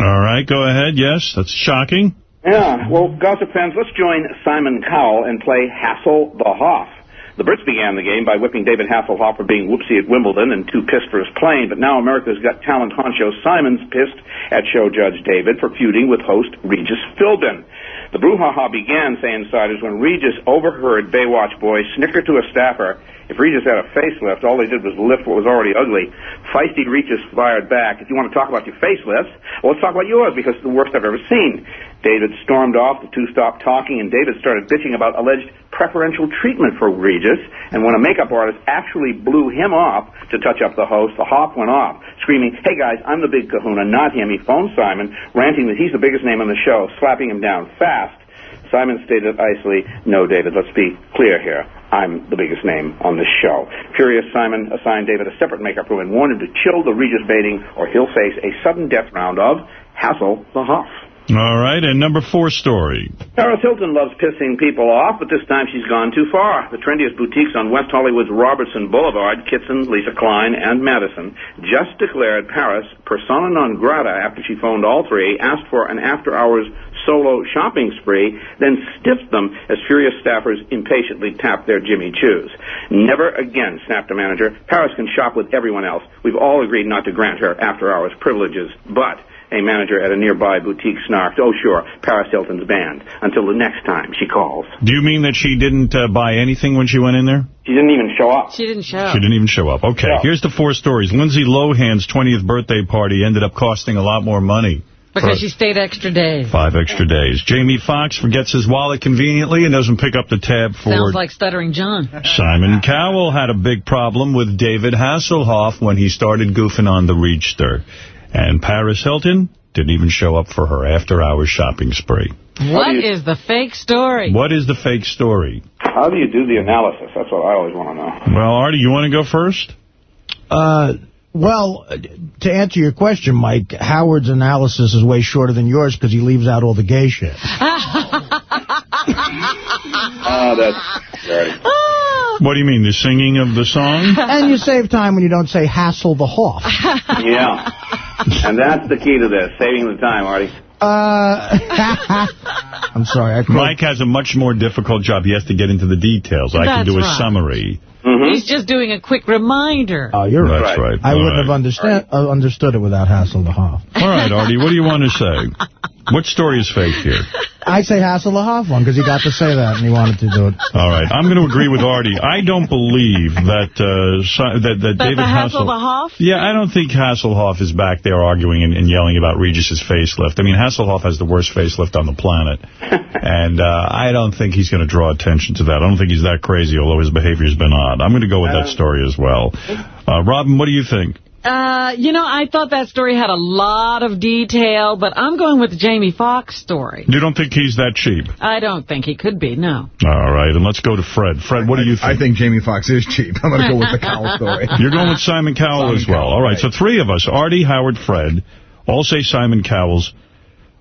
All right, go ahead. Yes, that's shocking. Yeah, well, gossip fans, let's join Simon Cowell and play Hassel the Hoff. The Brits began the game by whipping David Hasselhoff for being whoopsie at Wimbledon and too pissed for his playing, but now America's Got Talent honcho Simon's pissed at show judge David for feuding with host Regis Philbin. The brouhaha began, say insiders, when Regis overheard Baywatch boys snicker to a staffer if Regis had a facelift, all they did was lift what was already ugly. Feisty Regis fired back, if you want to talk about your facelifts, well, let's talk about yours, because it's the worst I've ever seen. David stormed off, the two stopped talking, and David started bitching about alleged preferential treatment for Regis, and when a makeup artist actually blew him off to touch up the host, the Hoff went off, screaming, hey guys, I'm the big kahuna, not him. He phoned Simon, ranting that he's the biggest name on the show, slapping him down fast. Simon stated icily, no, David, let's be clear here. I'm the biggest name on this show. Furious Simon assigned David a separate makeup room and warned him to chill the Regis baiting or he'll face a sudden death round of Hassel the Huff. All right, and number four story. Paris Hilton loves pissing people off, but this time she's gone too far. The trendiest boutiques on West Hollywood's Robertson Boulevard, Kitson, Lisa Kline, and Madison, just declared Paris persona non grata after she phoned all three, asked for an after-hours solo shopping spree, then stiffed them as furious staffers impatiently tapped their Jimmy Choos. Never again, snapped a manager. Paris can shop with everyone else. We've all agreed not to grant her after-hours privileges, but a manager at a nearby boutique snarked, oh, sure, Paris Hilton's banned until the next time she calls. Do you mean that she didn't uh, buy anything when she went in there? She didn't even show up. She didn't show. She didn't even show up. Okay, here's the four stories. Lindsay Lohan's 20th birthday party ended up costing a lot more money. Because she stayed extra days. Five extra days. Jamie Foxx forgets his wallet conveniently and doesn't pick up the tab for Sounds like Stuttering John. Simon Cowell had a big problem with David Hasselhoff when he started goofing on the Reachster. And Paris Hilton didn't even show up for her after-hours shopping spree. What is the fake story? What is the fake story? How do you do the analysis? That's what I always want to know. Well, Artie, you want to go first? Uh, well, to answer your question, Mike, Howard's analysis is way shorter than yours because he leaves out all the gay shit. Oh, [LAUGHS] that's right. [LAUGHS] What do you mean, the singing of the song? [LAUGHS] and you save time when you don't say hassle the Hoff. [LAUGHS] Yeah. And that's the key to this, saving the time, Artie. Uh, [LAUGHS] I'm sorry. I Mike has a much more difficult job. He has to get into the details. I can That's do a right. summary. He's just doing a quick reminder. Oh, you're right. That's right. I All wouldn't right. have understand, uh, understood it without hassle the Hoff. All right, Artie, what do you want to say? What story is fake here? [LAUGHS] I say hassle the Hoff one because he got to say that and he wanted to do it. All right, I'm going to agree with Artie. I don't believe that uh, Si- that, that That David the Hassel Hassel... the Hoff? Yeah, I don't think Hasselhoff is back there arguing and, and yelling about Regis's facelift. I mean, Hasselhoff has the worst facelift on the planet. [LAUGHS] and uh, I don't think he's going to draw attention to that. I don't think he's that crazy, although his behavior's been odd. I'm going to go with that story as well. Uh, Robin, what do you think? Uh, you know, I thought that story had a lot of detail, but I'm going with the Jamie Foxx story. You don't think he's that cheap? I don't think he could be, no. All right, and let's go to Fred. Fred, what do you think? I think Jamie Foxx is cheap. [LAUGHS] I'm going to go with the Cowell [LAUGHS] story. You're going with Simon Cowell Simon as well. Cowell, All right, right. so three of us, Artie, Howard, Fred, all say Simon Cowell's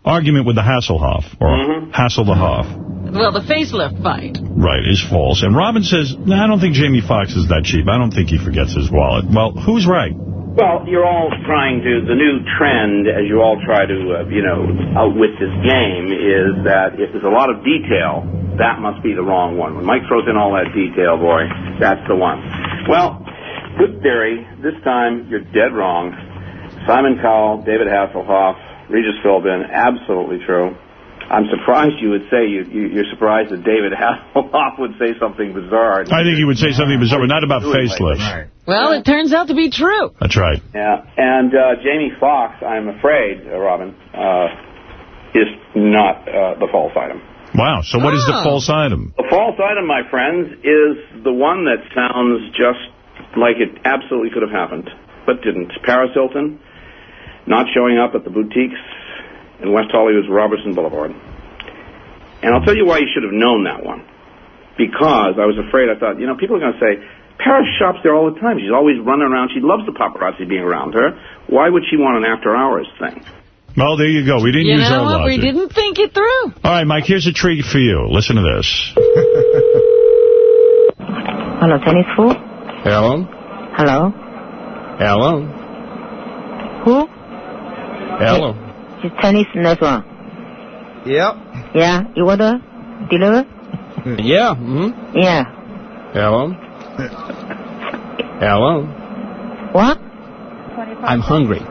argument with the Hasselhoff, or Mm-hmm. Hassel the Hoff, Well, the facelift fight. right, is false. And Robin says, nah, I don't think Jamie Foxx is that cheap. I don't think he forgets his wallet. Well, who's right? Well, you're all trying to, the new trend as you all try to, uh, you know, outwit this game is that if there's a lot of detail, that must be the wrong one. When Mike throws in all that detail, boy, that's the one. Well, good theory. This time, you're dead wrong. Simon Cowell, David Hasselhoff, Regis Philbin, absolutely true. I'm surprised you would say you, you you're surprised that David [LAUGHS] Hasselhoff would say something bizarre. I think he would say something bizarre, but not about facelifts. Well, it turns out to be true. That's right. Yeah, and uh, Jamie Foxx, I'm afraid, uh, Robin, uh, is not uh, the false item. Wow, so what is the Oh. false item? The false item, my friends, is the one that sounds just like it absolutely could have happened, but didn't. Paris Hilton not showing up at the boutiques in West Hollywood's Robertson Boulevard. And I'll tell you why you should have known that one. Because I was afraid, I thought, you know, people are going to say, Paris shops there all the time. She's always running around. She loves the paparazzi being around her. Why would she want an after-hours thing? Well, there you go. We didn't You use know our what? We didn't think it through. All right, Mike, here's a treat for you. Listen to this. [LAUGHS] Hello, tennis food? Hello? Hello? Hello? Who? Hello? It's Chinese restaurant. Yep. Yeah, you order? Deliver? Yeah. Mm-hmm. Yeah. Hello? Hello? What? I'm hungry.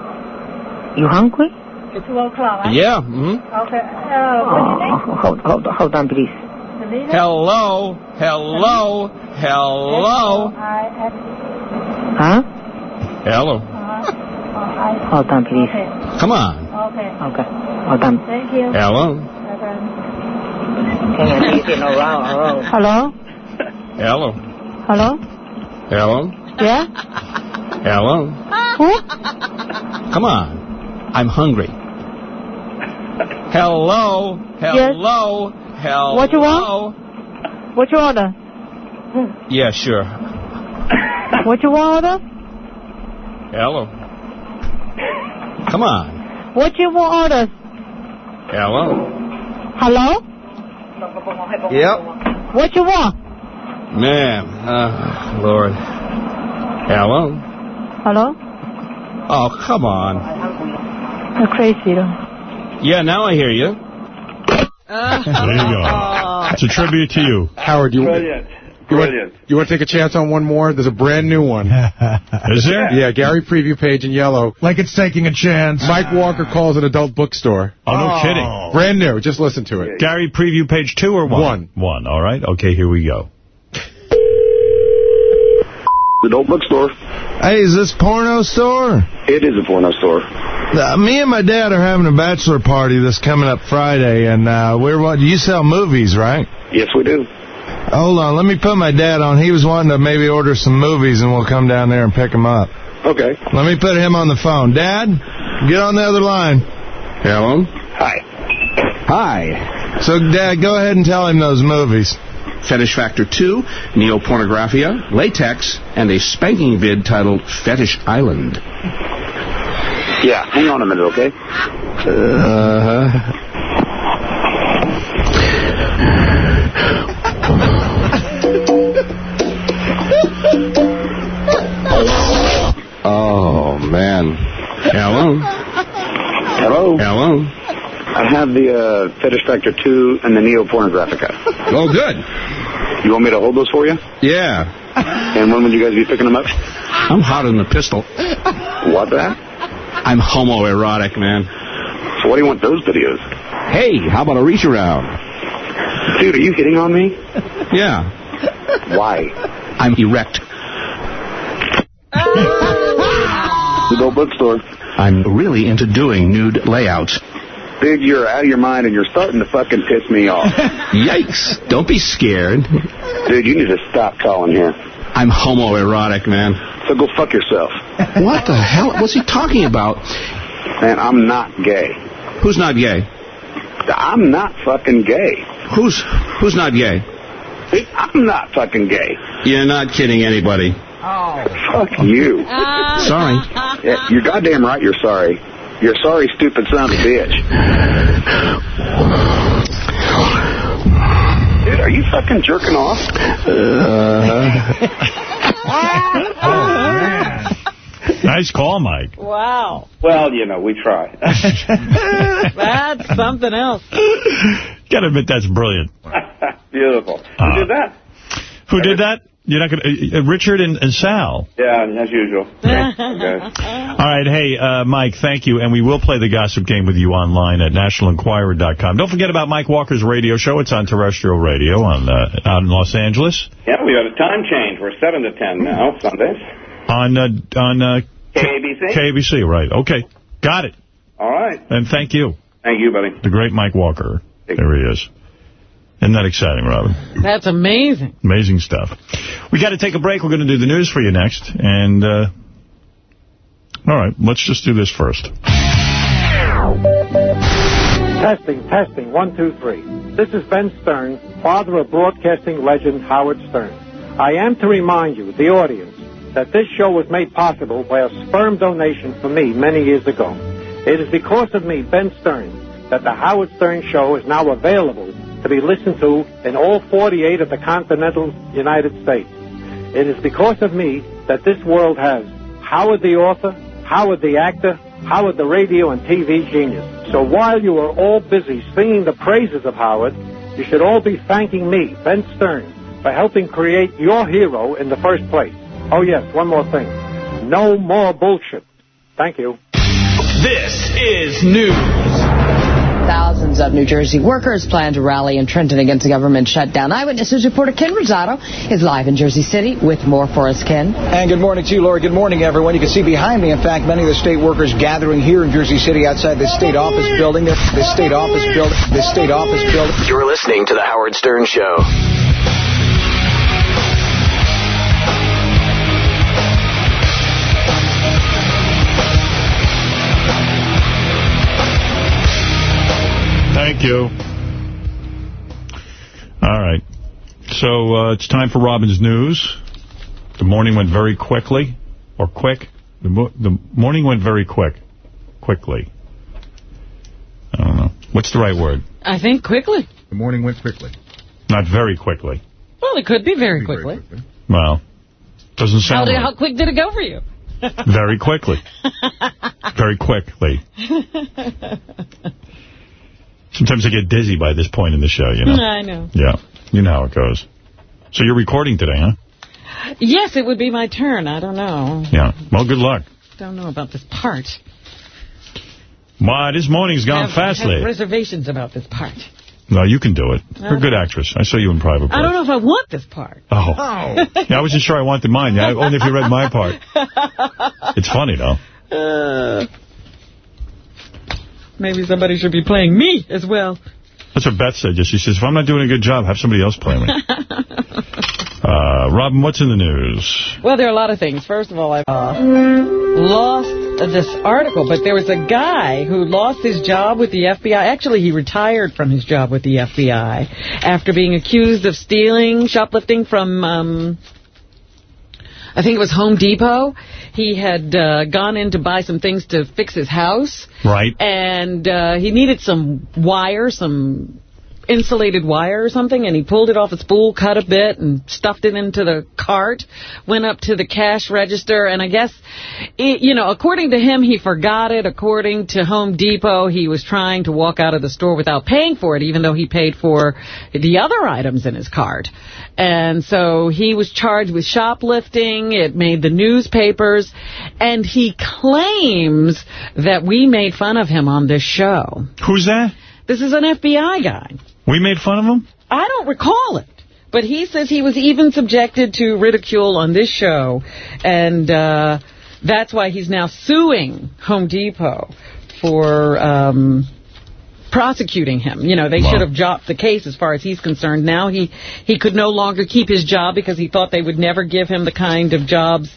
You hungry? It's 12 o'clock, right? Yeah. Mm-hmm. Okay. Uh, what's your name? Oh, hold, hold, hold on, please. Selena? Hello? Hello? Hello? I, Huh? Hello? Uh, I, Hold on, please. okay. Come on. Okay. Okay. Hold on. Thank you. Hello? Hang on, you can around, around. Hello? Hello? Hello? Hello? Yeah? Hello? Who? Come on. I'm hungry. Hello? Hello? Hello? What you want? What you order? Yeah, sure. What you want order? Hello? Come on. What you want order? Hello? Hello? Yep. What you want? Man, uh, Lord. Hello? Hello? Oh, come on. You're crazy though. Yeah, now I hear you. [LAUGHS] There you go. It's a tribute to you. Howard, you, Brilliant. You, want, you want to take a chance on one more? There's a brand new one. [LAUGHS] Is there? Yeah, Gary preview page in yellow. Like it's taking a chance. Mike Walker calls an adult bookstore. Oh, no Oh. kidding. Brand new. Just listen to it. Gary, preview page two or one? One. One, all right. Okay, here we go. The adult bookstore. Hey, is this porno store? It is a porno store. Uh, me and my dad are having a bachelor party this coming up Friday, and uh, we're what? You sell movies, right? Yes, we do. Hold on, let me put my dad on. He was wanting to maybe order some movies, and we'll come down there and pick him up. Okay. Let me put him on the phone. Dad, get on the other line. Hello? Hi. Hi. So, Dad, go ahead and tell him those movies. Fetish Factor 2, Neopornographia, Latex, and a spanking vid titled Fetish Island. Yeah, hang on a minute, okay? Uh-huh. Hello? Hello? Hello? I have the uh, Fetish Factor 2 and the Neo Pornographica. Oh, good. You want me to hold those for you? Yeah. And when would you guys be picking them up? I'm hot in the pistol. What that? I'm homoerotic, man. So what do you want those videos? Hey, how about a reach around? Dude, are you hitting on me? Yeah. Why? I'm erect. [LAUGHS] The bookstore. I'm really into doing nude layouts. Dude, you're out of your mind and you're starting to fucking piss me off. [LAUGHS] Yikes. Don't be scared. Dude, you need to stop calling here. I'm homoerotic, man. so go fuck yourself. What the hell? What's he talking about? Man, I'm not gay. Who's not gay? I'm not fucking gay. Who's who's not gay? I'm not fucking gay. You're not kidding anybody. Fuck you. Sorry. Yeah, you're goddamn right you're sorry. You're sorry, stupid son of a bitch. Dude, are you fucking jerking off? [LAUGHS] Nice call, Mike. Wow. Well, you know, we try. [LAUGHS] That's something else. Gotta admit, that's brilliant. [LAUGHS] Beautiful. Uh, Who did that? Who did that? You're not going to... Uh, Richard and, and Sal. Yeah, as usual. [LAUGHS] okay. All right, hey, uh, Mike, thank you. And we will play the gossip game with you online at nationalenquirer.com. Don't forget about Mike Walker's radio show. It's on terrestrial radio on uh, out in Los Angeles. Yeah, we got a time change. We're 7 to 10 now, Sundays. On uh, on uh, KABC? KABC, right. Okay, got it. All right. And thank you. Thank you, buddy. The great Mike Walker. There he is. Isn't that exciting, Robin? That's amazing. Amazing stuff. We got to take a break. We're going to do the news for you next. And, uh, all right, let's just do this first. Testing, testing, one, two, three. This is Ben Stern, father of broadcasting legend Howard Stern. I am to remind you, the audience, that this show was made possible by a sperm donation from me many years ago. It is because of me, Ben Stern, that the Howard Stern Show is now available to be listened to in all 48 of the continental United States. It is because of me that this world has Howard the author, Howard the actor, Howard the radio and TV genius. So while you are all busy singing the praises of Howard, you should all be thanking me, Ben Stern, for helping create your hero in the first place. Oh yes, one more thing. No more bullshit. Thank you. This is news. Thousands of New Jersey workers plan to rally in Trenton against the government shutdown. Eyewitness News reporter Ken Rosato is live in Jersey City with more for us, Ken. And good morning to you, Laura. Good morning, everyone. You can see behind me, in fact, many of the state workers gathering here in Jersey City outside the state office building. The state office building. The state office building. You're listening to The Howard Stern Show. Thank you. All right. So uh, it's time for Robin's News. The morning went very quickly, or quick. The, mo the morning went very quick. Quickly. I don't know. What's the right word? I think quickly. The morning went quickly. Not very quickly. Well, it could be very quickly. Well, doesn't sound did, right. how quick did it go for you? Very quickly. [LAUGHS] very quickly. [LAUGHS] Sometimes I get dizzy by this point in the show, you know. I know. Yeah, you know how it goes. So you're recording today, huh? Yes, it would be my turn. I don't know. Yeah. Well, good luck. Don't know about this part. My, this morning's gone have, I have fastly. reservations about this part. No, you can do it. You're a good actress. I saw you in private. I don't know if I want this part. Oh. [LAUGHS] Yeah, I wasn't sure I wanted mine. Yeah, only if you read my part. It's funny, though. Uh, maybe somebody should be playing me as well. That's what Beth said. She says, if I'm not doing a good job, have somebody else play me. [LAUGHS] uh, Robin, what's in the news? Well, there are a lot of things. First of all, I uh, lost this article, but there was a guy who lost his job with the FBI. Actually, he retired from his job with the FBI after being accused of stealing, shoplifting from, um, I think it was Home Depot. He had uh, gone in to buy some things to fix his house. Right. And uh, he needed some wire, some insulated wire or something, and he pulled it off a spool, cut a bit, and stuffed it into the cart, went up to the cash register, and I guess, it, you know, according to him, he forgot it. According to Home Depot, he was trying to walk out of the store without paying for it, even though he paid for the other items in his cart. And so he was charged with shoplifting. It made the newspapers. And he claims that we made fun of him on this show. Who's that? This is an FBI guy. We made fun of him? I don't recall it. But he says he was even subjected to ridicule on this show. And uh, that's why he's now suing Home Depot for um, prosecuting him. You know, they Wow. should have dropped the case as far as he's concerned. Now he, he could no longer keep his job because he thought they would never give him the kind of jobs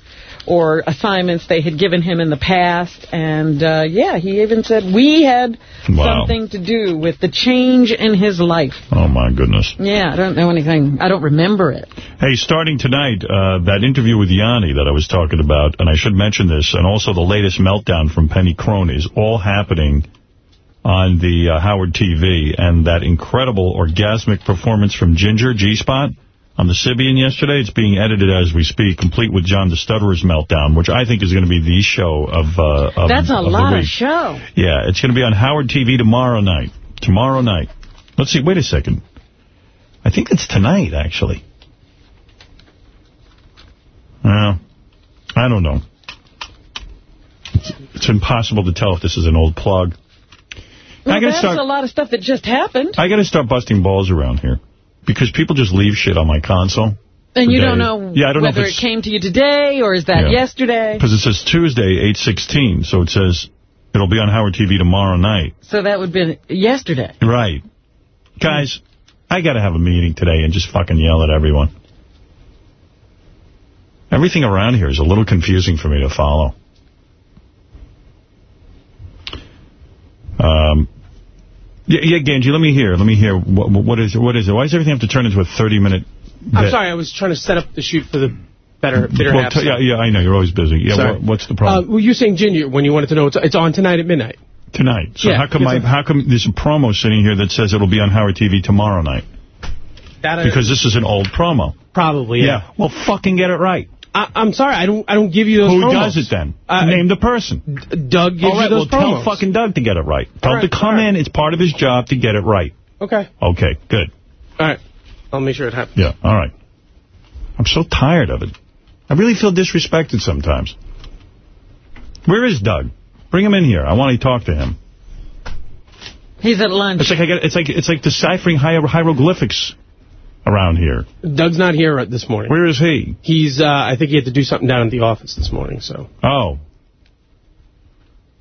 or assignments they had given him in the past. And, uh, yeah, he even said we had Wow. something to do with the change in his life. Oh, my goodness. Yeah, I don't know anything. I don't remember it. Hey, starting tonight, uh, that interview with Yanni that I was talking about, and I should mention this, and also the latest meltdown from Penny Crone is all happening on the uh, Howard TV, and that incredible orgasmic performance from Ginger, G-Spot, on the Sybian yesterday, it's being edited as we speak, complete with John the Stutterer's meltdown, which I think is going to be the show of, uh, of That's a of lot of show. Yeah, it's going to be on Howard TV tomorrow night. Tomorrow night. Let's see, wait a second. I think it's tonight, actually. Well, I don't know. It's, it's impossible to tell if this is an old plug. Well, I gotta that's start. a lot of stuff that just happened. I got to start busting balls around here because people just leave shit on my console. And you don't know Yeah, I don't know whether it came to you today or is that Yeah. yesterday. Because it says Tuesday, 816, so it says it'll be on Howard TV tomorrow night. So that would be yesterday. Right. Guys, I got to have a meeting today and just fucking yell at everyone. Everything around here is a little confusing for me to follow. Um, yeah, yeah, Ganji, let me hear. Let me hear. What, what is it? What is it? Why does everything have to turn into a 30-minute I'm sorry, I was trying to set up the shoot for the better, bitter Well, half. t- yeah, yeah, I know. You're always busy. Yeah, Sorry. what, what's the Uh, problem? well, you're saying Ginger when you wanted to know it's, it's on tonight at midnight. Tonight. So yeah, how come I, how come there's a promo sitting here that says it'll be on Howard TV tomorrow night? That I- Because this is an old promo. probably yeah. Well, fucking get it right. I, I'm sorry, I don't I don't give you those. Who promos. does it then? Uh, Name the person. Doug gives All right, you those well, promos. tell fucking Doug to get it right. Tell All him to come all right. in. It's part of his job to get it right. Okay, Okay, good. all right. I'll make sure it happens. Yeah, all right. I'm so tired of it. I really feel disrespected sometimes. Where is Doug? Bring him in here. I want to talk to him. He's at lunch. It's like I get, it's like it's like deciphering hier- hieroglyphics around here. Doug's not here this morning. Where is he? He's uh, I think he had to do something down at the office this morning. So Oh.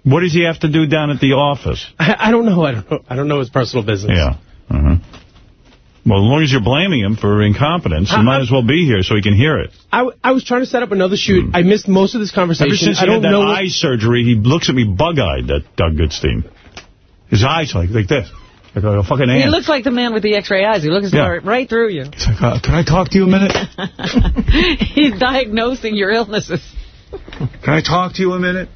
What does he have to do down at the office? I, [LAUGHS] I don't know. I don't know. I don't know his personal business. Yeah. Uh-huh. Well, as long as you're blaming him for incompetence, you might I- as well be here so he can hear it. I, I was trying to set up another shoot. I missed most of this conversation. Ever since I he don't had that eye surgery, he looks at me bug-eyed, that Doug Goldstein. His eyes like like this. Like a fucking He looks like the man with the x-ray eyes. He looks Yeah. right, through you. He's like, uh, can I talk to you a minute? [LAUGHS] He's diagnosing your illnesses. Can I talk to you a minute?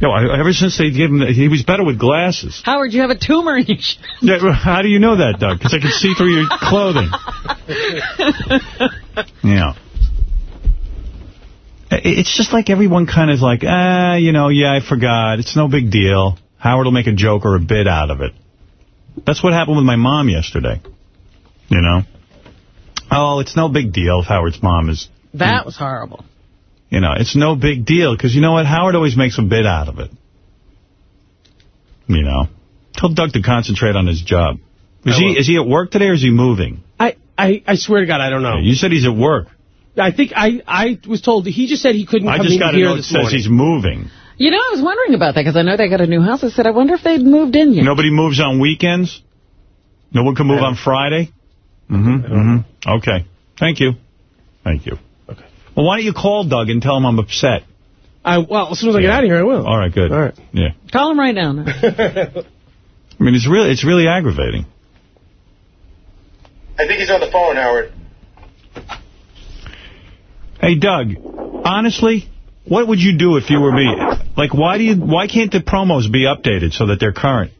Yo, I, ever since they gave him, he was better with glasses. Howard, you have a tumor in your sh- Yeah, how do you know that, Doug? Because I can see through your clothing. [LAUGHS] Yeah. It's just like everyone kind of like, ah, you know, yeah, I forgot. It's no big deal. Howard will make a joke or a bit out of it. That's what happened with my mom yesterday. You know? Oh, it's no big deal if Howard's mom is, That was horrible. you know, it's no big deal. Because you know what? Howard always makes a bit out of it. You know? Tell Doug to concentrate on his job. Is he is he at work today or is he moving? I, I, I swear to God, I don't know. You said he's at work. I think I, I was told he just said he couldn't I come just in got a here note that this says morning. he's moving. You know, I was wondering about that because I know they got a new house. I said, I wonder if they'd moved in yet. Nobody moves on weekends? No one can move on Friday? Mm-hmm. Mm-hmm. Okay. Thank you. Thank you. Okay. Well, why don't you call Doug and tell him I'm upset? I, well, as soon as I get out of here, I will. All right, good. All right. Yeah. Call him right now. now. [LAUGHS] I mean, it's really it's really aggravating. I think he's on the phone, Howard. Hey, Doug, honestly, what would you do if you were me? Like, why do you why can't the promos be updated so that they're current?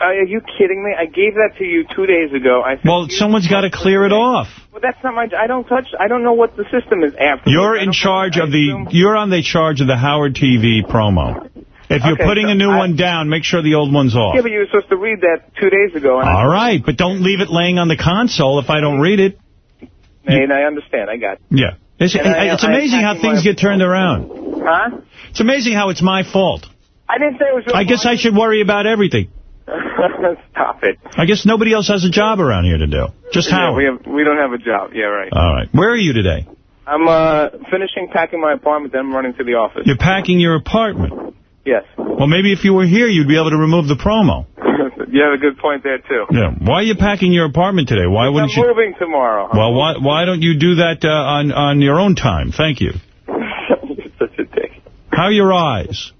Uh, are you kidding me? I gave that to you two days ago. I said, Well, someone's got to clear it off. well, that's not my. I don't touch. I don't know what the system is after. You're in charge of the you're on the charge of the Howard TV promo. If you're Okay, putting so a new I- one down, make sure the old one's off. Yeah, but you were supposed to read that two days ago. All right, but don't leave it laying on the console if I don't read it. And I understand. I got. It. Yeah. It's, I- it's amazing how things get turned around. Huh? It's amazing how it's my fault. I didn't say it was your I guess I should worry about everything. [LAUGHS] Stop it. I guess nobody else has a job around here to do. Just Yeah, Howard. we have. We don't have a job. Yeah, right. All right. Where are you today? I'm uh finishing packing my apartment. Then I'm running to the office. You're packing your apartment. Yes. Well, maybe if you were here, you'd be able to remove the promo. [LAUGHS] you have a good point there too. Yeah. Why are you packing your apartment today? Why wouldn't I'm you? moving tomorrow. Well, why why don't you do that uh, on on your own time? Thank you. [LAUGHS] such a dick. How are your eyes?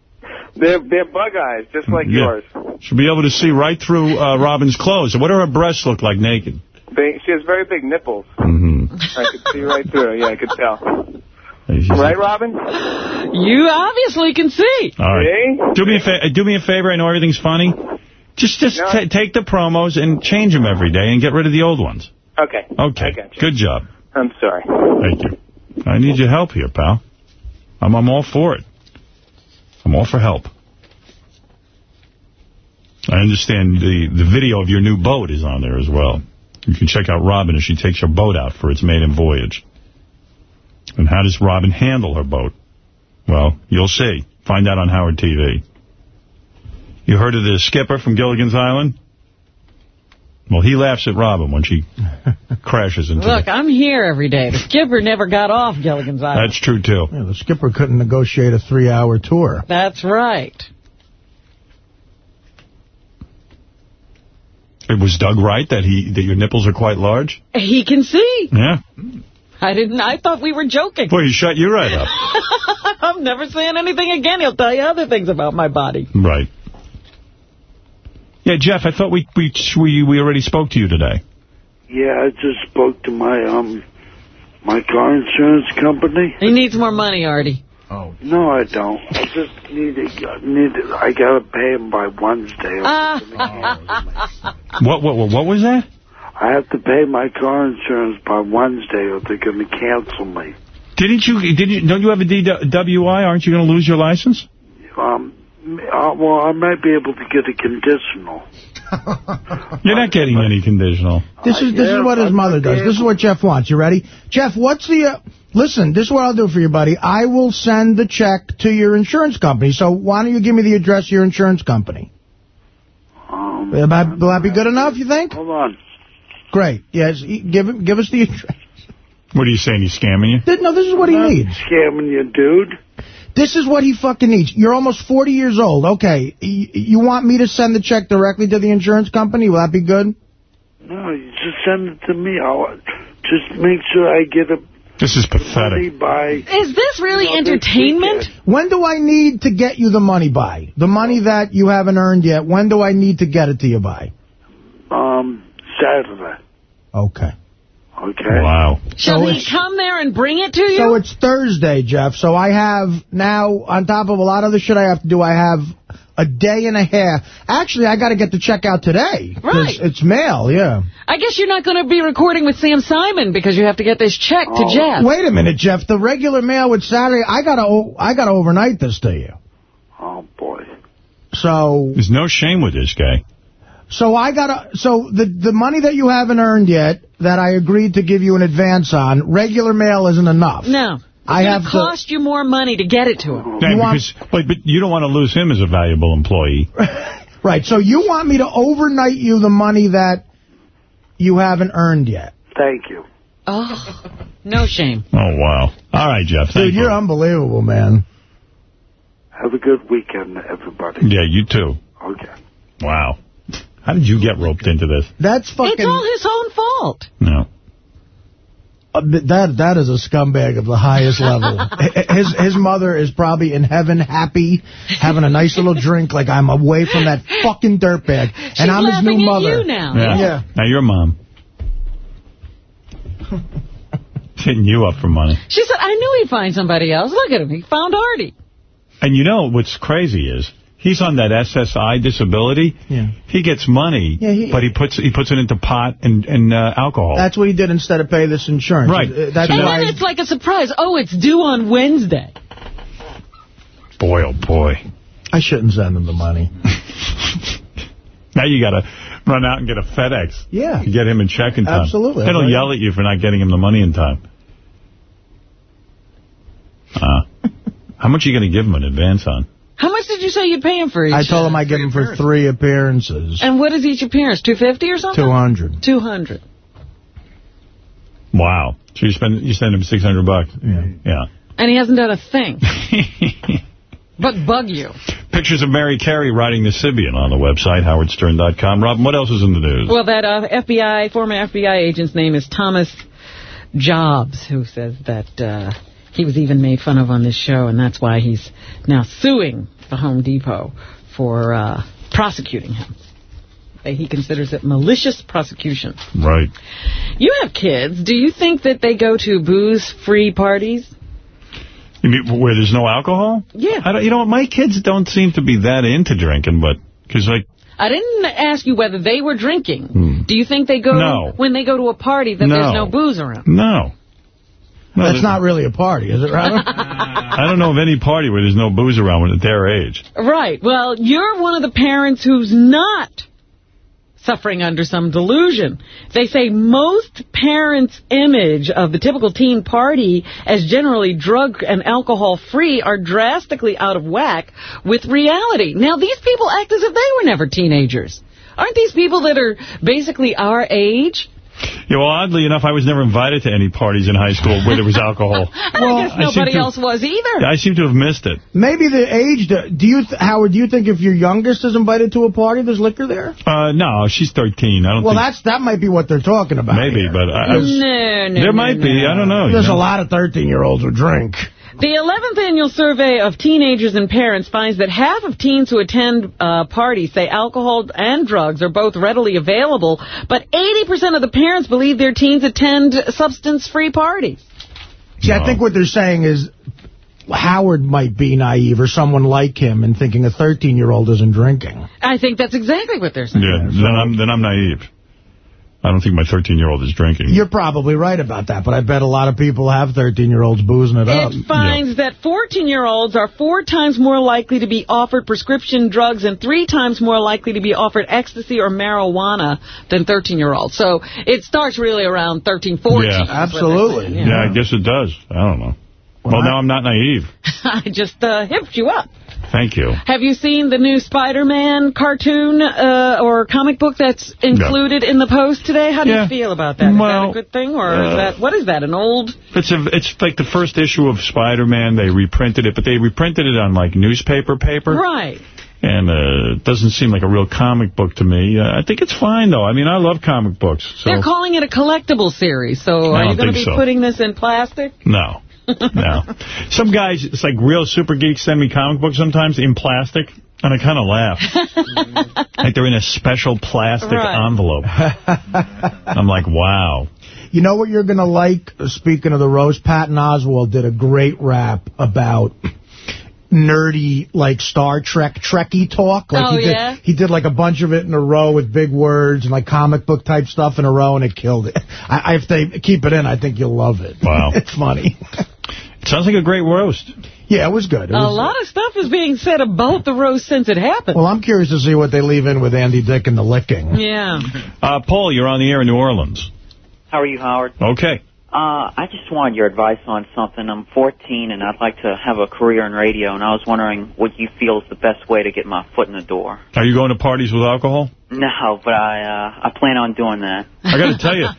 They're, they're bug eyes, just like Yeah. yours. Should be able to see right through uh, Robin's clothes. What do her breasts look like naked? They, she has very big nipples. Mm-hmm. I could see right through. Yeah, I could tell. Right, Robin? You obviously can see. All right. Do me a fa- do me a favor. I know everything's funny. Just just No. ta take the promos and change them every day and get rid of the old ones. Okay. Okay. Good job. I'm sorry. Thank you. I need your help here, pal. I'm I'm all for it. I'm all for help. I understand the the video of your new boat is on there as well. You can check out Robin as she takes her boat out for its maiden voyage. And how does Robin handle her boat? Well, you'll see. Find out on Howard TV. You heard of the skipper from Gilligan's Island? Well, he laughs at Robin when she [LAUGHS] crashes into Look, the... I'm here every day. The skipper never got off Gilligan's Island. That's true, too. Yeah, the skipper couldn't negotiate a three-hour tour. That's right. It was Doug right that he that your nipples are quite large? He can see. Yeah. I didn't. I thought we were joking. Well, he shut you right up. [LAUGHS] I'm never saying anything again. He'll tell you other things about my body. Right. Yeah, Jeff, I thought we we we, we already spoke to you today. Yeah, I just spoke to my um my car insurance company. He needs more money, Artie. Oh. No, I don't. I just need to need. To, I gotta pay him by Wednesday. [LAUGHS] What what what, what was that? I have to pay my car insurance by Wednesday, or they're gonna cancel me. Didn't you Didn't you don't you have a DWI? Aren't you going to lose your license? Um. Uh, well, I might be able to get a conditional. [LAUGHS] You're not getting any conditional. This is this is what his mother does. This is what Jeff wants. You ready? Jeff, what's the... Uh, listen, this is what I'll do for you, buddy. I will send the check to your insurance company. So why don't you give me the address of your insurance company? Um, Will that, will that be good enough, you think? Hold on. Great. Yes, give give us the address. What are you saying? He's scamming you? No, this is what he I'm not needs. Scamming you, dude. This is what he fucking needs. You're almost 40 years old. Okay. You want me to send the check directly to the insurance company? Will that be good? No, you just send it to me. I'll just make sure I get a This is pathetic. by. Is this really You know, this entertainment? When do I need to get you the money by? The money that you haven't earned yet, when do I need to get it to you by? Um, Saturday. Okay. Okay. Wow. Shall So he come there and bring it to you? So it's Thursday, Jeff. So I have now, on top of a lot of the shit I have to do, I have a day and a half. Actually, I got to get the check out today. Right. It's mail, yeah. I guess you're not going to be recording with Sam Simon because you have to get this check to Oh, Jeff. Wait a minute, Jeff. The regular mail with Saturday, I got to I got to overnight this to you. Oh boy. So There's no shame with this guy. So I got to so the the money that you haven't earned yet that I agreed to give you an advance on, regular mail isn't enough. No. I It's have going to to cost you more money to get it to him. Yeah, You want- because, but, but you don't want to lose him as a valuable employee. [LAUGHS] Right. So you want me to overnight you the money that you haven't earned yet. Thank you. Oh, no shame. Oh, wow. All right, Jeff. Dude, you. you're unbelievable, man. Have a good weekend, everybody. Yeah, you too. Okay. Wow. How did you get roped into this? That's fucking It's all his own fault. No. Uh, that that is a scumbag of the highest [LAUGHS] level. His his mother is probably in heaven, happy, having a nice little drink, like I'm away from that fucking dirtbag, She's and I'm his new at mother. you now. Yeah. Yeah. Now your mom. [LAUGHS] Hitting you up for money. She said, I knew he'd find somebody else. Look at him. He found Artie. And you know what's crazy is he's on that SSI disability. Yeah. He gets money, Yeah, he- but he puts he puts it into pot and, and uh, alcohol. That's what he did instead of pay this insurance. Right. Uh, That's and why. then it's like a surprise. Oh, it's due on Wednesday. boy, oh boy. I shouldn't send him the money. [LAUGHS] Now you got to run out and get a FedEx. Yeah. Get him in check in time. Absolutely. Then he'll Right. yell at you for not getting him the money in time. Uh, [LAUGHS] how much are you going to give him in advance on? How much did you say you'd pay him for each? I told him I'd give him for three appearances. And what is each appearance? 250 or something? 200. 200. Wow. So you spend you send him 600 bucks. Yeah. Yeah. And he hasn't done a thing. [LAUGHS] but bug you. Pictures of Mary Carey riding the Sybian on the website, howardstern.com. Robin, what else is in the news? Well, that uh, FBI, former FBI agent's name is Thomas Jobs, who says that uh, He was even made fun of on this show, and that's why he's now suing the Home Depot for uh, prosecuting him. He considers it malicious prosecution. Right. You have kids. Do you think that they go to booze-free parties? You mean where there's no alcohol? Yeah. I don't, you know what? My kids don't seem to be that into drinking, but because like I didn't ask you whether they were drinking. Do you think they go No. when they go to a party that No. there's no booze around? no. No, That's not really a party, is it, Robert? [LAUGHS] I don't know of any party where there's no booze around when at their age. Right. Well, you're one of the parents who's not suffering under some delusion. They say most parents' image of the typical teen party as generally drug and alcohol free are drastically out of whack with reality. Now, these people act as if they were never teenagers. Aren't these people that are basically our age? Yeah, well, oddly enough, I was never invited to any parties in high school where there was alcohol. And [LAUGHS] I guess I seem nobody to- else was either. I seem to have missed it. Maybe the age, do you, Howard, do you think if your youngest is invited to a party, there's liquor there? Uh, no, she's 13. I don't Well, think... that's that might be what they're talking about. Maybe, here. but I, I was, No, no, there no, might be. I don't know. you There's know? a lot of 13-year-olds who drink. The 11th annual survey of teenagers and parents finds that half of teens who attend uh, parties say alcohol and drugs are both readily available, but 80% of the parents believe their teens attend substance-free parties. See, I think what they're saying is Howard might be naive or someone like him in thinking a 13-year-old isn't drinking. I think that's exactly what they're saying. Yeah, then I'm, then I'm naive. I don't think my 13-year-old is drinking. You're probably right about that, but I bet a lot of people have 13-year-olds boozing it up. It finds that 14-year-olds are four times more likely to be offered prescription drugs and three times more likely to be offered ecstasy or marijuana than 13-year-olds. So it starts really around 13, 14. Yeah, is what Yeah. I guess it does. I don't know. Well, now I'm not naive. [LAUGHS] I just uh, hipped you up. Thank you. Have you seen the new Spider-Man cartoon uh, or comic book that's included in the post today? How do Yeah. you feel about that? Is Well, that a good thing, or uh, is that what is that? An old? It's a, it's like the first issue of Spider-Man. They reprinted it, but they reprinted it on like newspaper paper. Right. And uh, it doesn't seem like a real comic book to me. Uh, I think it's fine, though. I mean, I love comic books. So They're calling it a collectible series. So are you going to be so. putting this in plastic? No. No. Some guys, it's like real super geeks send me comic books sometimes in plastic, and I kind of laugh. [LAUGHS] like they're in a special plastic Right. envelope. [LAUGHS] I'm like, wow. You know what you're going to like? Speaking of the roast, Patton Oswalt did a great rap about nerdy, like, Star Trek, Trekkie talk. Like Oh, he did, yeah? He did, like, a bunch of it in a row with big words and, like, comic book type stuff in a row, and it killed it. I, [LAUGHS] I, if they keep it in, I think you'll love it. Wow. it's funny. It sounds like a great roast. Yeah, it was good. It a was, lot of stuff is being said about the roast since it happened. Well, I'm curious to see what they leave in with Andy Dick and the licking. Yeah. Uh, Paul, you're on the air in New Orleans. How are you, Howard? Okay. Uh, I just wanted your advice on something. I'm 14 and I'd like to have a career in radio, and I was wondering what you feel is the best way to get my foot in the door. Are you going to parties with alcohol? No, but I uh, I plan on doing that. I got to tell you, [LAUGHS]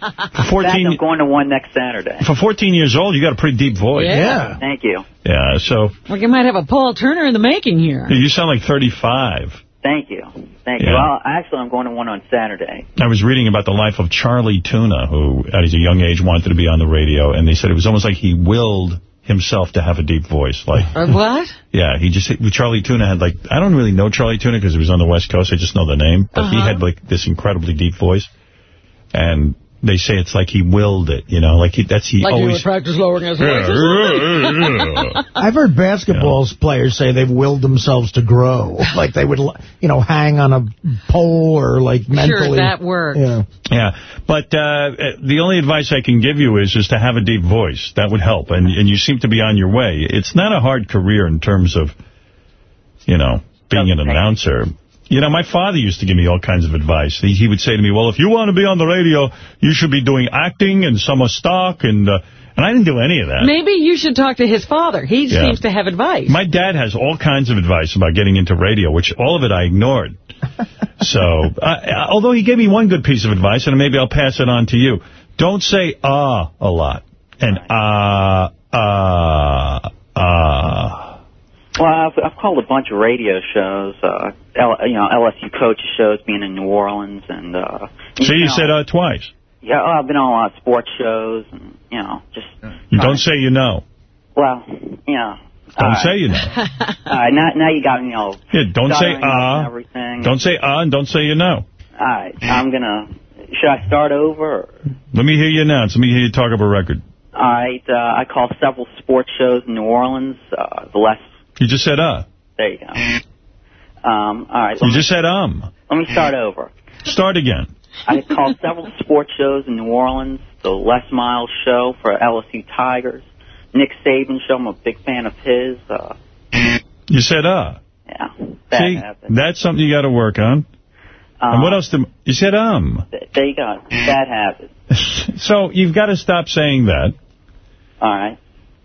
for In fact, 14, I'm going to one next Saturday. for 14 years old, you got a pretty deep voice. Yeah. Thank you. Yeah, so Well, you might have a Paul Turner in the making here. you sound like 35. Thank you. Thank Yeah. you. Well, actually, I'm going to one on Saturday. I was reading about the life of Charlie Tuna, who at his young age wanted to be on the radio, and they said it was almost like he willed himself to have a deep voice. Like, Uh, what? [LAUGHS] yeah, he just Charlie Tuna had like I don't really know Charlie Tuna because he was on the West Coast. I just know the name, but he Uh-huh. had like this incredibly deep voice, and they say it's like he willed it. You know, like he, that's he Like you always. would practice lowering his Yeah. voice. I've heard basketball players say they've willed themselves to grow. [LAUGHS] Like they would, you know, hang on a pole or like mentally. Sure, that works. Yeah. Yeah, but uh, the only advice I can give you is just to have a deep voice. That would help, and and you seem to be on your way. It's not a hard career in terms of, you know, being an announcer. You know, my father used to give me all kinds of advice. He, he would say to me, well, if you want to be on the radio, you should be doing acting and summer stock, and uh, and I didn't do any of that. Maybe you should talk to his father. He Yeah. seems to have advice. My dad has all kinds of advice about getting into radio, which all of it I ignored. [LAUGHS] so, uh, although he gave me one good piece of advice, and maybe I'll pass it on to you. Don't say ah a lot. And ah, ah, ah. Well, I've, I've called a bunch of radio shows, uh, L, you know, LSU coach shows, being in New Orleans, and uh, See, you know, said uh, twice. yeah, oh, I've been on a lot of sports shows, and you know, just You don't say you know. Well, yeah. Don't say you know. [LAUGHS] All right, now, now you got me all Yeah, don't say and uh. everything. Don't say uh and don't say you know. All right, I'm going to... Should I start over? Or? Let me hear you announce. Let me hear you talk up a record. All right, uh, I call several sports shows in New Orleans. Uh, the less... You just said uh. There you go. Um, all right, You me, just said um. let me start over. Start again. I called several sports shows in New Orleans. The Les Miles show for LSU Tigers. Nick Saban show. I'm a big fan of his. Uh, You said uh. yeah, that See, happened. that's something you got to work on. and what Uh, else? Do, you said um. th- There you go. Bad habit. [LAUGHS] So you've got to stop saying that. All right.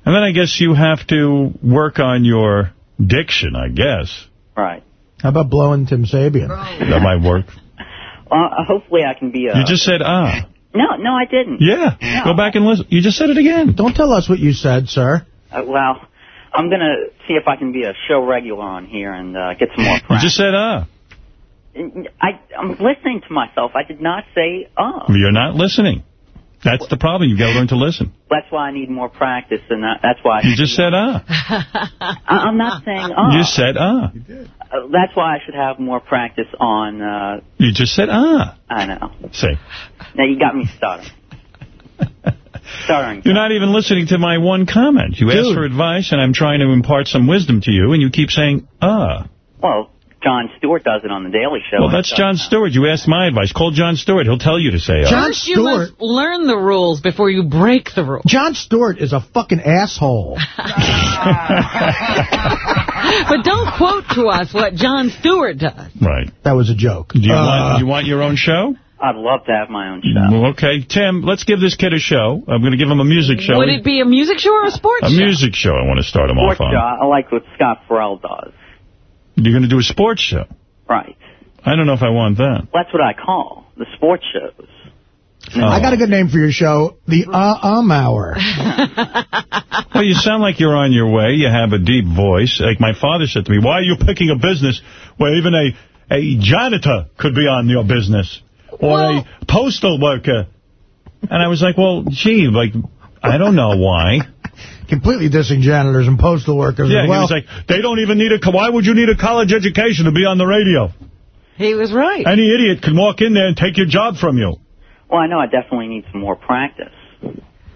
And then I guess you have to work on your diction, I guess. Right. How about blowing Tim Sabean? That might work. Well, uh, hopefully I can be a... You just said ah. No, no, I didn't. Yeah. No. Go back and listen. You just said it again. Don't tell us what you said, sir. Uh, well, I'm going to see if I can be a show regular on here and uh, get some more You just said ah. I, I'm listening to myself. I did not say, oh. You're not listening. That's the problem. You've got to learn to listen. That's why I need more practice, and that, that's why... I You just said ah. I, I'm not saying, oh. You just said ah. Uh, that's why I should have more practice on, uh, You just said ah. I know. Say. Now you got me stuttering. [LAUGHS] stuttering. You're not even listening to my one comment. You asked for advice, and I'm trying to impart some wisdom to you, and you keep saying ah. Well, Jon Stewart does it on The Daily Show. Well, that's Jon Stewart. You asked my advice. Call Jon Stewart. He'll tell you to say ah. First, you must learn the rules before you break the rules. Jon Stewart is a fucking asshole. [LAUGHS] But don't quote to us what Jon Stewart does. Right. That was a joke. Do you, Uh, want, you want your own show? I'd love to have my own show. Well, Okay, Tim, let's give this kid a show. I'm going to give him a music show. Would it be a music show or a sports a show? music show I want to start him Sports off show. on. I like what Scott Ferrall does. You're going to do a sports show. Right. I don't know if I want that. That's what I call the sports shows. I oh. got a good name for your show, the Uh-Um Hour. [LAUGHS] Well, you sound like you're on your way. You have a deep voice. Like my father said to me, why are you picking a business where even a, a janitor could be on your business? Or a postal worker? And I was like, well, gee, like, I don't know why. Completely dissing janitors and postal workers Yeah, as he was like, they don't even need a, why would you need a college education to be on the radio? He was right. Any idiot can walk in there and take your job from you. Well, I know I definitely need some more practice.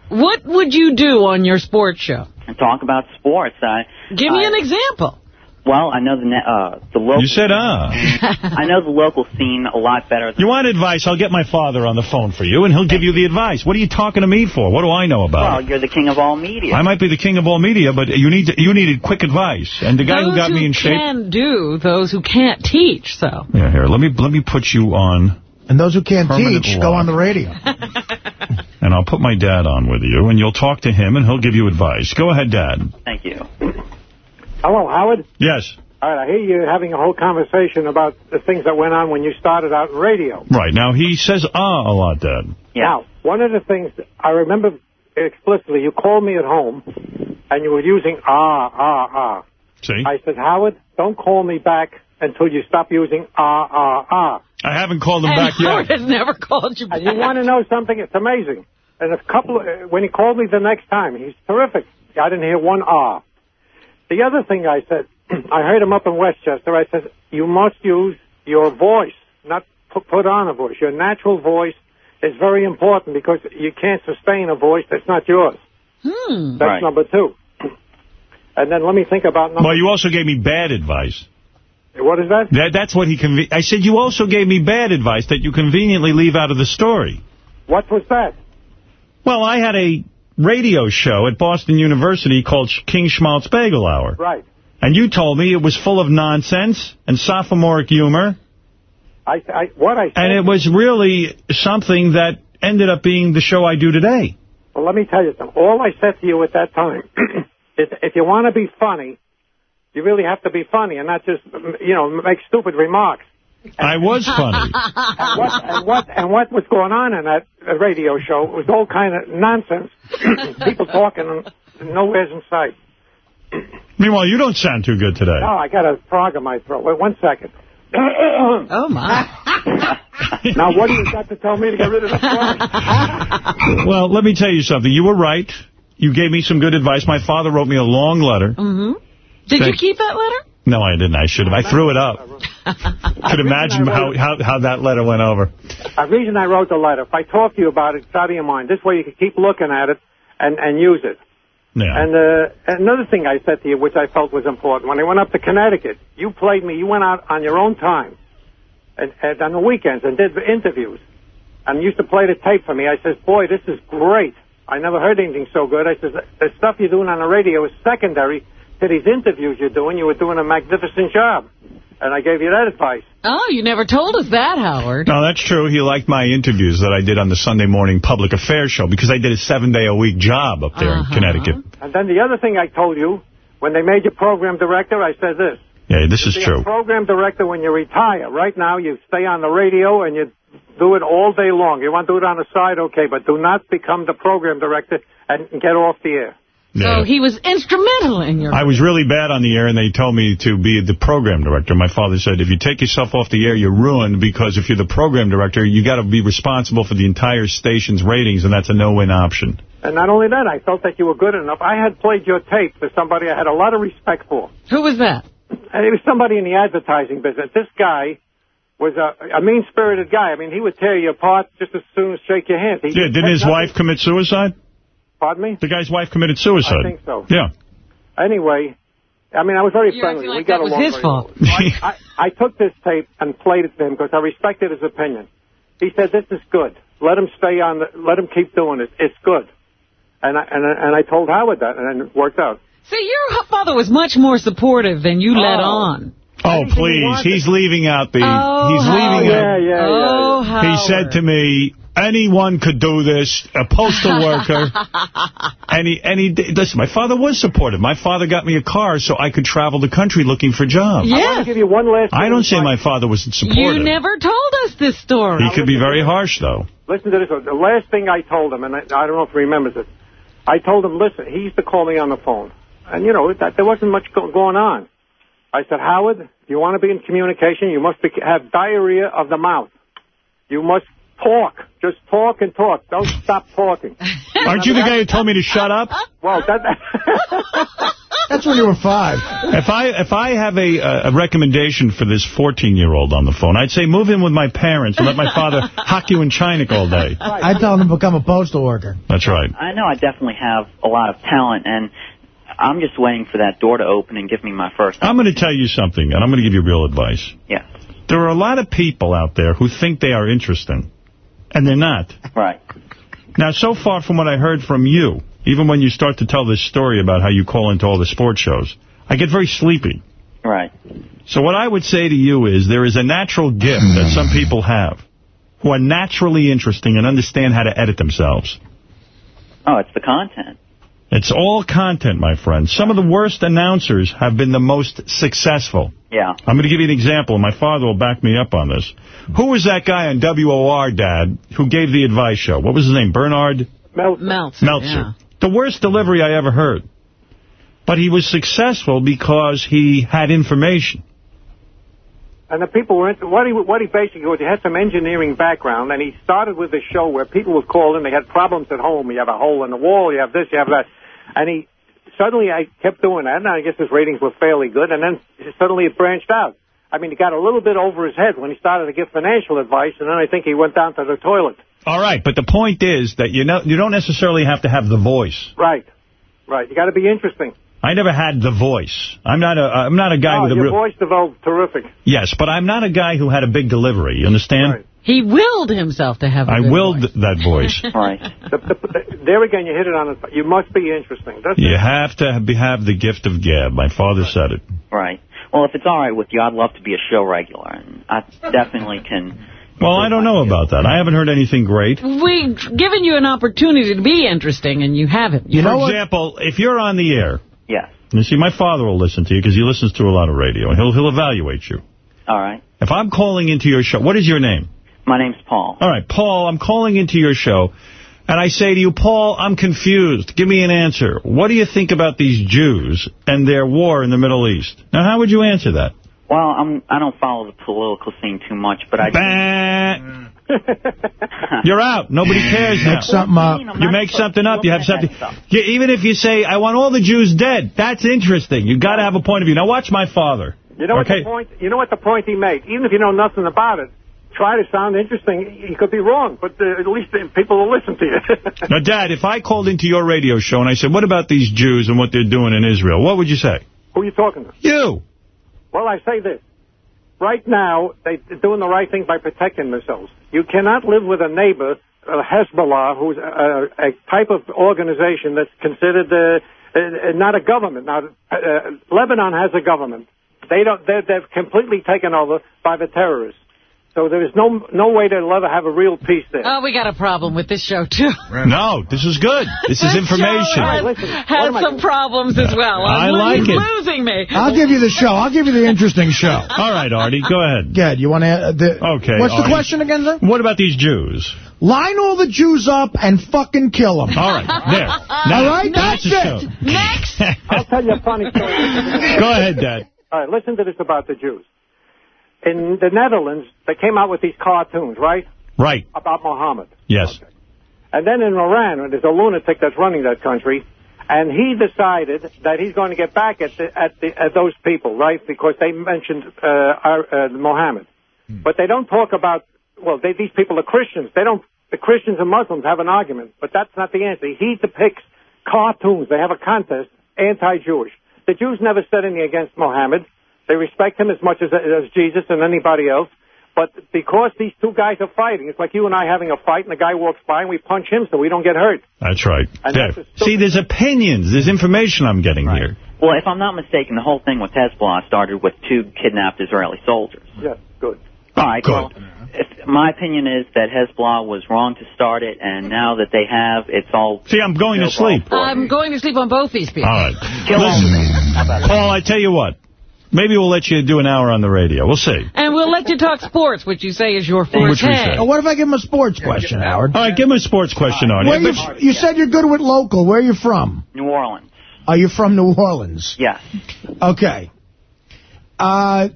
What would you do on your sports show? And talk about sports. I Give me an example. Well, I know the ne- uh the local. You said, ah. [LAUGHS] I know the local scene a lot better. Than You want advice? I'll get my father on the phone for you, and he'll give you the advice. What are you talking to me for? What do I know about well, it? you're the king of all media. I might be the king of all media, but you need to, you needed quick advice. And the guy those who got me in shape... Those who can do, those who can't teach, so. Yeah, here, let me let me put you on, And those who can't teach, lock. go on the radio. [LAUGHS] and I'll put my dad on with you, and you'll talk to him, and he'll give you advice. Go ahead, Dad. Thank you. Hello, Howard. Yes. All right, I hear you having a whole conversation about the things that went on when you started out in radio. Right, now he says ah a lot, Dad. Now, one of the things I remember explicitly, you called me at home, and you were using ah, ah, ah. See? I said, Howard, don't call me back until you stop using ah, ah, ah. I haven't called him and back Howard yet. has never called you back. And you want to know something? It's amazing. And a couple, of, when he called me the next time, he's terrific. I didn't hear one ah. The other thing I said, [CLEARS THROAT] I heard him up in Westchester. I said, you must use your voice, not put on a voice. Your natural voice is very important because you can't sustain a voice that's not yours. Hmm. That's Right. number two. [CLEARS THROAT] And then let me think about number. Well, you also gave me bad advice. What is that? That, that's what he conve- I said you also gave me bad advice that you conveniently leave out of the story. What was that? Well, I had a radio show at Boston University called King Schmaltz Bagel Hour. Right. And you told me it was full of nonsense and sophomoric humor. I, I what I said. And it was really something that ended up being the show I do today. Well, let me tell you something. All I said to you at that time [CLEARS THROAT] is if you want to be funny, you really have to be funny and not just, you know, make stupid remarks. I was funny. [LAUGHS] and, what, and what and what was going on in that uh, radio show It was all kind of nonsense. [LAUGHS] People talking and nowhere's in sight. Meanwhile, you don't sound too good today. Oh, I got a frog in my throat. Wait one second. [COUGHS] oh my! [LAUGHS] now, what do you got to tell me to get rid of the frog? Well, let me tell you something. You were right. You gave me some good advice. My father wrote me a long letter. Mm-hmm. Did you keep that letter? No, I didn't. I should have. I threw it up. [LAUGHS] I Could imagine how, how, how that letter went over. The reason I wrote the letter, if I talk to you about it, it's out of your mind. This way you can keep looking at it and, and use it. Yeah. And uh, another thing I said to you, which I felt was important, when I went up to Connecticut, you played me. You went out on your own time, and, and on the weekends, and did interviews, and used to play the tape for me. I says, "Boy, this is great. I never heard anything so good." I says, "The stuff you're doing on the radio is secondary to these interviews you're doing. You were doing a magnificent job." And I gave you that advice. Oh, you never told us that, Howard. No, that's true. He liked my interviews that I did on the Sunday morning public affairs show because I did a seven-day-a-week job up there Uh-huh. in Connecticut. And then the other thing I told you, when they made you program director, I said this. Yeah, this is true. program director when you retire. Right now, you stay on the radio and you do it all day long. You want to do it on the side, okay, but do not become the program director and get off the air. So he was instrumental in your... I was really bad on the air, and they told me to be the program director. My father said, if you take yourself off the air, you're ruined, because if you're the program director, you got to be responsible for the entire station's ratings, and that's a no-win option. And not only that, I felt that you were good enough. I had played your tape to somebody I had a lot of respect for. Who was that? And it was somebody in the advertising business. This guy was a, a mean-spirited guy. I mean, he would tear you apart just as soon as shake your hand. He Yeah, didn't his wife commit suicide? Pardon me? The guy's wife committed suicide. I think so. Yeah. Anyway, I mean, I was very You're friendly. acting we like got that was along his fault. well. I, I, I took this tape and played it to him because I respected his opinion. He said, "This is good. Let him stay on. The, let him keep doing it. It's good." And I and I, and I told Howard that, and it worked out. See, your father was much more supportive than you let Oh. on. Oh, please. He's leaving out the... Oh, he's leaving Howard. out... Oh, He said to me, anyone could do this, a postal [LAUGHS] worker. and he, and he, did- listen, my father was supportive. My father got me a car so I could travel the country looking for jobs. I want to give you one last. I don't say my father wasn't supportive. You never told us this story. He could be very harsh, though. Listen to this. The last thing I told him, and I, I don't know if he remembers it. I told him, listen, he used to call me on the phone. And, you know, that, there wasn't much go- going on. I said, Howard, if you want to be in communication, you must be, have diarrhea of the mouth. You must talk. Just talk and talk. Don't stop talking. [LAUGHS] Aren't you the guy who told me to shut up? Well, that... [LAUGHS] That's when you were five. If I if I have a a recommendation for this 14-year-old on the phone, I'd say move in with my parents and let my father [LAUGHS] hock you in China all day. I tell him to become a postal worker. That's right. I know I definitely have a lot of talent, and I'm just waiting for that door to open and give me my first. I'm going to tell you something, and I'm going to give you real advice. Yes. There are a lot of people out there who think they are interesting, and they're not. Right. Now, so far from what I heard from you, even when you start to tell this story about how you call into all the sports shows, I get very sleepy. Right. So what I would say to you is there is a natural gift that some people have who are naturally interesting and understand how to edit themselves. Oh, it's the content. It's all content, my friend. Some of the worst announcers have been the most successful. Yeah. I'm going to give you an example, and my father will back me up on this. Who was that guy on WOR, Dad, who gave the advice show? What was his name? Bernard? Meltzer. Meltzer. Meltzer. yeah. The worst delivery I ever heard. But he was successful because he had information. And the people were into, what he what he basically was. He had some engineering background, and he started with a show where people would call in. They had problems at home. You have a hole in the wall. You have this. You have that. And he suddenly I kept doing that, and I guess his ratings were fairly good. And then suddenly it branched out. I mean, he got a little bit over his head when he started to give financial advice, and then I think he went down to the toilet. All right, but the point is that you know you don't necessarily have to have the voice. Right, right. You got to be interesting. I never had the voice. I'm not a I'm not a guy oh, with a real voice developed terrific. yes, but I'm not a guy who had a big delivery. You understand? He willed himself to have a I good willed voice. that voice. [LAUGHS] Right. The, the, the, there again, you hit it on the. You must be interesting. That's You have to be, have the gift of gab. My father said it. Right. Well, if it's all right with you, I'd love to be a show regular, and I definitely can. Well, I don't know about that. I haven't heard anything great. We've given you an opportunity to be interesting, and you haven't. You For example, if you're on the air, Yes. you see, my father will listen to you because he listens to a lot of radio, and he'll he'll evaluate you. All right. If I'm calling into your show, what is your name? My name's Paul. All right, Paul, I'm calling into your show, and I say to you, Paul, I'm confused. Give me an answer. What do you think about these Jews and their war in the Middle East? Now, how would you answer that? Well, I'm I don't follow the political scene too much, but I. [LAUGHS] You're out. Nobody cares now. Make something up. You make something up. You have something. You, even if you say, I want all the Jews dead, that's interesting. You've got to have a point of view. Now watch my father. You know what the point? You know what the point he made. Even if you know nothing about it, try to sound interesting. You could be wrong, but uh, at least uh, people will listen to you. [LAUGHS] Now, Dad, if I called into your radio show and I said, what about these Jews and what they're doing in Israel, what would you say? Who are you talking to? You. Well, I say this. Right now, they're doing the right thing by protecting themselves. You cannot live with a neighbor, uh, Hezbollah, who's a, a type of organization that's considered uh, uh, not a government. Now, uh, Lebanon has a government. They don't. They're, they're completely taken over by the terrorists. So there is no no way they'll ever have a real peace there. Oh, we got a problem with this show, too. [LAUGHS] No, this is good. This is information. Has, has some problems as well. I I'm like losing, it. losing me. I'll give you the show. I'll give you the interesting show. [LAUGHS] All right, Artie, go ahead. Good. You want to... Uh, the, Okay. What's the question again, sir? What about these Jews? Line all the Jews up and fucking kill them. All right, there. [LAUGHS] all right, Next. that's it. Next. I'll tell you a funny story. Go ahead, Dad. All right, listen to this about the Jews. In the Netherlands, they came out with these cartoons, right? Right. About Muhammad. Yes. And then in Iran, there's a lunatic that's running that country, and he decided that he's going to get back at the, at, the, at those people, right? Because they mentioned uh, our, uh, Muhammad, but they don't talk about. Well, they, these people are Christians. They don't. The Christians and Muslims have an argument, but that's not the answer. He depicts cartoons. They have a contest anti-Jewish. The Jews never said anything against Muhammad. They respect him as much as, as Jesus and anybody else. But because these two guys are fighting, it's like you and I having a fight, and the guy walks by and we punch him so we don't get hurt. That's right. And There. that's See, there's opinions. There's information I'm getting here. Well, if I'm not mistaken, the whole thing with Hezbollah started with two kidnapped Israeli soldiers. Yes, good. All right, well, if, my opinion is that Hezbollah was wrong to start it, and now that they have, it's all... See, I'm going to sleep. I'm going to sleep on both these people. All right. Kill all. Paul, I tell you what. Maybe we'll let you do an hour on the radio. We'll see. And we'll let you talk sports, which you say is your forte. Which we say. Oh, what if I give him a sports question, Howard? All right, give him a sports question, Artie. Where you, But- you said you're good with local. Where are you from? New Orleans. Are you from New Orleans? Yes. Okay. Uh,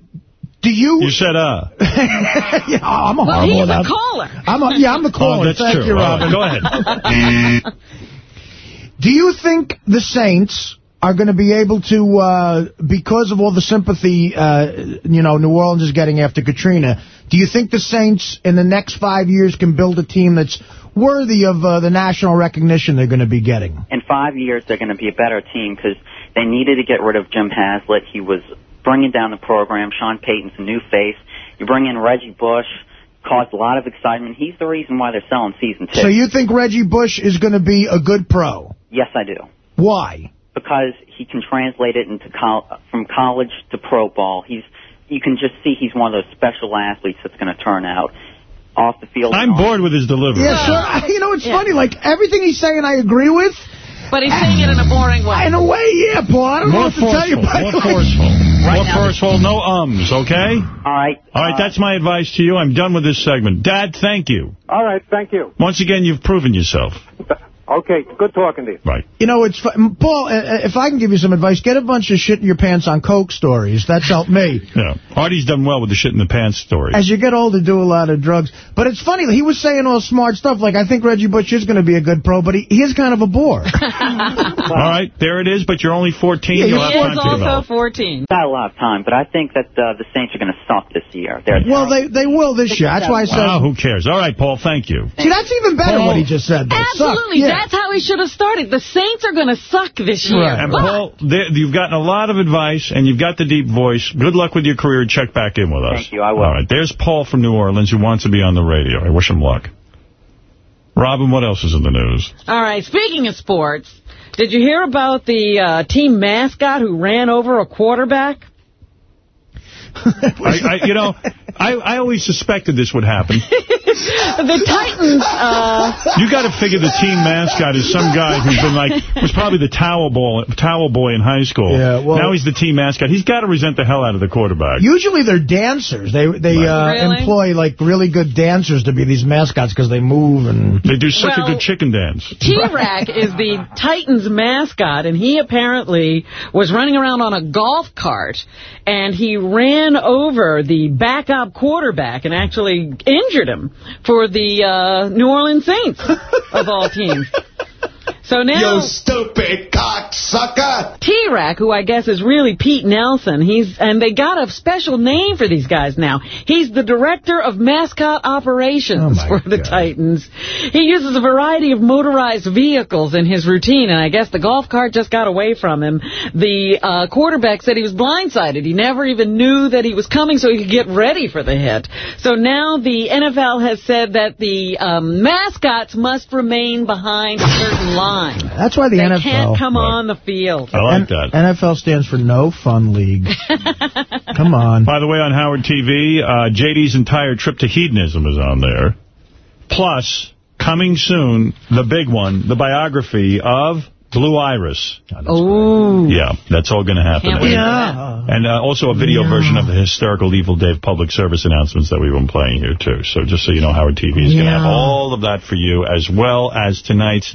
do you... You said, uh. [LAUGHS] yeah, I'm a Well, horrible he's a caller. I'm a, yeah, I'm the caller. Oh, that's Thank true. you, All right, Robin. Go ahead. [LAUGHS] Do you think the Saints are going to be able to, uh, because of all the sympathy, uh, you know, New Orleans is getting after Katrina, do you think the Saints in the next five years can build a team that's worthy of uh, the national recognition they're going to be getting? In five years, they're going to be a better team because they needed to get rid of Jim Haslett. He was bringing down the program. Sean Payton's a new face. You bring in Reggie Bush, caused a lot of excitement. He's the reason why they're selling season tickets. So you think Reggie Bush is going to be a good pro? Yes, I do. Why? Because he can translate it into col- from college to pro ball. He's you can just see he's one of those special athletes that's going to turn out off the field. I'm bored with his delivery. Yeah, sure. [LAUGHS] You know, it's funny. Like, everything he's saying I agree with. But he's saying it in a boring way. In a way, yeah, Paul. I don't know More what to tell you. forceful. but- More [LAUGHS] forceful. Right More forceful. No ums, okay? All right. All right, uh, that's my advice to you. I'm done with this segment. Dad, thank you. All right, thank you. Once again, you've proven yourself. [LAUGHS] Okay, good talking to you. Right. You know, it's fu- Paul. uh, If I can give you some advice, get a bunch of shit in your pants on coke stories. That's helped me. [LAUGHS] Yeah. Artie's done well with the shit in the pants story. As you get older, do a lot of drugs. But it's funny. He was saying all smart stuff. Like I think Reggie Bush is going to be a good pro, but he, he is kind of a bore. [LAUGHS] All right, there it is, but you're only 14. He You'll have time is to also develop. 14. Not a lot of time, but I think that uh, the Saints are going to suck this year. They're well, they they will this year. That's why I said. Wow, who cares? All right, Paul, thank you. See, that's even better Paul- what he just said. though. Absolutely. Yeah. That's how he should have started. The Saints are going to suck this year. And But- Paul, there, you've gotten a lot of advice, and you've got the deep voice. Good luck with your career. Check back in with us. Thank you, I will. All right, there's Paul from New Orleans who wants to be on the radio. I wish him luck. Robin, what else is in the news? All right, speaking of sports, did you hear about the uh, team mascot who ran over a quarterback? [LAUGHS] I, I, you know, I, I always suspected this would happen. [LAUGHS] the Titans, uh, You got to figure the team mascot is some guy who's been like, was probably the towel ball, towel boy in high school. Yeah, well- now he's the team mascot. He's got to resent the hell out of the quarterback. Usually they're dancers. They they uh, Really? employ like really good dancers to be these mascots because they move and They do such Well- a good chicken dance. T-Rac is the Titans mascot, and he apparently was running around on a golf cart, and he ran over the backup quarterback and actually injured him for the uh, New Orleans Saints, of all teams. [LAUGHS] So now... You stupid cocksucker! T-Rac, who I guess is really Pete Nelson, he's and they got a special name for these guys now. He's the director of mascot operations for the Titans. He uses a variety of motorized vehicles in his routine, and I guess the golf cart just got away from him. The uh, quarterback said he was blindsided. He never even knew that he was coming so he could get ready for the hit. So now the NFL has said that the um, mascots must remain behind a certain line. That's why the they NFL... can't come on the field. I like that. NFL stands for No Fun League. [LAUGHS] Come on. By the way, on Howard TV, uh, JD's entire trip to hedonism is on there. Plus, coming soon, the big one, the biography of Blue Iris. Oh. Yeah, that's all going to happen. Can't Yeah. And uh, also a video version of the hysterical Evil Dave public service announcements that we've been playing here, too. So just so you know, Howard TV is going to have all of that for you, as well as tonight's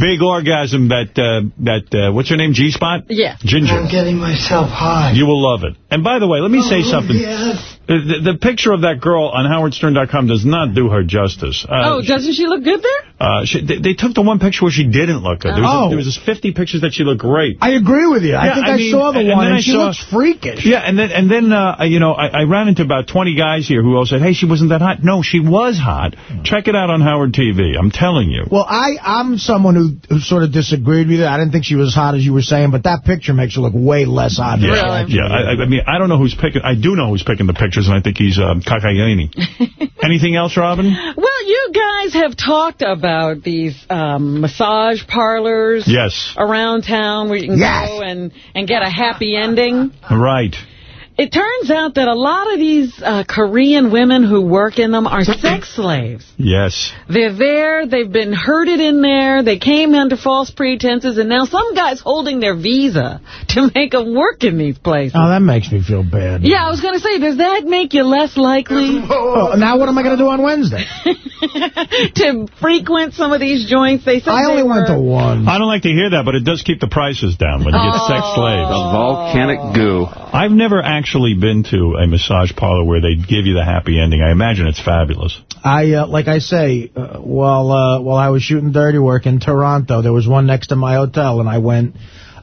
big orgasm that, uh, that uh, what's her name, G-Spot? Yeah. Ginger. I'm getting myself high. You will love it. And by the way, let me say Oh, something. yes. The, the picture of that girl on HowardStern.com does not do her justice. Uh, oh, doesn't she look good there? uh, she, they, they took the one picture where she didn't look good. There was, Oh. a, there was this 50 pictures that she looked great. I agree with you. I think I I, mean, saw the and one, then and I she saw- looks freakish. Yeah, and then, and then uh, you know, I, I ran into about 20 guys here who all said, hey, she wasn't that hot. No, she was hot. Check it out on Howard TV. I'm telling you. Well, I, I'm someone who, who sort of disagreed with you. I didn't think she was as hot as you were saying, but that picture makes her look way less hot. than Yeah, actually yeah. I, I mean, I don't know who's picking. I do know who's picking the pictures, and I think he's um, Kakayeni. [LAUGHS] Anything else, Robin? Well, you guys have talked about these um, massage parlors Yes. around town where you can Yes. go and, and get a happy ending. Right. It turns out that a lot of these uh, Korean women who work in them are sex slaves. Yes. They're there, they've been herded in there, they came under false pretenses, and now some guy's holding their visa to [LAUGHS] make them work in these places. Oh, that makes me feel bad. Yeah, I was going to say, does that make you less likely [LAUGHS] Oh, now what am I going to do on Wednesday? [LAUGHS] to frequent some of these joints? They said I only they went to one. I don't like to hear that, but it does keep the prices down when you get sex slaves. The volcanic goo. I've never actually been to a massage parlor where they give you the happy ending. I imagine it's fabulous. I uh, like I say, uh, while uh, while I was shooting Dirty Work in Toronto, there was one next to my hotel, and I went.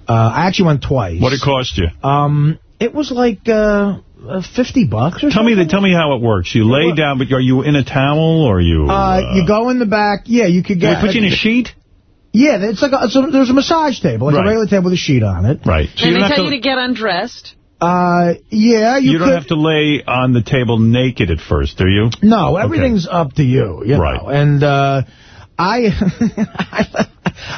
Uh, I actually went twice. What it cost you? Um, it was like uh, uh, 50 bucks or Tell me, the, tell me how it works. You lay down, but are you in a towel or you? Uh, you go in the back. Yeah, you could They get. put you in a sheet? Yeah, it's like a, it's a, there's a massage table, like Right. a regular table with a sheet on it. Right. So and you they don't tell have you to. to get undressed. Uh, yeah, you, You don't could. have to lay on the table naked at first, do you? No, everything's up to you. you Right. Know? And uh, I, [LAUGHS]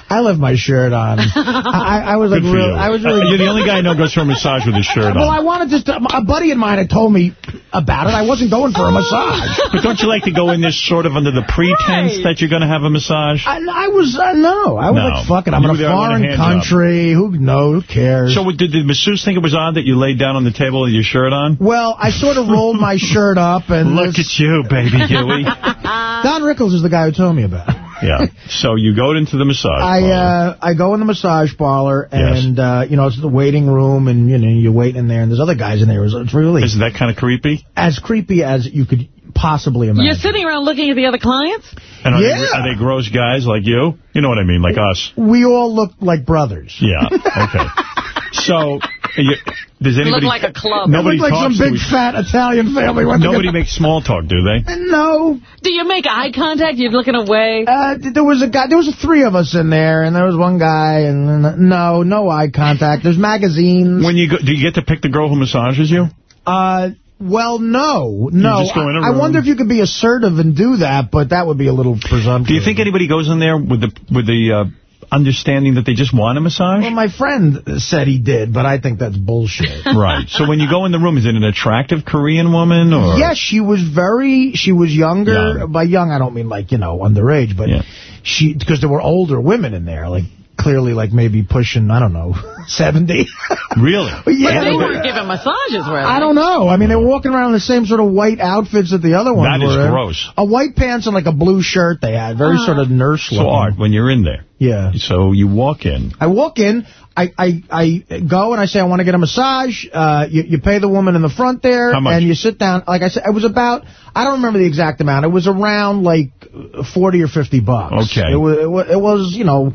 I left my shirt on. [LAUGHS] I, I was like, Good real. I was really. You're the only guy I know goes for a massage with his shirt on. Well, I on. wanted just to, a buddy of mine had told me about it. I wasn't going for a massage. [LAUGHS] But don't you like to go in this sort of under the pretense that you're going to have a massage? I, I was uh, no, I was No. like, fuck it. I'm You in a there, a foreign hand job. country. Who knows? Who cares? So did the masseuse think it was odd that you laid down on the table with your shirt on? well, I sort of rolled my [LAUGHS] shirt up and Look this- at you, baby Huey. Don Rickles is the guy who told me about it. Yeah. [LAUGHS] So you go into the massage I parlor. uh, I go in the massage parlor Yes. and uh, you know it's the waiting room and you know you wait in there and there's other guys in there. It's, it's really Isn't that kind of creepy? as creepy as you could possibly imagine. You're sitting around looking at the other clients? And are, Yeah. they, are they gross guys like you? You know what I mean, like us. We all look like brothers. Yeah. Okay. [LAUGHS] so, you, does anybody... Look like a club. Nobody look like talks to big each- fat Italian family. went Nobody together. makes small talk, do they? No, Do you make eye contact? You're looking away? uh, there was a guy. There was three of us in there, and there was one guy, and no, no eye contact. There's magazines. When you go, do you get to pick the girl who massages you? Uh, well, no, no. just go in a I I room. wonder if you could be assertive and do that, but that would be a little presumptuous. Do you think anybody goes in there with the with the uh, understanding that they just want a massage? Well, my friend said he did, but I think that's bullshit. [LAUGHS] right. So when you go in the room, is it an attractive Korean woman or? Yes, she was very, she was younger. Young. By young, I don't mean like, you know, underage, but Yeah. she, because there were older women in there, like clearly like maybe pushing, I don't know, [LAUGHS] 70. Really? [LAUGHS] yeah. But they weren't giving massages, were they? I don't know. I mean, they were walking around in the same sort of white outfits that the other ones That is were in. gross. A white pants and like a blue shirt they had. Very sort of nurse So, looking. Art, when you're in there, Yeah. so you walk in. I walk in, I, I, I go and I say I want to get a massage. Uh, you, you pay the woman in the front there. How much? And you sit down. Like I said, it was about, I don't remember the exact amount. It was around like 40 or 50 bucks. Okay. It was, it was, it was you know,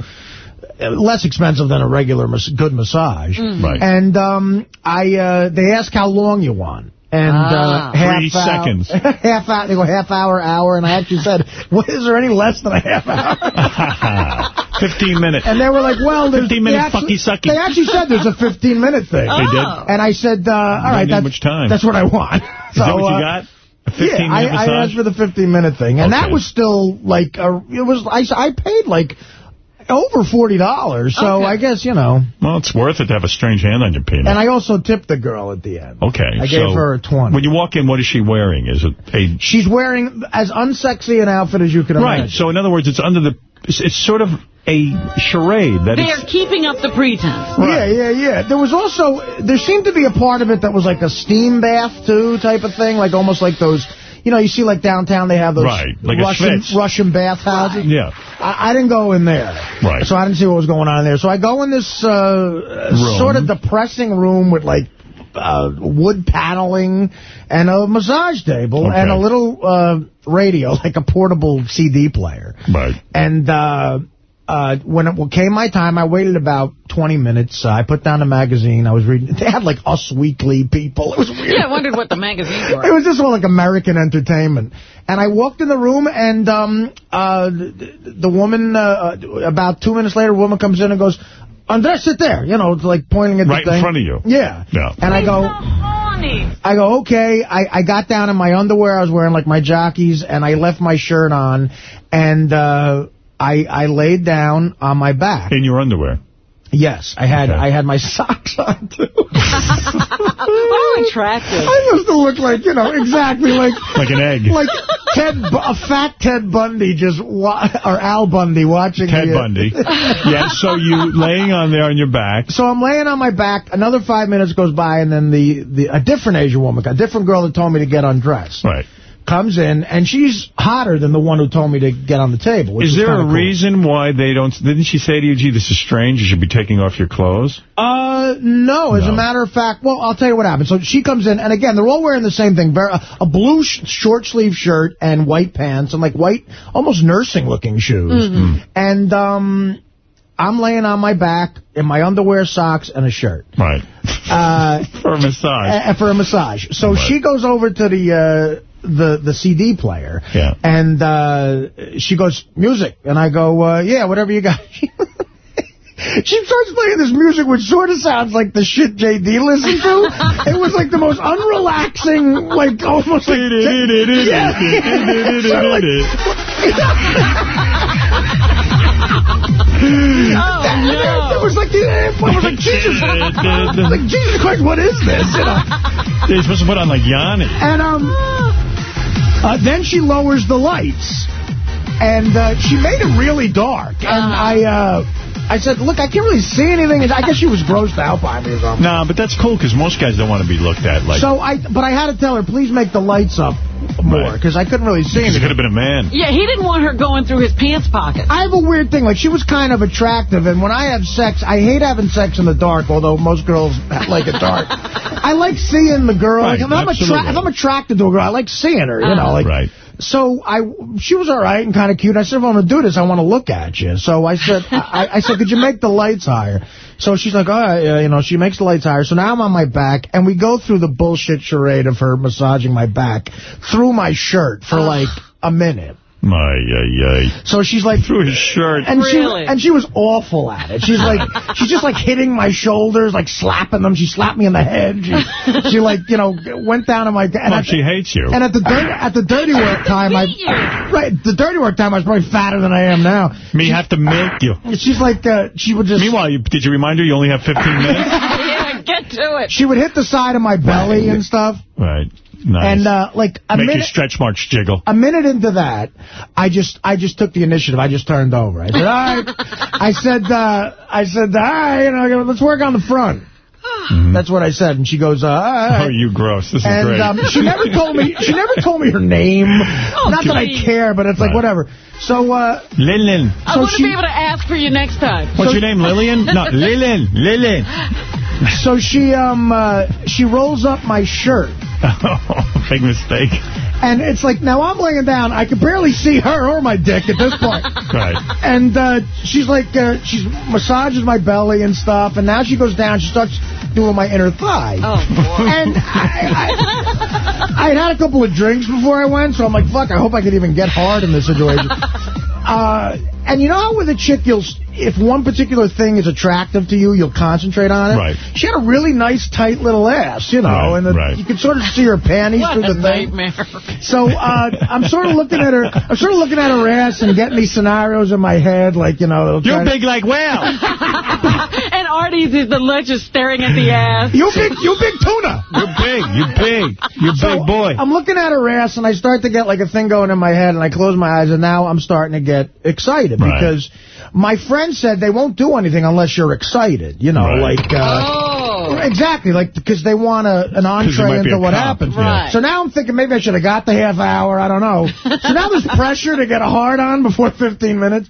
less expensive than a regular mas good massage. Mm. Right. And um, I, uh, they ask how long you want. And Ah. uh, half Three hour, seconds. [LAUGHS] half hour. They go half hour, hour, and I actually said, [LAUGHS] "What is there any less than a half hour?" [LAUGHS] 15 minutes. And they were like, well, there's... 15 minutes they actually, fucky sucky. They actually said there's a 15-minute thing. They did? And I said, uh, all right, that's, much time. that's what I want. Is that what you uh, got? A 15 yeah, I, I asked for the 15-minute thing. And that was still, like, a, it was, I, I paid, like, over $40. So Okay. I guess, you know. Well, it's worth it to have a strange hand on your penis. And I also tipped the girl at the end. okay. I gave so her a 20. When you walk in, what is she wearing? Is it a... She's wearing as unsexy an outfit as you can Right. imagine. Right, so, in other words, it's under the... It's, it's sort of a charade. That They're keeping up the pretense. Yeah, yeah, yeah. There was also, there seemed to be a part of it that was like a steam bath, too, type of thing. Like almost like those, you know, you see like downtown they have those Right, like Russian, Russian bathhouses. Yeah. I, I didn't go in there. Right. So I didn't see what was going on in there. So I go in this uh, sort of depressing room with like uh, wood paneling and a massage table Okay. and a little uh, radio, [LAUGHS] like a portable CD player. Right. And uh, uh, when it came my time, I waited about 20 minutes. Uh, I put down a magazine. I was reading. They had like Us Weekly people. It was weird. Yeah, I wondered what the magazines were. [LAUGHS] It was just all like American entertainment. And I walked in the room, and um, uh, the, the woman, uh, about two minutes later, a woman comes in and goes, Andres, sit there. You know, like pointing at Right the Right in front of you. Yeah. Yeah. And I go, I go, okay. I, I got down in my underwear. I was wearing like my jockeys, and I left my shirt on, and uh, I I laid down on my back. In your underwear. Yes, I had Okay. I had my [LAUGHS] socks on too. How [LAUGHS] attractive. I must have looked like you know exactly like [LAUGHS] Like an egg. like Ted, a fat Ted Bundy just wa or Al Bundy watching Ted the, uh, Bundy. yeah, so you laying on there on your back. So I'm laying on my back. Another five minutes goes by, and then the, the a different Asian woman, a different girl that told me to get undressed, Right. Comes in, and she's hotter than the one who told me to get on the table. Is there a cool. reason why they don't... Didn't she say to you, gee, this is strange, you should be taking off your clothes? Uh, no. As a matter of fact, well, I'll tell you what happened. So she comes in, and again, they're all wearing the same thing. A blue sh short sleeve shirt and white pants and like white, almost nursing looking shoes. Mm-hmm. And, um, I'm laying on my back in my underwear, socks, and a shirt. Right. Uh, [LAUGHS] For a massage. uh, for a massage. So she goes over to the uh, the the CD player, Yeah. and uh, she goes music, and I go, uh, yeah, whatever you got. [LAUGHS] She starts playing this music, which sort of sounds like the shit JD listened to. [LAUGHS] it was like the most unrelaxing, like almost like yeah. Sounded Oh, no. It was like the, it was like Jesus, like Jesus Christ, what is this? You know? They're supposed to put on like Yanni. And um, uh, then she lowers the lights, and uh, she made it really dark. And I, uh, I said, "Look, I can't really see anything." And I guess she was grossed out by me or something. Nah, but that's cool, because most guys don't want to be looked at like... so I, but I had to tell her, please make the lights up more, because I couldn't really see Because it anything. could have been a man. Yeah, he didn't want her going through his pants pocket. I have a weird thing. Like, she was kind of attractive, and when I have sex, I hate having sex in the dark, although most girls [LAUGHS] like it dark. [LAUGHS] I like seeing the girl. Right, like, if, I'm if I'm attracted to a girl, I like seeing her, you know. Uh-huh. like Right. So I, she was all right and kind of cute. I said, if I'm going to do this, I want to look at you. So I said, I, I said, could you make the lights higher? So she's like, all right, you know, she makes the lights higher. So now I'm on my back, and we go through the bullshit charade of her massaging my back through my shirt for like a minute. Ay, ay, ay. So she's like, Through his shirt. and Really? she and she was awful at it. She's like, [LAUGHS] she's just like hitting my shoulders, like slapping them. She slapped me in the head. She, she like, you know, went down on my. And Well, at, she hates you. and at the dirty, at the dirty work [LAUGHS] time, I right the dirty work time, I was probably fatter than I am now. Me have to milk you. She's like, uh, she would just. Meanwhile, you, did you remind her you only have 15 [LAUGHS] minutes? yeah, get to it. She would hit the side of my belly and stuff. Right. Nice. And, uh, like, a Make your minute... stretch marks jiggle. A minute into that, I just I just took the initiative. I just turned over. I said, all right. I said, uh, I said, all right, you know, let's work on the front. That's what I said. And she goes, uh, all right. Oh, you gross. This is and great. um, she never told me. She never told me her name. [LAUGHS] Not that I care, but it's like Right. whatever. So, uh, Lillian. I So want to be able to ask for you next time. What's your name, Lillian? No, [LAUGHS] Lillian. Lillian. So she um uh, she rolls up my shirt, [LAUGHS] Big mistake. and it's like now I'm laying down. I can barely see her or my dick at this point. [LAUGHS] Right. And uh, she's like, uh, she massages my belly and stuff, and now she goes down. She starts doing my inner thigh. Oh, boy. And I, I, I had a couple of drinks before I went, so I'm like, fuck, I hope I could even get hard in this situation. [LAUGHS] Uh, and you know how with a chick, you'll if one particular thing is attractive to you, you'll concentrate on it? Right. She had a really nice, tight little ass, you know, Right, and the, right. you could sort of see her panties through a the thing. nightmare. So uh, I'm sort of looking at her. I'm sort of looking at her ass and getting these scenarios in my head, like you know. You're trying to- big like whale. [LAUGHS] and Artie's is the ledge just staring at the ass. You big, you big tuna. You're big. You big. You So, big boy. I'm looking at her ass, and I start to get like a thing going in my head, and I close my eyes, and now I'm starting to get excited Right. because my friend said they won't do anything unless you're excited. You know, Right. like. Uh, Oh. Exactly, like because they want a, an entree into what cop. happens. Right. So now I'm thinking maybe I should have got the half hour. I don't know. So now there's [LAUGHS] pressure to get a hard on before 15 minutes.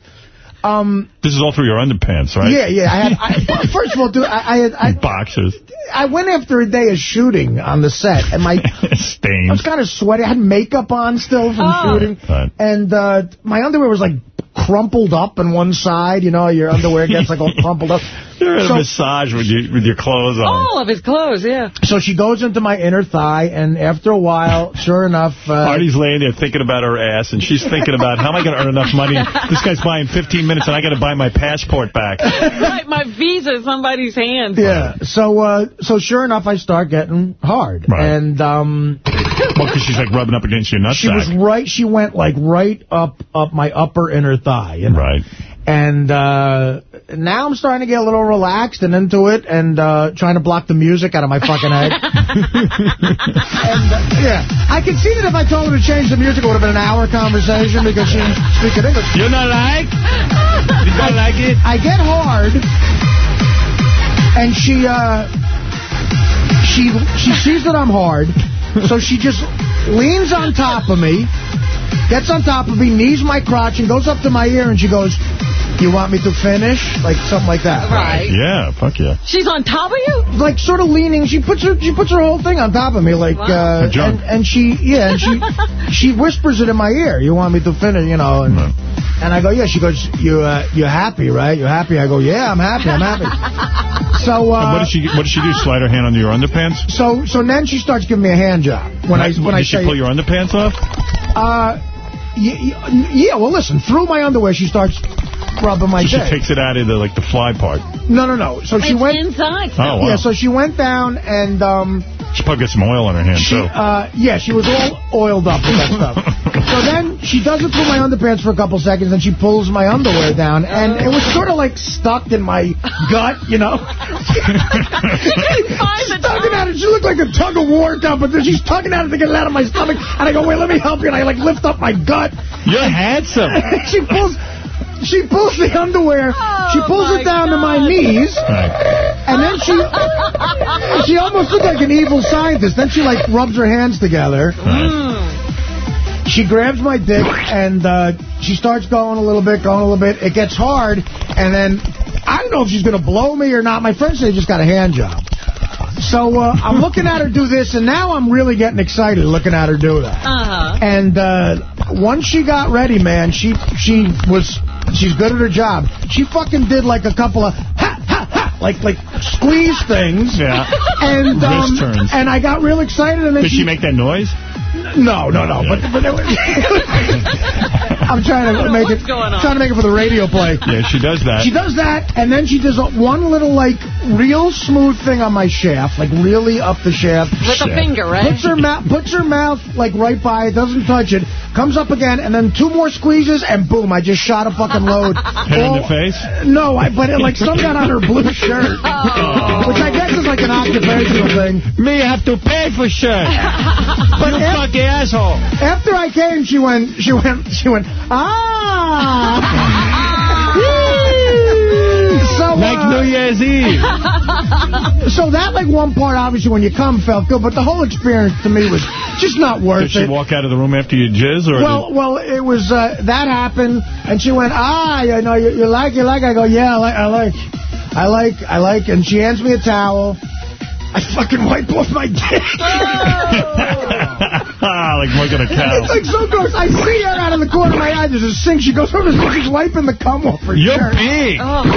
Um, This is all through your underpants, right? Yeah, yeah. I had. I, [LAUGHS] first of all, dude, I, I had. I, Boxers. I went after a day of shooting on the set, and my stains. [LAUGHS] I was kind of sweaty. I had makeup on still from Oh. shooting, Right. and uh, my underwear was like crumpled up on one side. You know, your underwear gets like all [LAUGHS] crumpled up. You're at So- a massage with your, with your clothes on. All of his clothes, yeah. So she goes into my inner thigh, and after a while, sure enough, uh, Artie's laying there thinking about her ass, and she's thinking about, how am I going to earn enough money? This guy's buying 15 minutes, and I got to buy my passport back. right, my visa in somebody's hands. yeah. So, uh, so sure enough, I start getting hard, Right. and um, Well, because she's like rubbing up against your nuts. she was right. She went like right up up my upper inner thigh, you know? Right. And uh, now I'm starting to get a little relaxed and into it, and uh, trying to block the music out of my fucking head. [LAUGHS] and uh, yeah, I can see that if I told her to change the music, it would have been an hour conversation because she didn't speak English. You not like? You don't like it? I get hard, and she uh, she she sees that I'm hard, so she just leans on top of me, gets on top of me, knees my crotch, and goes up to my ear, and she goes, "You want me to finish?" Like something like that. Right. Yeah, fuck yeah. She's on top of you? Like sort of leaning, she puts her she puts her whole thing on top of me, like Wow. uh, and, and she yeah, and she [LAUGHS] she whispers it in my ear. You want me to finish? You know, and Right. and I go yeah. She goes, you uh, you happy, right? You're happy? I go yeah, I'm happy, I'm happy. [LAUGHS] So uh, And what does she What does she do? Slide her hand under your underpants? So so then she starts giving me a hand job when I when Did I she say pull your underpants off? uh y- y- yeah well listen through my underwear she starts rubbing my So she takes it out of the like the fly part. No no no. So she went inside. Oh wow. yeah so she went down and um She probably got some oil on her hands she too. uh yeah she was all oiled up with that stuff. [LAUGHS] So then she does it through my underpants for a couple seconds and she pulls my underwear down and it was sort of like stuck in my gut you know. she's tugging at it. She looked like a tug of war cup, but then she's tugging at it to get it out of my stomach. And I go, wait, let me help you. And I like lift up my gut. You're handsome. [LAUGHS] she pulls. She pulls the underwear. she pulls my it down to my knees, Right. and then she [LAUGHS] she almost looked like an evil scientist. Then she like rubs her hands together. She grabs my dick and uh, she starts going a little bit, going a little bit. It gets hard, and then I don't know if she's going to blow me or not. My friend said he just got a hand job. So uh, I'm looking at her do this, and now I'm really getting excited looking at her do that. Uh-huh. And uh, once she got ready, man, she she was she's good at her job. She fucking did like a couple of ha ha ha like like squeeze things. Yeah. And um, turns. and I got real excited, and then Did she make that noise? No, no, no. But, but it was, [LAUGHS] I'm trying to make it. Trying to make it for the radio play. Yeah, she does that. She does that, and then she does a, one little, like, real smooth thing on my shaft, like really up the shaft. With a finger, right? Puts her, mouth, puts her mouth, like, right by it, doesn't touch it, comes up again, and then two more squeezes, and boom, I just shot a fucking load. [LAUGHS] Hit her in the face? No, I, but it, like, some got on her blue shirt, [LAUGHS] oh. which I guess is like an occupational thing. Me have to pay for shirt. But you af- fucking asshole. After I came, she went, she went, she went, ah. so, Like uh, New Year's Eve. so that, like, one part, obviously, when you come, felt good, but the whole experience to me was just not worth it. Did she it. walk out of the room after you jizz? Or Well, well, it was, uh, that happened, and she went, ah, you know, you, you like, you like? I go, yeah, I like, I like, I like, I like, and she hands me a towel. I fucking wipe off my dick. [LAUGHS] Ah, like looking at a cow. It's like so gross. I see her out of the corner of my eye. There's a sink. She goes over and she's wiping the cum off her You're shirt. big. Oh.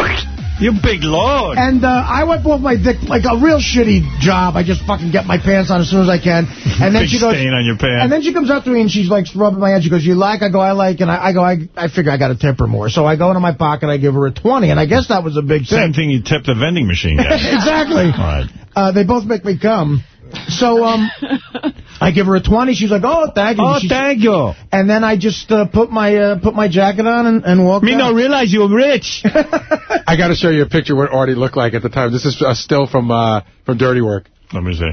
You big lord. And uh, I wipe off my dick like a real shitty job. I just fucking get my pants on as soon as I can. [LAUGHS] And then Big she goes, stain on your pants. And then she comes up to me and she's like rubbing my hand. She goes, "You like?" I go, "I like." And I, I go, I, "I figure I got to tip her more." So I go into my pocket. I give her a twenty, and I guess that was a big Same thing. thing you tipped the vending machine guy. [LAUGHS] exactly. Right. Uh, they both make me come. So um, [LAUGHS] I give her a 20. She's like, oh, thank you. Oh, She- thank you. And then I just uh, put my uh, put my jacket on and, and walked Me out. not realize you're rich. [LAUGHS] I got to show you a picture of what Artie looked like at the time. This is uh, still from uh, from Dirty Work. Let me see.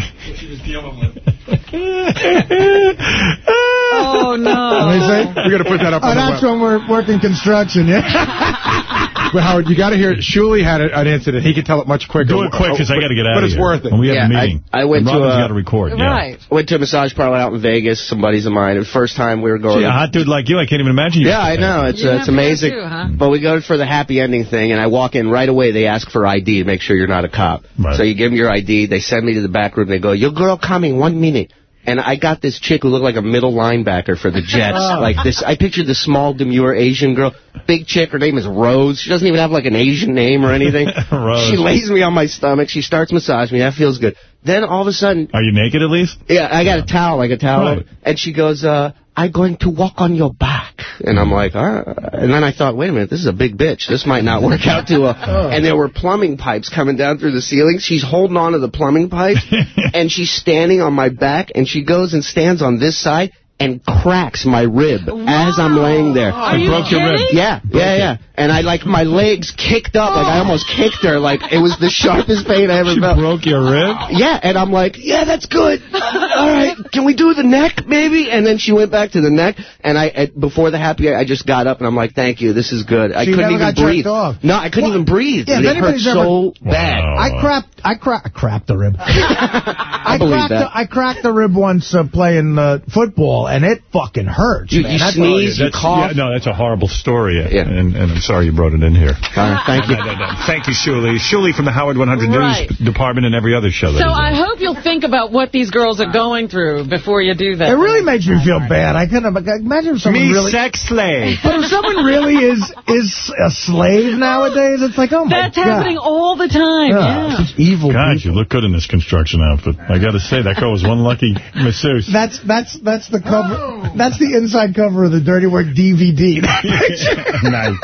[LAUGHS] Oh, no. [LAUGHS] Let me see. We're going to put that up Oh, on the that's web. when we're working construction, yeah? [LAUGHS] But Howard, you got to hear it. Shuli had a, an incident. He could tell it much quicker. Do it quick, because I got to get out But it's here. worth it. And we have Yeah, a meeting. I, I went and to Robin's a, got to record. Yeah. Went to a massage parlor out in Vegas. Some buddies of mine. The first time we were going. Gee, a hot dude like you, I can't even imagine you. Yeah, I know. It's You uh, it's amazing. too, huh? But we go for the happy ending thing, and I walk in right away. They ask for ID to make sure you're not a cop. Right. So you give them your ID. They send me to the back room. They go, "Your girl coming. One minute." And I got this chick who looked like a middle linebacker for the Jets. Oh. Like this, I pictured this small, demure Asian girl, big chick. Her name is Rose. She doesn't even have like an Asian name or anything. [LAUGHS] Rose. She lays me on my stomach. She starts massaging me. That feels good. Then all of a sudden, Are you naked at least? yeah, I got a towel, like a towel. Right. And she goes, uh, I'm going to walk on your back. And I'm like, all right. And then I thought, wait a minute, this is a big bitch. This might not work out too well. [LAUGHS] Oh. And there were plumbing pipes coming down through the ceiling. She's holding on to the plumbing pipe, [LAUGHS] and she's standing on my back, and she goes and stands on this side and cracks my rib as I'm laying there. Are you broke your rib. Yeah, yeah, yeah. And I, like, my legs kicked up. Like, I almost kicked her. Like, it was the [LAUGHS] sharpest pain I ever She felt. broke your rib? Yeah, and I'm like, yeah, that's good. All right, can we do the neck, maybe? And then she went back to the neck, and I at, before the happy, I just got up and I'm like, thank you, this is good. I So you couldn't never even got breathe. off? No, I couldn't even breathe. Yeah, if it hurt anybody's ever- so bad. Wow. I crapped, I cra I crapped the rib. [LAUGHS] I, believe cracked that. The, I cracked the rib once uh, playing uh, football, and it fucking hurts. You- man. you That's- sneeze, you That's- cough. Yeah, no, that's a horrible story, Yeah. and, and I'm sorry you brought it in here. [LAUGHS] Uh, thank you. No, no, no. Thank you, Shuli. Shuli from the Howard 100 Right. News Department and every other show. So I there. hope you'll think about what these girls are going through before you do that. It really makes me feel bad. I couldn't imagine if someone Me really. sex slave. But if someone really is is a slave nowadays, it's like, oh my That's god. happening all the time. Yeah, Yeah. such evil God, people. you look good in this construction outfit. I got to say, that girl was one lucky masseuse. That's that's that's the cover. That's the inside cover of the Dirty Work DVD. [LAUGHS] [LAUGHS] nice.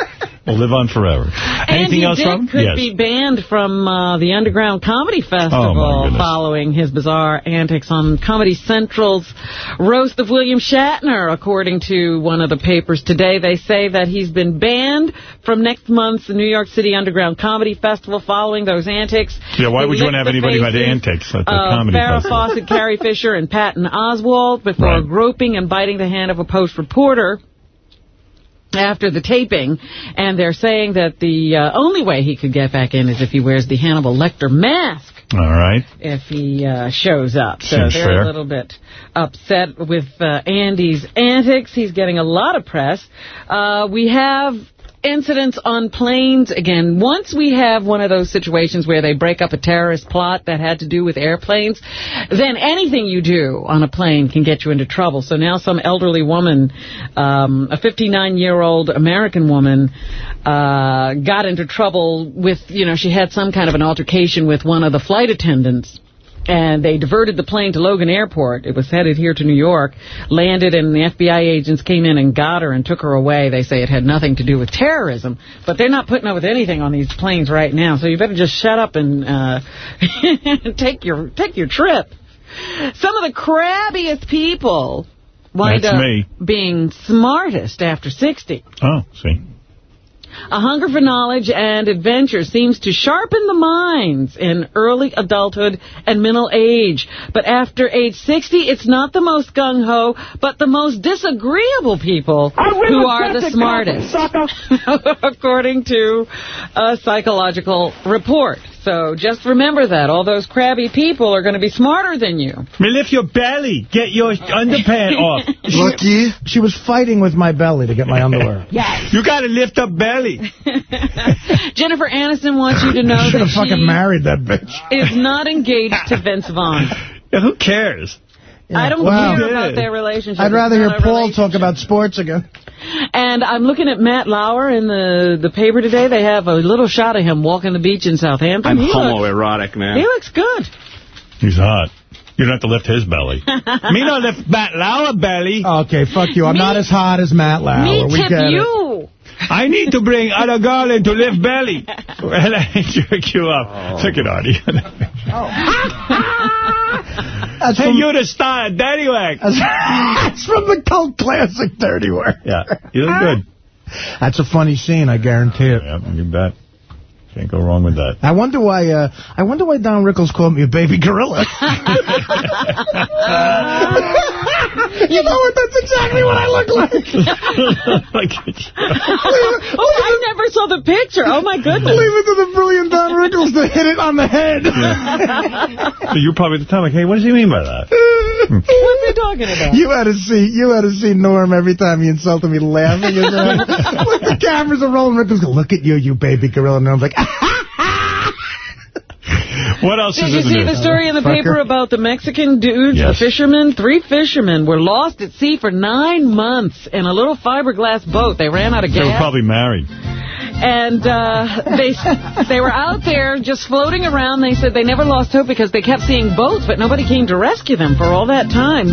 Will live on forever. Anything Andy else, Dick Rob? could yes. be banned from uh, the Underground Comedy Oh, Festival goodness. following his bizarre antics on Comedy Central's roast of William Shatner. According to one of the papers today, they say that he's been banned from next month's New York City Underground Comedy Festival following those antics. Yeah, why He would you want to have anybody about faces antics at the comedy Farrah festival? Fawcett, Carrie Fisher, and Patton Oswalt before Right. groping and biting the hand of a Post reporter after the taping, and they're saying that the uh, only way he could get back in is if he wears the Hannibal Lecter mask All right. if he uh, shows up. So Seems they're fair. a little bit upset with uh, Andy's antics. He's getting a lot of press. Uh, we have incidents on planes. Again, once we have one of those situations where they break up a terrorist plot that had to do with airplanes, then anything you do on a plane can get you into trouble. So now some elderly woman, um, a 59-year-old American woman, uh, got into trouble with, you know, she had some kind of an altercation with one of the flight attendants and they diverted the plane to Logan Airport. It was headed here to New York, landed, and the FBI agents came in and got her and took her away. They say it had nothing to do with terrorism, but they're not putting up with anything on these planes right now, so you better just shut up and uh, [LAUGHS] take your take your trip. Some of the crabbiest people wind That's up me. being smartest after 60. Oh, see. A hunger for knowledge and adventure seems to sharpen the minds in early adulthood and middle age. But after age 60, it's not the most gung-ho, but the most disagreeable people who are the smartest, [LAUGHS] according to a psychological report. So just remember that. All those crabby people are going to be smarter than you. Me lift your belly. Get your underpants [LAUGHS] off. Lucky. She was fighting with my belly to get my underwear. [LAUGHS] Yes. You got to lift up belly. [LAUGHS] Jennifer Aniston wants you to know Should that have fucking she married that bitch. is not engaged to Vince Vaughn. Who cares? I don't Wow. care about their relationship. I'd rather hear Paul talk about sports again. And I'm looking at Matt Lauer in the, the paper today. They have a little shot of him walking the beach in Southampton. I'm he, looks, homoerotic, man. he looks good. He's hot. You don't have to lift his belly. [LAUGHS] Me not lift Matt Lauer belly. Okay, fuck you. I'm Me- not as hot as Matt Lauer. Me we tip get it. you. I need to bring Anna Garland to lift belly. [LAUGHS] And I jerk you up. Oh. Check it, Artie. [LAUGHS] Oh. That's hey, from, you're the star, Daddy Wack. that's, that's from the cult classic Dirty Work. Yeah, you look good. That's a funny scene, I guarantee it. Yeah, you bet. Can't go wrong with that. I wonder why. Uh, I wonder why Don Rickles called me a baby gorilla. [LAUGHS] you know what? That's exactly what I look like. like, [LAUGHS] Oh, I never saw the picture. Oh, my goodness. Leave it to the brilliant Don Rickles to hit it on the head. [LAUGHS] so you're probably at the time like, hey, what does he mean by that? what are he talking about? You had to see, you had to see Norm every time he insulted me laughing. his ass. like the cameras are rolling. Rickles go, look at you, you baby gorilla. And Norm's like, [LAUGHS] What else Did is you in the see news? the story in the Fucker. paper about the Mexican dudes, Yes. a fisherman? Three fishermen were lost at sea for nine months in a little fiberglass boat. They ran out of gas. They were gas. probably married. And uh, they they were out there just floating around. They said they never lost hope because they kept seeing boats, but nobody came to rescue them for all that time.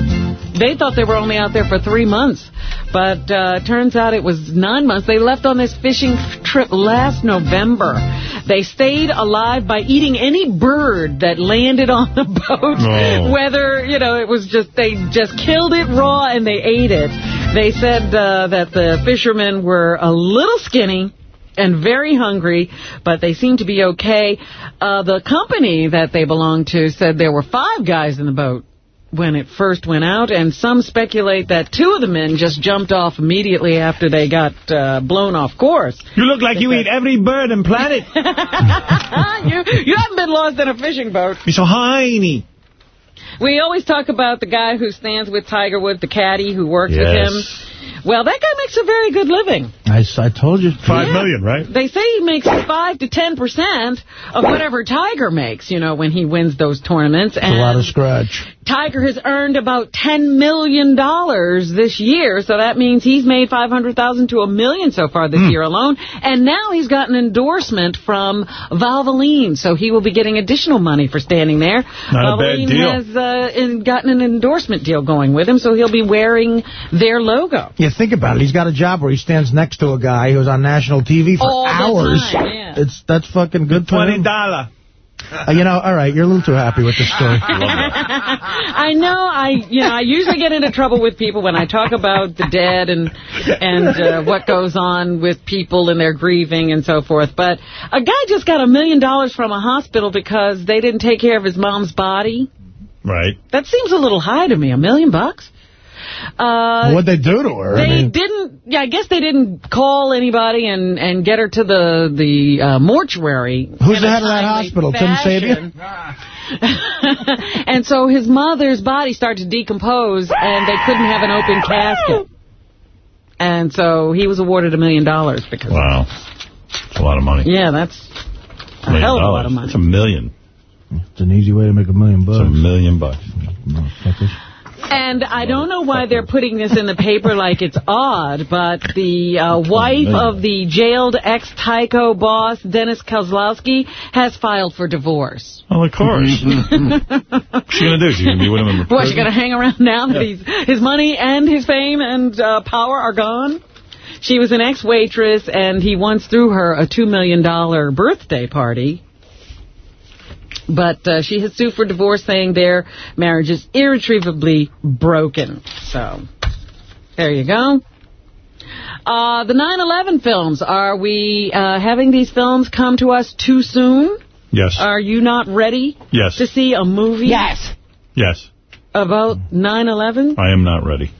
They thought they were only out there for three months, but uh, turns out it was nine months. They left on this fishing trip last November. They stayed alive by eating any bird that landed on the boat, Oh. whether, you know, it was just, they just killed it raw and they ate it. They said uh, that the fishermen were a little skinny and very hungry, but they seem to be okay. Uh, the company that they belong to said there were five guys in the boat when it first went out, and some speculate that two of the men just jumped off immediately after they got uh, blown off course. You look like you eat every bird on planet. [LAUGHS] you, you haven't been lost in a fishing boat. You're so tiny. We always talk about the guy who stands with Tiger Woods, the caddy who works with him. Well, that guy makes a very good living. I, I told you. Five Yeah. million, right? They say he makes 5 to 10% of whatever Tiger makes, you know, when he wins those tournaments. It's a lot of scratch. Tiger has earned about $10 million this year, so that means he's made 500000 to a million so far this year alone. And now he's got an endorsement from Valvoline, so he will be getting additional money for standing there. Not a bad Valvoline deal. has uh, in, gotten an endorsement deal going with him, so he'll be wearing their logo. Yeah, think about it. He's got a job where he stands next to a guy who's on national TV for All the hours. time, yeah. It's That's fucking good for Twenty him. Dollar. Uh, you know, all right, you're a little too happy with the story. [LAUGHS] I know I you know I usually get into trouble with people when I talk about the dead and and uh, what goes on with people and their grieving and so forth. But a guy just got a million dollars from a hospital because they didn't take care of his mom's body. Right. That seems a little high to me. A million bucks. Uh, What'd they do to her? they I mean, didn't. Yeah, I guess they didn't call anybody and and get her to the the uh, mortuary. who's in the head of that timely hospital? Tim fashion. Sabean? [LAUGHS] and so his mother's body started to decompose, and they couldn't have an open casket. And so he was awarded a million dollars because. Wow. That's a lot of money. Yeah, that's a Million hell of a lot of money. It's a million. It's an easy way to make a million It's a million bucks. Motherfuckers. And I don't know why they're putting this in the paper like it's odd, but the uh, wife of the jailed ex-Tyco boss, Dennis Kozlowski, has filed for divorce. Well, of course. What's she going to do? She's going to be with him in What, prison? she going to hang around now that he's, his money and his fame and uh, power are gone? She was an ex-waitress, and he once threw her a $2 million birthday party. But uh, she has sued for divorce, saying their marriage is irretrievably broken. So, there you go. Uh, the 9/11 films. Are we uh, having these films come to us too soon? Yes. Are you not ready Yes. to see a movie? Yes. Yes. About 9/11. I am not ready.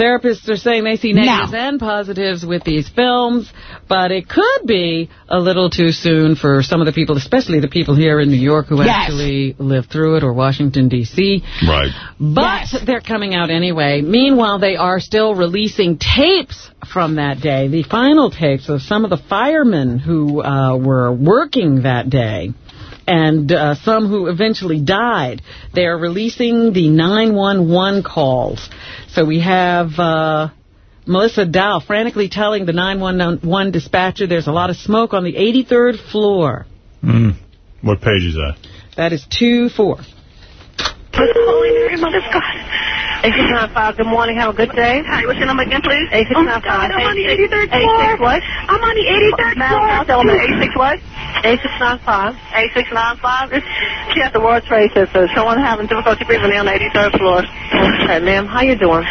Therapists are saying they see negatives and positives with these films, but it could be a little too soon for some of the people, especially the people here in New York who Yes. actually lived through it, or Washington, D.C. Right. But they're coming out anyway. Meanwhile, they are still releasing tapes from that day, the final tapes of some of the firemen who uh, were working that day. And uh, some who eventually died. They are releasing the 911 calls. So we have uh, Melissa Doi frantically telling the 911 dispatcher there's a lot of smoke on the 83rd floor. Mm. What page is that? That is 2-4. Holy Mary, Mother of God. 8695, good morning, have a good day. Hi, what's your number again, please? 8695. Oh, my God, I'm on the 83rd 86 floor. what? I'm on the 83rd floor. now tell me 86 what? 8695. 8695? She at the World Trade Center. Someone having difficulty breathing on the 83rd floor. Okay, ma'am, how you doing?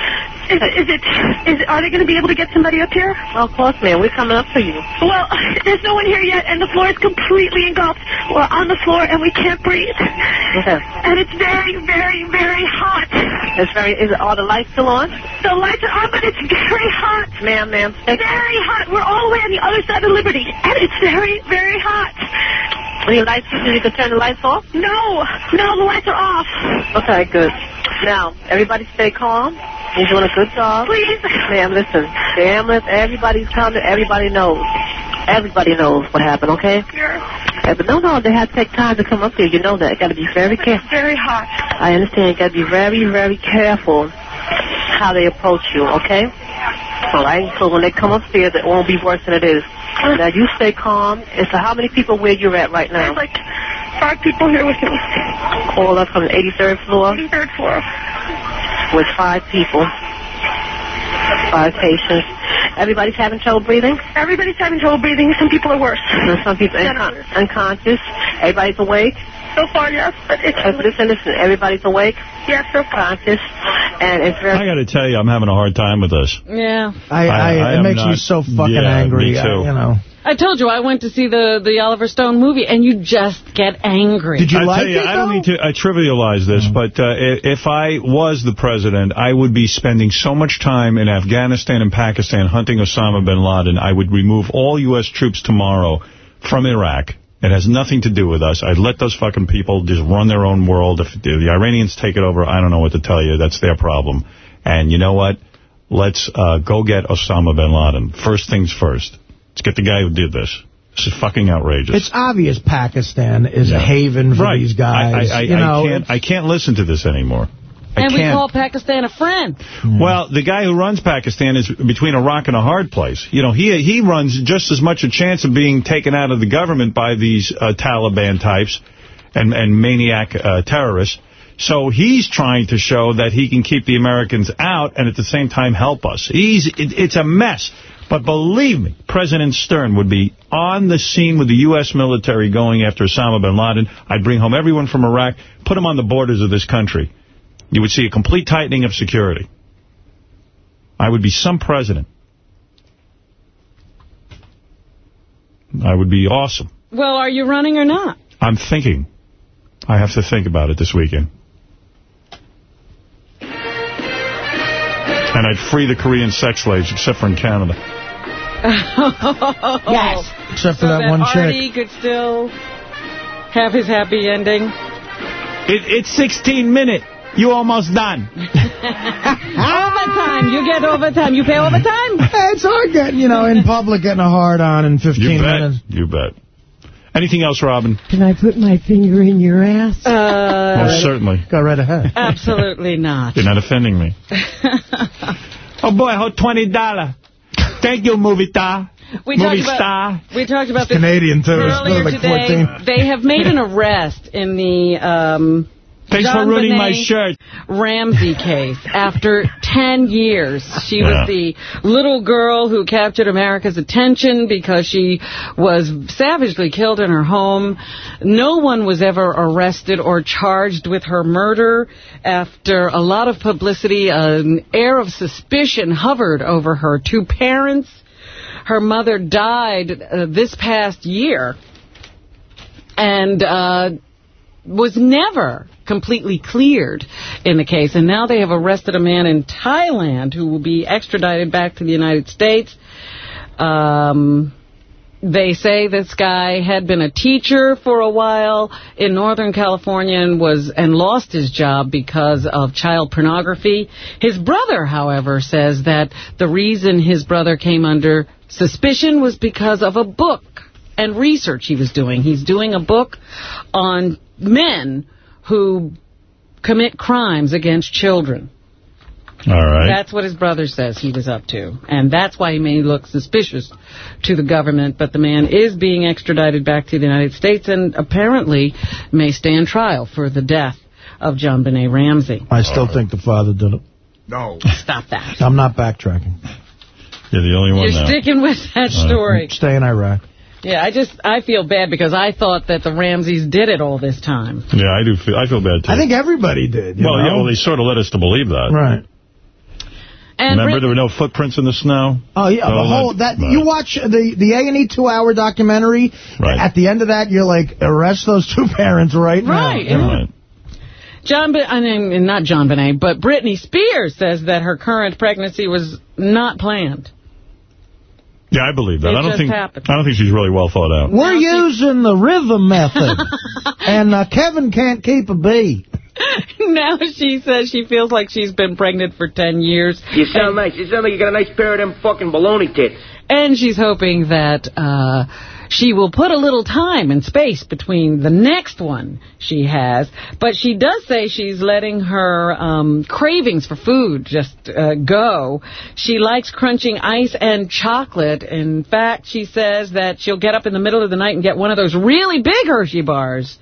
Is it, is it, is are they going to be able to get somebody up here? Well, Of course, ma'am, we're coming up for you. Well, [LAUGHS] there's no one here yet, and the floor is completely engulfed. We're on the floor, and we can't breathe. Okay. And it's very, very, very hot. It's very, is are the lights still on? The lights are on, but it's very hot. Ma'am, ma'am. Very hot. We're all the way on the other side of Liberty, and it's very, very hot. Any lights, you can turn the lights off? No, no, the lights are off. Okay, good. Now, everybody stay calm. You're doing a good job. Please. Ma'am, listen. Ambulance, everybody's coming. Everybody knows. Everybody knows what happened, okay? Yeah, uh, but no, no, they have to take time to come up here. You know that. got to be very careful. Very hot. I understand. Got to be very, very careful how they approach you, okay? All right? So when they come upstairs, it won't be worse than it is. Uh-huh. Now, you stay calm. And so how many people where you're at right now? There's like five people here with me. All up from the 83rd floor 83rd floor. with five people. Five patients. Everybody's having trouble breathing? Everybody's having trouble breathing. Some people are worse. Some people uncon- unconscious. Everybody's awake. So far, yes, but it's Uh, listen, listen. Everybody's awake. yes, so far. Conscious. And it's very... I got to tell you, I'm having a hard time with this. Yeah. I, I, I it am makes me not- so fucking yeah, angry. me I- you know. I told you I went to see the the Oliver Stone movie, and you just get angry. Did I tell you, I don't mean to I trivialize this, but uh, if I was the president, I would be spending so much time in Afghanistan and Pakistan hunting Osama bin Laden. I would remove all U.S. troops tomorrow from Iraq. It has nothing to do with us. I'd let those fucking people just run their own world. If the Iranians take it over, I don't know what to tell you. That's their problem. And you know what? Let's uh, go get Osama bin Laden. First things first. Let's get the guy who did this. This is fucking outrageous. It's obvious Pakistan is a haven for right. these guys. I, I, I, you know, I can't. I can't listen to this anymore. I and we can't. call Pakistan a friend. Well, the guy who runs Pakistan is between a rock and a hard place. You know, he he runs just as much a chance of being taken out of the government by these uh, Taliban types and, and maniac uh, terrorists. So he's trying to show that he can keep the Americans out and at the same time help us. He's it, It's a mess. But believe me, President Stern would be on the scene with the U.S. military going after Osama bin Laden. I'd bring home everyone from Iraq, put them on the borders of this country. You would see a complete tightening of security. I would be some president. I would be awesome. Well, are you running or not? I'm thinking. I have to think about it this weekend. And I'd free the Korean sex slaves, except for in Canada. [LAUGHS] yes. Except for so that one chick. Artie could still have his happy ending. It, it's 16 minute. You almost done. [LAUGHS] overtime. You get overtime. You pay overtime? it's hard getting, you know, in public getting a hard on in 15 You minutes. You bet. Anything else, Robin? Can I put my finger in your ass? Uh, Most certainly. Go right ahead. Absolutely not. You're not offending me. [LAUGHS] oh, boy, I hold $20. Thank you, movie star. We movie talked star. about we talked about this Canadian, too. It's earlier like today. 14. They have made an arrest in the um, Thanks John for ruining my shirt. Ramsey case. After 10 years, she Yeah. was the little girl who captured America's attention because she was savagely killed in her home. No one was ever arrested or charged with her murder. After a lot of publicity, an air of suspicion hovered over her two parents. Her mother died uh, this past year and uh, was never completely cleared in the case. And now they have arrested a man in Thailand who will be extradited back to the United States. Um, they say this guy had been a teacher for a while in Northern California and was and lost his job because of child pornography. His brother, however, says that the reason his brother came under suspicion was because of a book and research he was doing. He's doing a book on men who commit crimes against children. All right. That's what his brother says he was up to. And that's why he may look suspicious to the government. But the man is being extradited back to the United States and apparently may stand trial for the death of JonBenét Ramsey. I still think the father did it. No. Stop that. I'm not backtracking. You're the only one You're now. sticking with that story. Stay in Iraq. Yeah, I just, I feel bad because I thought that the Ramseys did it all this time. Yeah, I do feel, I feel bad, too. I think everybody did. you well, yeah, well, they sort of led us to believe that. Right. And Remember, Brit- there were no footprints in the snow? Oh yeah, the whole that- that right. you watch the the A and E two hour documentary. Right. At the end of that, you're like, arrest those two [LAUGHS] parents right, Right, now. Right. John, I mean, not JonBenét, but Britney Spears says that her current pregnancy was not planned. Yeah, I believe that. It I don't just think happened. I don't think she's really well thought out. We're using the rhythm method, [LAUGHS] and uh, Kevin can't keep a beat. [LAUGHS] now she says she feels like she's been pregnant for 10 years. You sound nice. You sound like you got a nice pair of them fucking baloney tits. And she's hoping that uh, she will put a little time and space between the next one she has. But she does say she's letting her um, cravings for food just uh, go. She likes crunching ice and chocolate. In fact, she says that she'll get up in the middle of the night and get one of those really big Hershey bars.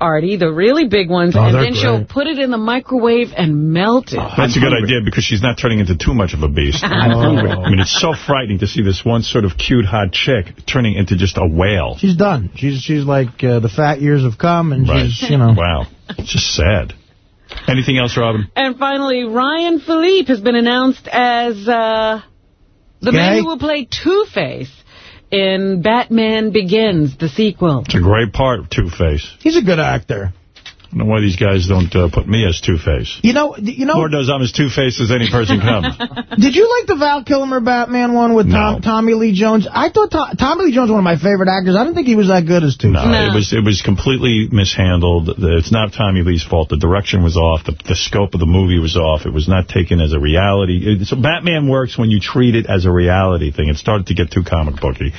Artie, the really big ones, Oh, and then she'll put it in the microwave and melt it. That's a good idea because she's not turning into too much of a beast. I'm. [LAUGHS] I mean, it's so frightening to see this one sort of cute, hot chick turning into just a whale. She's done. She's she's like uh, the fat years have come, and Right. she's you know. Wow. It's just sad. Anything else, Robin? And finally, Ryan Philippe has been announced as uh, the Gay? man who will play Two-Face in Batman Begins, the sequel. It's a great part, Two-Face. He's a good actor. I don't know why these guys don't uh, put me as Two-Face. You know, you know. Lord knows I'm as Two-Face as any person comes. [LAUGHS] Did you like the Val Kilmer Batman one with Tom, Tommy Lee Jones? I thought Tom, Tommy Lee Jones was one of my favorite actors. I didn't think he was that good as Two. No, it was it was completely mishandled. It's not Tommy Lee's fault. The direction was off. The, the scope of the movie was off. It was not taken as a reality. It, so Batman works when you treat it as a reality thing. It started to get too comic booky,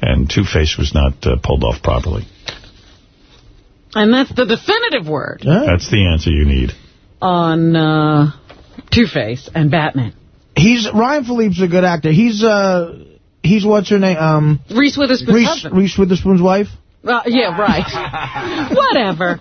and Two-Face was not uh, pulled off properly. And that's the definitive word That's the answer you need. on uh, Two-Face and Batman. He's Ryan Philippe's a good actor. He's uh he's what's her name? Um Reese Witherspoon's Reese, husband. Reese Witherspoon's wife. Uh, yeah, right. [LAUGHS] Whatever.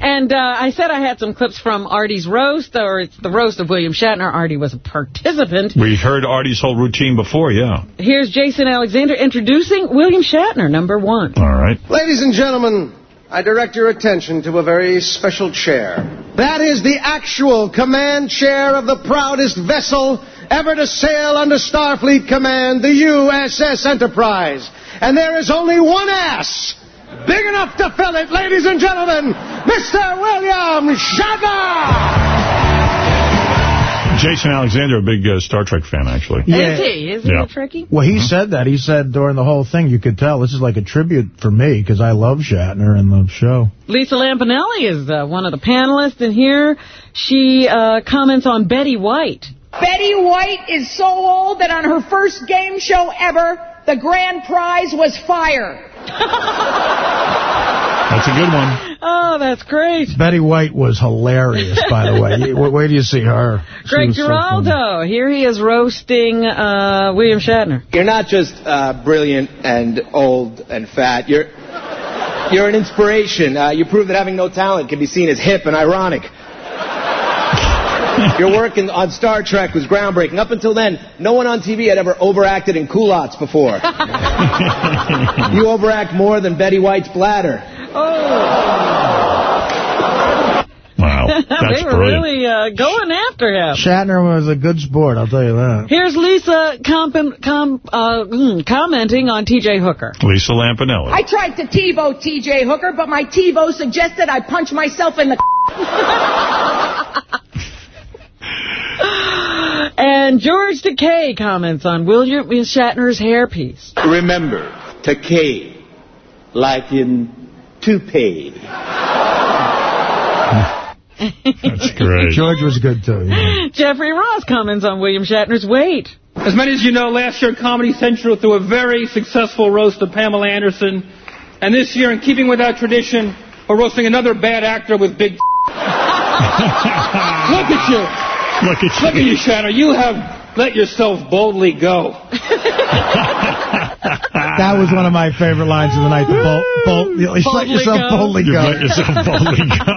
And uh, I said I had some clips from Artie's roast, or it's the roast of William Shatner. Artie was a participant. We heard Artie's whole routine before, yeah. Here's Jason Alexander introducing William Shatner, number one. All right. Ladies and gentlemen, I direct your attention to a very special chair. That is the actual command chair of the proudest vessel ever to sail under Starfleet command, the USS Enterprise. And there is only one ass big enough to fill it, ladies and gentlemen, Mr. William Shatner! Jason Alexander, a big uh, Star Trek fan, actually. Is he? Is he Yeah. a Trekkie? Well, he said that. He said during the whole thing, you could tell this is like a tribute for me because I love Shatner and the show. Lisa Lampanelli is uh, one of the panelists, and here she uh, comments on Betty White. Betty White is so old that on her first game show ever, the grand prize was fire. That's a good one. Oh, that's great. Betty White was hilarious, by the way. [LAUGHS] Where, where do you see her? She Greg was so. Giraldo, here he is roasting uh, William Shatner. You're not just uh, brilliant and old and fat. You're you're an inspiration. Uh, you prove that having no talent can be seen as hip and ironic. Your work in, on Star Trek was groundbreaking. Up until then, no one on TV had ever overacted in culottes before. [LAUGHS] you overact more than Betty White's bladder. Oh. Wow, [LAUGHS] they were really uh, going after him. Shatner was a good sport, I'll tell you that. Here's Lisa comp- com- uh, mm, commenting on T.J. Hooker. Lisa Lampanelli. I tried to TiVo TJ Hooker, but my TiVo suggested I punch myself in the [LAUGHS] [LAUGHS] And George Takei comments on William Shatner's hairpiece. Remember, Takei, like in toupee. That's great. George was good, too. yeah. Jeffrey Ross comments on William Shatner's weight. As many as you know, last year Comedy Central threw a very successful roast of Pamela Anderson. And this year, in keeping with that tradition, we're roasting another bad actor with big [LAUGHS] Look at you. Look at you. Look at you, Shatner. You have let yourself boldly go. [LAUGHS] That was one of my favorite lines of the night. The bolt, bolt, you let yourself go. boldly You go. let yourself [LAUGHS] boldly go.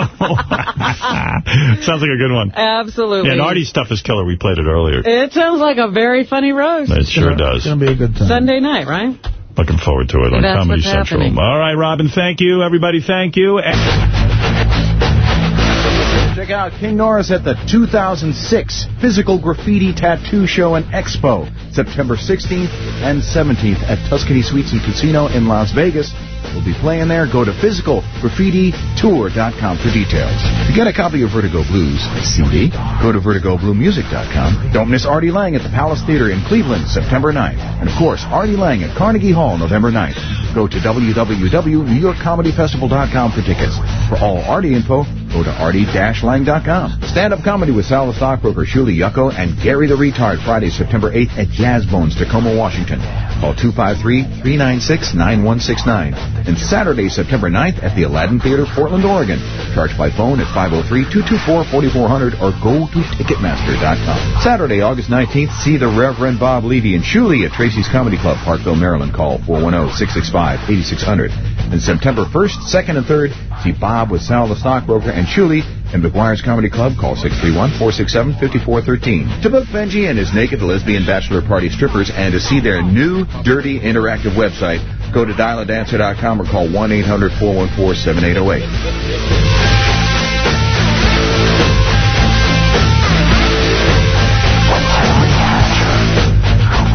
[LAUGHS] Sounds like a good one. Absolutely. Yeah, and Artie's stuff is killer. We played it earlier. It sounds like a very funny roast. It sure does. It's going to be a good time. Sunday night, right? Looking forward to it on That's Comedy Central. happening. All right, Robin, thank you. Everybody, thank you. Check out King Norris at the 2006 Physical Graffiti Tattoo Show and Expo, September 16th and 17th at Tuscany Suites and Casino in Las Vegas. We'll be playing there. Go to physicalgraffititour.com for details. To get a copy of Vertigo Blues CD, go to vertigobluemusic.com. Don't miss Artie Lange at the Palace Theater in Cleveland, September 9th. And of course, Artie Lange at Carnegie Hall, November 9th. Go to www.newyorkcomedyfestival.com for tickets. For all Artie info, go to artie-lang.com. Stand-up comedy with Sal the Stockbroker, Shuli Yucko, and Gary the Retard, Friday, September 8th at Jazz Bones, Tacoma, Washington. Call 253-396-9169. And Saturday, September 9th at the Aladdin Theater, Portland, Oregon. Charge by phone at 503-224-4400 or go to Ticketmaster.com. Saturday, August 19th, see the Reverend Bob Levy and Shuli at Tracy's Comedy Club, Parkville, Maryland. Call 410-665-8600. And September 1st, 2nd, and 3rd, see Bob with Sal the Stockbroker and Shuli in McGuire's Comedy Club. Call 631-467-5413. To book Benji and his naked lesbian bachelor party strippers and to see their new, dirty, interactive website, go to dialadancer.com or call 1-800-414-7808.